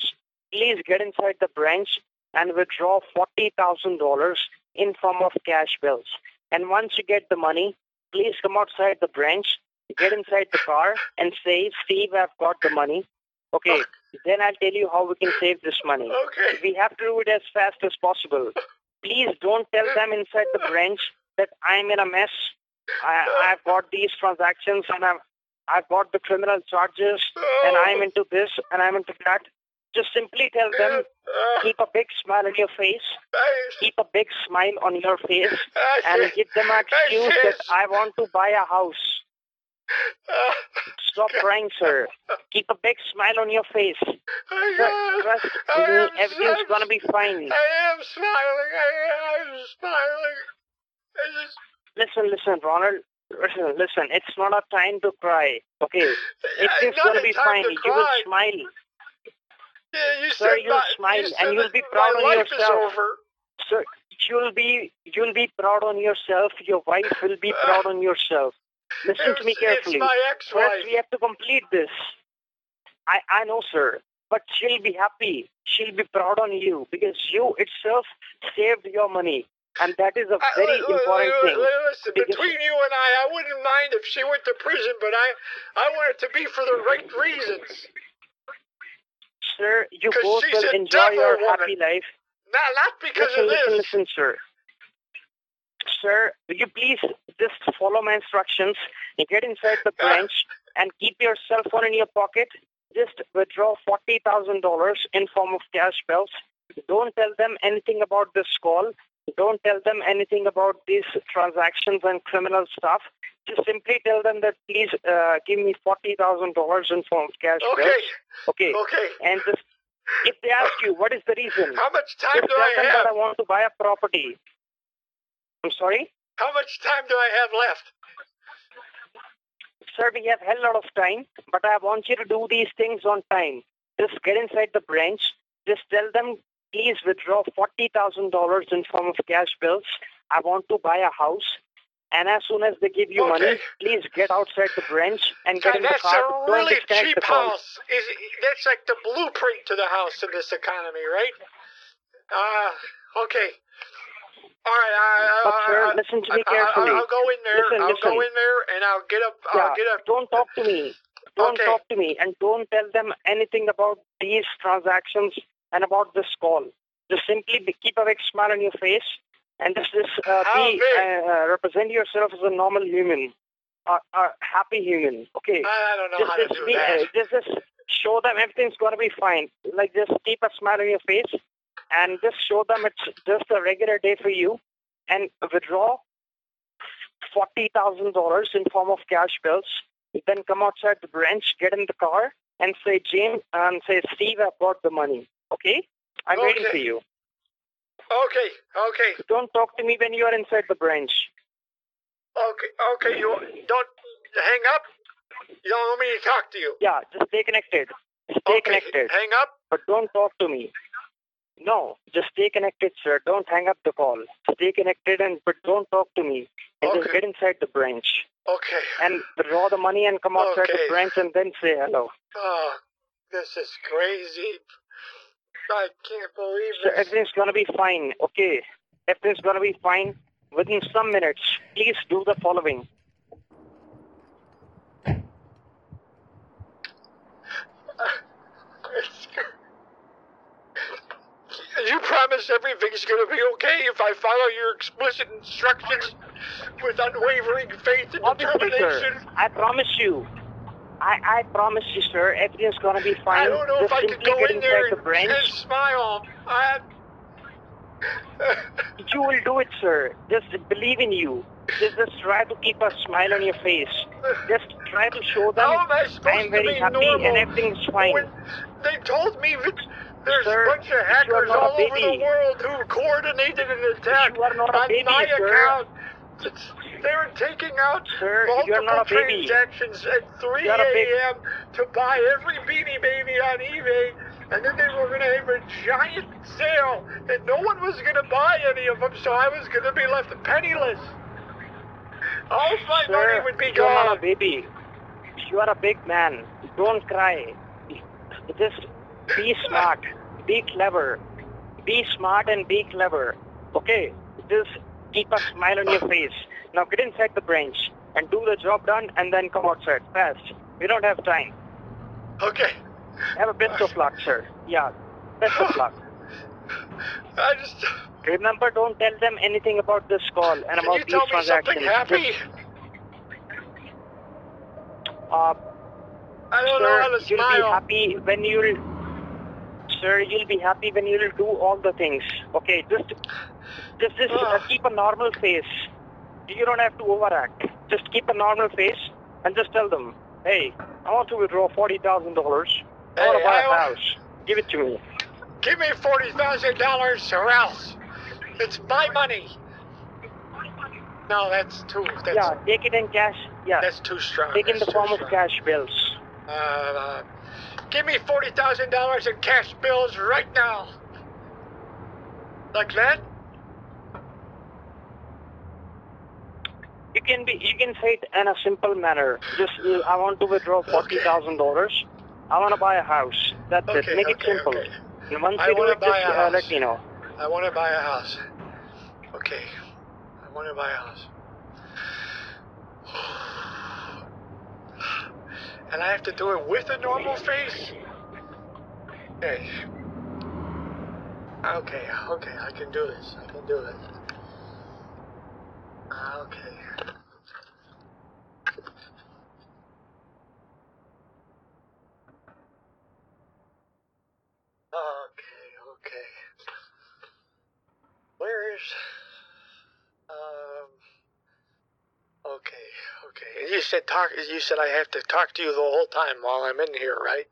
Please get inside the branch and withdraw forty thousand dollars in form of cash bills. And once you get the money, please come outside the branch, get inside the car, and say, "Steve, I've got the money." Okay. Then I'll tell you how we can save this money. Okay. We have to do it as fast as possible. Please don't tell them inside the branch that I'm in a mess. I, I've got these transactions and I've, I've got the criminal charges and I'm into this and I'm into that. Just simply tell them, keep a big smile on your face, keep a big smile on your face, and give them an excuse that I want to buy a house. stop crying, sir. Keep a big smile on your face. Sir, trust me, everything's gonna be fine. I am smiling. I am smiling. I just, Listen, listen, Ronald. Listen, listen. It's not a time to cry. Okay, it's not gonna be fine. to You will smile. yeah, you Sir, you'll my, smile you and you'll be proud on yourself. Sir, you'll be you'll be proud on yourself. Your wife will be proud on yourself. Listen to me carefully. First, we have to complete this. I I know, sir, but she'll be happy. She'll be proud on you because you itself saved your money, and that is a very li- important li- thing. Listen, between you and I, I wouldn't mind if she went to prison, but I, I want it to be for the right reasons. Sir, you both will enjoy your woman. happy life. Not, not because listen, of listen, this. listen, sir. Sir, will you please just follow my instructions? Get inside the uh, branch and keep your cell phone in your pocket. Just withdraw forty thousand dollars in form of cash bills. Don't tell them anything about this call. Don't tell them anything about these transactions and criminal stuff. Just simply tell them that please uh, give me forty thousand dollars in form of cash Okay. Okay. Okay. And just if they ask you what is the reason, How much time do I have? that I want to buy a property. I'm sorry, How much time do I have left? sir. We have hell lot of time, but I want you to do these things on time. Just get inside the branch. Just tell them, please withdraw forty thousand dollars in form of cash bills. I want to buy a house. And as soon as they give you money, please get outside the branch and get in the That's car. a Don't really cheap house. Is that's like the blueprint to the house in this economy, right? Uh, okay. All right. I, But I, sir, I, listen to me carefully. I, will go in there. Listen, I'll listen. go in there and I'll get up. Yeah, I'll get up. don't talk to me. Don't Okay. talk to me, and don't tell them anything about these transactions and about this call. Just simply be, keep a big smile on your face, and just, just uh, be uh, uh, represent yourself as a normal human, a, a happy human. Okay. I don't know just, how to just do be, that. Uh, just, just show them everything's gonna be fine. Like just keep a smile on your face, and just show them it's just a regular day for you, and withdraw forty thousand dollars in form of cash bills. Then come outside the branch, get in the car, and say James and say Steve, I've got the money. Okay, I'm waiting for you. Okay. Okay. Don't talk to me when you are inside the branch. Okay. Okay. You don't hang up. You don't want me to talk to you. Yeah, just stay connected. Stay Okay, connected. Hang up. But don't talk to me. No, just stay connected, sir. Don't hang up the call. Stay connected and but don't talk to me. And just get inside the branch. Okay. And draw the money and come outside Okay. the branch and then say hello. Oh, this is crazy. I can't believe So this. everything's gonna be fine, okay? Everything's gonna be fine. Within some minutes, please do the following. You promise everything's going to be okay if I follow your explicit instructions with unwavering faith and Obviously, determination. sir. I promise you. I, I promise you, sir, everything's gonna be fine. I don't know Just if I could go in there the and, and smile. I, You will do it, sir. Just believe in you. Just, just try to keep a smile on your face. Just try to show them How am I supposed I am to very be happy normal and everything's fine. when they told me that there's Sir, a bunch of hackers all over the world who coordinated an attack You are not a on my account. They were taking out Sir, multiple you are not a baby. transactions at 3 You are a.m. to buy every Beanie Baby on eBay, and then they were going to have a giant sale, and no one was going to buy any of them, so I was going to be left penniless. All of my money Sir, would be you are gone. a baby. You are a big man. Don't cry. Just be smart. Be clever. Be smart and be clever. Okay? Just keep a smile on your face. Now get inside the branch and do the job done and then come outside fast. We don't have time. Okay. Have a best of luck, sir. Yeah. Best of luck. I just. Remember, don't tell them anything about this call and Can about you these tell me transactions. something happy? Uh, I don't sir, know how to you'll smile. be happy when you'll, sir, you'll be happy when you'll do all the things. Okay, just, just, just uh, keep a normal face. You don't have to overact. Just keep a normal face and just tell them, Hey, I want to withdraw forty thousand dollars. I want to buy I a house. Give it to me. Give me forty thousand dollars or else. It's my money. No, that's too. That's, yeah, take it in cash. Yeah, that's too strong. take it in the form of cash bills. Uh, give me forty thousand dollars in cash bills right now. Like that? You can be. You can say it in a simple manner. Just, uh, I want to withdraw forty thousand dollars. I want to buy a house. That's Okay, it. Make it simple. okay. And once I you do it, buy just a uh, house. let me know. I want to buy a house. Okay. I want to buy a house. And I have to do it with a normal face? Okay. Okay, okay, I can do this. I can do it. Okay. Okay, Where's um Okay, okay. And you said talk you said I have to talk to you the whole time while I'm in here, right?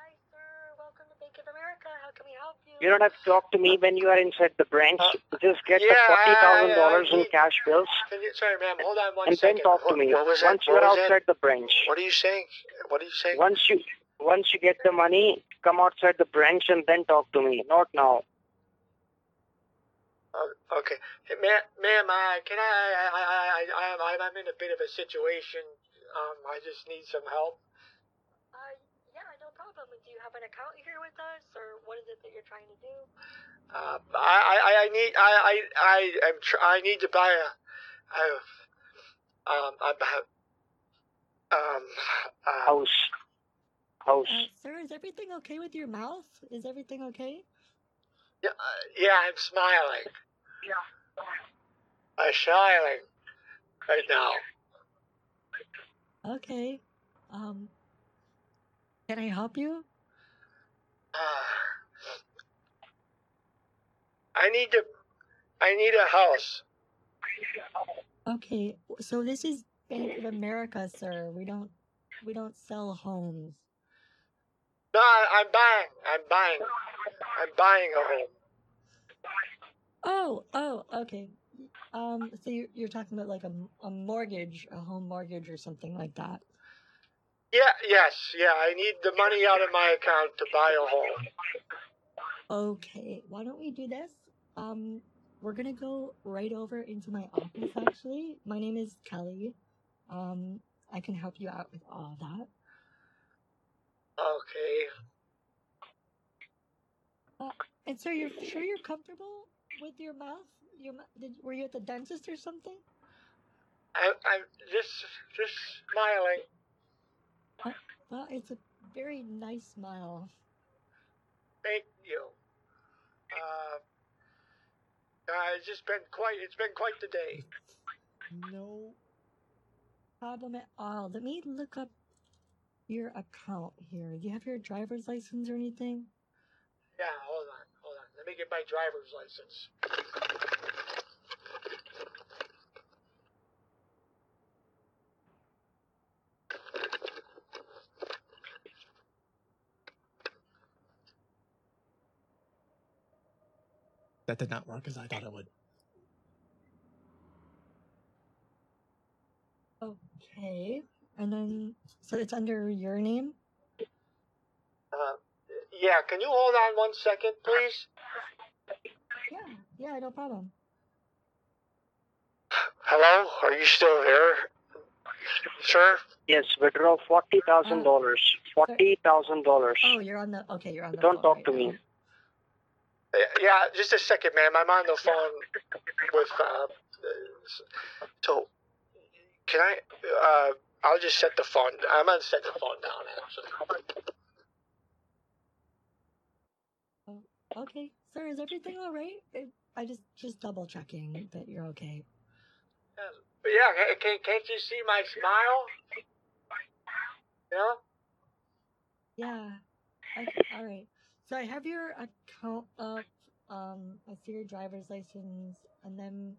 Hi sir. Welcome to Bank of America. How can we help you You don't have to talk to me when you are inside the branch. Just get yeah, the forty thousand dollars in cash bills Can you, sorry, ma'am, hold on one and second. then talk to me. What was that? Once What you are was that? outside the branch. What are you saying? What are you saying? Once you once you get the money, come outside the branch and then talk to me. Not now. Uh, okay, ma'am, ma'am, uh, can I? I, I, I, I, I'm, I'm in a bit of a situation. Um, I just need some help. Uh, yeah, no problem. Do you have an account here with us, or what is it that you're trying to do? Uh, I, I, I need, I, I, I am, tr- I need to buy a, a um, a, um, uh, House. House. Uh, sir, is everything okay with your mouth? Is everything okay? Yeah, uh, yeah, I'm smiling. Yeah. I'm smiling right now. Okay. Um, can I help you? I need to, I need a house. Okay, so this is Bank of America, sir. We don't, we don't sell homes. No, I, I'm buying. I'm buying. I'm buying a home. Oh, oh, okay. Um, so you're, you're talking about like a, a mortgage, a home mortgage or something like that. Yeah, yes, yeah. I need the money out of my account to buy a home. Okay, why don't we do this? Um, we're gonna go right over into my office actually. My name is Kelly. Um, I can help you out with all that. Okay. Uh, and so you're sure you're comfortable with your mouth? Your did, were you at the dentist or something? I, I'm just, just smiling. Uh, well, it's a very nice smile. Thank you. Uh, uh, it's just been quite. It's been quite the day. No problem at all. Let me look up your account here. Do you have your driver's license or anything? Yeah, hold on, hold on. Let me get my driver's license. That did not work as I thought it would. Okay. And then, so it's under your name? Uh, yeah. Can you hold on one second, please? Yeah, yeah, no problem. Hello. Are you still there, sir? Yes, withdraw forty thousand dollars. Forty thousand dollars. Oh, you're on the, okay, you're on the Don't phone talk right to now. me. Uh, Yeah, just a second, ma'am. I'm on the phone with. Uh, so, can I? Uh, I'll just set the phone. I'm gonna set the phone down. Actually. Okay, sir, is everything all right? It, I just just double checking that you're okay. But yeah, can, can't you see my smile? Yeah. Yeah. Okay, all right. So I have your account up. Um, I see your driver's license, and then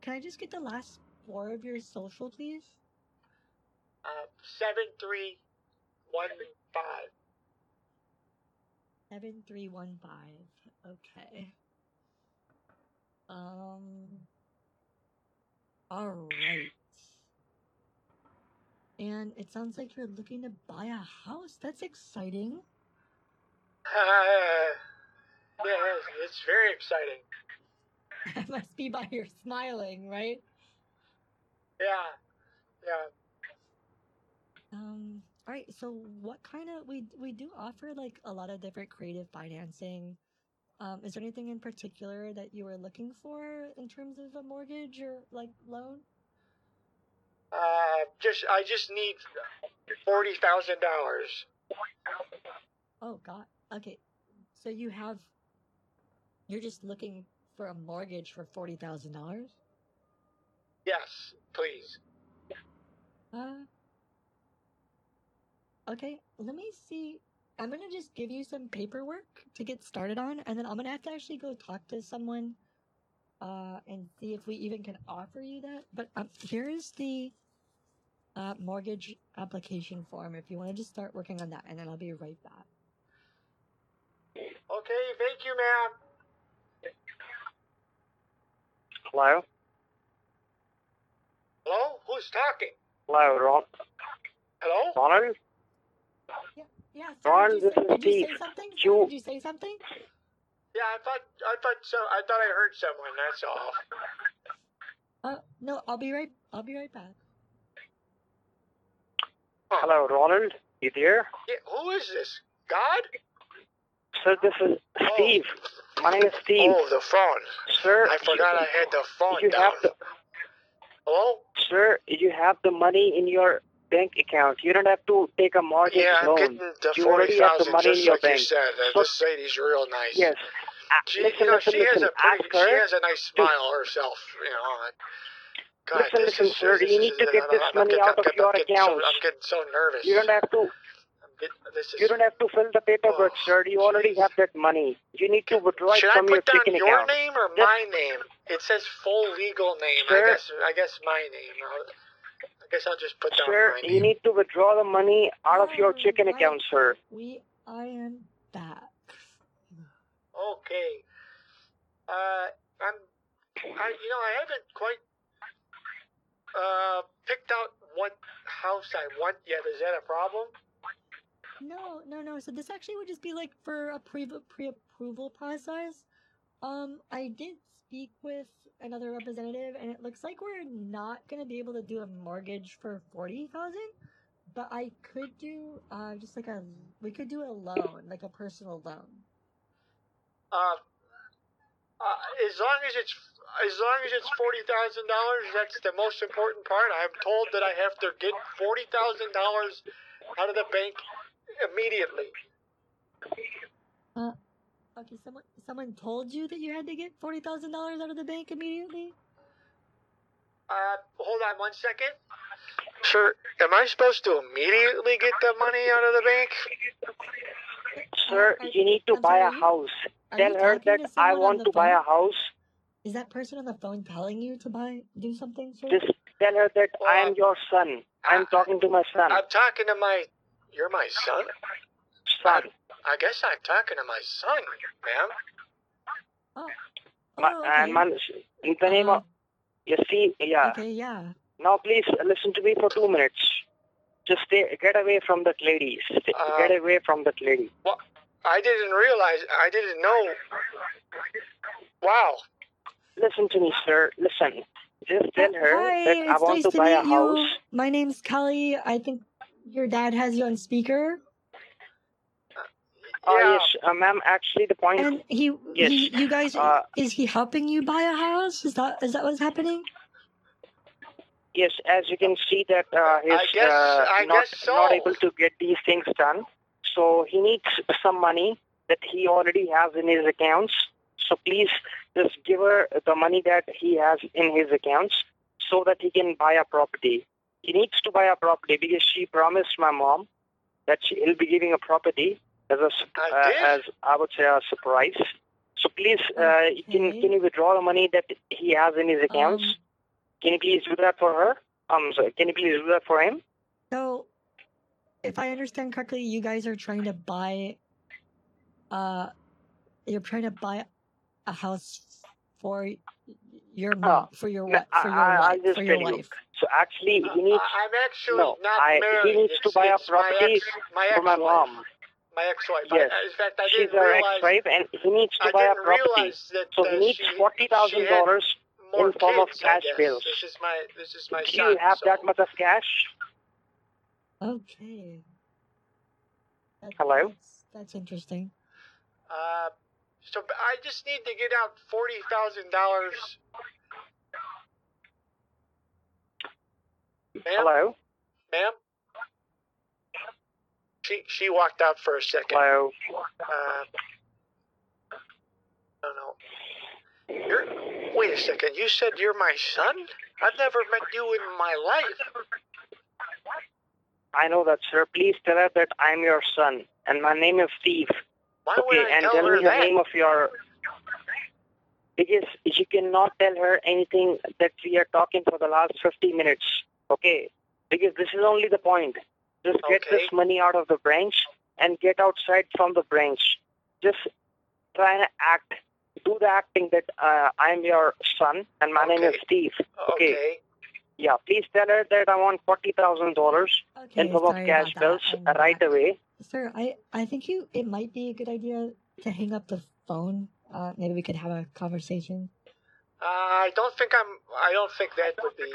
can I just get the last four of your social, please? Uh, seven three one five. Seven three one five. Okay. Um. All right. And it sounds like you're looking to buy a house. That's exciting. Uh, yeah, it's, it's very exciting. That must be by your smiling, right? Yeah, yeah. Um. All right. So, what kind of we we do offer like a lot of different creative financing. Um, is there anything in particular that you were looking for in terms of a mortgage or like loan? Uh, just I just need forty thousand dollars. Oh God. Okay. So you have. You're just looking for a mortgage for forty thousand dollars. Yes, please. Uh. Okay. Let me see. I'm gonna just give you some paperwork to get started on, and then I'm gonna have to actually go talk to someone, uh, and see if we even can offer you that. But um, here is the uh, mortgage application form. If you want to just start working on that, and then I'll be right back. Okay, thank you, ma'am. Hello? Hello, who's talking? Hello, Ron. Hello? Ronald? Yeah. yeah. Ron, this is Did you Steve. say something? You- Did you say something? Yeah, I thought I thought so. I thought I heard someone. That's all. Uh, no. I'll be right. I'll be right back. Hello, Ronald. You there? Yeah, who is this? God? Sir, this is Steve. My name is Steve. Oh, the phone. Sir, I forgot I had the phone you down. have the, Hello? Sir, you have the money in your bank account. You don't have to take a mortgage Yeah, I'm loan. the you forty already have the money in your like bank. you said. Uh, So- this lady's real nice. Yes. Uh, She, listen, you know, listen, she listen. has a pretty, her. she has a nice smile herself. You know. God, Listen, listen, is, sir, you need to I'm- get this money out of I'm your account. I'm getting so nervous. You don't have to. Get- this is, You don't have to fill the paperwork, sir. You already have that money. You need to withdraw it Should I from your put down your account. name or Just- my name? It says full legal name. Sir? I guess. I guess my name. I'll, I guess I'll just put down Sir, my you need to withdraw the money out of your checking Alright. account, sir. We. I am back. Okay. Uh, I'm. I you know I haven't quite uh picked out what house I want yet. Is that a problem? No, no, no. So this actually would just be like for a pre pre-approval process. Um, I did speak with another representative, and it looks like we're not gonna be able to do a mortgage for forty thousand. But I could do uh just like a we could do a loan, like a personal loan. Uh, uh, as long as it's as long as it's forty thousand dollars, that's the most important part. I'm told that I have to get forty thousand dollars out of the bank immediately. Uh, okay. Someone someone told you that you had to get forty thousand dollars out of the bank immediately. Uh, hold on one second. Sir, am I supposed to immediately get the money out of the bank? Sir, you need to buy a house. are Tell her that I want the to buy a house. Is that person on the phone telling you to buy do something? Sir? Just tell her that I am your son. I'm talking to my son. I'm talking to my. You're my son. Son. I guess I'm talking to my son, ma'am. My, and my, in the name of, uh, you see, yeah. Okay, yeah. Now please uh, listen to me for two minutes. Just stay, get away from that lady. Stay, Uh, get away from that lady. Well, I didn't realize. I didn't know. Wow. Listen to me, sir. Listen. Just tell uh, her Hi, that I it's want nice to to buy meet a house. you. My name's Kelly. I think your dad has you on speaker. Oh yes, uh, ma'am. Actually, the point. And he, yes. he you guys, Uh, is he helping you buy a house? Is that is that what's happening? Yes, as you can see that uh, he's guess- uh, not so. not able to get these things done. So he needs some money that he already has in his accounts. So please just give her the money that he has in his accounts so that he can buy a property. He needs to buy a property because she promised my mom that she will be giving a property as a I uh, as I would say a surprise. So please, uh, can can you withdraw the money that he has in his accounts? Um, Can you please do that for her? Um, sorry, can you please do that for him? So, if I understand correctly, you guys are trying to buy, uh, you're trying to buy a house for your mom, for your No, for your I, wife, I'll just for your tell you. wife. So actually, he needs. I'm actually no, not I, married. he needs to It's- buy a it's my property ex- my for my ex-wife. mom. My ex-wife. Yes. I, in fact, I She's didn't our realize. ex-wife, and he needs to I buy a property. that, so uh, he needs she- forty thousand dollars in form of kids, I cash bills. This is my. This is my Do son. you have so- that much of cash? Okay. That- Hello? That's, that's interesting. Uh, so I just need to get out forty thousand dollars. Hello. Ma'am. She she walked out for a second. Hello. Uh, no, no. You're, wait a second. You said you're my son? I've never met you in my life. I know that, sir. Please tell her that I'm your son, and my name is Steve. Why would okay, I and tell tell her me the that? name of your. Because you cannot tell her anything that we are talking for the last 50 minutes. Okay? Because this is only the point. Just get Okay. this money out of the branch and get outside from the branch. Just try and act. Do the acting that uh, I'm your son and my name is Steve. Okay. Okay. Yeah, please tell her that I want forty thousand dollars in form of cash bills right away. Sir, I, I think you it might be a good idea to hang up the phone. Uh, maybe we could have a conversation. Uh, I don't think I'm. I don't think that would be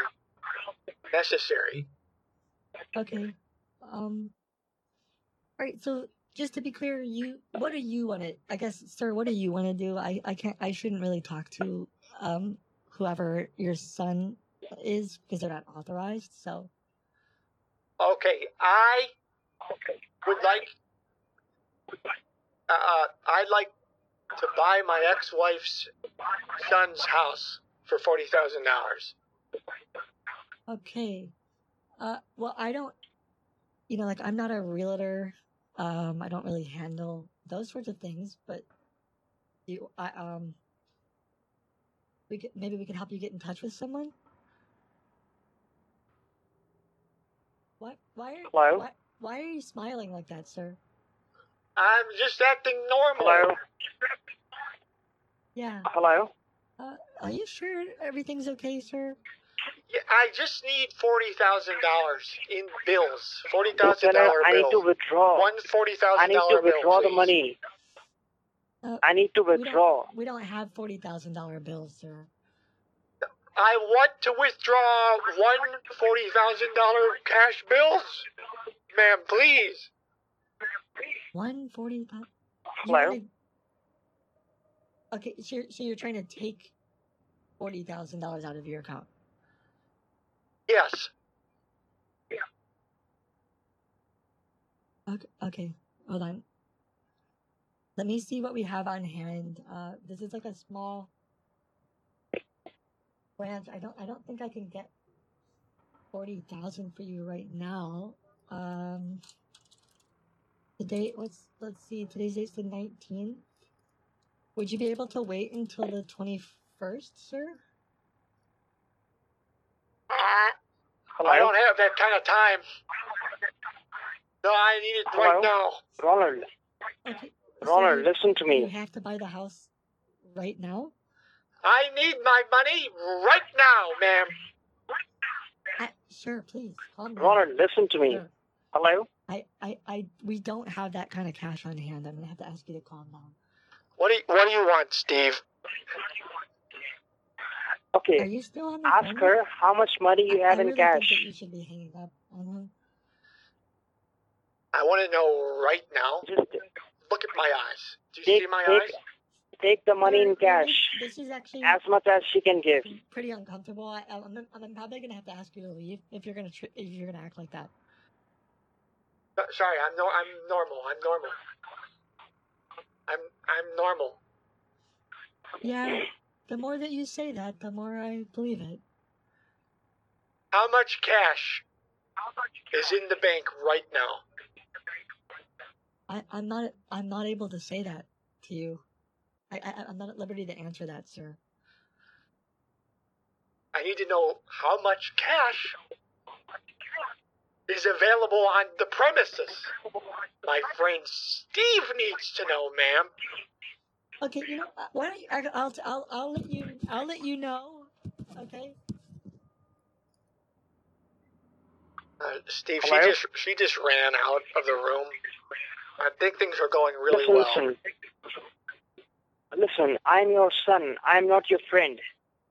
necessary. Okay. Um. All right. So just to be clear, you what do you want to? I guess, sir, what do you want to do? I I can't. I shouldn't really talk to um whoever your son is because they're not authorized. So Okay, I would like. Uh, uh, I'd like to buy my ex-wife's son's house for forty thousand dollars. okay. Uh. Well, I don't. You know, like I'm not a realtor. Um. I don't really handle those sorts of things. But you, I um. We could maybe we could help you get in touch with someone. What? Why are Hello? Why, why are you smiling like that, sir? I'm just acting normal. Hello. Yeah. Hello. Uh, are you sure everything's okay, sir? Yeah, I just need forty thousand dollars in bills. Forty thousand dollar thousand tell her dollar I need to bills. withdraw. One forty I need to dollar bill. withdraw the money. Uh, I need to we don't- withdraw. We don't have forty thousand dollar bills, sir. I want to withdraw one forty thousand dollar cash bills, ma'am. Please. One forty thousand. Hello? Okay, so you're, so you're trying to take forty thousand dollars out of your account. Yes. Yeah. Okay, okay, hold on. Let me see what we have on hand. Uh, this is like a small branch. I don't, I don't think I can get forty thousand for you right now. Um, today, let's let's see. Today's date's the nineteenth. Would you be able to wait until the twenty first, sir? I don't have that kind of time. No, I need it right now. Ronald. Okay. Ronald, listen to me. You have to buy the house right now. I need my money right now, ma'am. I, sure, please. Calm. Ronald, listen to me. Sure. Hello. I, I, I, we don't have that kind of cash on hand. I'm gonna have to ask you to calm down. What do you, What do you want, Steve? Okay. Are you still on the Ask phone? her how much money you I have in really cash. Think that you should be hanging up. Mhm. I want to know right now. Just look at my eyes. Do you Take, see my take, eyes? take the money in Sir, sir, cash, This, this is actually as much as she can give. pretty uncomfortable. I, I'm, I'm probably gonna have to ask you to leave if you're gonna tr- if you're gonna act like that. Sorry, I'm no, I'm normal. I'm normal. I'm I'm normal. Yeah. The more that you say that, the more I believe it. How much cash is in the bank right now? I, I'm not I'm not able to say that to you. I, I I'm not at liberty to answer that, sir. I need to know how much cash is available on the premises. My friend Steve needs to know, ma'am. Okay, you know, uh, why don't you, I, I'll, I'll, I'll let you, I'll let you know. Okay. Uh, Steve, Hello? she just she just ran out of the room. I think things are going really listen, well. listen. Listen, I'm your son. I'm not your friend.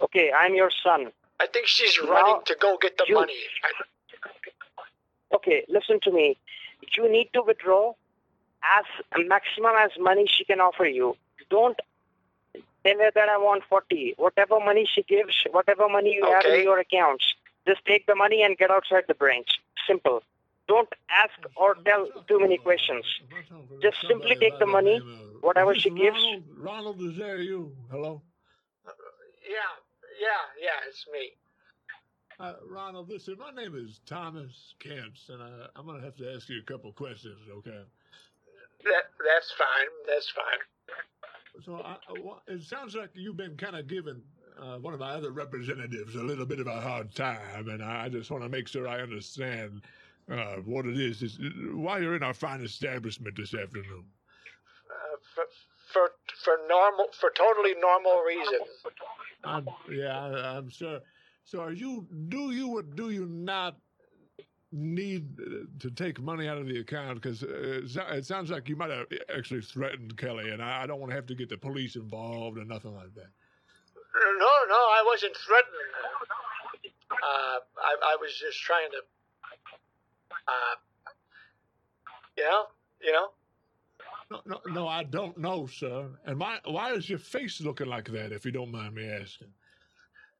Okay, I'm your son. I think she's Now, running to go get the you- money. I, Okay, listen to me. You need to withdraw as maximum as money she can offer you. Don't tell her that I want 40. Whatever money she gives, whatever money you have in your accounts, just take the money and get outside the branch. Simple. Don't ask or tell too many questions. Just simply take the money, whatever she gives. Ronald, Ronald, is there, you? Hello? yeah, yeah, yeah, it's me. Uh, Ronald, listen, my name is Thomas Kentz, and uh, I'm going to have to ask you a couple questions, okay? That that's fine. That's fine. So I, I it sounds like you've been kind of giving uh, one of my other representatives a little bit of a hard time, and I just want to make sure I understand uh, what it is. is why you're in our fine establishment this afternoon. Uh, for for for normal for totally normal reasons. I'm, yeah, I, I'm sure. So, are you? Do you or do you not need to take money out of the account? Because uh, it sounds like you might have actually threatened Kelly, and I, I don't want to have to get the police involved or nothing like that. No, no, I wasn't threatening. Uh, I I was just trying to. Uh, you know, you know. No, no, no, I don't know, sir. And my, why is your face looking like that? If you don't mind me asking.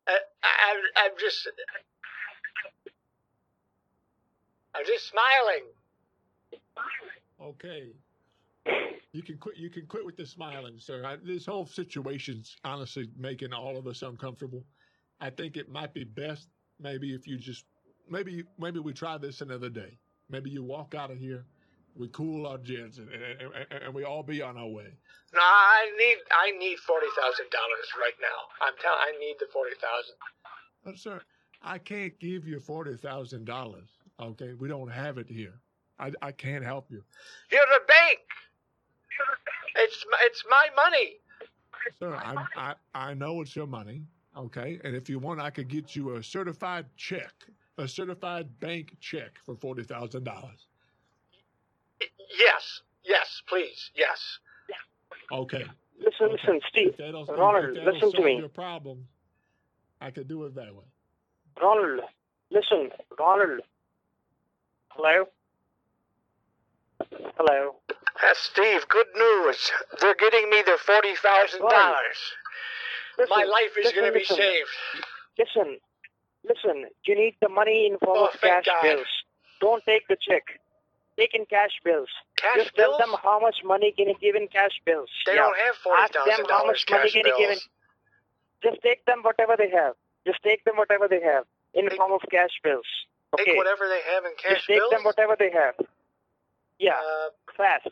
I, I I'm just. I'm just smiling. Okay. You can quit. You can quit with the smiling, sir. I, this whole situation's honestly making all of us uncomfortable. I think it might be best, maybe if you just, maybe maybe we try this another day. Maybe you walk out of here, we cool our jets, and, and, and, and we all be on our way. No, I need I need forty thousand dollars right now. I'm telling. I need the forty thousand. Uh, sir, I can't give you forty thousand dollars. Okay, we don't have it here. I, I can't help you. You're the bank. It's my- it's my money. Sir, I, I, I know it's your money, okay? And if you want, I could get you a certified check, a certified bank check for $40,000. Yes, yes, please, yes. Okay. Listen, okay. listen, Steve. If that'll, if Ronald, that'll listen to me. your problem, I could do it that way. Ronald, listen, Ronald. Hello? Hello? Uh, Steve, good news. They're getting me their forty thousand dollars. My life is going to be listen. saved. Listen, listen, you need the money in form Oh, of cash God. bills. Don't take the check. Take in cash bills. Cash Just tell them how much money can you give in cash bills. They Yeah. don't have forty Ask them how dollars much money cash can you give in. bills. Just take them whatever they have. Just take them whatever they have in form of cash bills. Okay. Take whatever they have in cash Just take bills. them whatever they have. Yeah. Uh, fast.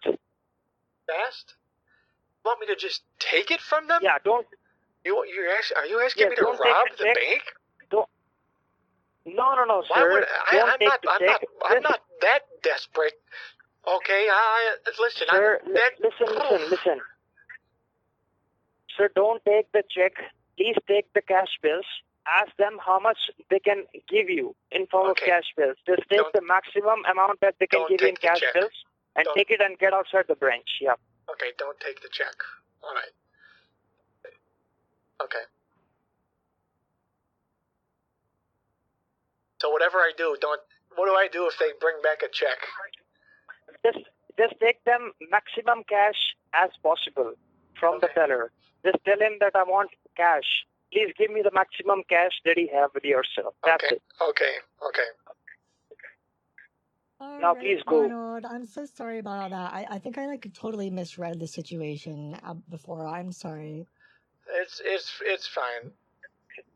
Fast? Want me to just take it from them? Yeah. Don't. You you Are you asking Yeah, me to rob the check. bank? Don't. No, no, no, Why sir. would I? Take not. I'm not. I'm not that desperate. Okay. I listen. Sir, I'm that. listen, listen, listen. Sir, don't take the check. Please take the cash bills. Ask them how much they can give you in form Okay. of cash bills. Just take Don't- the maximum amount that they can give you in cash check. bills and Don't- take it and get outside the branch. Yeah. Okay. Don't take the check. All right. Okay. So whatever I do, don't. What do I do if they bring back a check? Just just take them maximum cash as possible from the teller. Just tell him that I want cash. Please give me the maximum cash that he have with yourself. That's okay. it. Okay. Okay. All Now right, please go. Ronald, I'm so sorry about all that. I, I think I like totally misread the situation uh, before. I'm sorry. It's it's it's fine.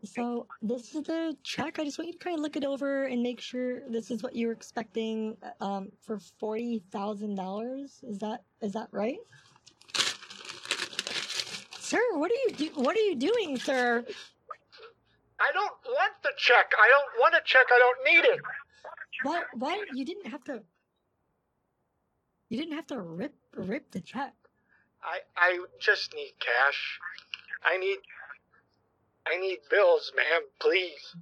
So this is the check. I just want you to kind of look it over and make sure this is what you're expecting um, for forty thousand dollars. Is that is that right, sir? What are you do? What are you doing, sir? I don't want the check. I don't want a check. I don't need it. Why? Why you didn't have to? You didn't have to rip rip the check. I I just need cash. I need I need bills, ma'am. Please.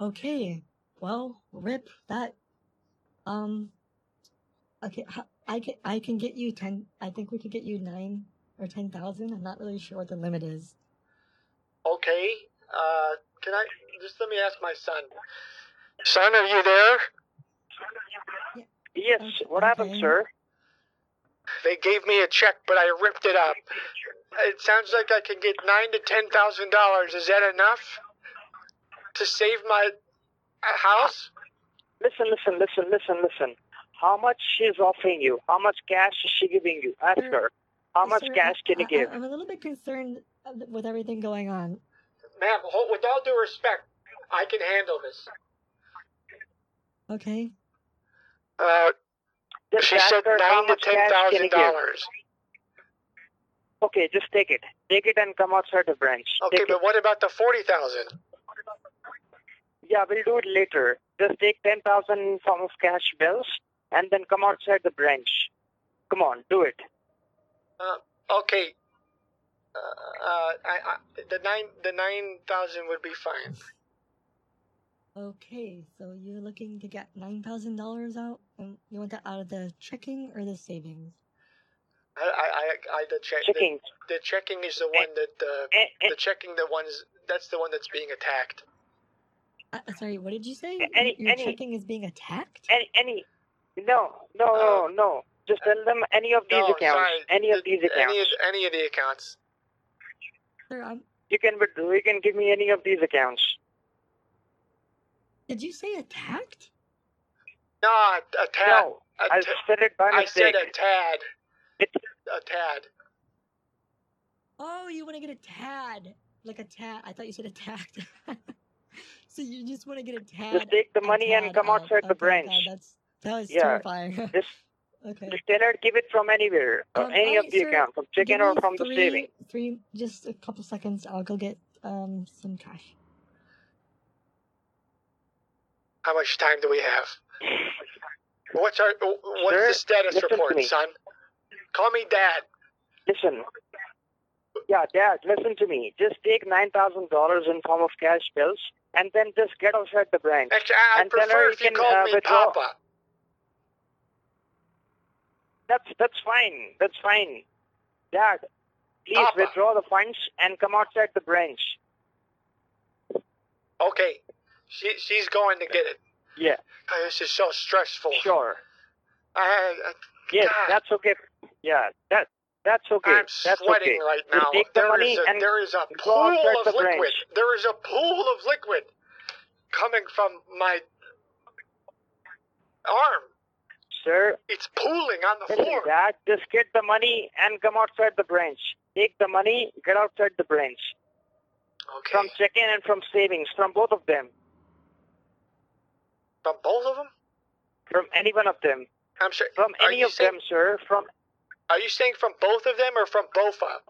Okay. Well, rip that. Um. Okay, I can I can get you ten. I think we could get you nine or ten thousand. I'm not really sure what the limit is. Okay. Uh, can I just let me ask my son? Son, are you there? Son, are you there? Yes. What happened, sir? They gave me a check, but I ripped it up. It sounds like I can get nine to ten thousand dollars. Is that enough to save my uh, house? Listen, listen, listen, listen, listen. How much she's offering you? How much cash is she giving you? Ask her. How much Sir, cash can you I, give? I, I'm a little bit concerned with everything going on. Ma'am, with all due respect, I can handle this. Okay. Uh, Just she said nine to ten thousand ten cash can thousand you give. dollars. Okay, just take it. Take it and come outside the branch. Okay, Take but it. what about the forty thousand? Yeah, we'll do it later. Just take 10,000 in form of cash bills and then come outside the branch. Come on, do it. Uh, okay. Uh, uh, I, I, the nine, the nine thousand would be fine. Okay, so you're looking to get nine thousand dollars out, and you want that out of the checking or the savings? I, I, I, I the check. Checking. The, the checking is the one that uh, the checking the ones that's the one that's being attacked. Uh, sorry, what did you say? Any- Your any- checking is being attacked? Any, any, no, no, no, no. Just tell them any of these Uh, No, accounts. sorry, any of these accounts. Any of, any of the accounts. Sir, I'm, You can withdraw. You can give me any of these accounts. did you say attacked? No, a, a tad. No, a I ta- said it by mistake. I mistake. said a tad. A tad. Oh, you want to get a tad, like a tad. I thought you said a attacked. so you just want to get a tad. Just take the money and come out. outside the branch. That's that was Yeah, terrifying. Just, okay. just tell her give it from anywhere, Um, any of the sir, accounts, from checking or from the three- saving. Three, just a couple seconds. I'll go get um some cash. How much time do we have? What's our what's Sir, the status report, son? Call me dad. Listen. Yeah, Dad, listen to me. Just take nine thousand dollars in form of cash bills, and then just get outside the branch. Actually, I and tell prefer her if you can called uh, me withdraw. Papa. That's that's fine. That's fine. Dad, please Papa. withdraw the funds and come outside the branch. Okay, she she's going to get it. Yeah. Oh, this is so stressful. Sure. I, I Yes, God. that's okay. Yeah, that that's okay. I'm that's sweating okay. right now. take the There money is a, and there is a pool of liquid. branch. There is a pool of liquid coming from my arm. Sir, It's pooling on the floor. Dad, just get the money and come outside the branch. Take the money, get outside the branch. Okay. From check-in and from savings, from both of them. From both of them? From any one of them. I'm sure. From any of saying- them, sir. From Are you saying from both of them or from BOFA?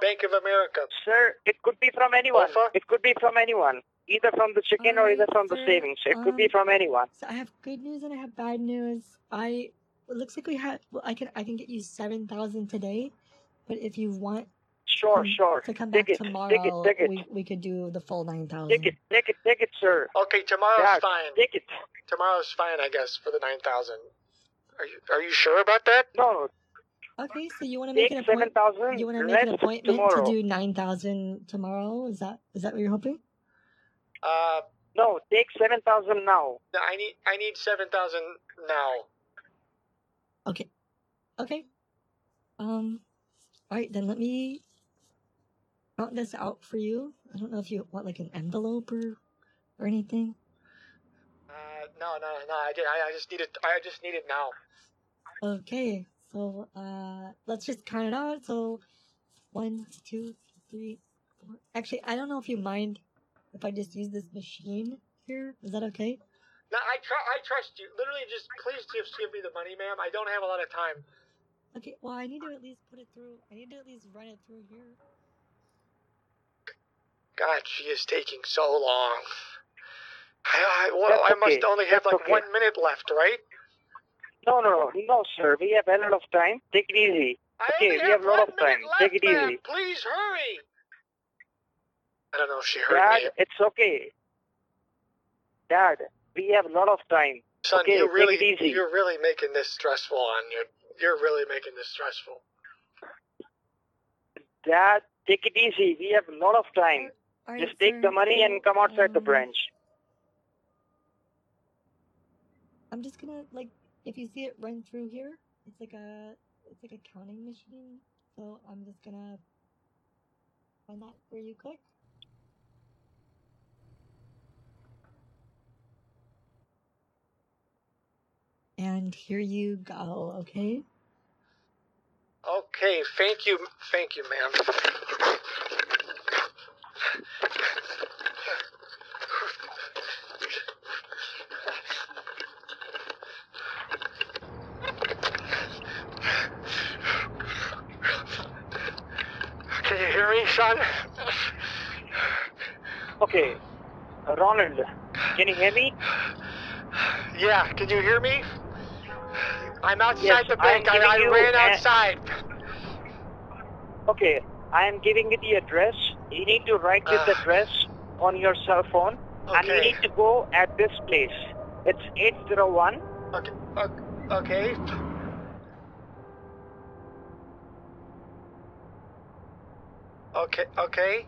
Bank of America. Sir, it could be from anyone. Bofa? It could be from anyone. Either from the chicken or either from the savings. It could be um, from anyone. So I have good news and I have bad news. I it looks like we had. Well, I can I can get you seven thousand today, but if you want Sure, come- sure. to come Take back it, take it, tomorrow, it. we we could do the full nine thousand. Take it, take it, take it, sir. Okay, tomorrow's Dad, fine. Take it. Tomorrow's fine, I guess, for the nine thousand. Are you Are you sure about that? No, Okay, so you want to make an appointment? You want to make an appointment tomorrow. to do nine thousand tomorrow? Is that is that what you're hoping? Uh, No, take seven thousand now. no, I need I need seven thousand now. Okay, okay. Um, all right then. Let me count this out for you. I don't know if you want like an envelope or or anything. Uh, no, no, no. I did. I, I just need it. I just need it now. Okay, so uh, let's just count it out. So, one, two, three, four. Actually, I don't know if you mind if I just use this machine here. Is that okay? No, I tr- I trust you. Literally, just please just give me the money, ma'am. I don't have a lot of time. Okay. Well, I need to at least put it through. I need to at least run it through here. God, she is taking so long. I, I, well, That's I must okay. only have That's like okay. one minute left, right? No, no, no, no, sir. We have a lot of time. Take it easy. I Okay, we have a lot of time. minute Take it left, ma'am. easy. Please hurry. I don't know if she heard Dad, me. it's okay. Dad, we have a lot of time. Son, okay, you really, take it easy. you're really making this stressful on you. You're really making this stressful. Dad, take it easy. We have a lot of time. All Just take the money and come outside the um, branch. I'm just gonna like if you see it run through here, it's like a it's like a counting machine. So I'm just gonna find that where you click. And here you go, okay? Okay, thank you, thank you, ma'am. Can you hear me, son? Okay. Uh, Ronald, can you hear me? Yeah, can you hear me? I'm outside Yes, the bank. I, I ran outside. Okay, I am giving you the address. You need to write this Ah. address on your cell phone, and you need to go at this place. It's 801. Okay. Okay. Okay. Okay.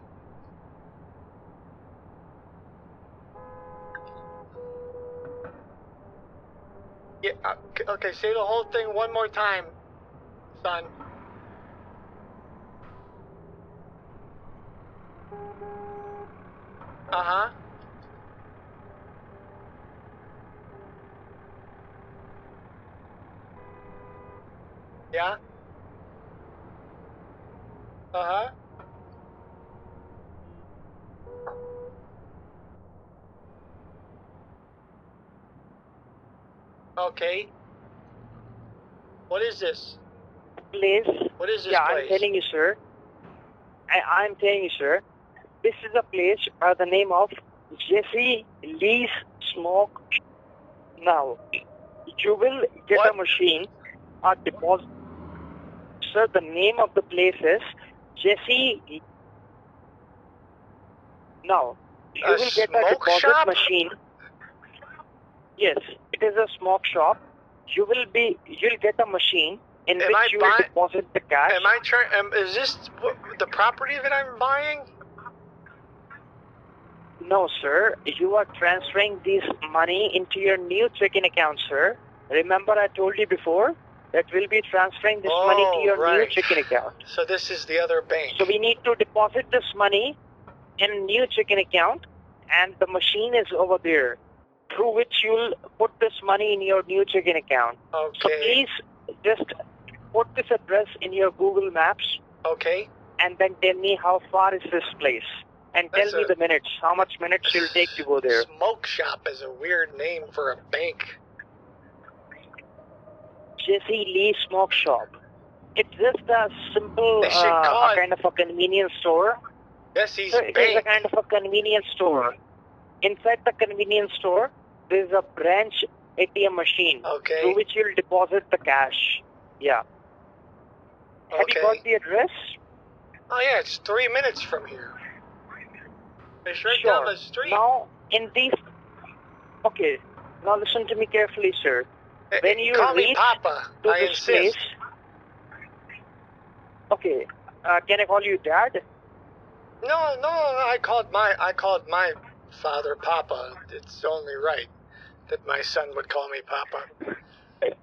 Yeah. Okay, okay. Say the whole thing one more time, son. Uh huh. Yeah. Uh Okay. What is this? Place. What is this yeah, place? I'm telling you, sir. I, I'm telling you, sir. This is a place by the name of Jesse Lee's Smoke. Now, you will get a machine, at deposit. Sir, the name of the place is Jesse. Now, you A will get a deposit shop? machine. Yes, it is a smoke shop. You will be, you'll get a machine in Am which I you will buy- deposit the cash. Am I trying? Is this the property that I'm buying? No, sir. You are transferring this money into your new checking account, sir. Remember I told you before that we'll be transferring this money to Oh, your new checking account. So this is the other bank. So we need to deposit this money in new checking account and the machine is over there through which you'll put this money in your new checking account. Okay. So please just put this address in your Google Maps. Okay. And then tell me how far is this place. And tell That's me a- the minutes, how much minutes it'll take to go there. Smoke shop is a weird name for a bank. Jesse Lee Smoke Shop. It's just a simple uh, a kind of a convenience store. Jesse's So it is a kind of a convenience store. Inside the convenience store, there is a branch ATM machine Okay. through which you'll deposit the cash. Yeah. Have Okay. you got the address? Oh yeah, it's three minutes from here. It's right sure. down the street. Now, in these... Okay. Now listen to me carefully, sir. When you Call me reach Papa. to I this insist. place... Okay. Uh, can I call you Dad? No, no, no, I called my I called my father Papa. It's only right that my son would call me Papa.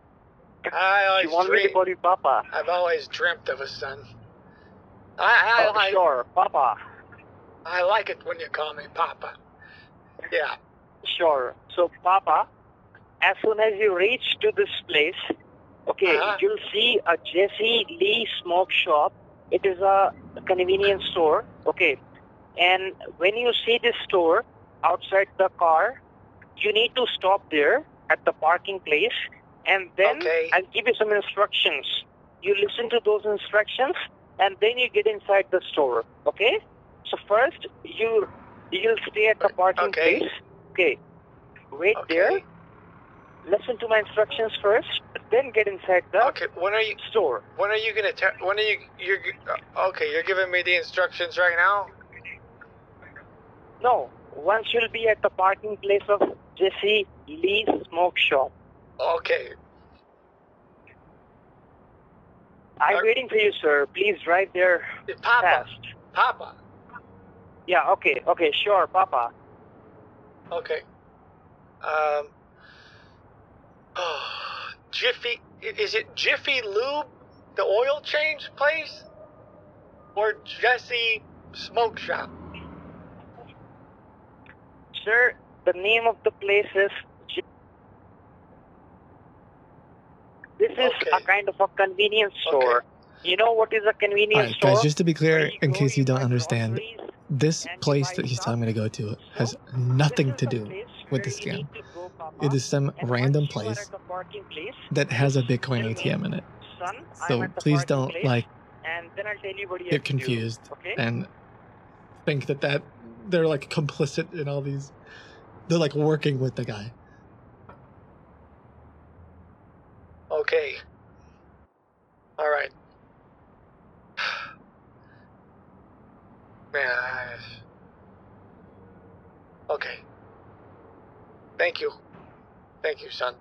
I always You want me to dream- Papa? I've always dreamt of a son. I I, Oh, sure, Papa. I like it when you call me Papa. Yeah. Sure. So, Papa, as soon as you reach to this place, okay, Uh-huh. you'll see a Jesse Lee Smoke Shop. It is a convenience store, okay. And when you see this store outside the car, you need to stop there at the parking place, and then I'll give you some instructions. You listen to those instructions, and then you get inside the store, okay? So first, you you'll stay at the parking Okay. place. Okay. wait there. Listen to my instructions first, then get inside the okay. When are you store? When are you gonna? Te- when are you? You're uh, okay. You're giving me the instructions right now. No, once you'll be at the parking place of Jesse Lee Smoke Shop. Okay. I'm waiting for you, sir. Please drive there Papa. fast. Papa. Yeah, okay, okay, sure, Papa. Okay. Um. Jiffy. Is it Jiffy Lube, the oil change place, or Jesse Smoke Shop? Sir, the name of the place is. J- This is a kind of a convenience store. You know what is a convenience right, store? guys, just to be clear, in case you don't understand, this place that he's telling me to go to has nothing to do with the scam. It is some random place place. that has a Bitcoin ATM in it. Son, So please don't place, like And then I'll tell you what you get have do, confused okay? and think that that they're like complicit in all these. They're like working with the guy. Okay. All right. Man. I... Okay. Thank you. Thank you, son.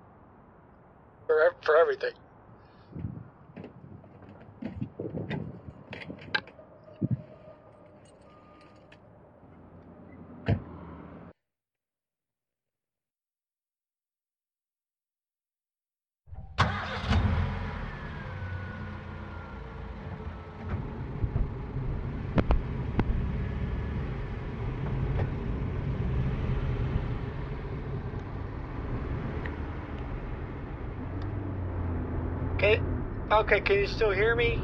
For for everything. Okay. Can you still hear me?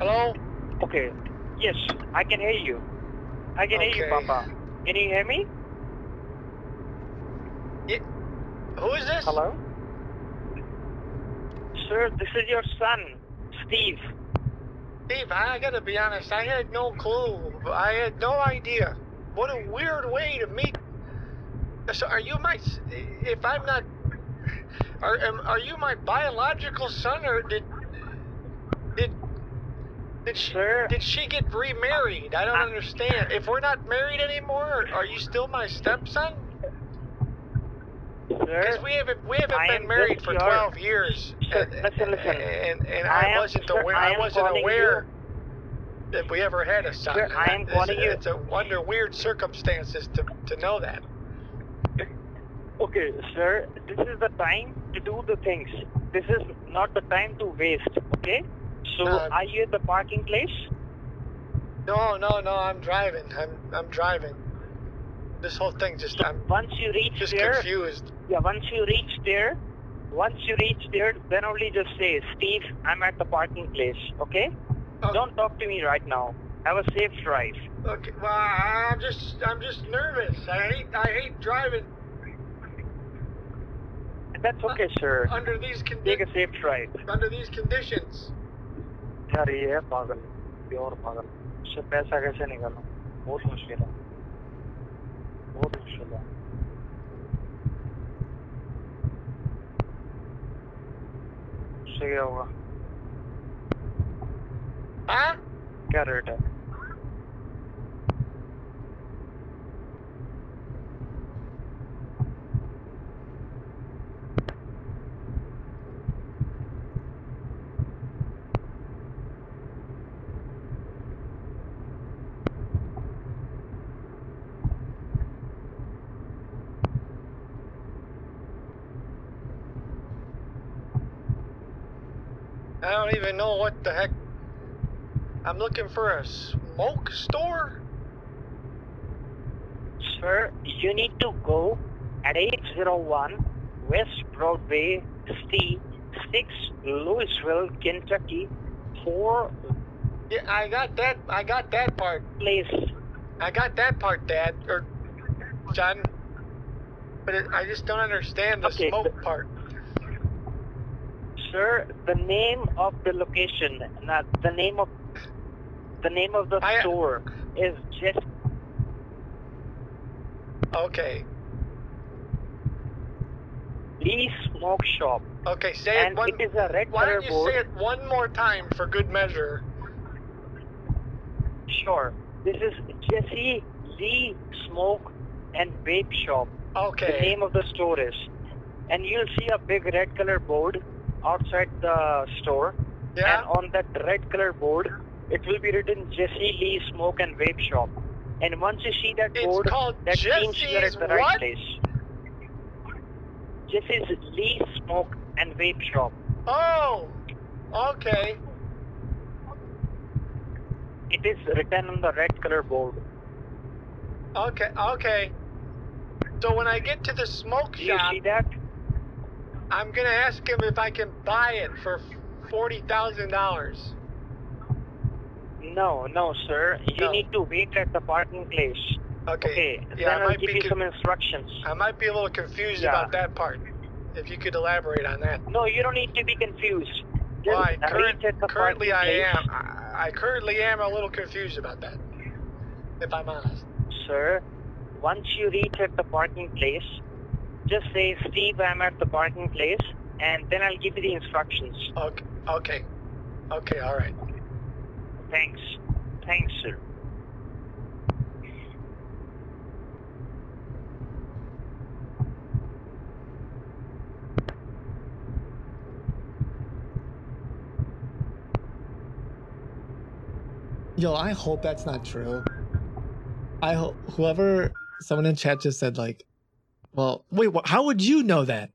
Hello. Okay. Yes, I can hear you. I can hear you, Okay. Papa. Can you hear me? Who is this? Hello? Sir, this is your son, Steve. Steve, I gotta be honest. I had no clue. I had no idea. What a weird way to meet. So, are you my? If I'm not, are am, are you my biological son, or did did did she did she get remarried? I don't understand. If we're not married anymore, are you still my stepson? Because we haven't we haven't I been married for your- twelve years. Sir, and, listen, listen. And and I I, am- wasn't sir, aware. I I, wasn't aware that we ever had a son. Sir, I am It's- calling you- It's a, under weird circumstances to to know that. Okay, sir, this is the time to do the things. This is not the time to waste, okay? So, Uh, are you at the parking place? No, no, no. I'm driving. I'm I'm driving. This whole thing just I'm Once you reach just there, confused. yeah, once you reach there, once you reach there, then only just say, Steve, I'm at the parking place, okay? Don't talk to me right now. Have a safe drive. Okay. Well, I'm just I'm just nervous. I hate I hate driving That's okay, sir. under these Take conditions. a safe drive. Under these conditions. यार ये है पागल pure पागल इससे पैसा कैसे निकालूं बहुत मुश्किल है बहुत मुश्किल है इससे क्या होगा हाँ क्या रेट है I don't even know what the heck. I'm looking for a smoke store. Sir, you need to go at 801 West Broadway, C, 6, Louisville, Kentucky, 4 Yeah, I got that. I got that part. Please. I got that part, Dad or John. But it, I just don't understand the Okay, smoke part. Sir, the name of the location, not the name of the name of the store is just Okay. Lee Smoke Shop. Okay, say and it one. it is a red why don't you board. say it one more time for good measure? Sure. This is Jesse Lee Smoke and Vape Shop. Okay. The name of the store is. And you'll see a big red color board outside the store. Yeah. And on that red color board, it will be written Jesse Lee Smoke and Vape Shop. And once you see that It's board, that means you're at Jesse's the right what? place. Jesse's Lee Smoke and Vape Shop. Oh. Okay. It is written on the red color board. Okay. Okay. So when I get to the smoke Do you shop, see that? I'm gonna ask him if I can buy it for forty thousand dollars. No, no, sir. You No. need to wait at the parking place. Okay. Okay. Yeah, then I I'll might give be you some instructions. I might be a little confused Yeah. about that part. If you could elaborate on that. No, you don't need to be confused. Just Why? Current, reach at the currently, I place. am. I, I currently am a little confused about that. If I'm honest. Sir, once you reach at the parking place, just say, Steve, I'm at the parking place, and then I'll give you the instructions. Okay. Okay. Okay. All right. Thanks. Thanks, sir. Yo, I hope that's not true. I hope whoever someone in chat just said like, well, wait, wh- how would you know that?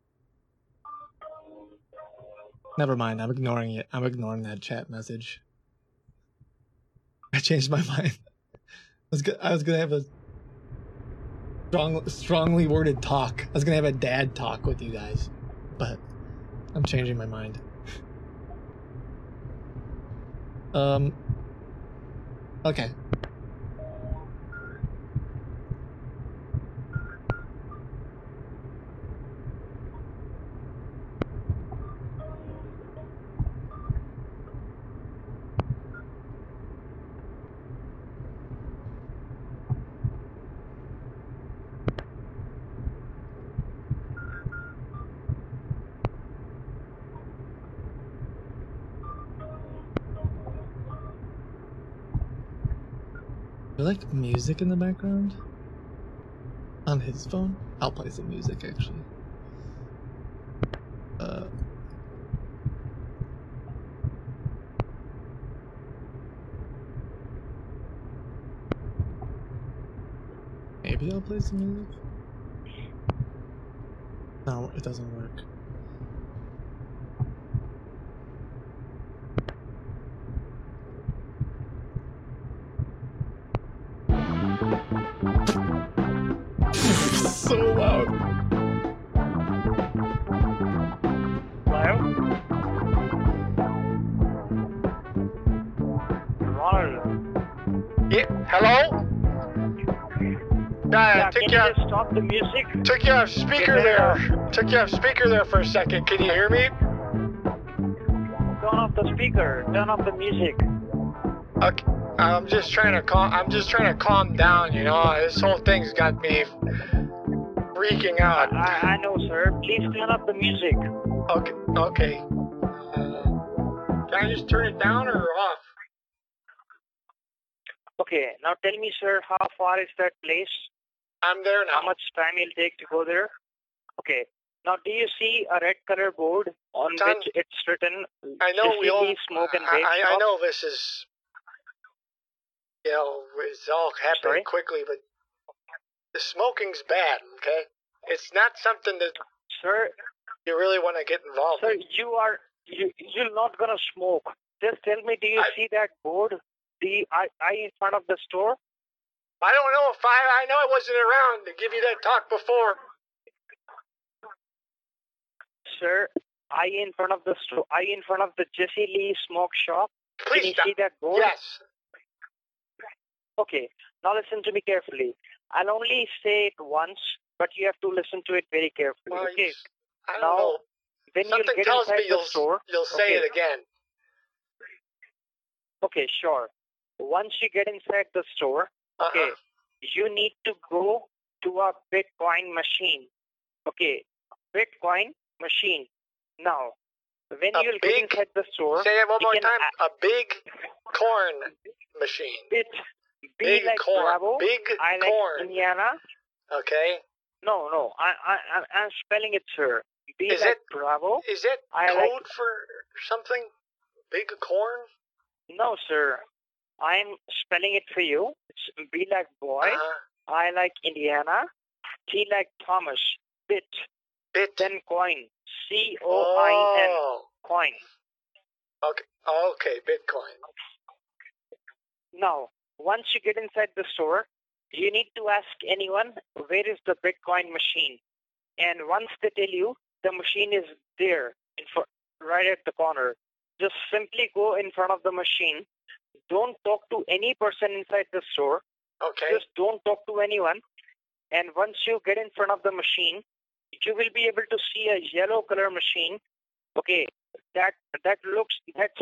Never mind. I'm ignoring it. I'm ignoring that chat message. I changed my mind. I was I was gonna have a strong, strongly worded talk. I was gonna have a dad talk with you guys, but I'm changing my mind. Um. Okay. Like music in the background? On his phone? I'll play some music actually. Uh. Maybe I'll play some music? No, it doesn't work. Stop the music? took you off speaker there. Took you off speaker there for a second. Can you hear me? Turn off the speaker. Turn off the music. Okay. I'm just trying to calm. I'm just trying to calm down. You know, this whole thing's got me freaking out. I, I know, sir. Please turn up the music. Okay. Okay. Can I just turn it down or off? Okay, now tell me, sir, how far is that place? I'm there now. How much time it'll take to go there? Okay. Now, do you see a red color board on on- which it's written I know we all. Smoke and I, Vape I, I know this is. You know, it's all happening Sorry? quickly, but the smoking's bad. Okay, it's not something that Sir, you really want to get involved. sir, in. you are you you're not gonna smoke. Just tell me, do you I- see that board? The I, I in front of the store? I don't know if I. I know I wasn't around to give you that talk before. Sir, I in front of the store. I in front of the Jesse Lee Smoke Shop. Please Can you stop. see that board? Yes. Okay. Now listen to me carefully. I'll only say it once, but you have to listen to it very carefully. Well, okay. I Now, know. when you Something get tells inside me the you'll store, you'll say okay. it again. Okay, sure. Once you get inside the store, okay, Uh-huh. you need to go to a Bitcoin machine. Okay, Bitcoin machine. Now, when A you'll big- get inside the store, Say it one more time. a- A big corn machine. Bit, B Big like corn. Bravo, Big I like corn. Indiana. Okay. No, no, I, I, I'm spelling it, sir. B Is like it- Bravo. Is that I code like- for something? Big corn? No, sir. I'm spelling it for you. It's B like boy. Uh-huh. I like Indiana. T like Thomas. Bit. Bit. Then coin. C O I N. Oh. Coin. Okay. Okay. Bitcoin. Now, once you get inside the store, you need to ask anyone where is the Bitcoin machine. And once they tell you the machine is there, in fr- right at the corner, just simply go in front of the machine. Don't talk to any person inside the store. Okay. Just don't talk to anyone. And once you get in front of the machine, you will be able to see a yellow color machine. Okay, that that looks that's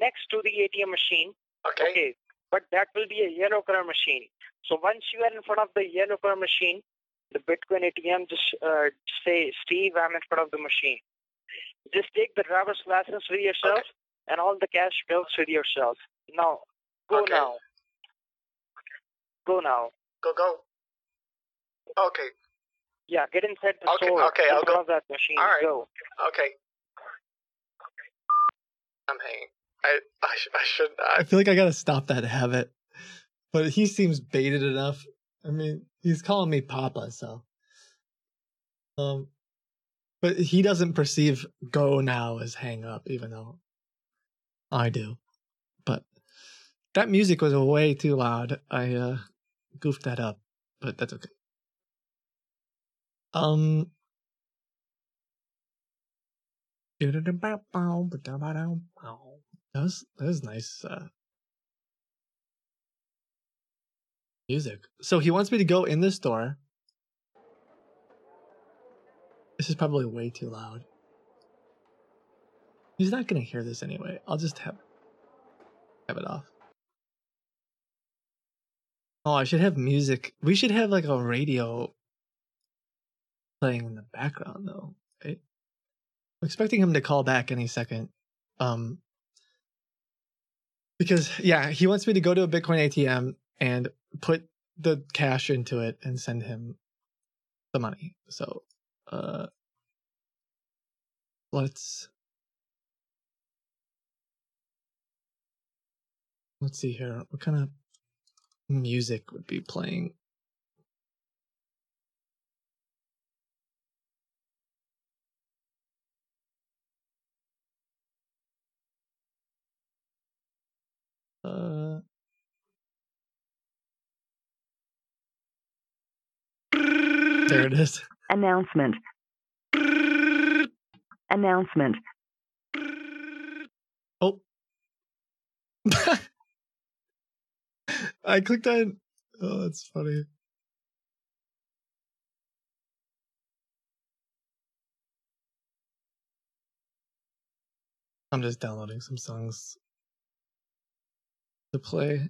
next to the ATM machine. Okay. but that will be a yellow color machine. So once you are in front of the yellow color machine, the Bitcoin ATM just uh, say, Steve, I'm in front of the machine. Just take the driver's license with yourself and all the cash bills with yourself. Now, go Okay. now. Go now. Go go. Okay. Yeah, get inside the Okay, store. okay, I'll go. of that machine. All right. Go. Okay. I'm hanging. I I, sh- I should. I I, feel like I gotta stop that habit. But he seems baited enough. I mean, he's calling me Papa, so. Um, but he doesn't perceive "go now" as "hang up," even though I do. That music was way too loud. I uh, goofed that up, but that's okay. Um. That was that was nice uh, music. So he wants me to go in the store. This is probably way too loud. He's not gonna hear this anyway. I'll just have have it off. Oh, I should have music. We should have like a radio playing in the background though. Right? I'm expecting him to call back any second. Um because yeah, he wants me to go to a Bitcoin ATM and put the cash into it and send him the money. So, uh let's let's see here. What kind of music would be playing? Uh There it is. Announcement. Announcement. Oh. I clicked on. Oh, that's funny. I'm just downloading some songs to play.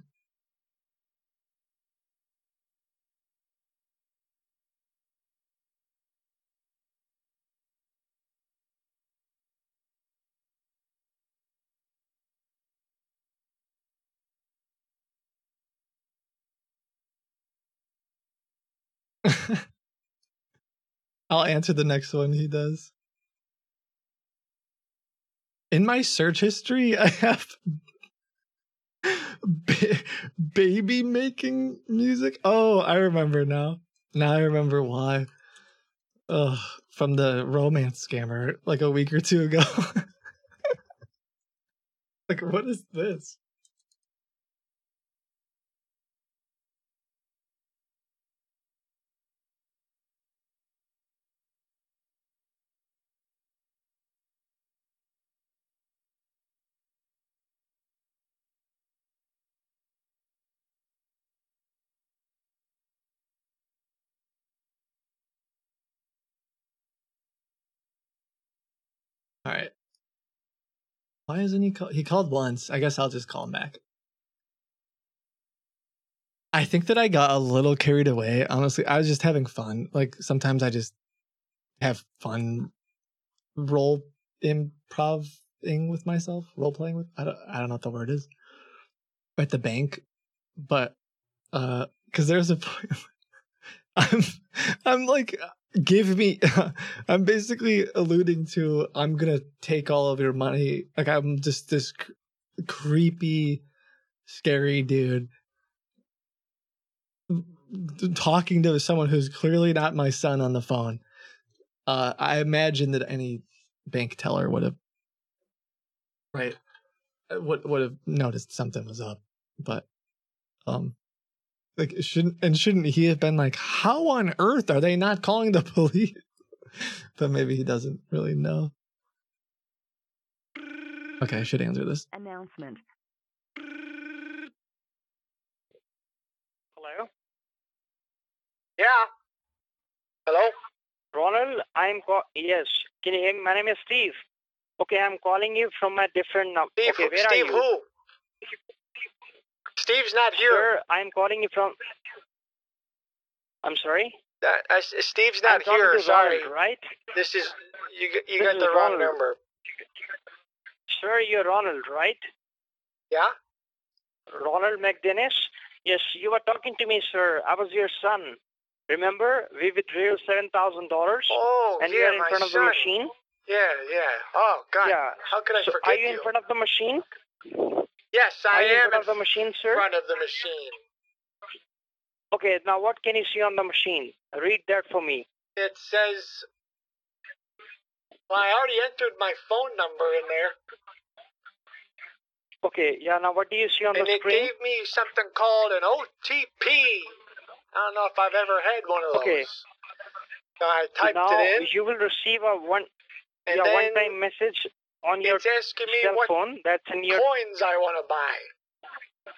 I'll answer the next one he does. In my search history, I have ba- baby making music. Oh, I remember now. Now I remember why. Ugh, from the romance scammer like a week or two ago. like, what is this? Why isn't he call? He called once. I guess I'll just call him back. I think that I got a little carried away. Honestly, I was just having fun. Like sometimes I just have fun role improving with myself, role playing with. I don't. I don't know what the word is. At the bank, but uh, because there's a point. I'm, I'm like, give me. I'm basically alluding to. I'm gonna take all of your money. Like I'm just this cr- creepy, scary dude talking to someone who's clearly not my son on the phone. Uh, I imagine that any bank teller would have, right, would would have noticed something was up, but, um, like shouldn't and shouldn't he have been like, how on earth are they not calling the police? but maybe he doesn't really know. Okay, I should answer this. Announcement. Hello? Yeah. Hello? Ronald, I'm call- yes. Can you hear me? My name is Steve. Okay, I'm calling you from a different number. Steve, okay, where Steve are you? who? Steve's not here. Sir, I'm calling you from. I'm sorry. Uh, uh, Steve's I'm not here. to Sorry. Ronald, right? This is you. You This got the wrong Ronald. number. Sir, you're Ronald, right? Yeah. Ronald McDennis? Yes, you were talking to me, sir. I was your son. Remember, we withdrew seven thousand dollars. Oh, and yeah, you are in front of the son. machine. Yeah, yeah. Oh God. Yeah. How could I So forget are you in front of the machine? Yes, I am in front of the machine, sir? front of the machine. Okay, now what can you see on the machine? Read that for me. It says. Well, I already entered my phone number in there, Okay, yeah. Now what do you see on and the it screen? gave me something called an OTP. I don't know if I've ever had one of those. Okay. So I typed now it in. you will receive a one, And yeah, one-time message on your It's asking me cell what phone. That's in your. coins I want to buy.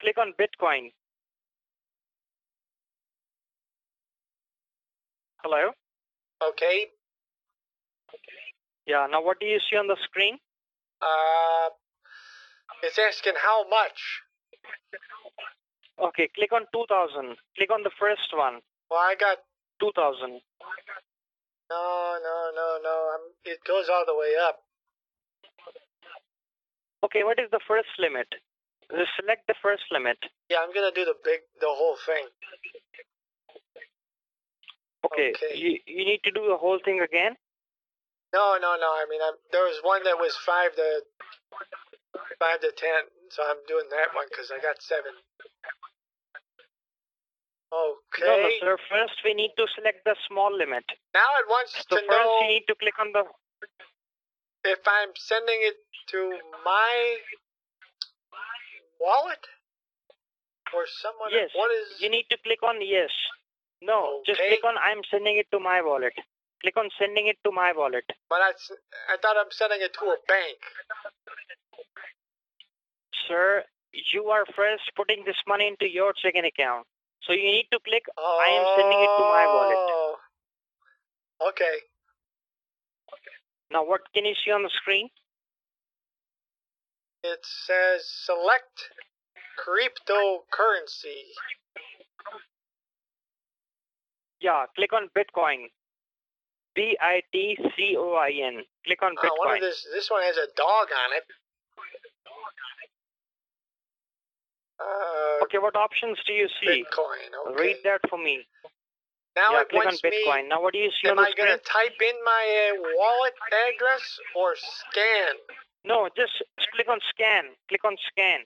Click on Bitcoin. Hello. Okay. Yeah. Now what do you see on the screen? Uh, it's asking how much. Okay. Click on 2000. Click on the first one. Well, I got 2000. No, no, no, no. I'm, it goes all the way up. Okay. What is the first limit? Just select the first limit. Yeah, I'm gonna do the big, the whole thing. Okay. You you need to do the whole thing again. No, no, no. I mean, I'm, there was one that was five to five to ten, so I'm doing that one because I got seven. Okay. No, no, sir. First, we need to select the small limit. Now it wants So to first, know you need to click on the. if I'm sending it to my wallet or someone. Yes. What is? You need to click on yes. No, just click on I'm sending it to my wallet. Click on sending it to my wallet. But I, I thought I'm sending it to a bank. Sir, you are first putting this money into your checking account. So you need to click I am sending it to my wallet. Oh. Okay. Now what can you see on the screen? It says select cryptocurrency. Yeah, click on Bitcoin. B I T C O I N. Click on Oh, Bitcoin. is this? This one has a dog on it. Uh, Okay, what options do you see? Bitcoin. Okay. Read that for me. Now yeah, it click on wants me. Bitcoin. Now what do you see Am on the I going to type in my uh, wallet address or scan? No, just click on scan. Click on scan.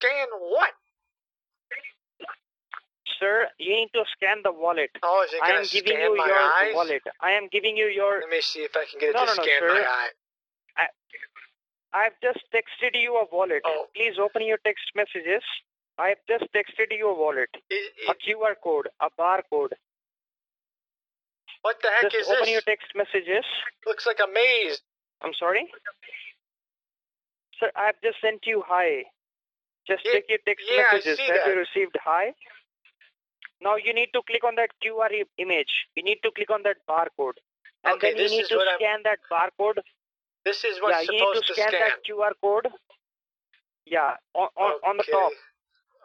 Scan what? Sir, you need to scan the wallet. Oh, is it I going am to giving scan you my your eyes? wallet. I am giving you your. Let me see if I can get it No, to no, no, scan sir. my eye. I've just texted you a wallet. Oh. Please open your text messages. I have just texted you a wallet. a QR code, a barcode. What the heck Just is open this? your text messages. Looks like a maze. I'm sorry? Sir, I've just sent you hi. Just check your text yeah, I see have you received hi? Now you need to click on that QR image. You need to click on that barcode. And Okay, then you need to what I'm- scan that barcode. This is yeah, what's you need to supposed to scan scan. that QR code. Yeah, on, on, on the top.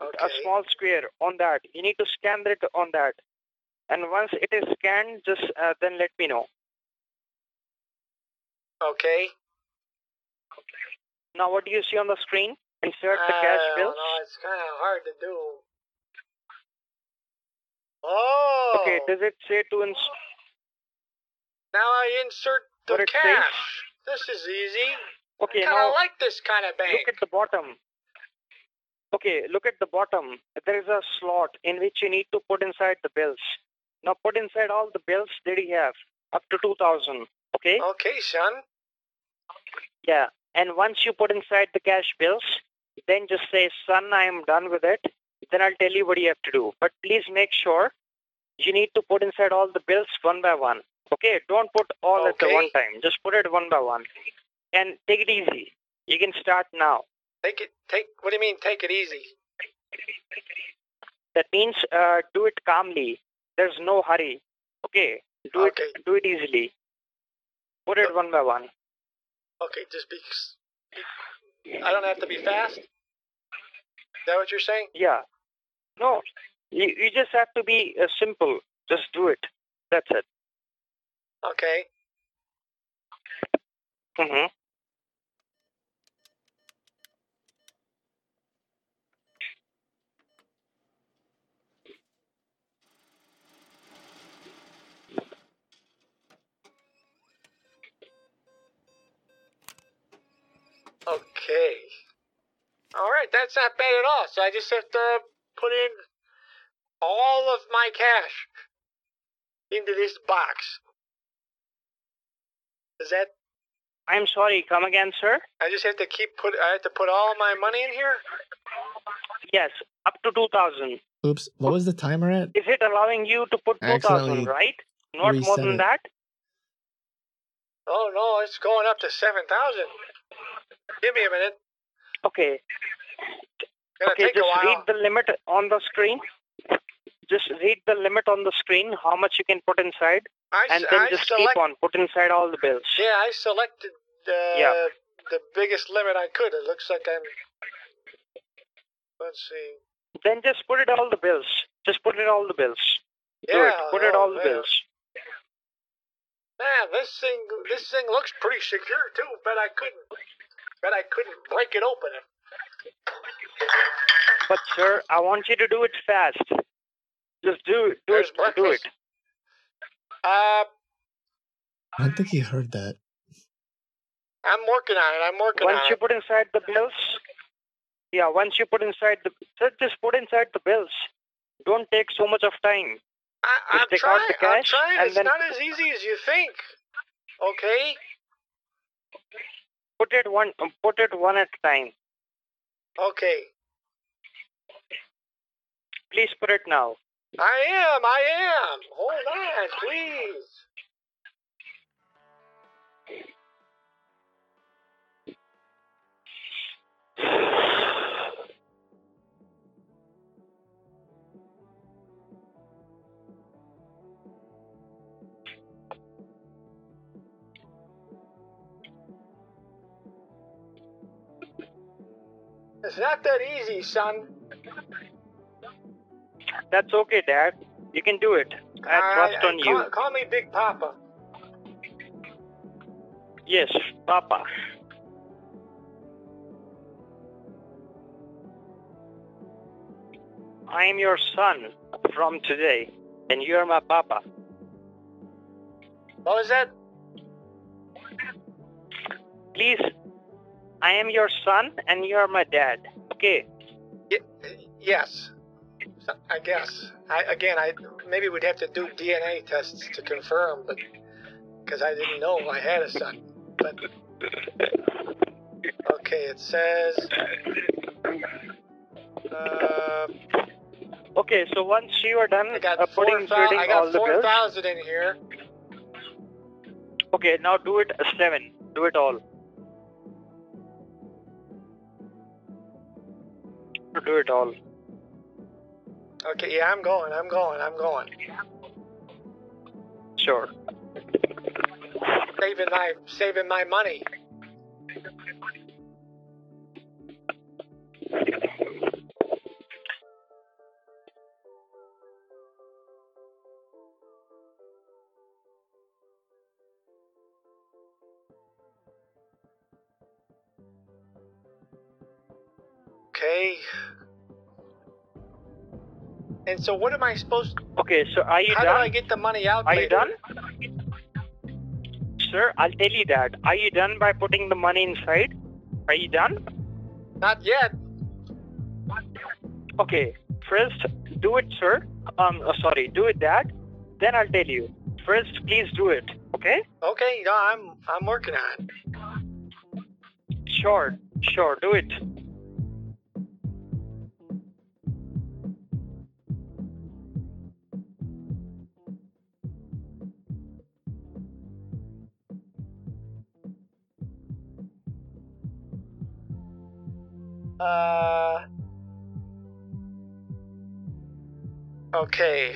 A small square on that. You need to scan it on that. And once it is scanned, just uh, then let me know. Okay. Now, what do you see on the screen? Insert the cash don't bills. know. It's kind of hard to do. Oh. Okay, does it say to ins? Now I insert the says? cash. This is easy. Okay, I now like this kind of bank. look at the bottom. Okay, look at the bottom. There is a slot in which you need to put inside the bills. Now put inside all the bills that you have up to 2000. Okay? Okay, son. Yeah. And once you put inside the cash bills, then just say, son, I am done with it. Then I'll tell you what you have to do. But please make sure you need to put inside all the bills one by one. Okay? Don't put all at the one time. Just put it one by one. And take it easy. You can start now. Take it. Take. What do you mean? Take it easy. That means uh, do it calmly. There's no hurry. Okay? Do Okay. it do it easily. Put it one by one. Okay, just be. I don't have to be fast. Is that what you're saying? Yeah. No. You, you just have to be uh, simple. Just do it. That's it. Okay. Mm-hmm. Okay. All right, that's not bad at all. So I just have to put in all of my cash into this box. Is that? I'm sorry. Come again, sir. I just have to keep put. I have to put all my money in here. Yes, up to 2000. Oops. What was the timer at? Is it allowing you to put 2000, right? Not more than it. that? Oh no, it's going up to seven thousand. Give me a minute. Okay. Okay, just read the limit on the screen. Just read the limit on the screen, how much you can put inside, I, and then I just select. keep on, put inside all the bills. Yeah, I selected the Yeah. the biggest limit I could. It looks like I'm. Let's see. Then just put it all the bills. Just put it all the bills. Do Yeah, it. Put it oh, all the yeah. bills. Man, this thing this thing looks pretty secure too. but I couldn't. Bet I couldn't break it open. But sir, I want you to do it fast. Just do it. Do There's it. Do it. breakfast. Uh, I don't think he heard that. I'm working on it. I'm working Once on it. Once you put inside the bills, yeah. Once you put inside the, sir, just put inside the bills. Don't take so much of time. I, I'm, trying. out the I'm cash trying. It's then not as easy as you think. Okay. Put it one. Uh, put it one at a time. Okay. Please put it now. I am. I am. Hold on, please. It's not that easy, son. That's okay, Dad. You can do it. I trust I- on call, you. Call me Big Papa. Yes, Papa. I am your son from today, and you are my Papa. What was that? Please, I am your son, and you are my dad. Okay. Yes. I guess. I, again, I maybe we'd have to do DNA tests to confirm, but because I didn't know I had a son. But okay, it says. Uh, Okay, so once you are done I got uh, four putting I got the four thousand in here. okay, now do it seven. Do it all. Do it all. Okay, yeah, I'm going. I'm going. I'm going. Sure. Saving my saving my money. Okay. And so, what am I supposed? To... Okay, so are you How done? do I get the money out? Are you done? Sir, I'll tell you that. Are you done by putting the money inside? Are you done? Not yet. Okay, first do it, sir. Um, uh, sorry, do it that. Then I'll tell you. First, please do it. Okay? Okay, no, I'm I'm working on it. Sure, sure, do it. Uh. Okay.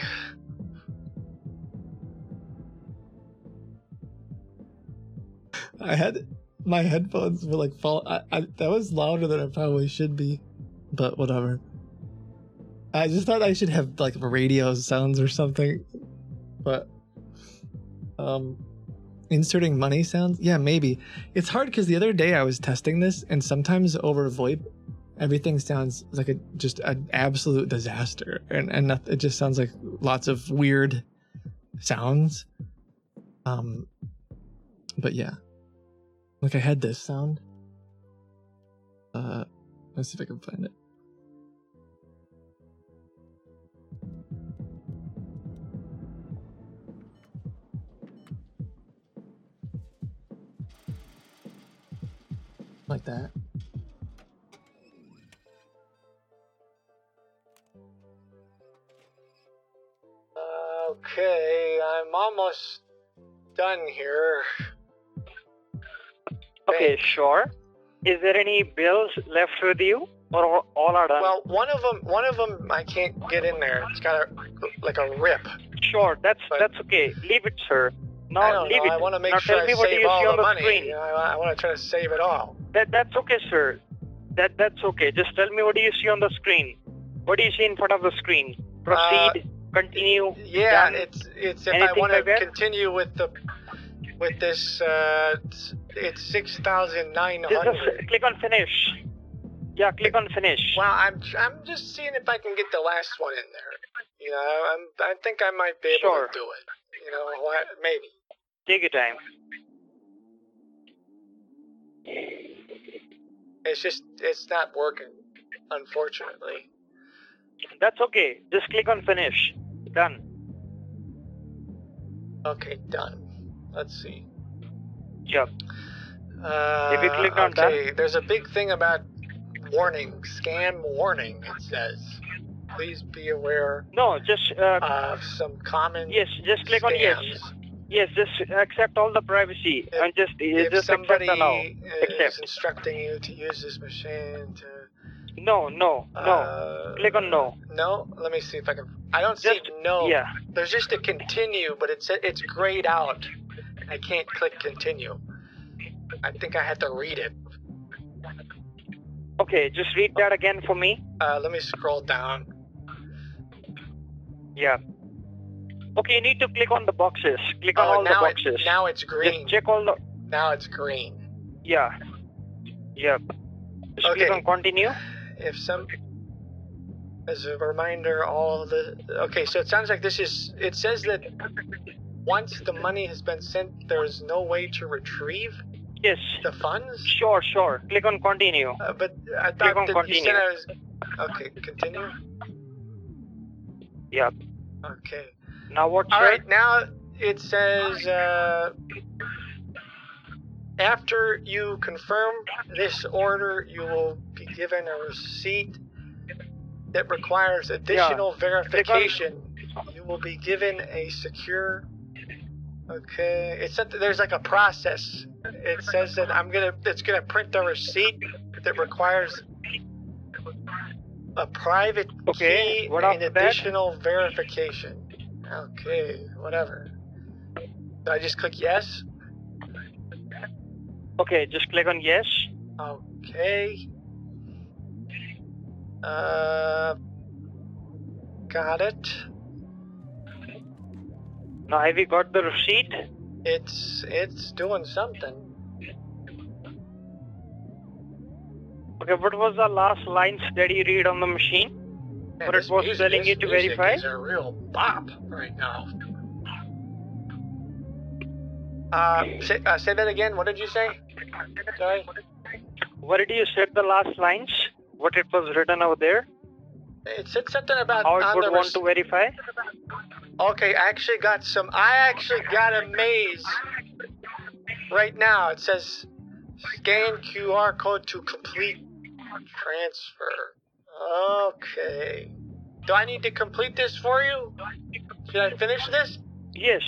I had my headphones were like fall. I, I, that was louder than I probably should be, but whatever. I just thought I should have like radio sounds or something, but um, inserting money sounds. Yeah, maybe it's hard because the other day I was testing this, and sometimes over VoIP, everything sounds like a just an absolute disaster, and and it just sounds like lots of weird sounds. Um, but yeah. Like I had this sound. Uh, let's see if I can find it. Like that. Okay, I'm almost done here. Okay, sure. Is there any bills left with you, or all- are done? Well, one of them, one of them, I can't get in there. It's got a like a rip. Sure, that's that's okay. Leave it, sir. No, I leave know. it. I want to make now sure I me what do save you all the the money. screen. I, I want to try to save it all. That that's okay, sir. That that's okay. Just tell me what do you see on the screen. What do you see in front of the screen? Proceed. Uh, continue. Yeah, done. it's it's if I Anything want to that? continue with the with this. Uh, it's- six thousand nine Just, click on finish. Yeah, click on finish. Well, I'm I'm just seeing if I can get the last one in there. You know, I'm I think I might be able Sure. to do it. You know, what? Maybe. Take your time. It's just it's not working, unfortunately. That's okay. Just click on finish. Done. Okay, done. Let's see. Yep. Uh, If you click on done- there's a big thing about warning, scam warning. It says, please be aware No, just uh, of some common. yes. Just click on yes. Yes, just accept all the privacy and just If just somebody accept allow. is Accept. instructing you to use this machine to No, no, no. Uh, click on no. no, let me see if I can. I don't Just- see no. yeah. There's just a continue, but it's it's grayed out. I can't click continue. I think I had to read it. Okay, just read that again for me. Uh, let me scroll down. Yeah. Okay, you need to click on the boxes. Click on Oh, all the now it- boxes. now it's green. Just check all the. Now it's green. Yeah. Yep. Just click Okay. on continue. If some, as a reminder, all the okay. So it sounds like this is. It says that once the money has been sent, there is no way to retrieve Yes. the funds. Sure, sure. Click on continue. Uh, but I Click thought on that you continue. said I was. Okay, continue. Yep. Okay. Now what? All right. Now it says. Uh, after you confirm this order, you will be given a receipt that requires additional verification. You will be given a secure. Okay, it's there's like a process. It says that I'm gonna. It's gonna print a receipt that requires a private Okay, key what and after that? additional verification. Okay, whatever. Do I just click yes? Okay, just click on yes. Okay. Uh, got it. Now have you got the receipt? It's it's doing something. Okay, what was the last lines that you read on the machine? Man, What it was music- telling you to music verify? is a real bop right now. Uh, say, uh, say that again. What did you say? Sorry. What did you said the last lines? What it was written over there? It said something about How it would want to verify? Okay, I actually got some. I actually got a maze right now. It says scan QR code to complete transfer. Okay. Do I need to complete this for you? Should I finish this? Yes.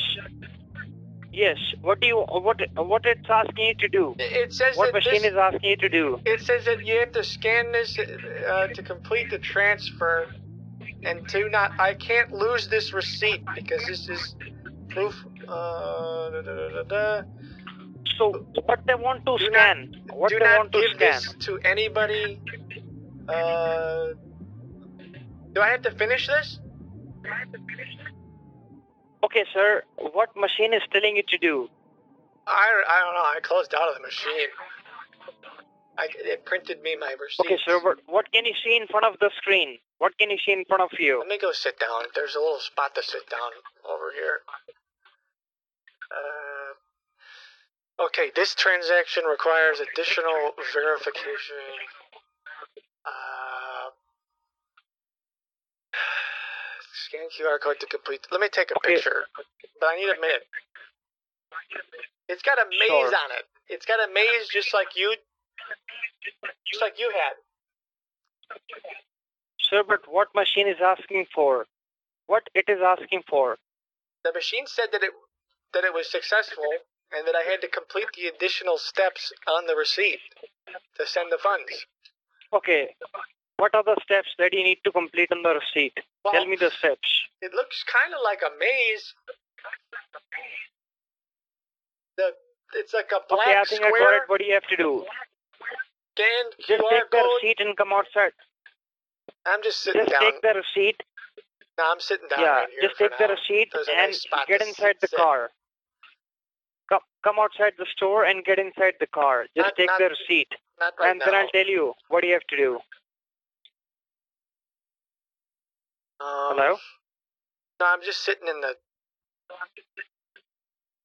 Yes. What do you what what it's asking you to do? It says what machine this- is asking you to do? It says that you have to scan this uh, to complete the transfer, and do not. I can't lose this receipt because this is proof. Uh, da, da, da. So what they want to Do scan? not, what do they not want to give scan? this to anybody. Uh, do I have to finish this? Okay, sir. What machine is telling you to do? I, I don't know. I closed out of the machine. I, it printed me my receipt. Okay, sir. What, what can you see in front of the screen? What can you see in front of you? Let me go sit down. There's a little spot to sit down over here. Uh, okay, this transaction requires additional verification. Uh, scan QR code to complete. Let me take a picture, but I need a minute. It's got a maze Sure. on it. It's got a maze just like you, just like you had. Sir, but what machine is asking for? What it is asking for? the machine said that it that it was successful and that I had to complete the additional steps on the receipt to send the funds. Okay. What are the steps that you need to complete on the receipt? Tell me the steps. It looks kind of like a maze. The it's like a black okay, I think I got it. What do you have to do? Just QR take the code. receipt and come outside. I'm just sitting Just down. take the receipt. no, I'm sitting down yeah, right here. just take the receipt and nice get inside the sit. car. Come, come outside the store and get inside the car. Just Not- take not- the receipt. Right and now. then I'll tell you what you have to do. Um, Hello? No, I'm just sitting in the.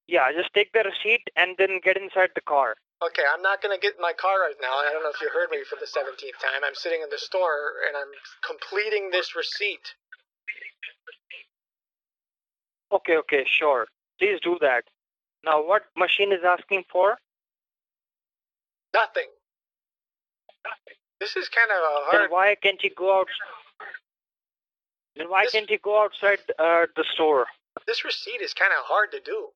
Yeah, just take the receipt and then get inside the car. Okay, I'm not gonna get in my car right now. I don't know if you heard me for the 17th time. I'm sitting in the store and I'm completing this receipt. Okay, okay, sure. Please do that. Now, what machine is asking for? Nothing. This is kind of a Then hard. why can't you go out? Then why can't you go outside uh, the store? This receipt is kind of hard to do.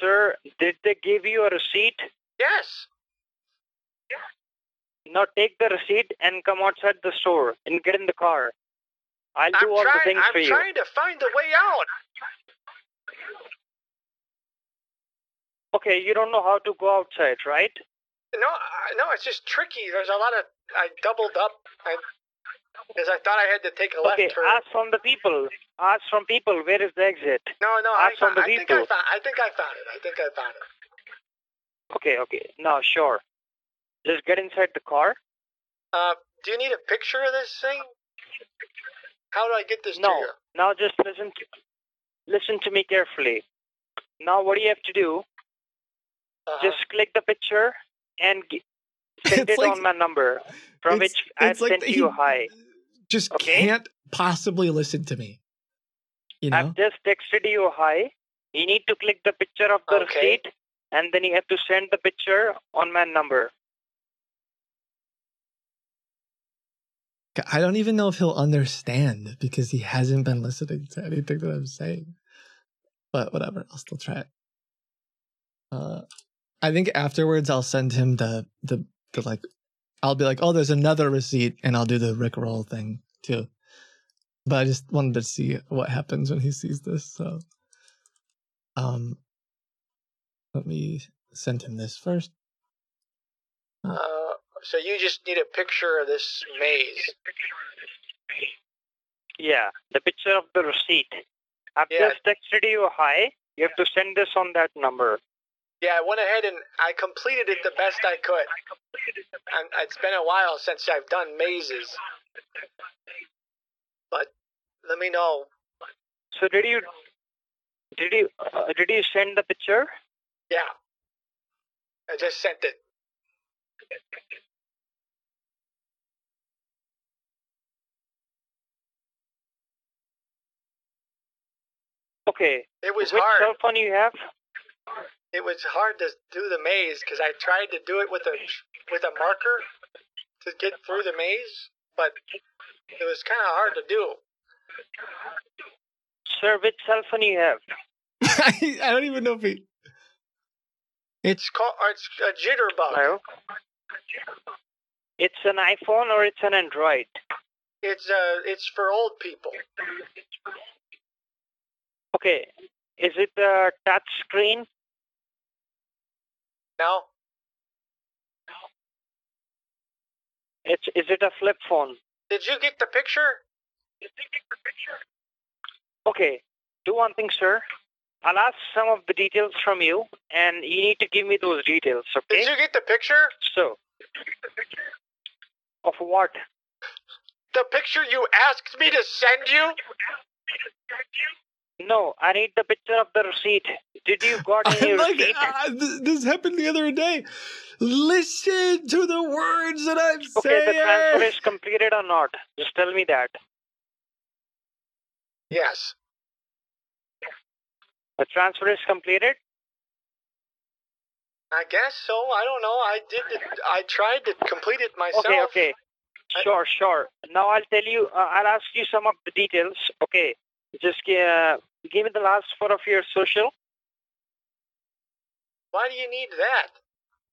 Sir, did they give you a receipt? Yes. Yeah. Now take the receipt and come outside the store and get in the car. I'll do I'm all trying. the things I'm for you. trying to find the way out. Okay, you don't know how to go outside, right? No, no, it's just tricky. There's a lot of. I doubled up. I because I thought I had to take a left Okay, turn. ask from the people. Ask from people where is the exit. no, no, I, ask from found, the I think I people. found. I think I found it. I think I found it. Okay, okay. Now, sure. Just get inside the car. Uh, do you need a picture of this thing? How do I get this No. Now just listen to listen to me carefully. Now what do you have to do? Uh-huh. Just click the picture and g- send It's it like- on my number from it's- which I've like sent you a hi. Just Okay. can't possibly listen to me. You know? I've just texted you a hi. You need to click the picture of the Okay. receipt and then you have to send the picture on my number. I don't even know if he'll understand because he hasn't been listening to anything that I'm saying. But whatever, I'll still try it. Uh, I think afterwards I'll send him the the the like. I'll be like, oh, there's another receipt, and I'll do the Rickroll thing too. But I just wanted to see what happens when he sees this. So, um, let me send him this first. Uh, so you just need a picture of this maze. Yeah, the picture of the receipt. I've Yeah. just texted you a hi. You have to send this on that number. Yeah, I went ahead and I completed it the best I could. And it's been a while since I've done mazes. But let me know. So did you did you uh, did you send the picture? Yeah. I just sent it. Okay. It was Which hard. cell phone you have? It was hard to do the maze because I tried to do it with a with a marker to get through the maze, but it was kind of hard to do. Sir, which cell phone you have? I don't even know if he. It's called it's a jitterbug. Hello? It's an iPhone or it's an Android? It's uh it's for old people. Okay. Is it a touch screen? No. It's is it a flip phone? Did you get the picture? Did you get The picture? Okay. Do one thing, sir. I'll ask some of the details from you, and you need to give me those details, okay? Did you get the picture? So, The picture? of what? The picture you asked me to send you? No, I need the picture of the receipt. Did you got any like, receipt? th- this happened the other day. Listen to the words that I'm Okay, the transfer is completed or not? Just tell me that. Yes. The transfer is completed? I guess so. I don't know. I did. It, I tried to complete it myself. Okay, okay. Sure, sure. Now I'll tell you, uh, I'll ask you some of the details. Okay. Just uh, give me the last four of your social. Why do you need that?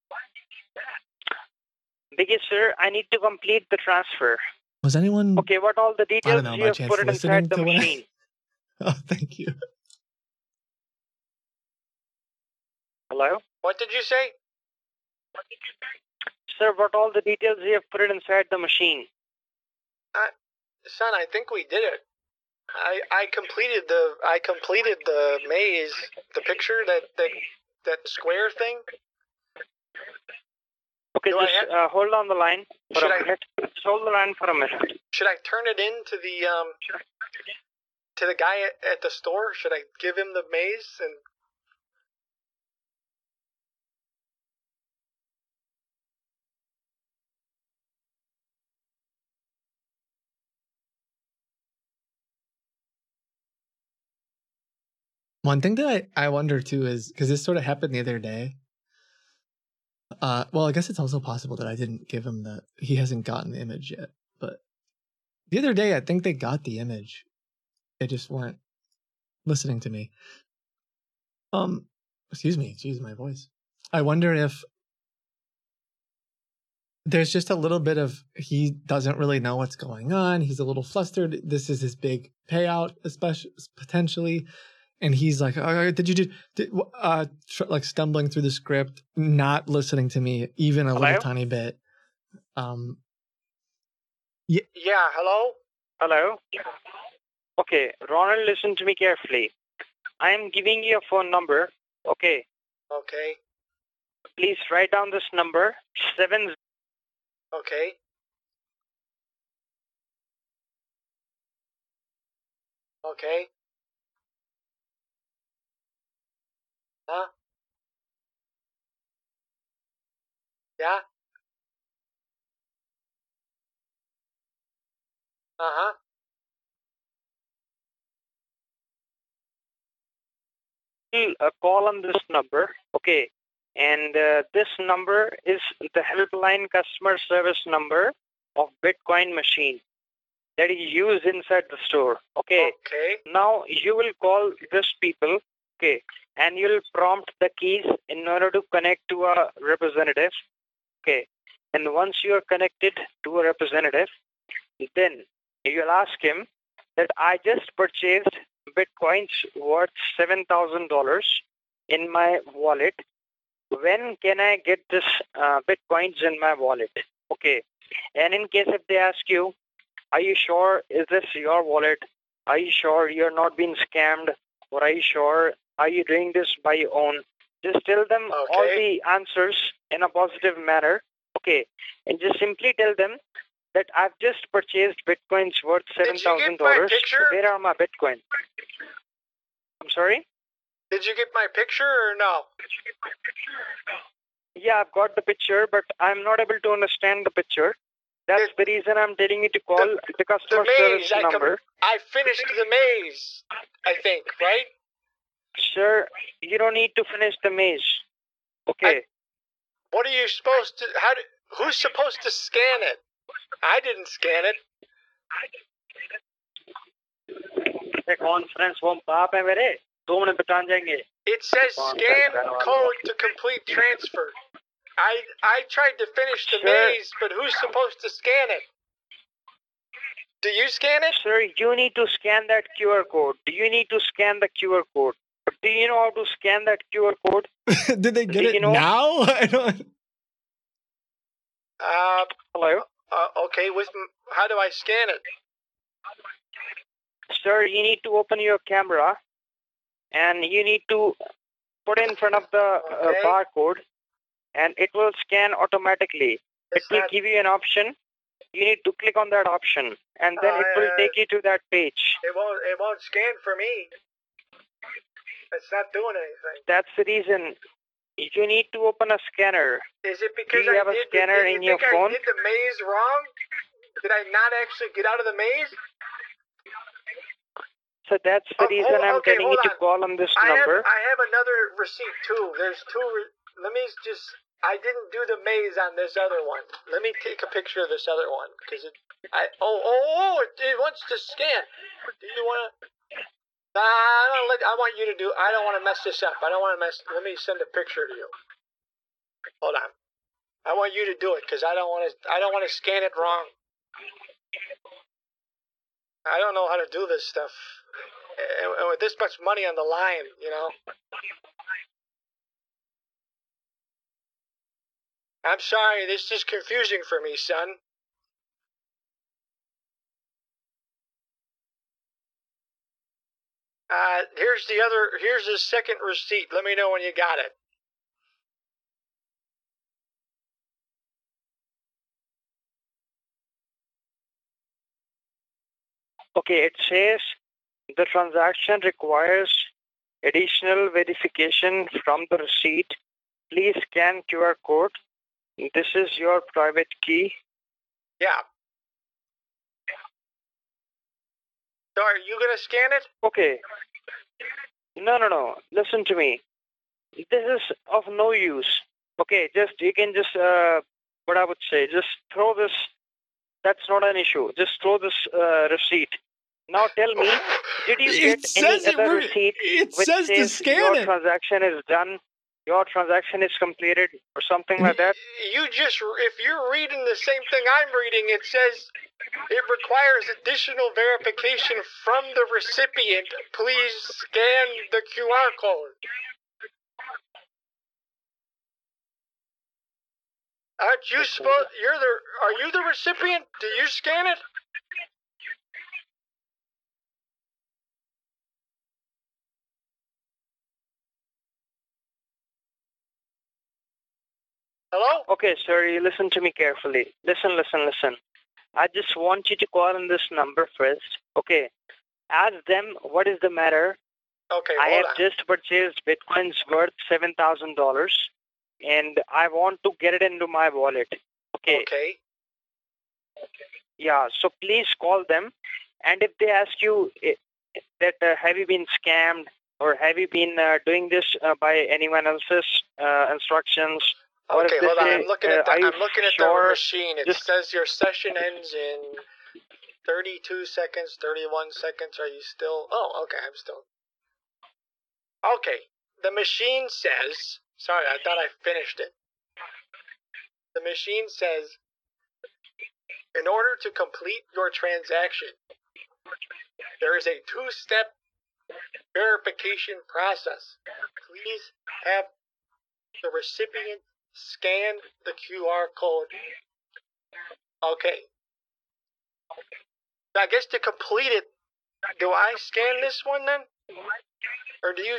Why do you need that? Because, sir, I need to complete the transfer. Was anyone? Okay, what all the details don't know you have put it listening inside the to what I- machine? Oh, thank you. Hello? What did you say? Sir, what all the details you have put it inside the machine? Uh, son, I think we did it. I I completed the I completed the maze, the picture that that that square thing. Okay, Do just uh, hold on the line for Should a I- minute. Just hold the line for a minute. Should I turn it in to the um to the guy at, at the store? Should I give him the maze and One thing that I, I wonder too is because this sort of happened the other day. Uh, well, I guess it's also possible that I didn't give him the. He hasn't gotten the image yet. But the other day, I think they got the image. They just weren't listening to me. Um, excuse me. Excuse my voice. I wonder if there's just a little bit of he doesn't really know what's going on. He's a little flustered. This is his big payout, especially potentially, and he's like, oh, "Did you do?" Did, uh, tr- like stumbling through the script, not listening to me even a Hello? little tiny bit. Um, yeah, hello? Hello? Okay, Ronald, listen to me carefully. I am giving you a phone number. Okay. Okay. Please write down this number seven Okay. Okay. Huh? Yeah? Uh-huh. uh, call on this number. Okay. And uh, this number is the helpline customer service number of Bitcoin machine that is used inside the store. Okay. Okay. Now you will call these people. Okay. And you'll prompt the keys in order to connect to a representative. Okay. And once you are connected to a representative, then you'll ask him that I just purchased bitcoins worth seven thousand dollars in my wallet. When can I get this uh, bitcoins in my wallet? Okay. And in case if they ask you, are you sure is this your wallet? Are you sure you're not being scammed? Or are you sure are you doing this by your own? Just tell them all the answers in a positive manner. Okay. And just simply tell them that I've just purchased bitcoins worth seven thousand dollars. picture? Where are my bitcoins? I'm sorry? Did you get my picture or no? Yeah, I've got the picture, but I'm not able to understand the picture. That's the reason I'm telling you to call the, The customer service maze. I, com- number. I finished the maze. I think right. Sir, you don't need to finish the maze. Okay. What are you supposed to? How? Do, who's supposed to scan it? I didn't scan it. ये conference form कहाँ पे है मेरे दो minute में जान जाएंगे It says scan code to complete transfer. I I tried to finish the Sure. maze, but who's supposed to scan it? Do you scan it? Sir, you need to scan that QR code. Do you need to scan the QR code? Do you know how to scan that QR code? Did they get Do it you know- now? I don't. Uh, Hello. uh, okay. With m- how do I scan it? Sir, you need to open your camera and you need to put in front of the uh, barcode and it will scan automatically. It will give you an option. You need to click on that option and then it will Uh, take you to that page. It won't. It won't scan for me. It's not doing anything. That's the reason you need to open a scanner. Is it because you I have a did the- scanner did in you your think phone? I did the maze wrong? Did I not actually get out of the maze? So that's the Oh, reason oh, I'm okay, telling you to call on this I number. have I have another receipt too. There's two. Re- let me just. I didn't do the maze on this other one. Let me take a picture of this other one because it. I oh oh oh it, it wants to scan. Do you want to? Nah, I don't let. I want you to do. I don't want to mess this up. I don't want to mess. Let me send a picture to you. Hold on. I want you to do it because I don't want to. I don't want to scan it wrong. I don't know how to do this stuff. And and with this much money on the line, you know. I'm sorry, this is confusing for me, son. Uh, here's the other, here's the second receipt. Let me know when you got it. Okay, it says the transaction requires additional verification from the receipt. Please scan QR code. This is your private key. Yeah. So are you gonna scan it? Okay. No, no, no. Listen to me. This is of no use. Okay, just you can just uh, what I would say, just throw this. That's not an issue. Just throw this uh, receipt. Now tell me, did you It get says any it other re- receipt it which says to says scan your it. transaction is done, your transaction is completed, or something like that? You just, if you're reading the same thing I'm reading, it says it requires additional verification from the recipient. Please scan the QR code. Aren't you supposed? You're the. Are you the recipient? Do you scan it? Hello? Okay, sir, you listen to me carefully. Listen, listen, listen. I just want you to call on this number first. Okay. Ask them what is the matter. Okay, I have on. just purchased bitcoins worth seven thousand dollars, and I want to get it into my wallet. Okay. Okay. Yeah. So please call them, and if they ask you eh, that uh, have you been scammed or have you been uh, doing this uh, by anyone else's uh, instructions, or Okay, hold on. I'm looking at the, I'm looking at sure? the machine. It Just- says your session ends in 32 seconds, 31 seconds. Are you still? Oh, okay. I'm still. Okay. The machine says. Sorry, I thought I finished it. The machine says, in order to complete your transaction, there is a two-step verification process. Please have the recipient scan the QR code. Okay. I guess to complete it, do I scan this one then? Or do you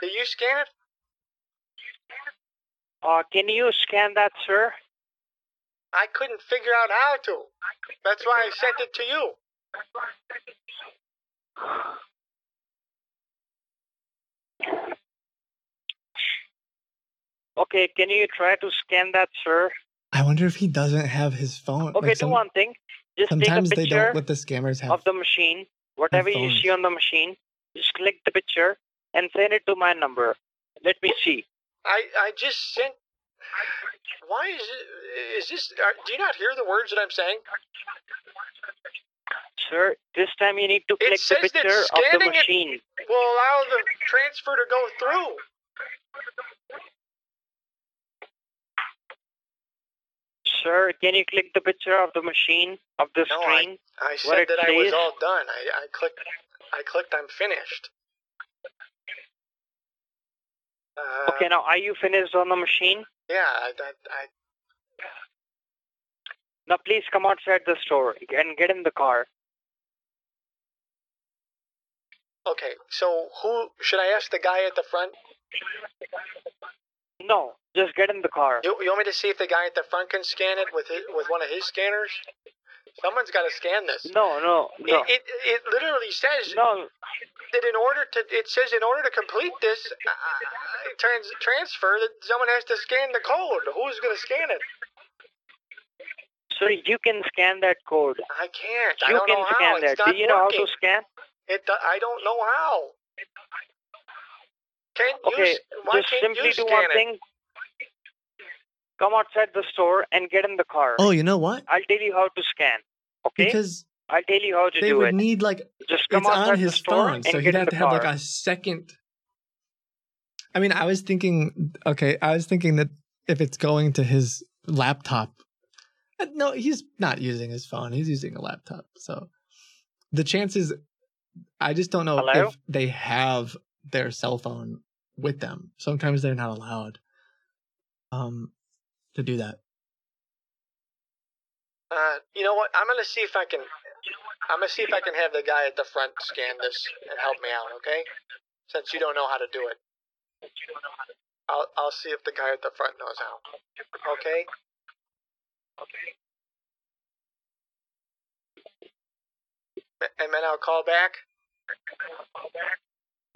do you scan it? Uh, can you scan that, sir? I couldn't figure out how to. That's why I sent it to you. Okay, can you try to scan that, sir? I wonder if he doesn't have his phone. Okay, like do one thing. Just take a sometimes they picture don't let the scammers have. of the machine, whatever you see on the machine. Just click the picture and send it to my number. Let me see. I I just sent. Why is it? Is this? Are, do you not hear the words that I'm saying? Sir, this time you need to click the says picture of the scanning it- Will allow the transfer to go through. Sir, can you click the picture of the machine of the No, screen? I where said that I was all done. I I clicked. I clicked. I'm finished. Uh, Okay, now are you finished on the machine? Yeah. I, I, I Now please come outside the store and get in the car. Okay, so who should I ask the guy at the front? No, just get in the car. You, you want me to see if the guy at the front can scan it with his, with one of his scanners? Someone's got to scan this. No, no, no. It, it it literally says no. that in order to it says in order to complete this uh, trans, transfer that someone has to scan the code. Who's going to scan it? So you can scan that code. I can't. I You don't can know how. scan It's that. Do you know how to scan? It I don't know how. Can you? Okay, s- Why just can't simply you do one it? thing. Come outside the store and get in the car. Oh, you know what? I'll tell you how to scan. Okay? Because I'll tell you how to do it. they would need like Just come it's outside on the his store phone, so he'd have the to have like a second. I mean, I was thinking. Okay, I was thinking that if it's going to his laptop, Uh, no, he's not using his phone. He's using a laptop. So the chances, I just don't know Hello? if they have their cell phone with them. Sometimes they're not allowed um to do that. Uh, you know what? I'm gonna see if I can. I'm gonna see if I can have the guy at the front scan this and help me out. Okay? Since you don't know how to do it, I'll I'll see if the guy at the front knows how. Okay? Okay. And then I'll call back.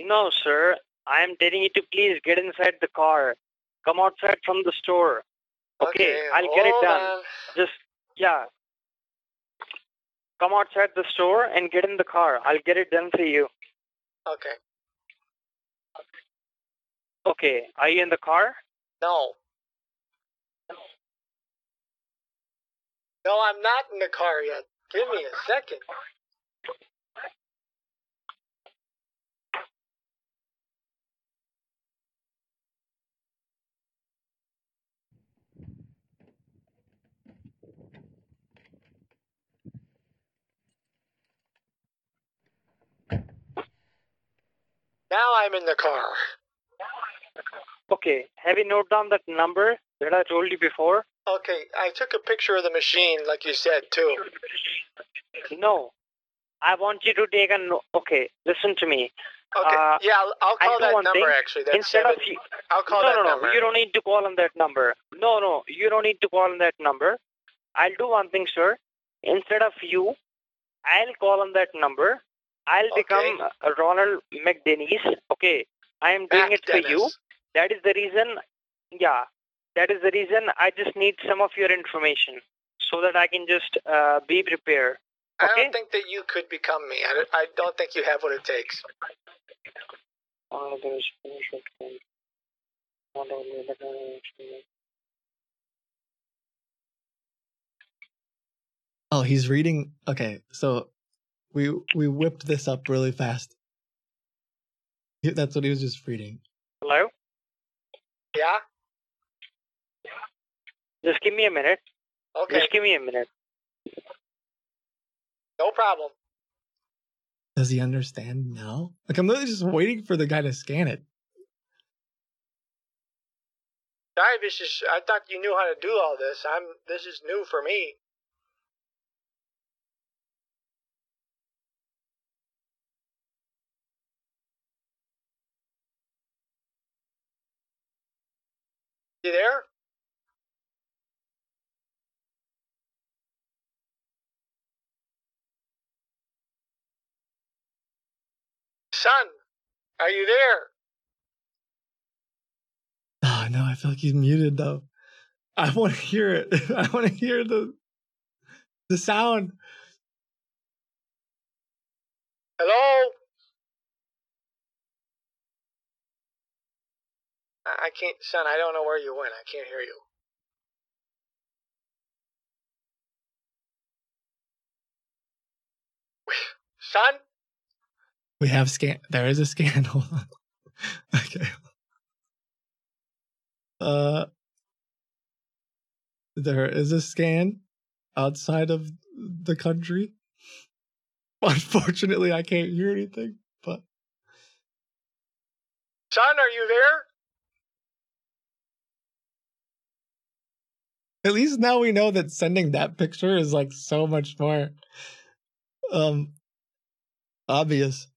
No, sir. I am telling you to please get inside the car. Come outside from the store. Okay, Okay, I'll get it done. on. Just, yeah. Come outside the store and get in the car. I'll get it done for you. Okay. Okay, are you in the car? No. No, I'm not in the car yet. Give me a second. Now I'm in the car. Okay, have you noted down that number that I told you before? Okay, I took a picture of the machine, like you said, too. No. I want you to take a no- okay. Listen to me. Okay, Uh, yeah, I'll, I'll call that number thing. actually. That's Instead seven. of you, I'll call no, that no, no. number. You don't need to call on that number. No, no. You don't need to call on that number. I'll do one thing, sir. Instead of you, I'll call on that number. I'll become uh, Ronald McDennis. Okay. I am doing it for you. That is the reason. Yeah. That is the reason. I just need some of your information so that I can just uh, be prepared. I don't think that you could become me. I don't, I don't think you have what it takes. Uh, Oh, he's reading. Okay, so we we whipped this up really fast. That's what he was just reading. Hello? Yeah? Just give me a minute. Okay. Just give me a minute. No problem. Does he understand now? Like I'm literally just waiting for the guy to scan it. Sorry, this is. I thought you knew how to do all this. I'm. This is new for me. You there? Son, are you there? Oh no, I feel like he's muted though. I want to hear it. I want to hear the the sound. Hello? I can't, son, I don't know where you went. I can't hear you. Son? We have scan. There is a scan. Hold on. okay. Uh, there is a scan outside of the country. Unfortunately, I can't hear anything. But Son, are you there? At least now we know that sending that picture is like so much more um obvious.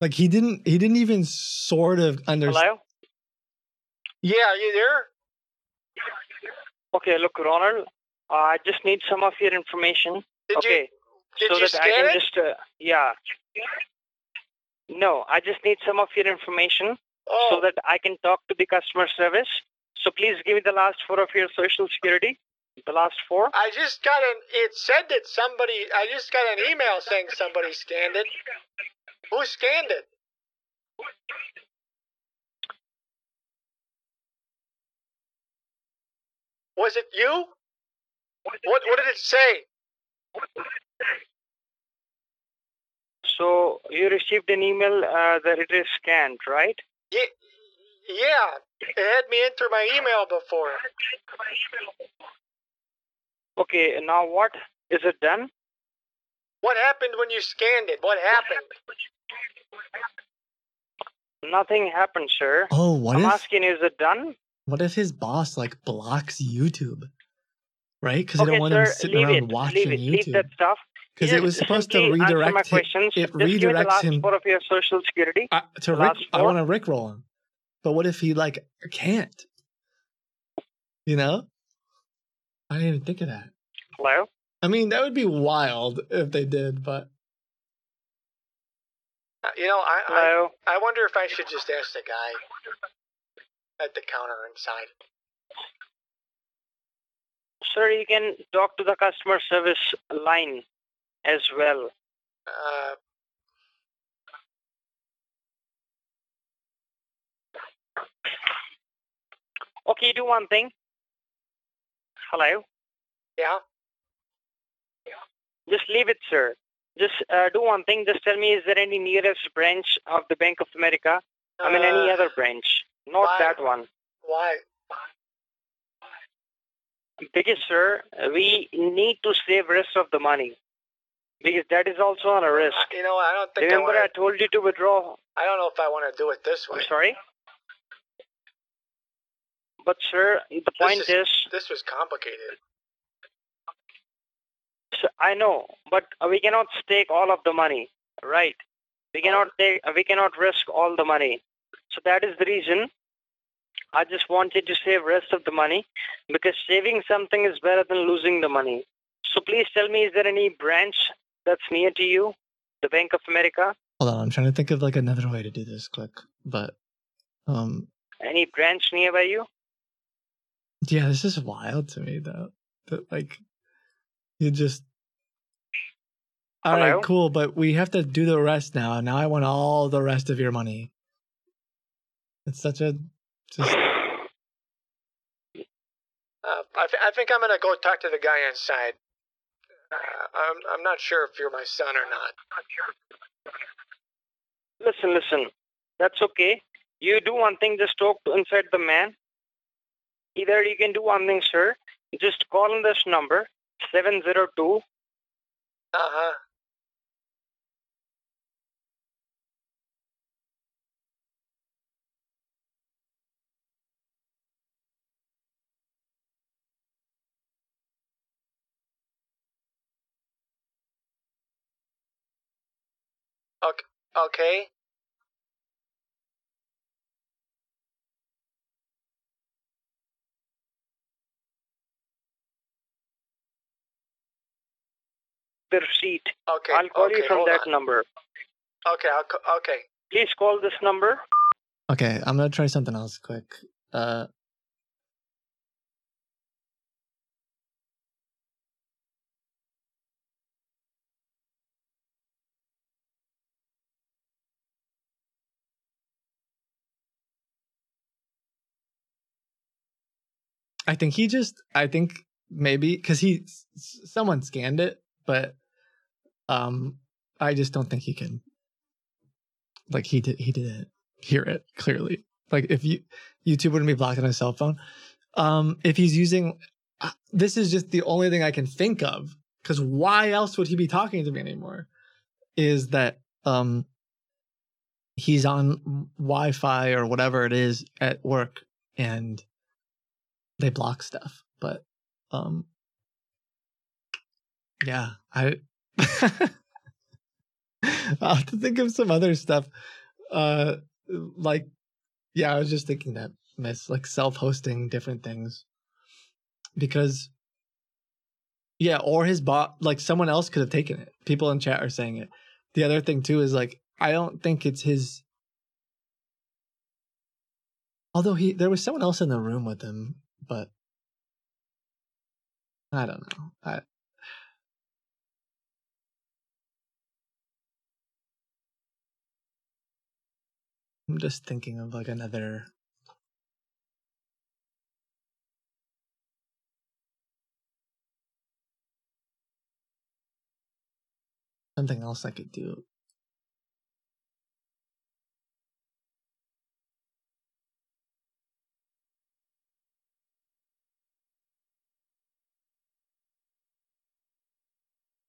Like he didn't he didn't even sort of understand. Hello? Yeah, are you there? Okay, look, Ronald, uh, I just need some of your information. Did you- okay, did so you that I scan can it? just, uh, yeah. No, I just need some of your information Oh. so that I can talk to the customer service. So please give me the last four of your social security. The last four. I just got an, it said that somebody, I just got an email saying somebody scanned it. Who scanned it? Was it you? What, what did it say? So you received an email uh, that it is scanned, right? Yeah, yeah, it had me enter my email before. Okay, now what? Is it done? What happened when you scanned it? What happened? Nothing happened, sir. Oh, what I'm if asking, is it done? what if his boss like blocks YouTube? Right? Because okay, they don't want sir, him sitting leave around it. watching leave it. Leave YouTube. that stuff. Because You it was supposed to simply answer my redirect him. questions. It Just give me the redirects him four of your social security. uh, to Rick. last I want to Rickroll him. But what if he like can't? You know? I didn't even think of that. Hello? I mean, that would be wild if they did, but Uh, You know, I, I I wonder if I should just ask the guy at the counter inside. Sir, you can talk to the customer service line as well. Uh, Okay, do one thing. Hello? Yeah? Yeah. Just leave it, sir. Just uh, do one thing. Just tell me, is there any nearest branch of the Bank of America? I mean, any Uh, other branch, not why- that one. Why? Because, sir, we need to save rest of the money. Because that is also on a risk. You know, I don't think Remember, I I told you to withdraw. I don't know if I want to do it this way. I'm sorry? But, sir, the point this is, this was complicated. So I know, but we cannot stake all of the money, right? We cannot take, we cannot risk all the money. So that is the reason I just wanted to save rest of the money because saving something is better than losing the money. So please tell me, is there any branch that's near to you, the Bank of America? hold on, I'm trying to think of like another way to do this quick. But um Any branch nearby you? yeah, this is wild to me though. That like you just all right, Hello? cool, but we have to do the rest now. Now I want all the rest of your money. It's such a just Uh, I, th- I think I'm gonna go talk to the guy inside. I'm I'm not sure if you're my son or not. Listen, listen. That's okay. You do one thing, just talk to inside the man. Either you can do one thing, sir. Just call on this number, 702 Uh Okay. okay. Okay. I'll call okay, you from that on. number. Okay. I'll, okay. Please call this number. Okay. I'm going to try something else quick. Uh, I think he just. I think maybe because he someone scanned it, but um, I just don't think he can. Like he did, he didn't hear it clearly. Like if you YouTube wouldn't be blocked on his cell phone. Um, if he's using, uh, this is just the only thing I can think of. Because why else would he be talking to me anymore? Is that um, he's on Wi-Fi or whatever it is at work, and they block stuff. But um, yeah, I I'll have to think of some other stuff. Uh, like, yeah, I was just thinking that miss like self-hosting different things because, yeah, or his bot, like someone else could have taken it. People in chat are saying it. The other thing too is like I don't think it's his. Although he, there was someone else in the room with him, but I don't know. I I'm just thinking of like another. Something else I could do.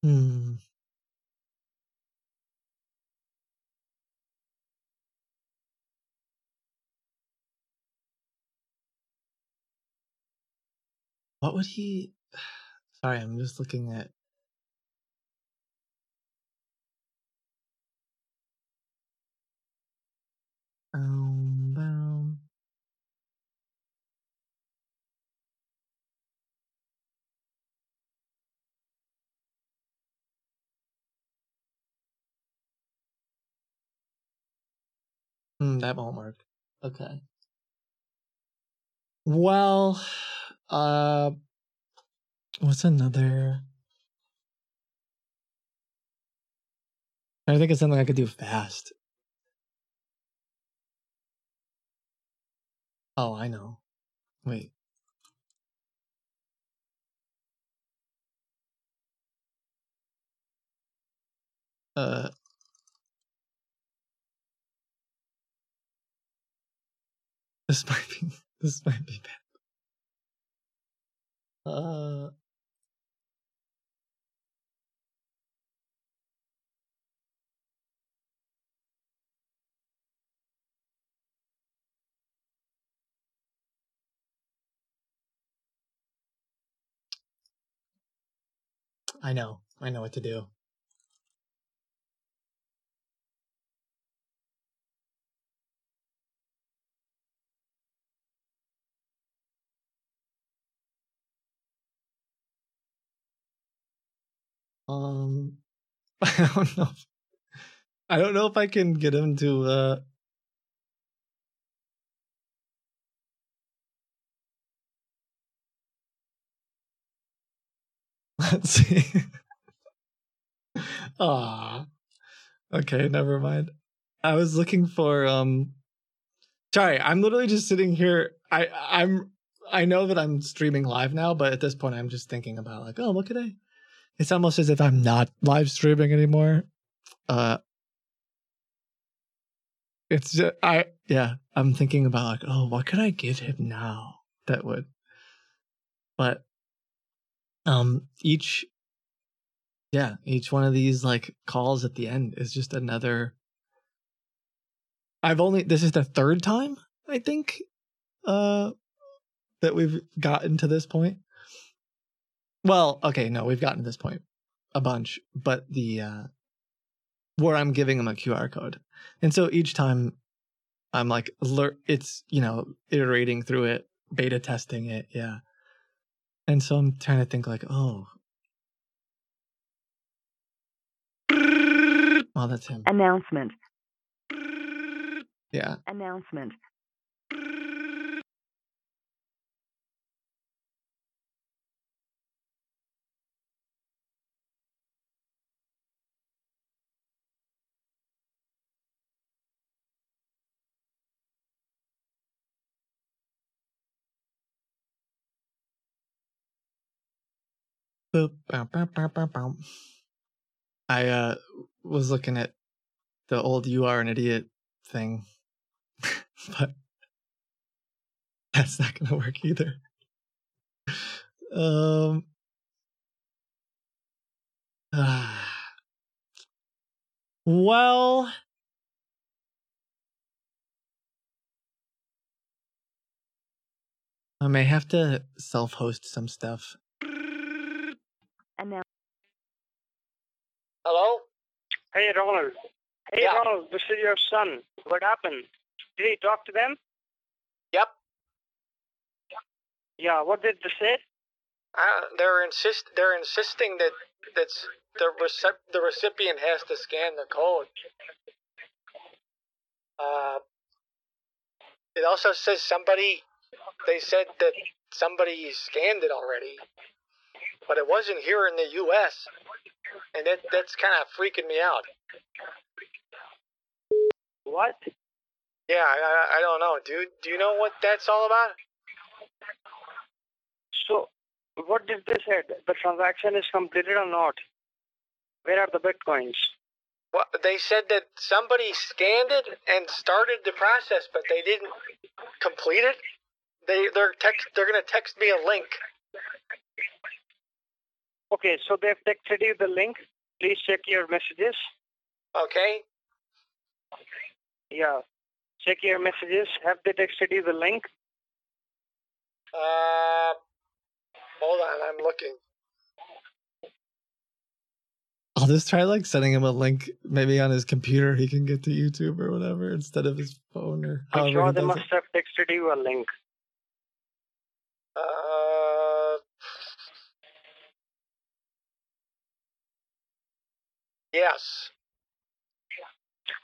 Hmm. What would he? Sorry, I'm just looking at. Um, Hmm, that won't work. Okay. Well, uh, what's another? I think it's something I could do fast. Oh, I know. Wait. Uh. This might be. This might be bad. Uh. I know. I know what to do. Um, I don't know. I don't know if I can get him to. uh Let's see. Ah. Okay, never mind. I was looking for um Sorry, I'm literally just sitting here. I I'm I know that I'm streaming live now, but at this point I'm just thinking about like, oh, what could I It's almost as if I'm not live streaming anymore. Uh It's just I yeah, I'm thinking about like, oh, what could I give him now that would but um each yeah, each one of these like calls at the end is just another I've only this is the third time, I think, uh that we've gotten to this point. Well, okay, no, we've gotten to this point a bunch, but the uh where I'm giving them a QR code. And so each time I'm like alert it's, you know, iterating through it, beta testing it, yeah. And so I'm trying to think like, oh, Oh, that's him. Announcement. Yeah. Announcement. I uh was looking at the old "You Are an Idiot" thing, but that's not gonna work either. Um. well, I may have to self-host some stuff. Announce. Hello? Hey, Ronald. Hey, Yeah. Ronald, this is your son. What happened? Did he talk to them? Yep. Yeah, what did they say? Uh, they're insist they're insisting that that's the recep- the recipient has to scan the code. Uh, it also says somebody. They said that somebody scanned it already, but it wasn't here in the U.S. And that that's kind of freaking me out. What? Yeah, I, I don't know, dude. Do you know what that's all about? So, what did they say? The transaction is completed or not? Where are the bitcoins? Well, they said that somebody scanned it and started the process, but they didn't complete it. They they're text they're gonna text me a link. Okay, so they've texted you the link. Please check your messages. Okay. Yeah. Check your messages. Have they texted you the link? Uh, hold on, I'm looking. I'll just try like sending him a link, maybe on his computer. He can get to YouTube or whatever instead of his phone or I'm sure they must it. have texted you a link. Uh, yes.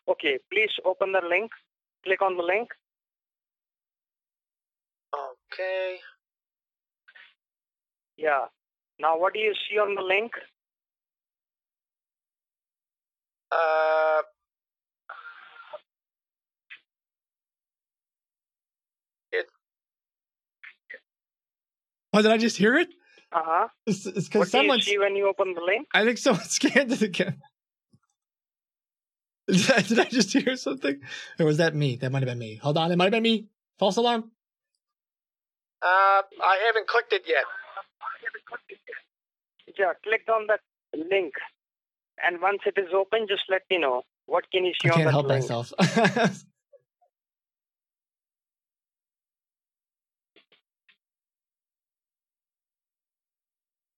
Okay, please open the link. Click on the link. Okay. Yeah. Now, what do you see on the link? Uh, it Oh, did I just hear it? Uh huh. It's because What do you someone. see when you open the link? I think someone scanned it again. Did I, did I just hear something? Or was that me? That might have been me. Hold on, it might have been me. False alarm. uh, I haven't clicked it yet. Yeah, click on that link, and once it is open, just let me know. What can you see I on can't that help link? myself.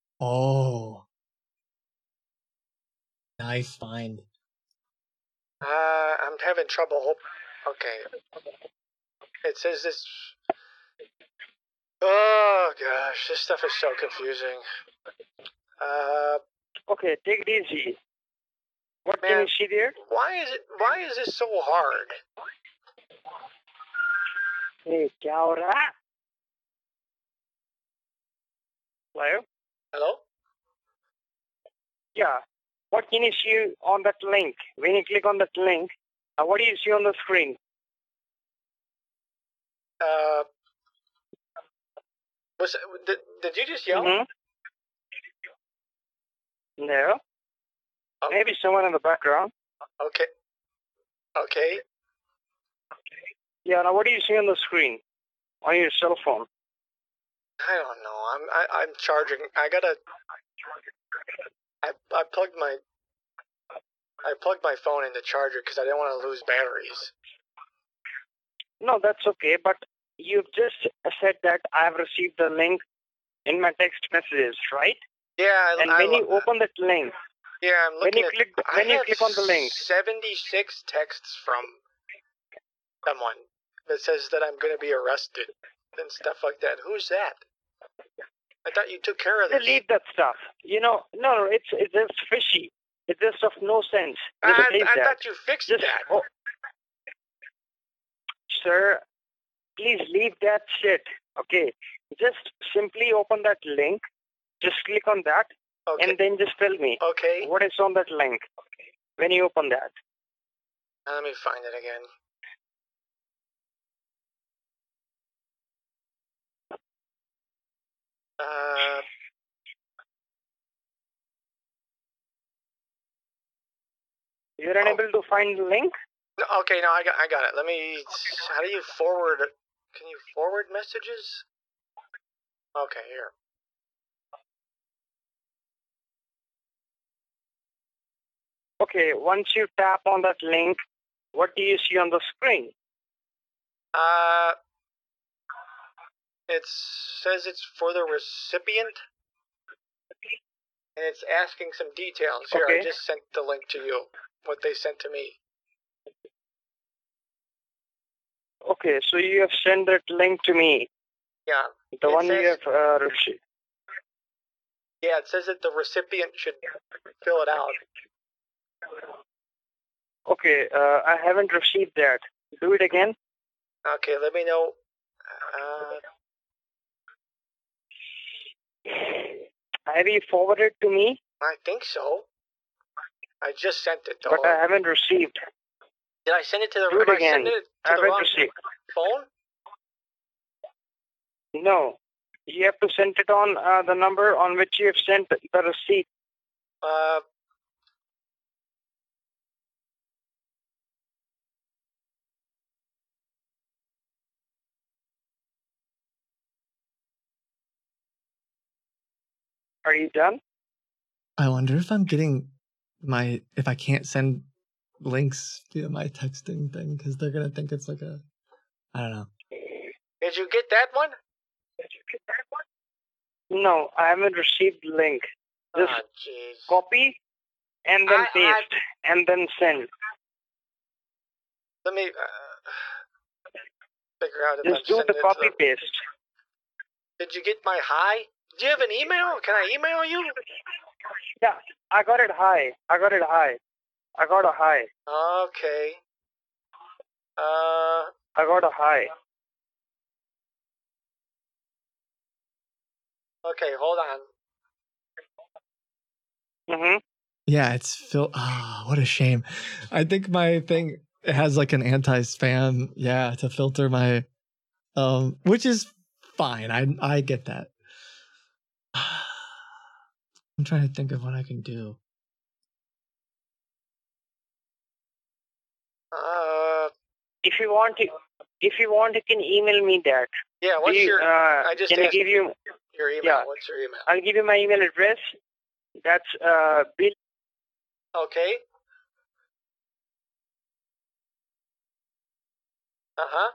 oh. Nice find. Uh, I'm having trouble. Op- okay. It says this. Oh gosh, this stuff is so confusing. Uh, Okay, take it easy. What can Man. you see there? why is it? Why is this so hard? Hey, क्या हो रहा है? Hello? Hello? Yeah. What can you see on that link? When you click on that link, uh, what do you see on the screen? Uh, was did, did you just yell? Mhm. No. Maybe someone in the background. Okay. Okay. Yeah. Now, what do you see on the screen on your cell phone? I don't know. I'm I, I'm charging. I gotta. I I plugged my. I plugged my phone in the charger because I didn't want to lose batteries. No, that's okay. But you've just said that I have received the link in my text messages, right? Yeah, I, And I, when you open that link, yeah, I'm looking when you at. click I when you click on the link, Seventy-six texts from someone that says that I'm going to be arrested and stuff like that. Who's that? I thought you took care of this. delete that stuff. You know, no, no, it's it's just fishy. It's just of no sense. I, leave I thought you fixed Just- that. oh. Sir, please leave that shit. Okay. Just simply open that link. Just click on that. And then just tell me. Okay. What is on that link Okay. when you open that? Let me find it again. Uh, You're unable to find the link? no, okay, no, I got, I got it. Let me. How do you forward? Can you forward messages? Okay, here. Okay, once you tap on that link, what do you see on the screen? Uh, it says it's for the recipient, and it's asking some details. Here, I just sent the link to you. What they sent to me. Okay, so you have sent that link to me. Yeah. The one you have uh, received. Yeah, it says that the recipient should fill it out. Okay, uh, I haven't received that. Do it again. Okay, let me know. Uh, Have you forwarded to me? I think so. I just sent it though. But I haven't received. Did I send it to the? Do it am I again. it I to the haven't wrong received. phone? No. You have to send it on uh, the number on which you have sent the receipt. Uh, Are you done? I wonder if I'm getting my if I can't send links via my texting thing because they're gonna think it's like a I don't know. did you get that one? Did you get that one? No, I haven't received link. Just jeez. copy and then I- I- paste and then send. Let me uh, figure out if I'm Just do the copy the- paste. Did you get my hi? Do you have an email? Can I email you? Yeah, I got it high. I got it high. I got a high. Okay. Uh, I got a high. okay, hold on. Mm-hmm. Yeah, it's Phil. Ah, what a shame. I think my thing has like an anti-spam. Yeah, to filter my, um, which is fine. I I get that. I'm trying to think of what I can do. Uh, If you want to, if you want, you can email me that. yeah, what's you, your? uh, I just can I give you your email. Yeah, what's your email? I'll give you my email address. That's uh, Bill. Okay. Uh huh.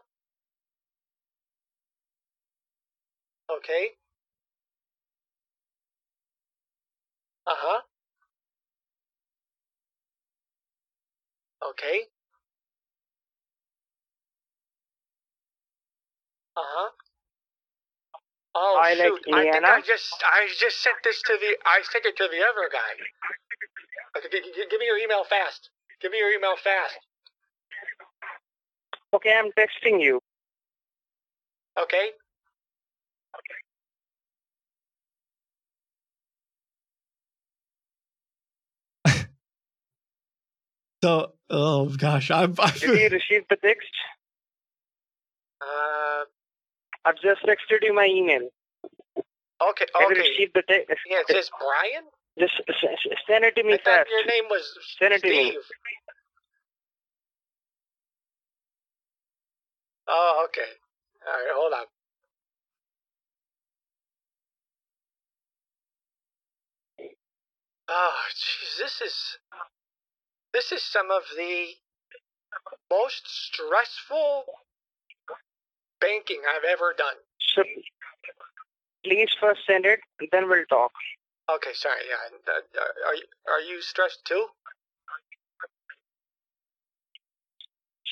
Okay. Uh huh. Okay. Uh huh. Oh I like shoot! I think Indiana. I just I just sent this to the I sent it to the other guy. Okay, g- g- give me your email fast. Give me your email fast. Okay, I'm texting you. Okay. Okay. So, oh gosh, I've. I'm Did you receive the text? Uh. I've just texted you my email. Okay. okay. Have you Okay. received the text? Yeah, it says Brian. Just s- s- send it to me I thought fast. your name was Send it to me. Steve. Oh, okay. All right, hold on. Oh, jeez, this is this is some of the most stressful banking I've ever done. So, please first send it, and then we'll talk. Okay, sorry. Yeah, uh, are you are you stressed too?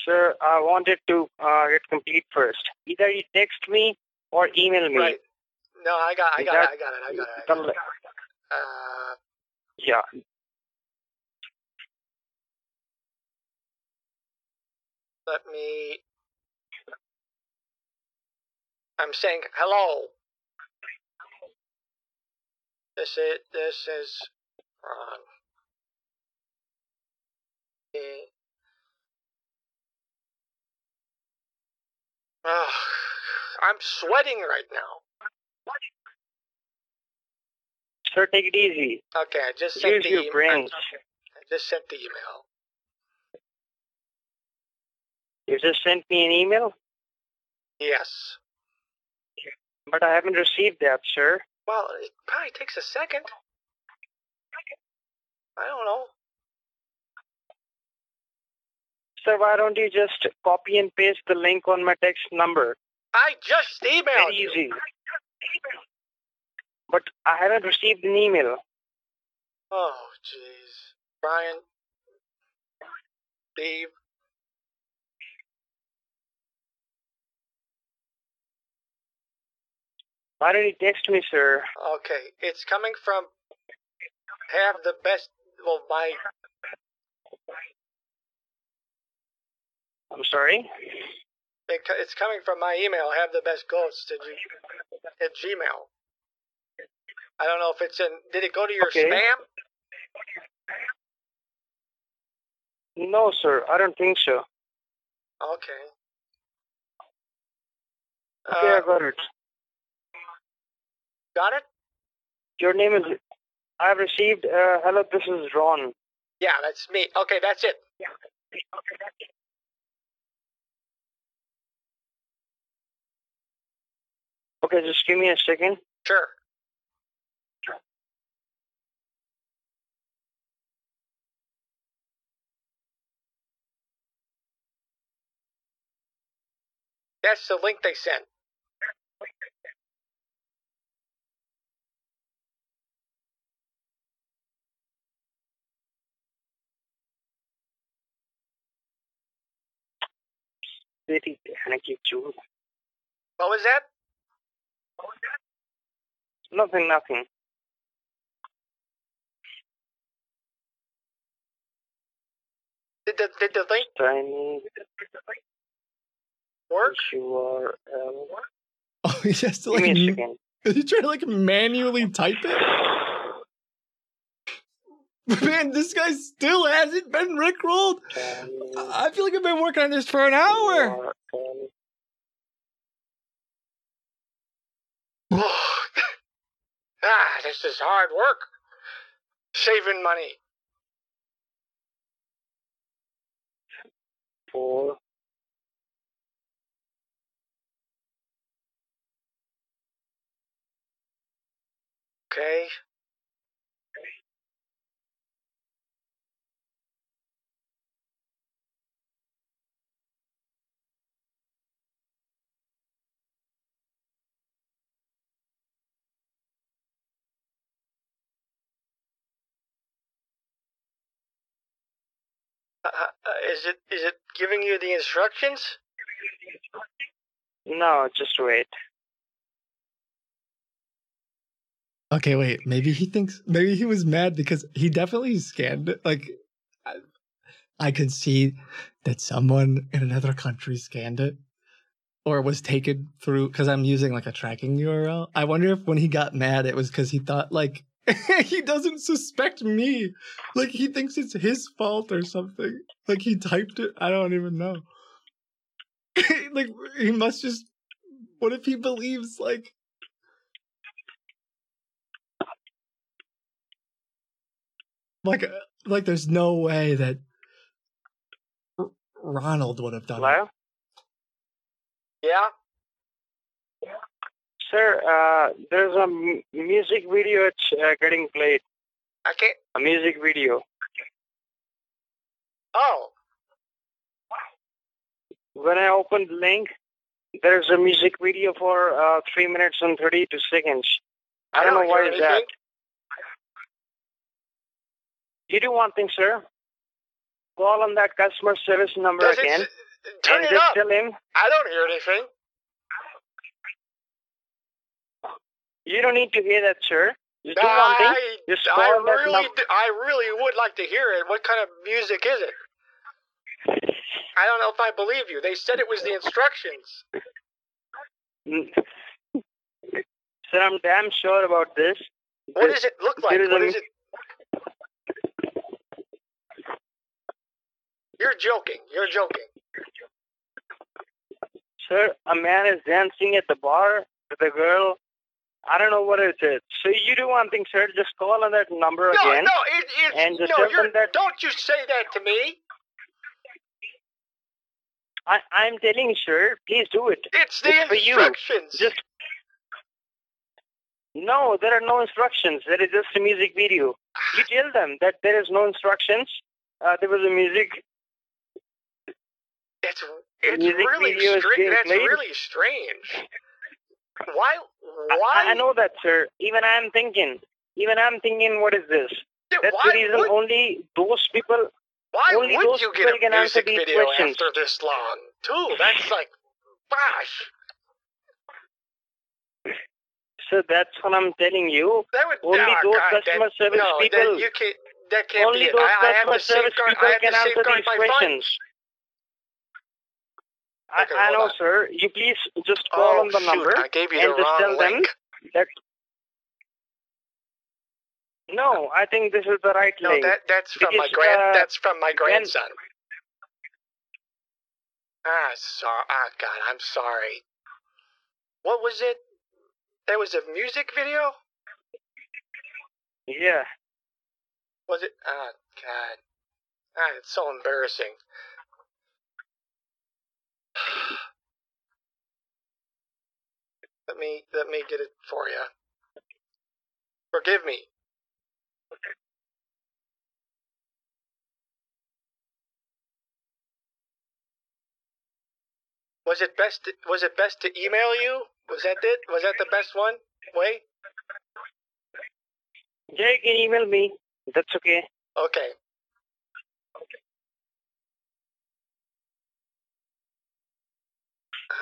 Sir, I wanted to uh, get complete first. Either you text me or email me. Right. No, I got I got that it. I got it. I got it. I the got it. Uh, yeah. Let me. I'm saying hello. This is this is wrong. Ugh, I'm sweating right now. Sir, take it easy. Okay, I just sent Use the your em- brains. I just sent the email. You just sent me an email, Yes. but I haven't received that, sir. Well, it probably takes a second. I don't know. Sir, why don't you just copy and paste the link on my text number? I just emailed Very you. easy. But I haven't received an email. Oh, jeez. Brian. Steve. Why don't you text me, sir? Okay, it's coming from have the best. Well, my I'm sorry? it, it's coming from my email. Have the best ghosts at, G, at Gmail. I don't know if it's in. Did it go to your Okay. spam? No, sir. I don't think so. Okay. Okay, I Uh, got it. Got it? Your name is. I've received. Uh, hello, this is Ron. Yeah, that's me. Okay, that's it. Yeah. Okay, just give me a second. Sure. That's the link they sent. waiting and I gave. What was that? Nothing, nothing. Did the, did the link Chinese. work? You are. Um, oh, he has to like. Give me a. Is he trying to like manually type it? Man, this guy still hasn't been rickrolled. I I feel like I've been working on this for an hour. ah, this is hard work. Saving money. Four. Okay. Uh, uh, is it is it giving you the instructions? No, just wait. Okay, wait. Maybe he thinks. Maybe he was mad because he definitely scanned it. Like, I, I could see that someone in another country scanned it or was taken through because I'm using like a tracking URL. I wonder if when he got mad, it was because he thought like he doesn't suspect me. Like he thinks it's his fault or something. Like he typed it. I don't even know. like he must just. What if he believes like like uh, like there's no way that R- Ronald would have done Hello? Yeah. Sir, uh, there's a m- music video it's uh, getting played. Can't. A music video. Oh. When I open the link, there's a music video for uh, 3 minutes and 32 seconds. I don't know why is that. You do one thing, sir. Call on that customer service number Does again. s- Turn and it just up. tell him I don't hear anything. You don't need to hear that, sir. Just do I, one thing. Just I that really, number. d- I really would like to hear it. What kind of music is it? I don't know if I believe you. They said it was the instructions. Sir, I'm damn sure about this. What does it look like? What is it? You're joking. You're joking. Sir, a man is dancing at the bar with a girl. I don't know what it is. So you do one thing, sir. Just call on that number No, again. no, it, it's and just no. That don't you say that to me. I, I'm telling you, sir. Please do it. It's the for you. instructions. Just no, there are no instructions. There is just a music video. You tell them that there is no instructions. Uh, there was a music. It's it's music really strange. That's played. really strange. Why? I- Why? I, know that, sir. Even I'm thinking. Even I'm thinking, what is this? That's the reason would- only those people. Why only would those you get a can music video questions. after this long? Too. That's like, gosh. So that's what I'm telling you. That would only oh, those God, customer that, service no, people. That you can't. That can't only be it. those I, I have customer to service people I have can answer these questions. funds. I, Okay, I know, sir. You please just call Oh, on the shoot, number I gave you and the just wrong tell link. them that. No, I think this is the right No, link. that that's from my grand. uh, that's from my when- grandson. Ah, sorry. Ah, God, I'm sorry. What was it? There was a music video. Yeah. Was it? Ah, God. Ah, it's so embarrassing. Let me let me get it for you. Forgive me. Was it best? To, was it best to email you? Was that it? Was that the best one? Wait. Yeah, you can email me. That's okay. Okay.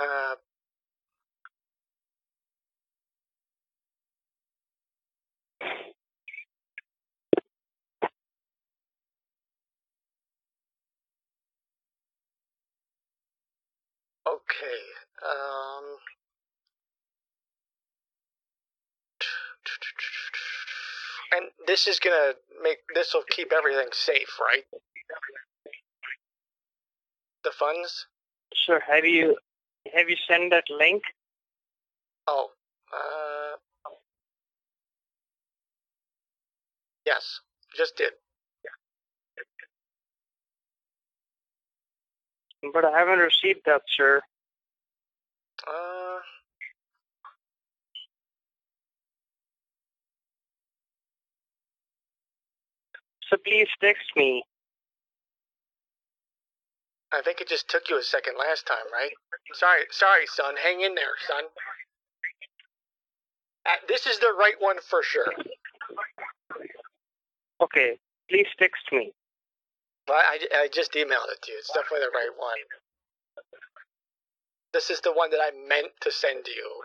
Uh, okay. Um. And this is gonna make this will keep everything safe, right? The funds. Sure. How do you have you sent that link? Oh, uh, yes, just did. But I haven't received that, sir. Uh, So please text me. I think it just took you a second last time, right? Sorry, sorry, son. Hang in there, son. Uh, this is the right one for sure. Okay. Please text me. But I, I just emailed it to you. It's definitely the right one. This is the one that I meant to send you.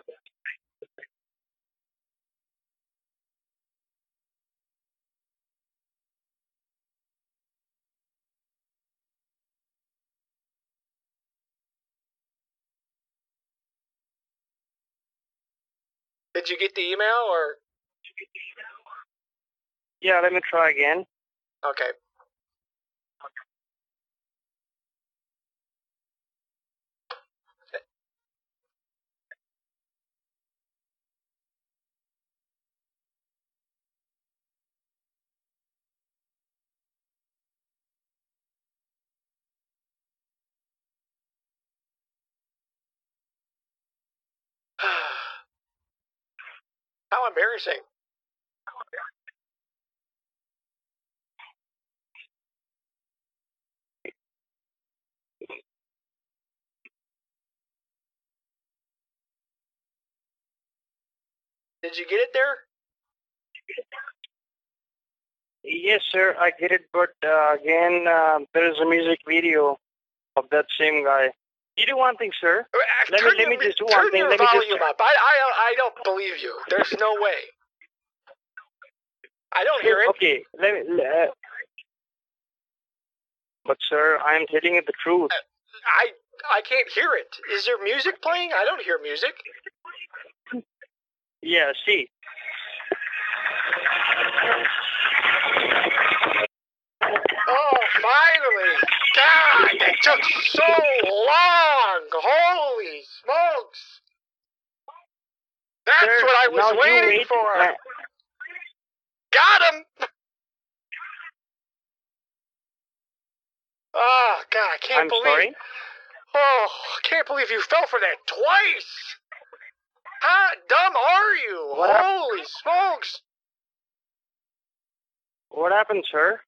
Did you get the email or? Yeah, let me try again. Okay. How embarrassing. Did you get it there? Yes, sir. I get it. But uh, again, uh, there is a music video of that same guy. You do one thing, sir. Let me let me just do one thing. Let me volume just. up. I, I, I don't believe you. There's no way. I don't hear it. Okay. Let me. Uh, but sir, I am telling you the truth. I I can't hear it. Is there music playing? I don't hear music. Yeah, see. Oh, finally! God, it took so long. Holy smokes! That's Sir, what I was you waiting for. Uh, Got him! Oh God, I can't I'm believe. sorry? Oh, I can't believe you fell for that twice. How dumb are you? What Holy smokes! What happened, sir?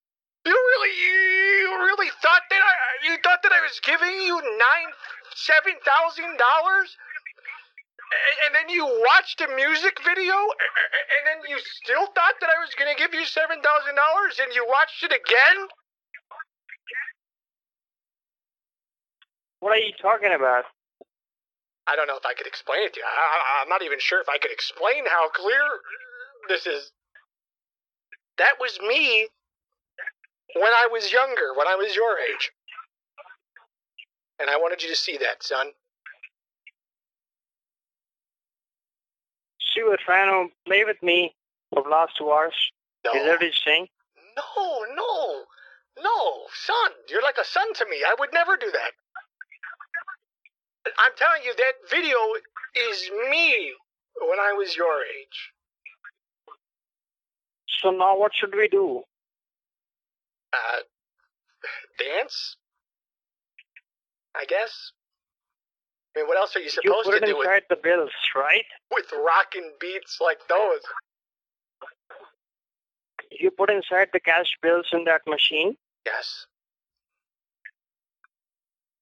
You really, you really thought that I, you thought that I was giving you nine, seven thousand dollars, and then you watched a music video, and then you still thought that I was going to give you seven thousand dollars, and you watched it again? What are you talking about? I don't know if I could explain it to you. I, I, I'm not even sure if I could explain how clear this is. That was me when I was younger, when I was your age. And I wanted you to see that, son. She was trying to play with me for the last two hours. No. Is that what you're saying? No, no, no, son. You're like a son to me. I would never do that. I'm telling you, that video is me when I was your age. So now what should we do? Uh, dance? I guess. I mean, what else are you You supposed put to do? do with, inside the bills, right? with rocking beats like those? You put inside the cash bills in that machine. Yes.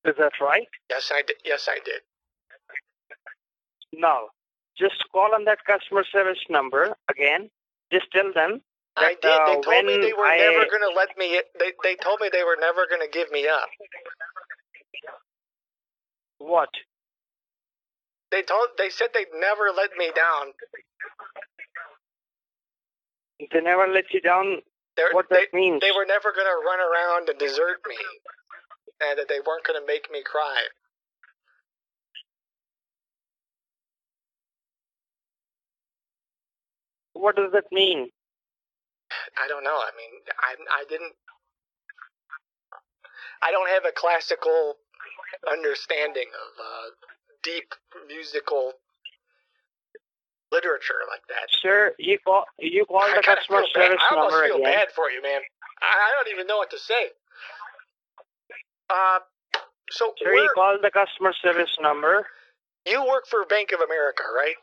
Is that right? Yes, I did. Yes, I did. Now, just call on that customer service number again. Just tell them I did. uh, They told me they were I never going to let me. They they told me they were never going to give me up. what? They told. They said they'd never let me down. They never let you down. They're, What they, that means? They were never going to run around and desert me, and that they weren't going to make me cry. What does that mean? I don't know. I mean, I I didn't. I don't have a classical understanding of uh, deep musical literature like that. Sir, you call you call the customer feel bad. service I almost number feel again. bad for you, man. I, I don't even know what to say. Uh, so Sir, you call the customer service number. you work for Bank of America, right?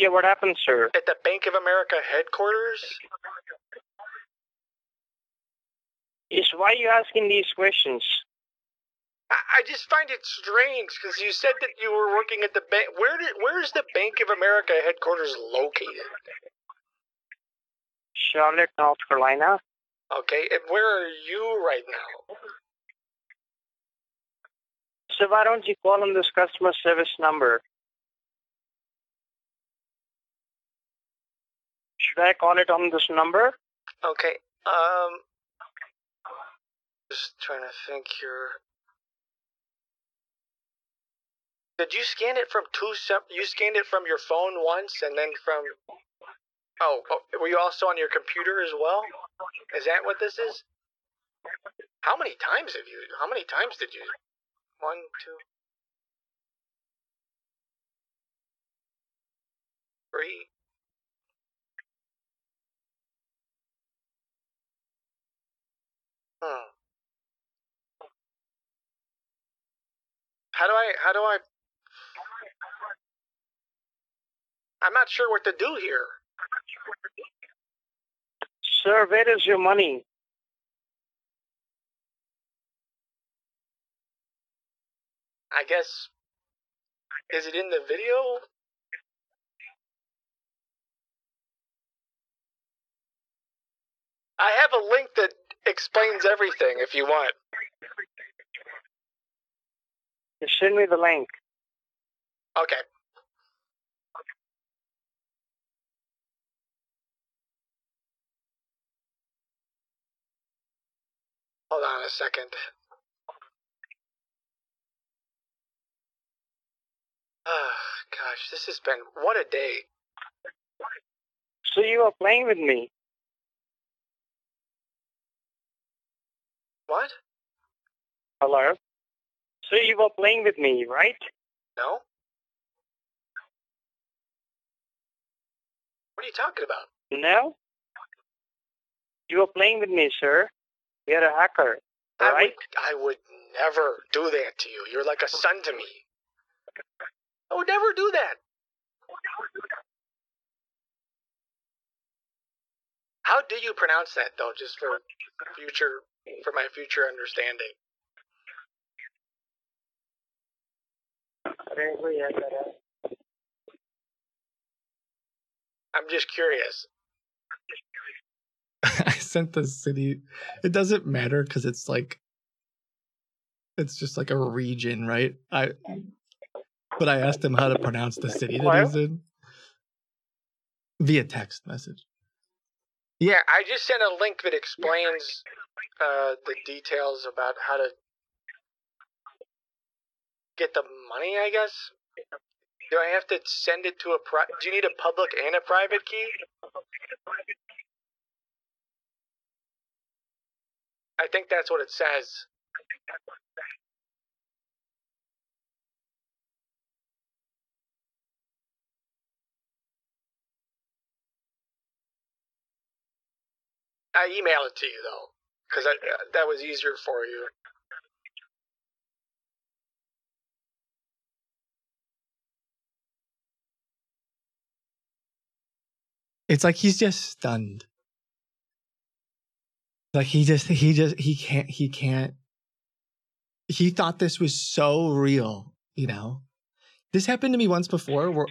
Yeah, what happened, sir? At the Bank of America headquarters? Is why are you asking these questions? I, I just find it strange because you said that you were working at the bank. Where did where is the Bank of America headquarters located? Charlotte, North Carolina. Okay, and where are you right now? So why don't you call on this customer service number? Should I call it on this number? Okay, um, just trying to think here. Did you scan it from two? You scanned it from your phone once, and then from. Oh, oh, were you also on your computer as well? Is that what this is? How many times have you? How many times did you? One, two, three. Hmm. How do I? How do I? I'm not sure what to do here. Sir, where is your money? I guess. Is it in the video? I have a link that explains everything if you want. Just send me the link. Okay. Hold on a second. Ah, gosh, this has been what a day. So you are playing with me. What? Hello? So you were playing with me, right? No? What are you talking about? No? You were playing with me, sir. You're a hacker, I right? would, I would never do that to you. You're like a son to me. I would never do that. How do you pronounce that, though, just for future, for my future understanding? I'm just curious. I sent the city. It doesn't matter because it's like it's just like a region, right? I but I asked him how to pronounce the city that he's in via text message. Yeah, I just sent a link that explains uh, the details about how to get the money. I guess. Do I have to send it to a pri- Do you need a public and a private key? I think that's what it says. I email it to you though, because uh, that was easier for you. It's like he's just stunned. Like he just he just he can't he can't he thought this was so real, you know. This happened to me once before where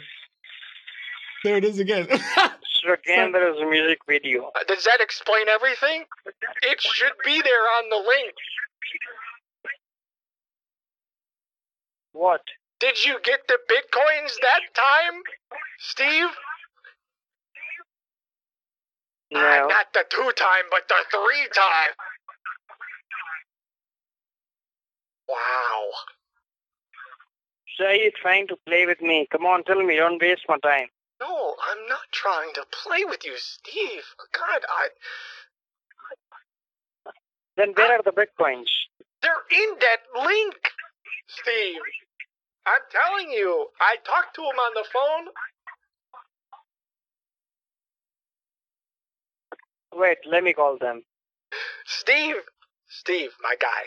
there it is again. Again, there is a music video. Uh, Does that explain everything? It should be there on the link. What? Did you get the bitcoins that time, Steve? No. Uh, not the two time, but the three time. Wow. So are you trying to play with me? Come on, tell me. Don't waste my time. No, I'm not trying to play with you, Steve. God, I. Then where are the bitcoins? They're in that link, Steve. I'm telling you. I talked to him on the phone. Wait, let me call them. Steve, Steve, my guy.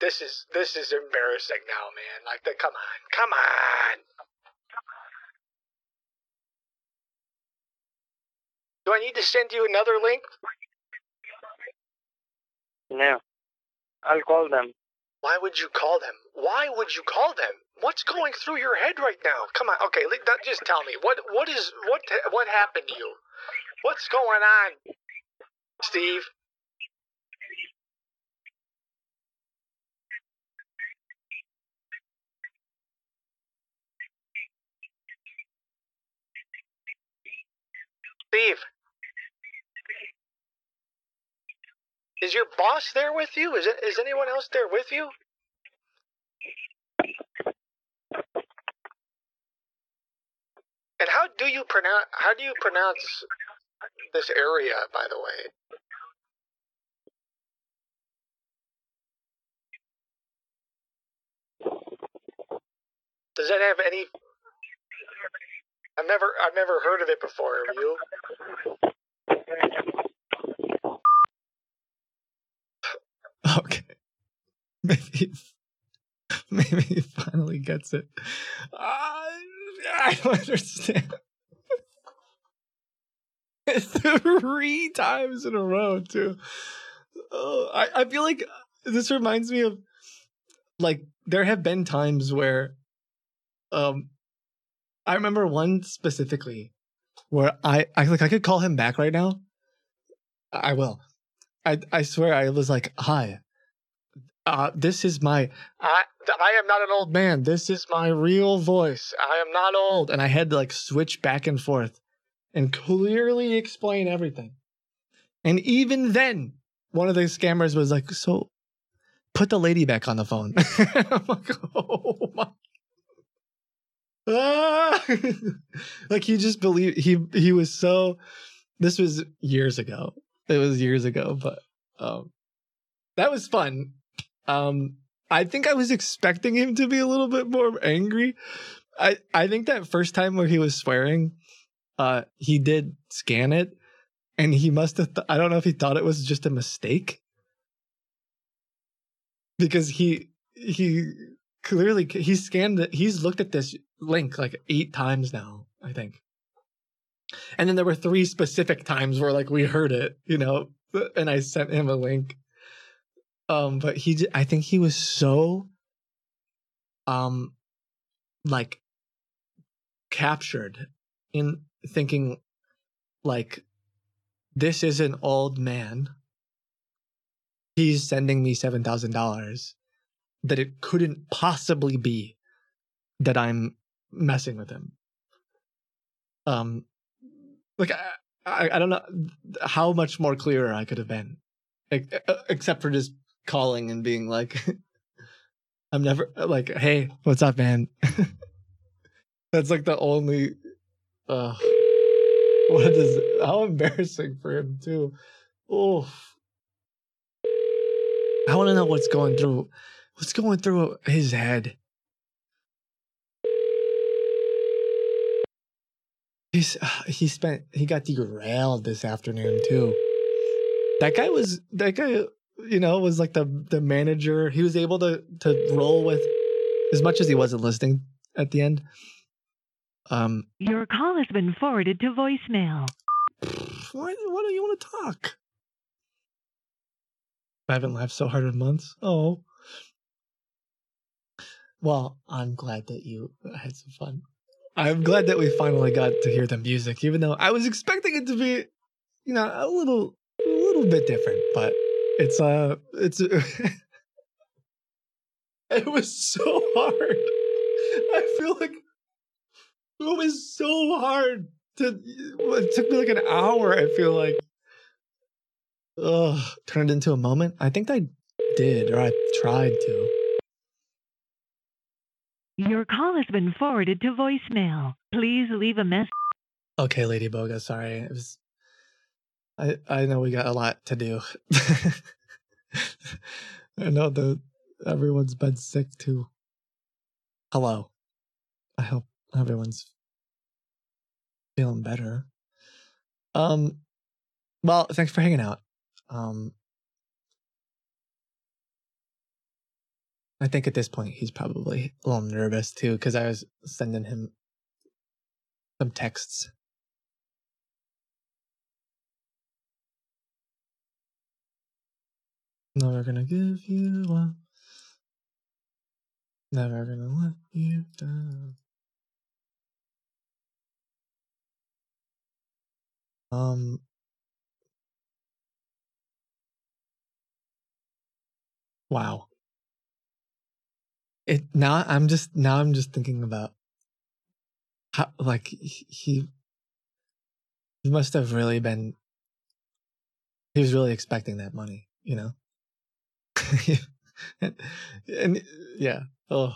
This is this is embarrassing now, man. Like, the, come on, come on. Do I need to send you another link? No. I'll call them. Why would you call them? Why would you call them? What's going through your head right now? Come on, okay, just tell me what what is what what happened to you? What's going on, Steve? Steve, is your boss there with you? Is it is anyone else there with you? And how do you pronounce how do you pronounce this area, by the way? Does that have any I've never I've never heard of it before, have you? Okay. Maybe maybe he finally gets it. I, I don't understand. Three times in a row, too. Oh, I, I feel like this reminds me of like there have been times where um I remember one specifically where I I like I could call him back right now. I will. I I swear I was like, "Hi. Uh this is my I I am not an old man. This is my real voice. I am not old. And I had to like switch back and forth and clearly explain everything. And even then, one of the scammers was like, "So, put the lady back on the phone." I'm like, "Oh my." Ah! like he just believed he he was so this was years ago it was years ago but um that was fun. Um i think i was expecting him to be a little bit more angry. I i think that first time where he was swearing uh he did scan it and he must have th- i don't know if he thought it was just a mistake. Because he he clearly he scanned it he's looked at this link like eight times now i think and then there were three specific times where like we heard it you know and i sent him a link. Um but he I think he was so um like captured in thinking like this is an old man. He's sending me $7000 that it couldn't possibly be that i'm messing with him. Um like I, I, I don't know how much more clearer I could have been, uh, except for just calling and being like, "I'm never like, hey, what's up, man?" That's like the only. Uh, what is how embarrassing for him too? Oh, I want to know what's going through, what's going through his head. He's he spent he got derailed this afternoon too. That guy was that guy you know was like the the manager. He was able to to roll with as much as he wasn't listening at the end. Um Your call has been forwarded to voicemail. why why do you want to talk? I haven't laughed so hard in months. Oh. Well, I'm glad that you had some fun. I'm glad that we finally got to hear the music, even though I was expecting it to be, you know, a little, a little bit different. But it's uh, it's it was so hard. I feel like it was so hard to. It took me like an hour. I feel like, ugh, turn it into a moment. I think I did, or I tried to. Your call has been forwarded to voicemail. Please leave a message. Okay, Lady Boga, sorry. It was I I know we got a lot to do. I know that everyone's been sick too. Hello. I hope everyone's feeling better. Um well, thanks for hanging out. Um I think at this point he's probably a little nervous too because I was sending him some texts. Never gonna give you up. Never gonna let you down. Um. Wow. It now I'm just now I'm just thinking about how like he he must have really been he was really expecting that money, you know. and, and yeah, oh.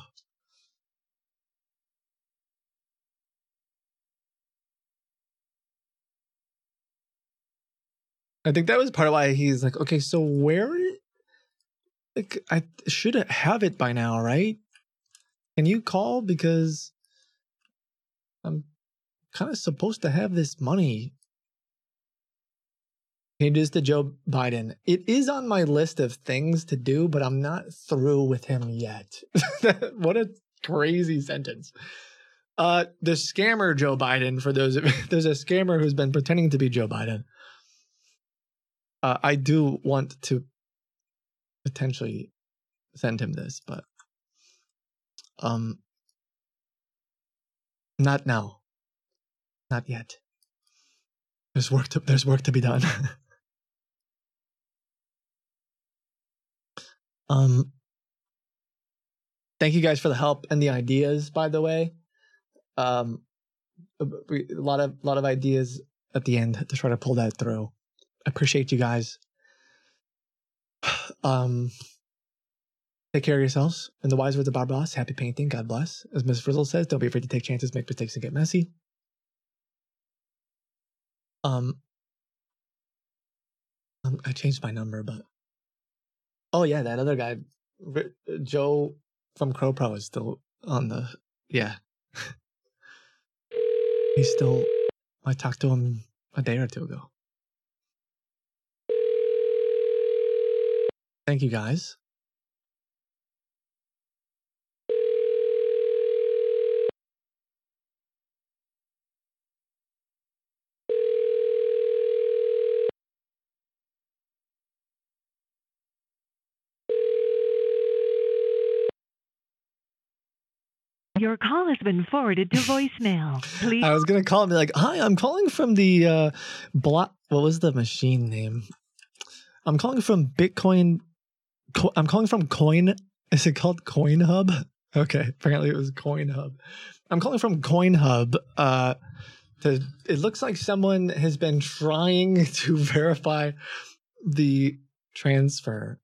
I think that was part of why he's like, okay, so where like I should have it by now, right? Can you call because I'm kind of supposed to have this money. Changes to Joe Biden. It is on my list of things to do, but I'm not through with him yet. what a crazy sentence. Uh, the scammer Joe Biden. For those, there's a scammer who's been pretending to be Joe Biden. Uh, I do want to potentially send him this, but um, not now. Not yet. There's work to there's work to be done. um thank you guys for the help and the ideas by the way. Um a a lot of lot of ideas at the end to try to pull that through. I appreciate you guys. Um, take care of yourselves. In the wise words of Bob Ross, happy painting. God bless. As Miss Frizzle says, don't be afraid to take chances, make mistakes, and get messy. Um, um, I changed my number, but oh yeah, that other guy, Joe from Crow Pro, is still on the yeah. He's still. I talked to him a day or two ago. Thank you guys. Your call has been forwarded to voicemail. Please. I was gonna call and be like, "Hi, I'm calling from the uh, block. What was the machine name? I'm calling from Bitcoin. Co- I'm calling from Coin. Is it called Coin Hub? Okay, apparently it was Coin Hub. I'm calling from Coin Hub. Uh, to, it looks like someone has been trying to verify the transfer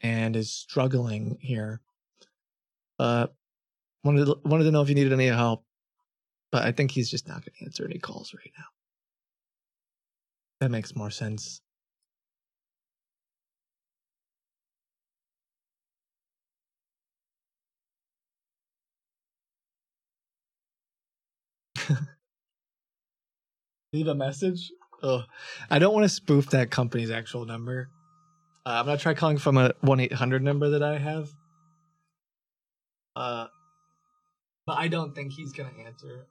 and is struggling here. Uh, wanted to, wanted to know if you needed any help, but I think he's just not going to answer any calls right now. That makes more sense. Leave a message. Oh, I don't want to spoof that company's actual number. Uh, I'm gonna try calling from a one eight hundred number that I have. Uh, but I don't think he's gonna answer.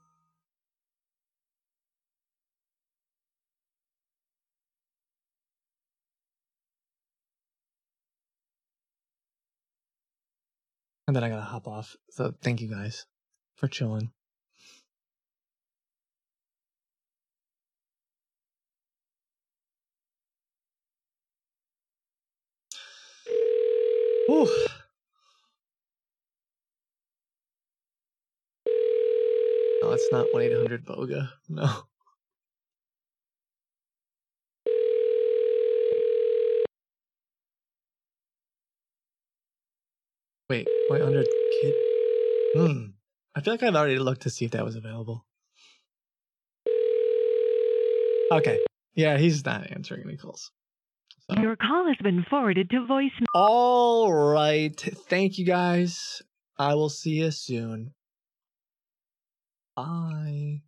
And then I gotta hop off. So thank you guys for chilling. Whew. No, it's not 1 800 Boga. No. Wait, 1 800 kid? Hmm. I feel like I've already looked to see if that was available. Okay. Yeah, he's not answering any calls. Your call has been forwarded to voicemail. All right. Thank you guys. I will see you soon. Bye.